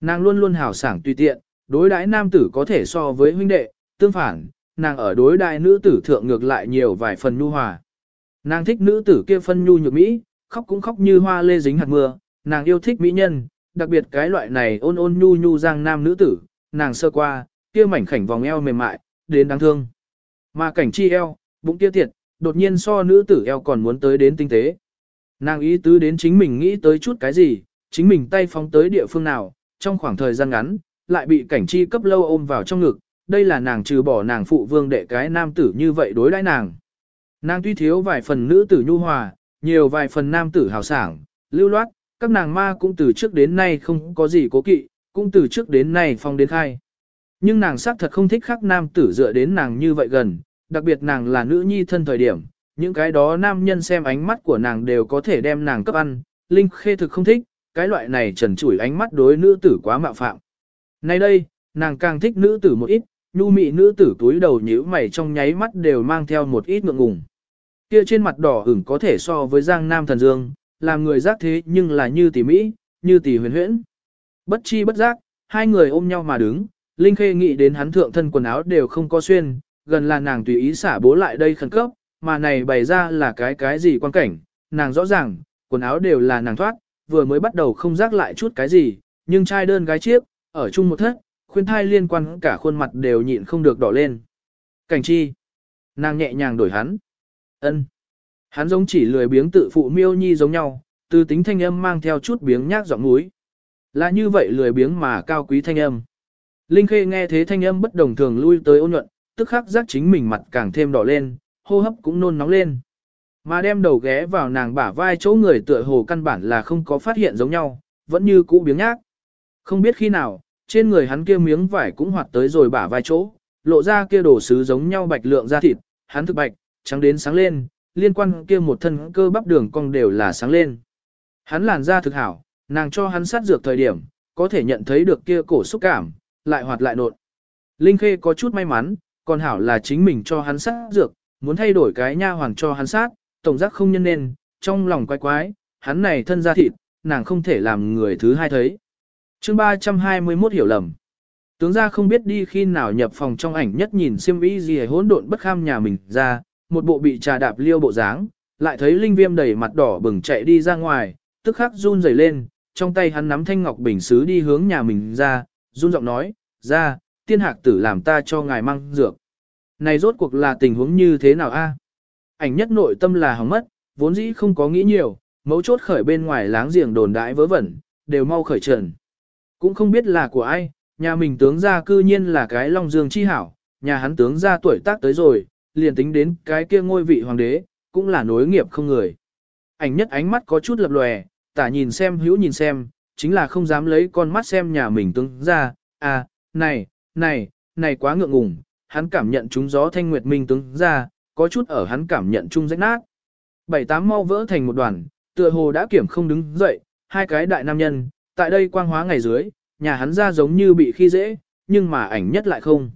Nàng luôn luôn hào sảng tùy tiện, đối đãi nam tử có thể so với huynh đệ, tương phản, nàng ở đối đại nữ tử thượng ngược lại nhiều vài phần nhu hòa. Nàng thích nữ tử kia phân nhu nhược mỹ, khóc cũng khóc như hoa lê dính hạt mưa, nàng yêu thích mỹ nhân, đặc biệt cái loại này ôn ôn nhu nhu giang nam nữ tử, nàng sơ qua, kia mảnh khảnh vòng eo mềm mại, đến đáng thương. Mà cảnh chi eo, bụng kia thiệt, đột nhiên so nữ tử eo còn muốn tới đến tinh tế. Nàng ý tứ đến chính mình nghĩ tới chút cái gì, chính mình tay phóng tới địa phương nào, trong khoảng thời gian ngắn, lại bị cảnh chi cấp lâu ôm vào trong ngực, đây là nàng trừ bỏ nàng phụ vương đệ cái nam tử như vậy đối đãi nàng. Nàng tuy thiếu vài phần nữ tử nhu hòa, nhiều vài phần nam tử hào sảng, lưu loát, các nàng ma cũng từ trước đến nay không có gì cố kỵ, cũng từ trước đến nay phong đến khai. Nhưng nàng xác thật không thích khác nam tử dựa đến nàng như vậy gần, đặc biệt nàng là nữ nhi thân thời điểm, những cái đó nam nhân xem ánh mắt của nàng đều có thể đem nàng cấp ăn, Linh Khê thực không thích, cái loại này trần trụi ánh mắt đối nữ tử quá mạo phạm. Nay đây, nàng càng thích nữ tử một ít, nhu mị nữ tử túi đầu nhíu mày trong nháy mắt đều mang theo một ít ngượng ngùng. Kia trên mặt đỏ ửng có thể so với giang nam thần dương, làm người giác thế nhưng là như tỷ mỹ, như tỷ huyền huyễn. Bất chi bất giác, hai người ôm nhau mà đứng, Linh Khê nghĩ đến hắn thượng thân quần áo đều không có xuyên, gần là nàng tùy ý xả bố lại đây khẩn cấp, mà này bày ra là cái cái gì quan cảnh, nàng rõ ràng, quần áo đều là nàng thoát, vừa mới bắt đầu không giác lại chút cái gì, nhưng trai đơn gái chiếc, ở chung một thất, khuyên thai liên quan cả khuôn mặt đều nhịn không được đỏ lên. Cảnh chi. Nàng nhẹ nhàng đổi hắn. ân Hắn giống chỉ lười biếng tự phụ miêu nhi giống nhau, từ tính thanh âm mang theo chút biếng nhác giọng núi. Là như vậy lười biếng mà cao quý thanh âm. Linh Khê nghe thế thanh âm bất đồng thường lui tới ôn nhuận, tức khắc giác chính mình mặt càng thêm đỏ lên, hô hấp cũng nôn nóng lên. Mà đem đầu ghé vào nàng bả vai chỗ người tựa hồ căn bản là không có phát hiện giống nhau, vẫn như cũ biếng nhác. Không biết khi nào, trên người hắn kia miếng vải cũng hoạt tới rồi bả vai chỗ, lộ ra kia đồ sứ giống nhau bạch lượng da thịt, hắn thực bạch, trắng đến sáng lên, liên quan kia một thân cơ bắp đường cong đều là sáng lên. Hắn làn da thực hảo, nàng cho hắn sát dược thời điểm, có thể nhận thấy được kia cổ xúc cảm, lại hoạt lại nột. Linh Khê có chút may mắn, còn hảo là chính mình cho hắn sát dược, muốn thay đổi cái nha hoàng cho hắn sát, tổng giác không nhân nên, trong lòng quái quái, hắn này thân da thịt, nàng không thể làm người thứ hai thấy. chương 321 hiểu lầm. Tướng gia không biết đi khi nào nhập phòng trong ảnh nhất nhìn siêm y gì hỗn độn bất kham nhà mình ra, một bộ bị trà đạp liêu bộ dáng, lại thấy linh viêm đầy mặt đỏ bừng chạy đi ra ngoài, tức khắc run rẩy lên, trong tay hắn nắm thanh ngọc bình sứ đi hướng nhà mình ra, run giọng nói, ra, tiên hạc tử làm ta cho ngài mang dược. Này rốt cuộc là tình huống như thế nào a? Ảnh nhất nội tâm là hỏng mất, vốn dĩ không có nghĩ nhiều, mấu chốt khởi bên ngoài láng giềng đồn đãi vớ vẩn, đều mau khởi trần. Cũng không biết là của ai, nhà mình tướng gia cư nhiên là cái Long Dương chi hảo, nhà hắn tướng gia tuổi tác tới rồi, liền tính đến cái kia ngôi vị hoàng đế, cũng là nối nghiệp không người. Ảnh nhất ánh mắt có chút lập lòe, tả nhìn xem hữu nhìn xem, chính là không dám lấy con mắt xem nhà mình tướng gia, à, này, này, này quá ngượng ngùng, hắn cảm nhận chúng gió thanh nguyệt minh tướng ra, có chút ở hắn cảm nhận chung rách nát. Bảy tám mau vỡ thành một đoàn, tựa hồ đã kiểm không đứng dậy, hai cái đại nam nhân, tại đây quang hóa ngày dưới, nhà hắn ra giống như bị khi dễ, nhưng mà ảnh nhất lại không.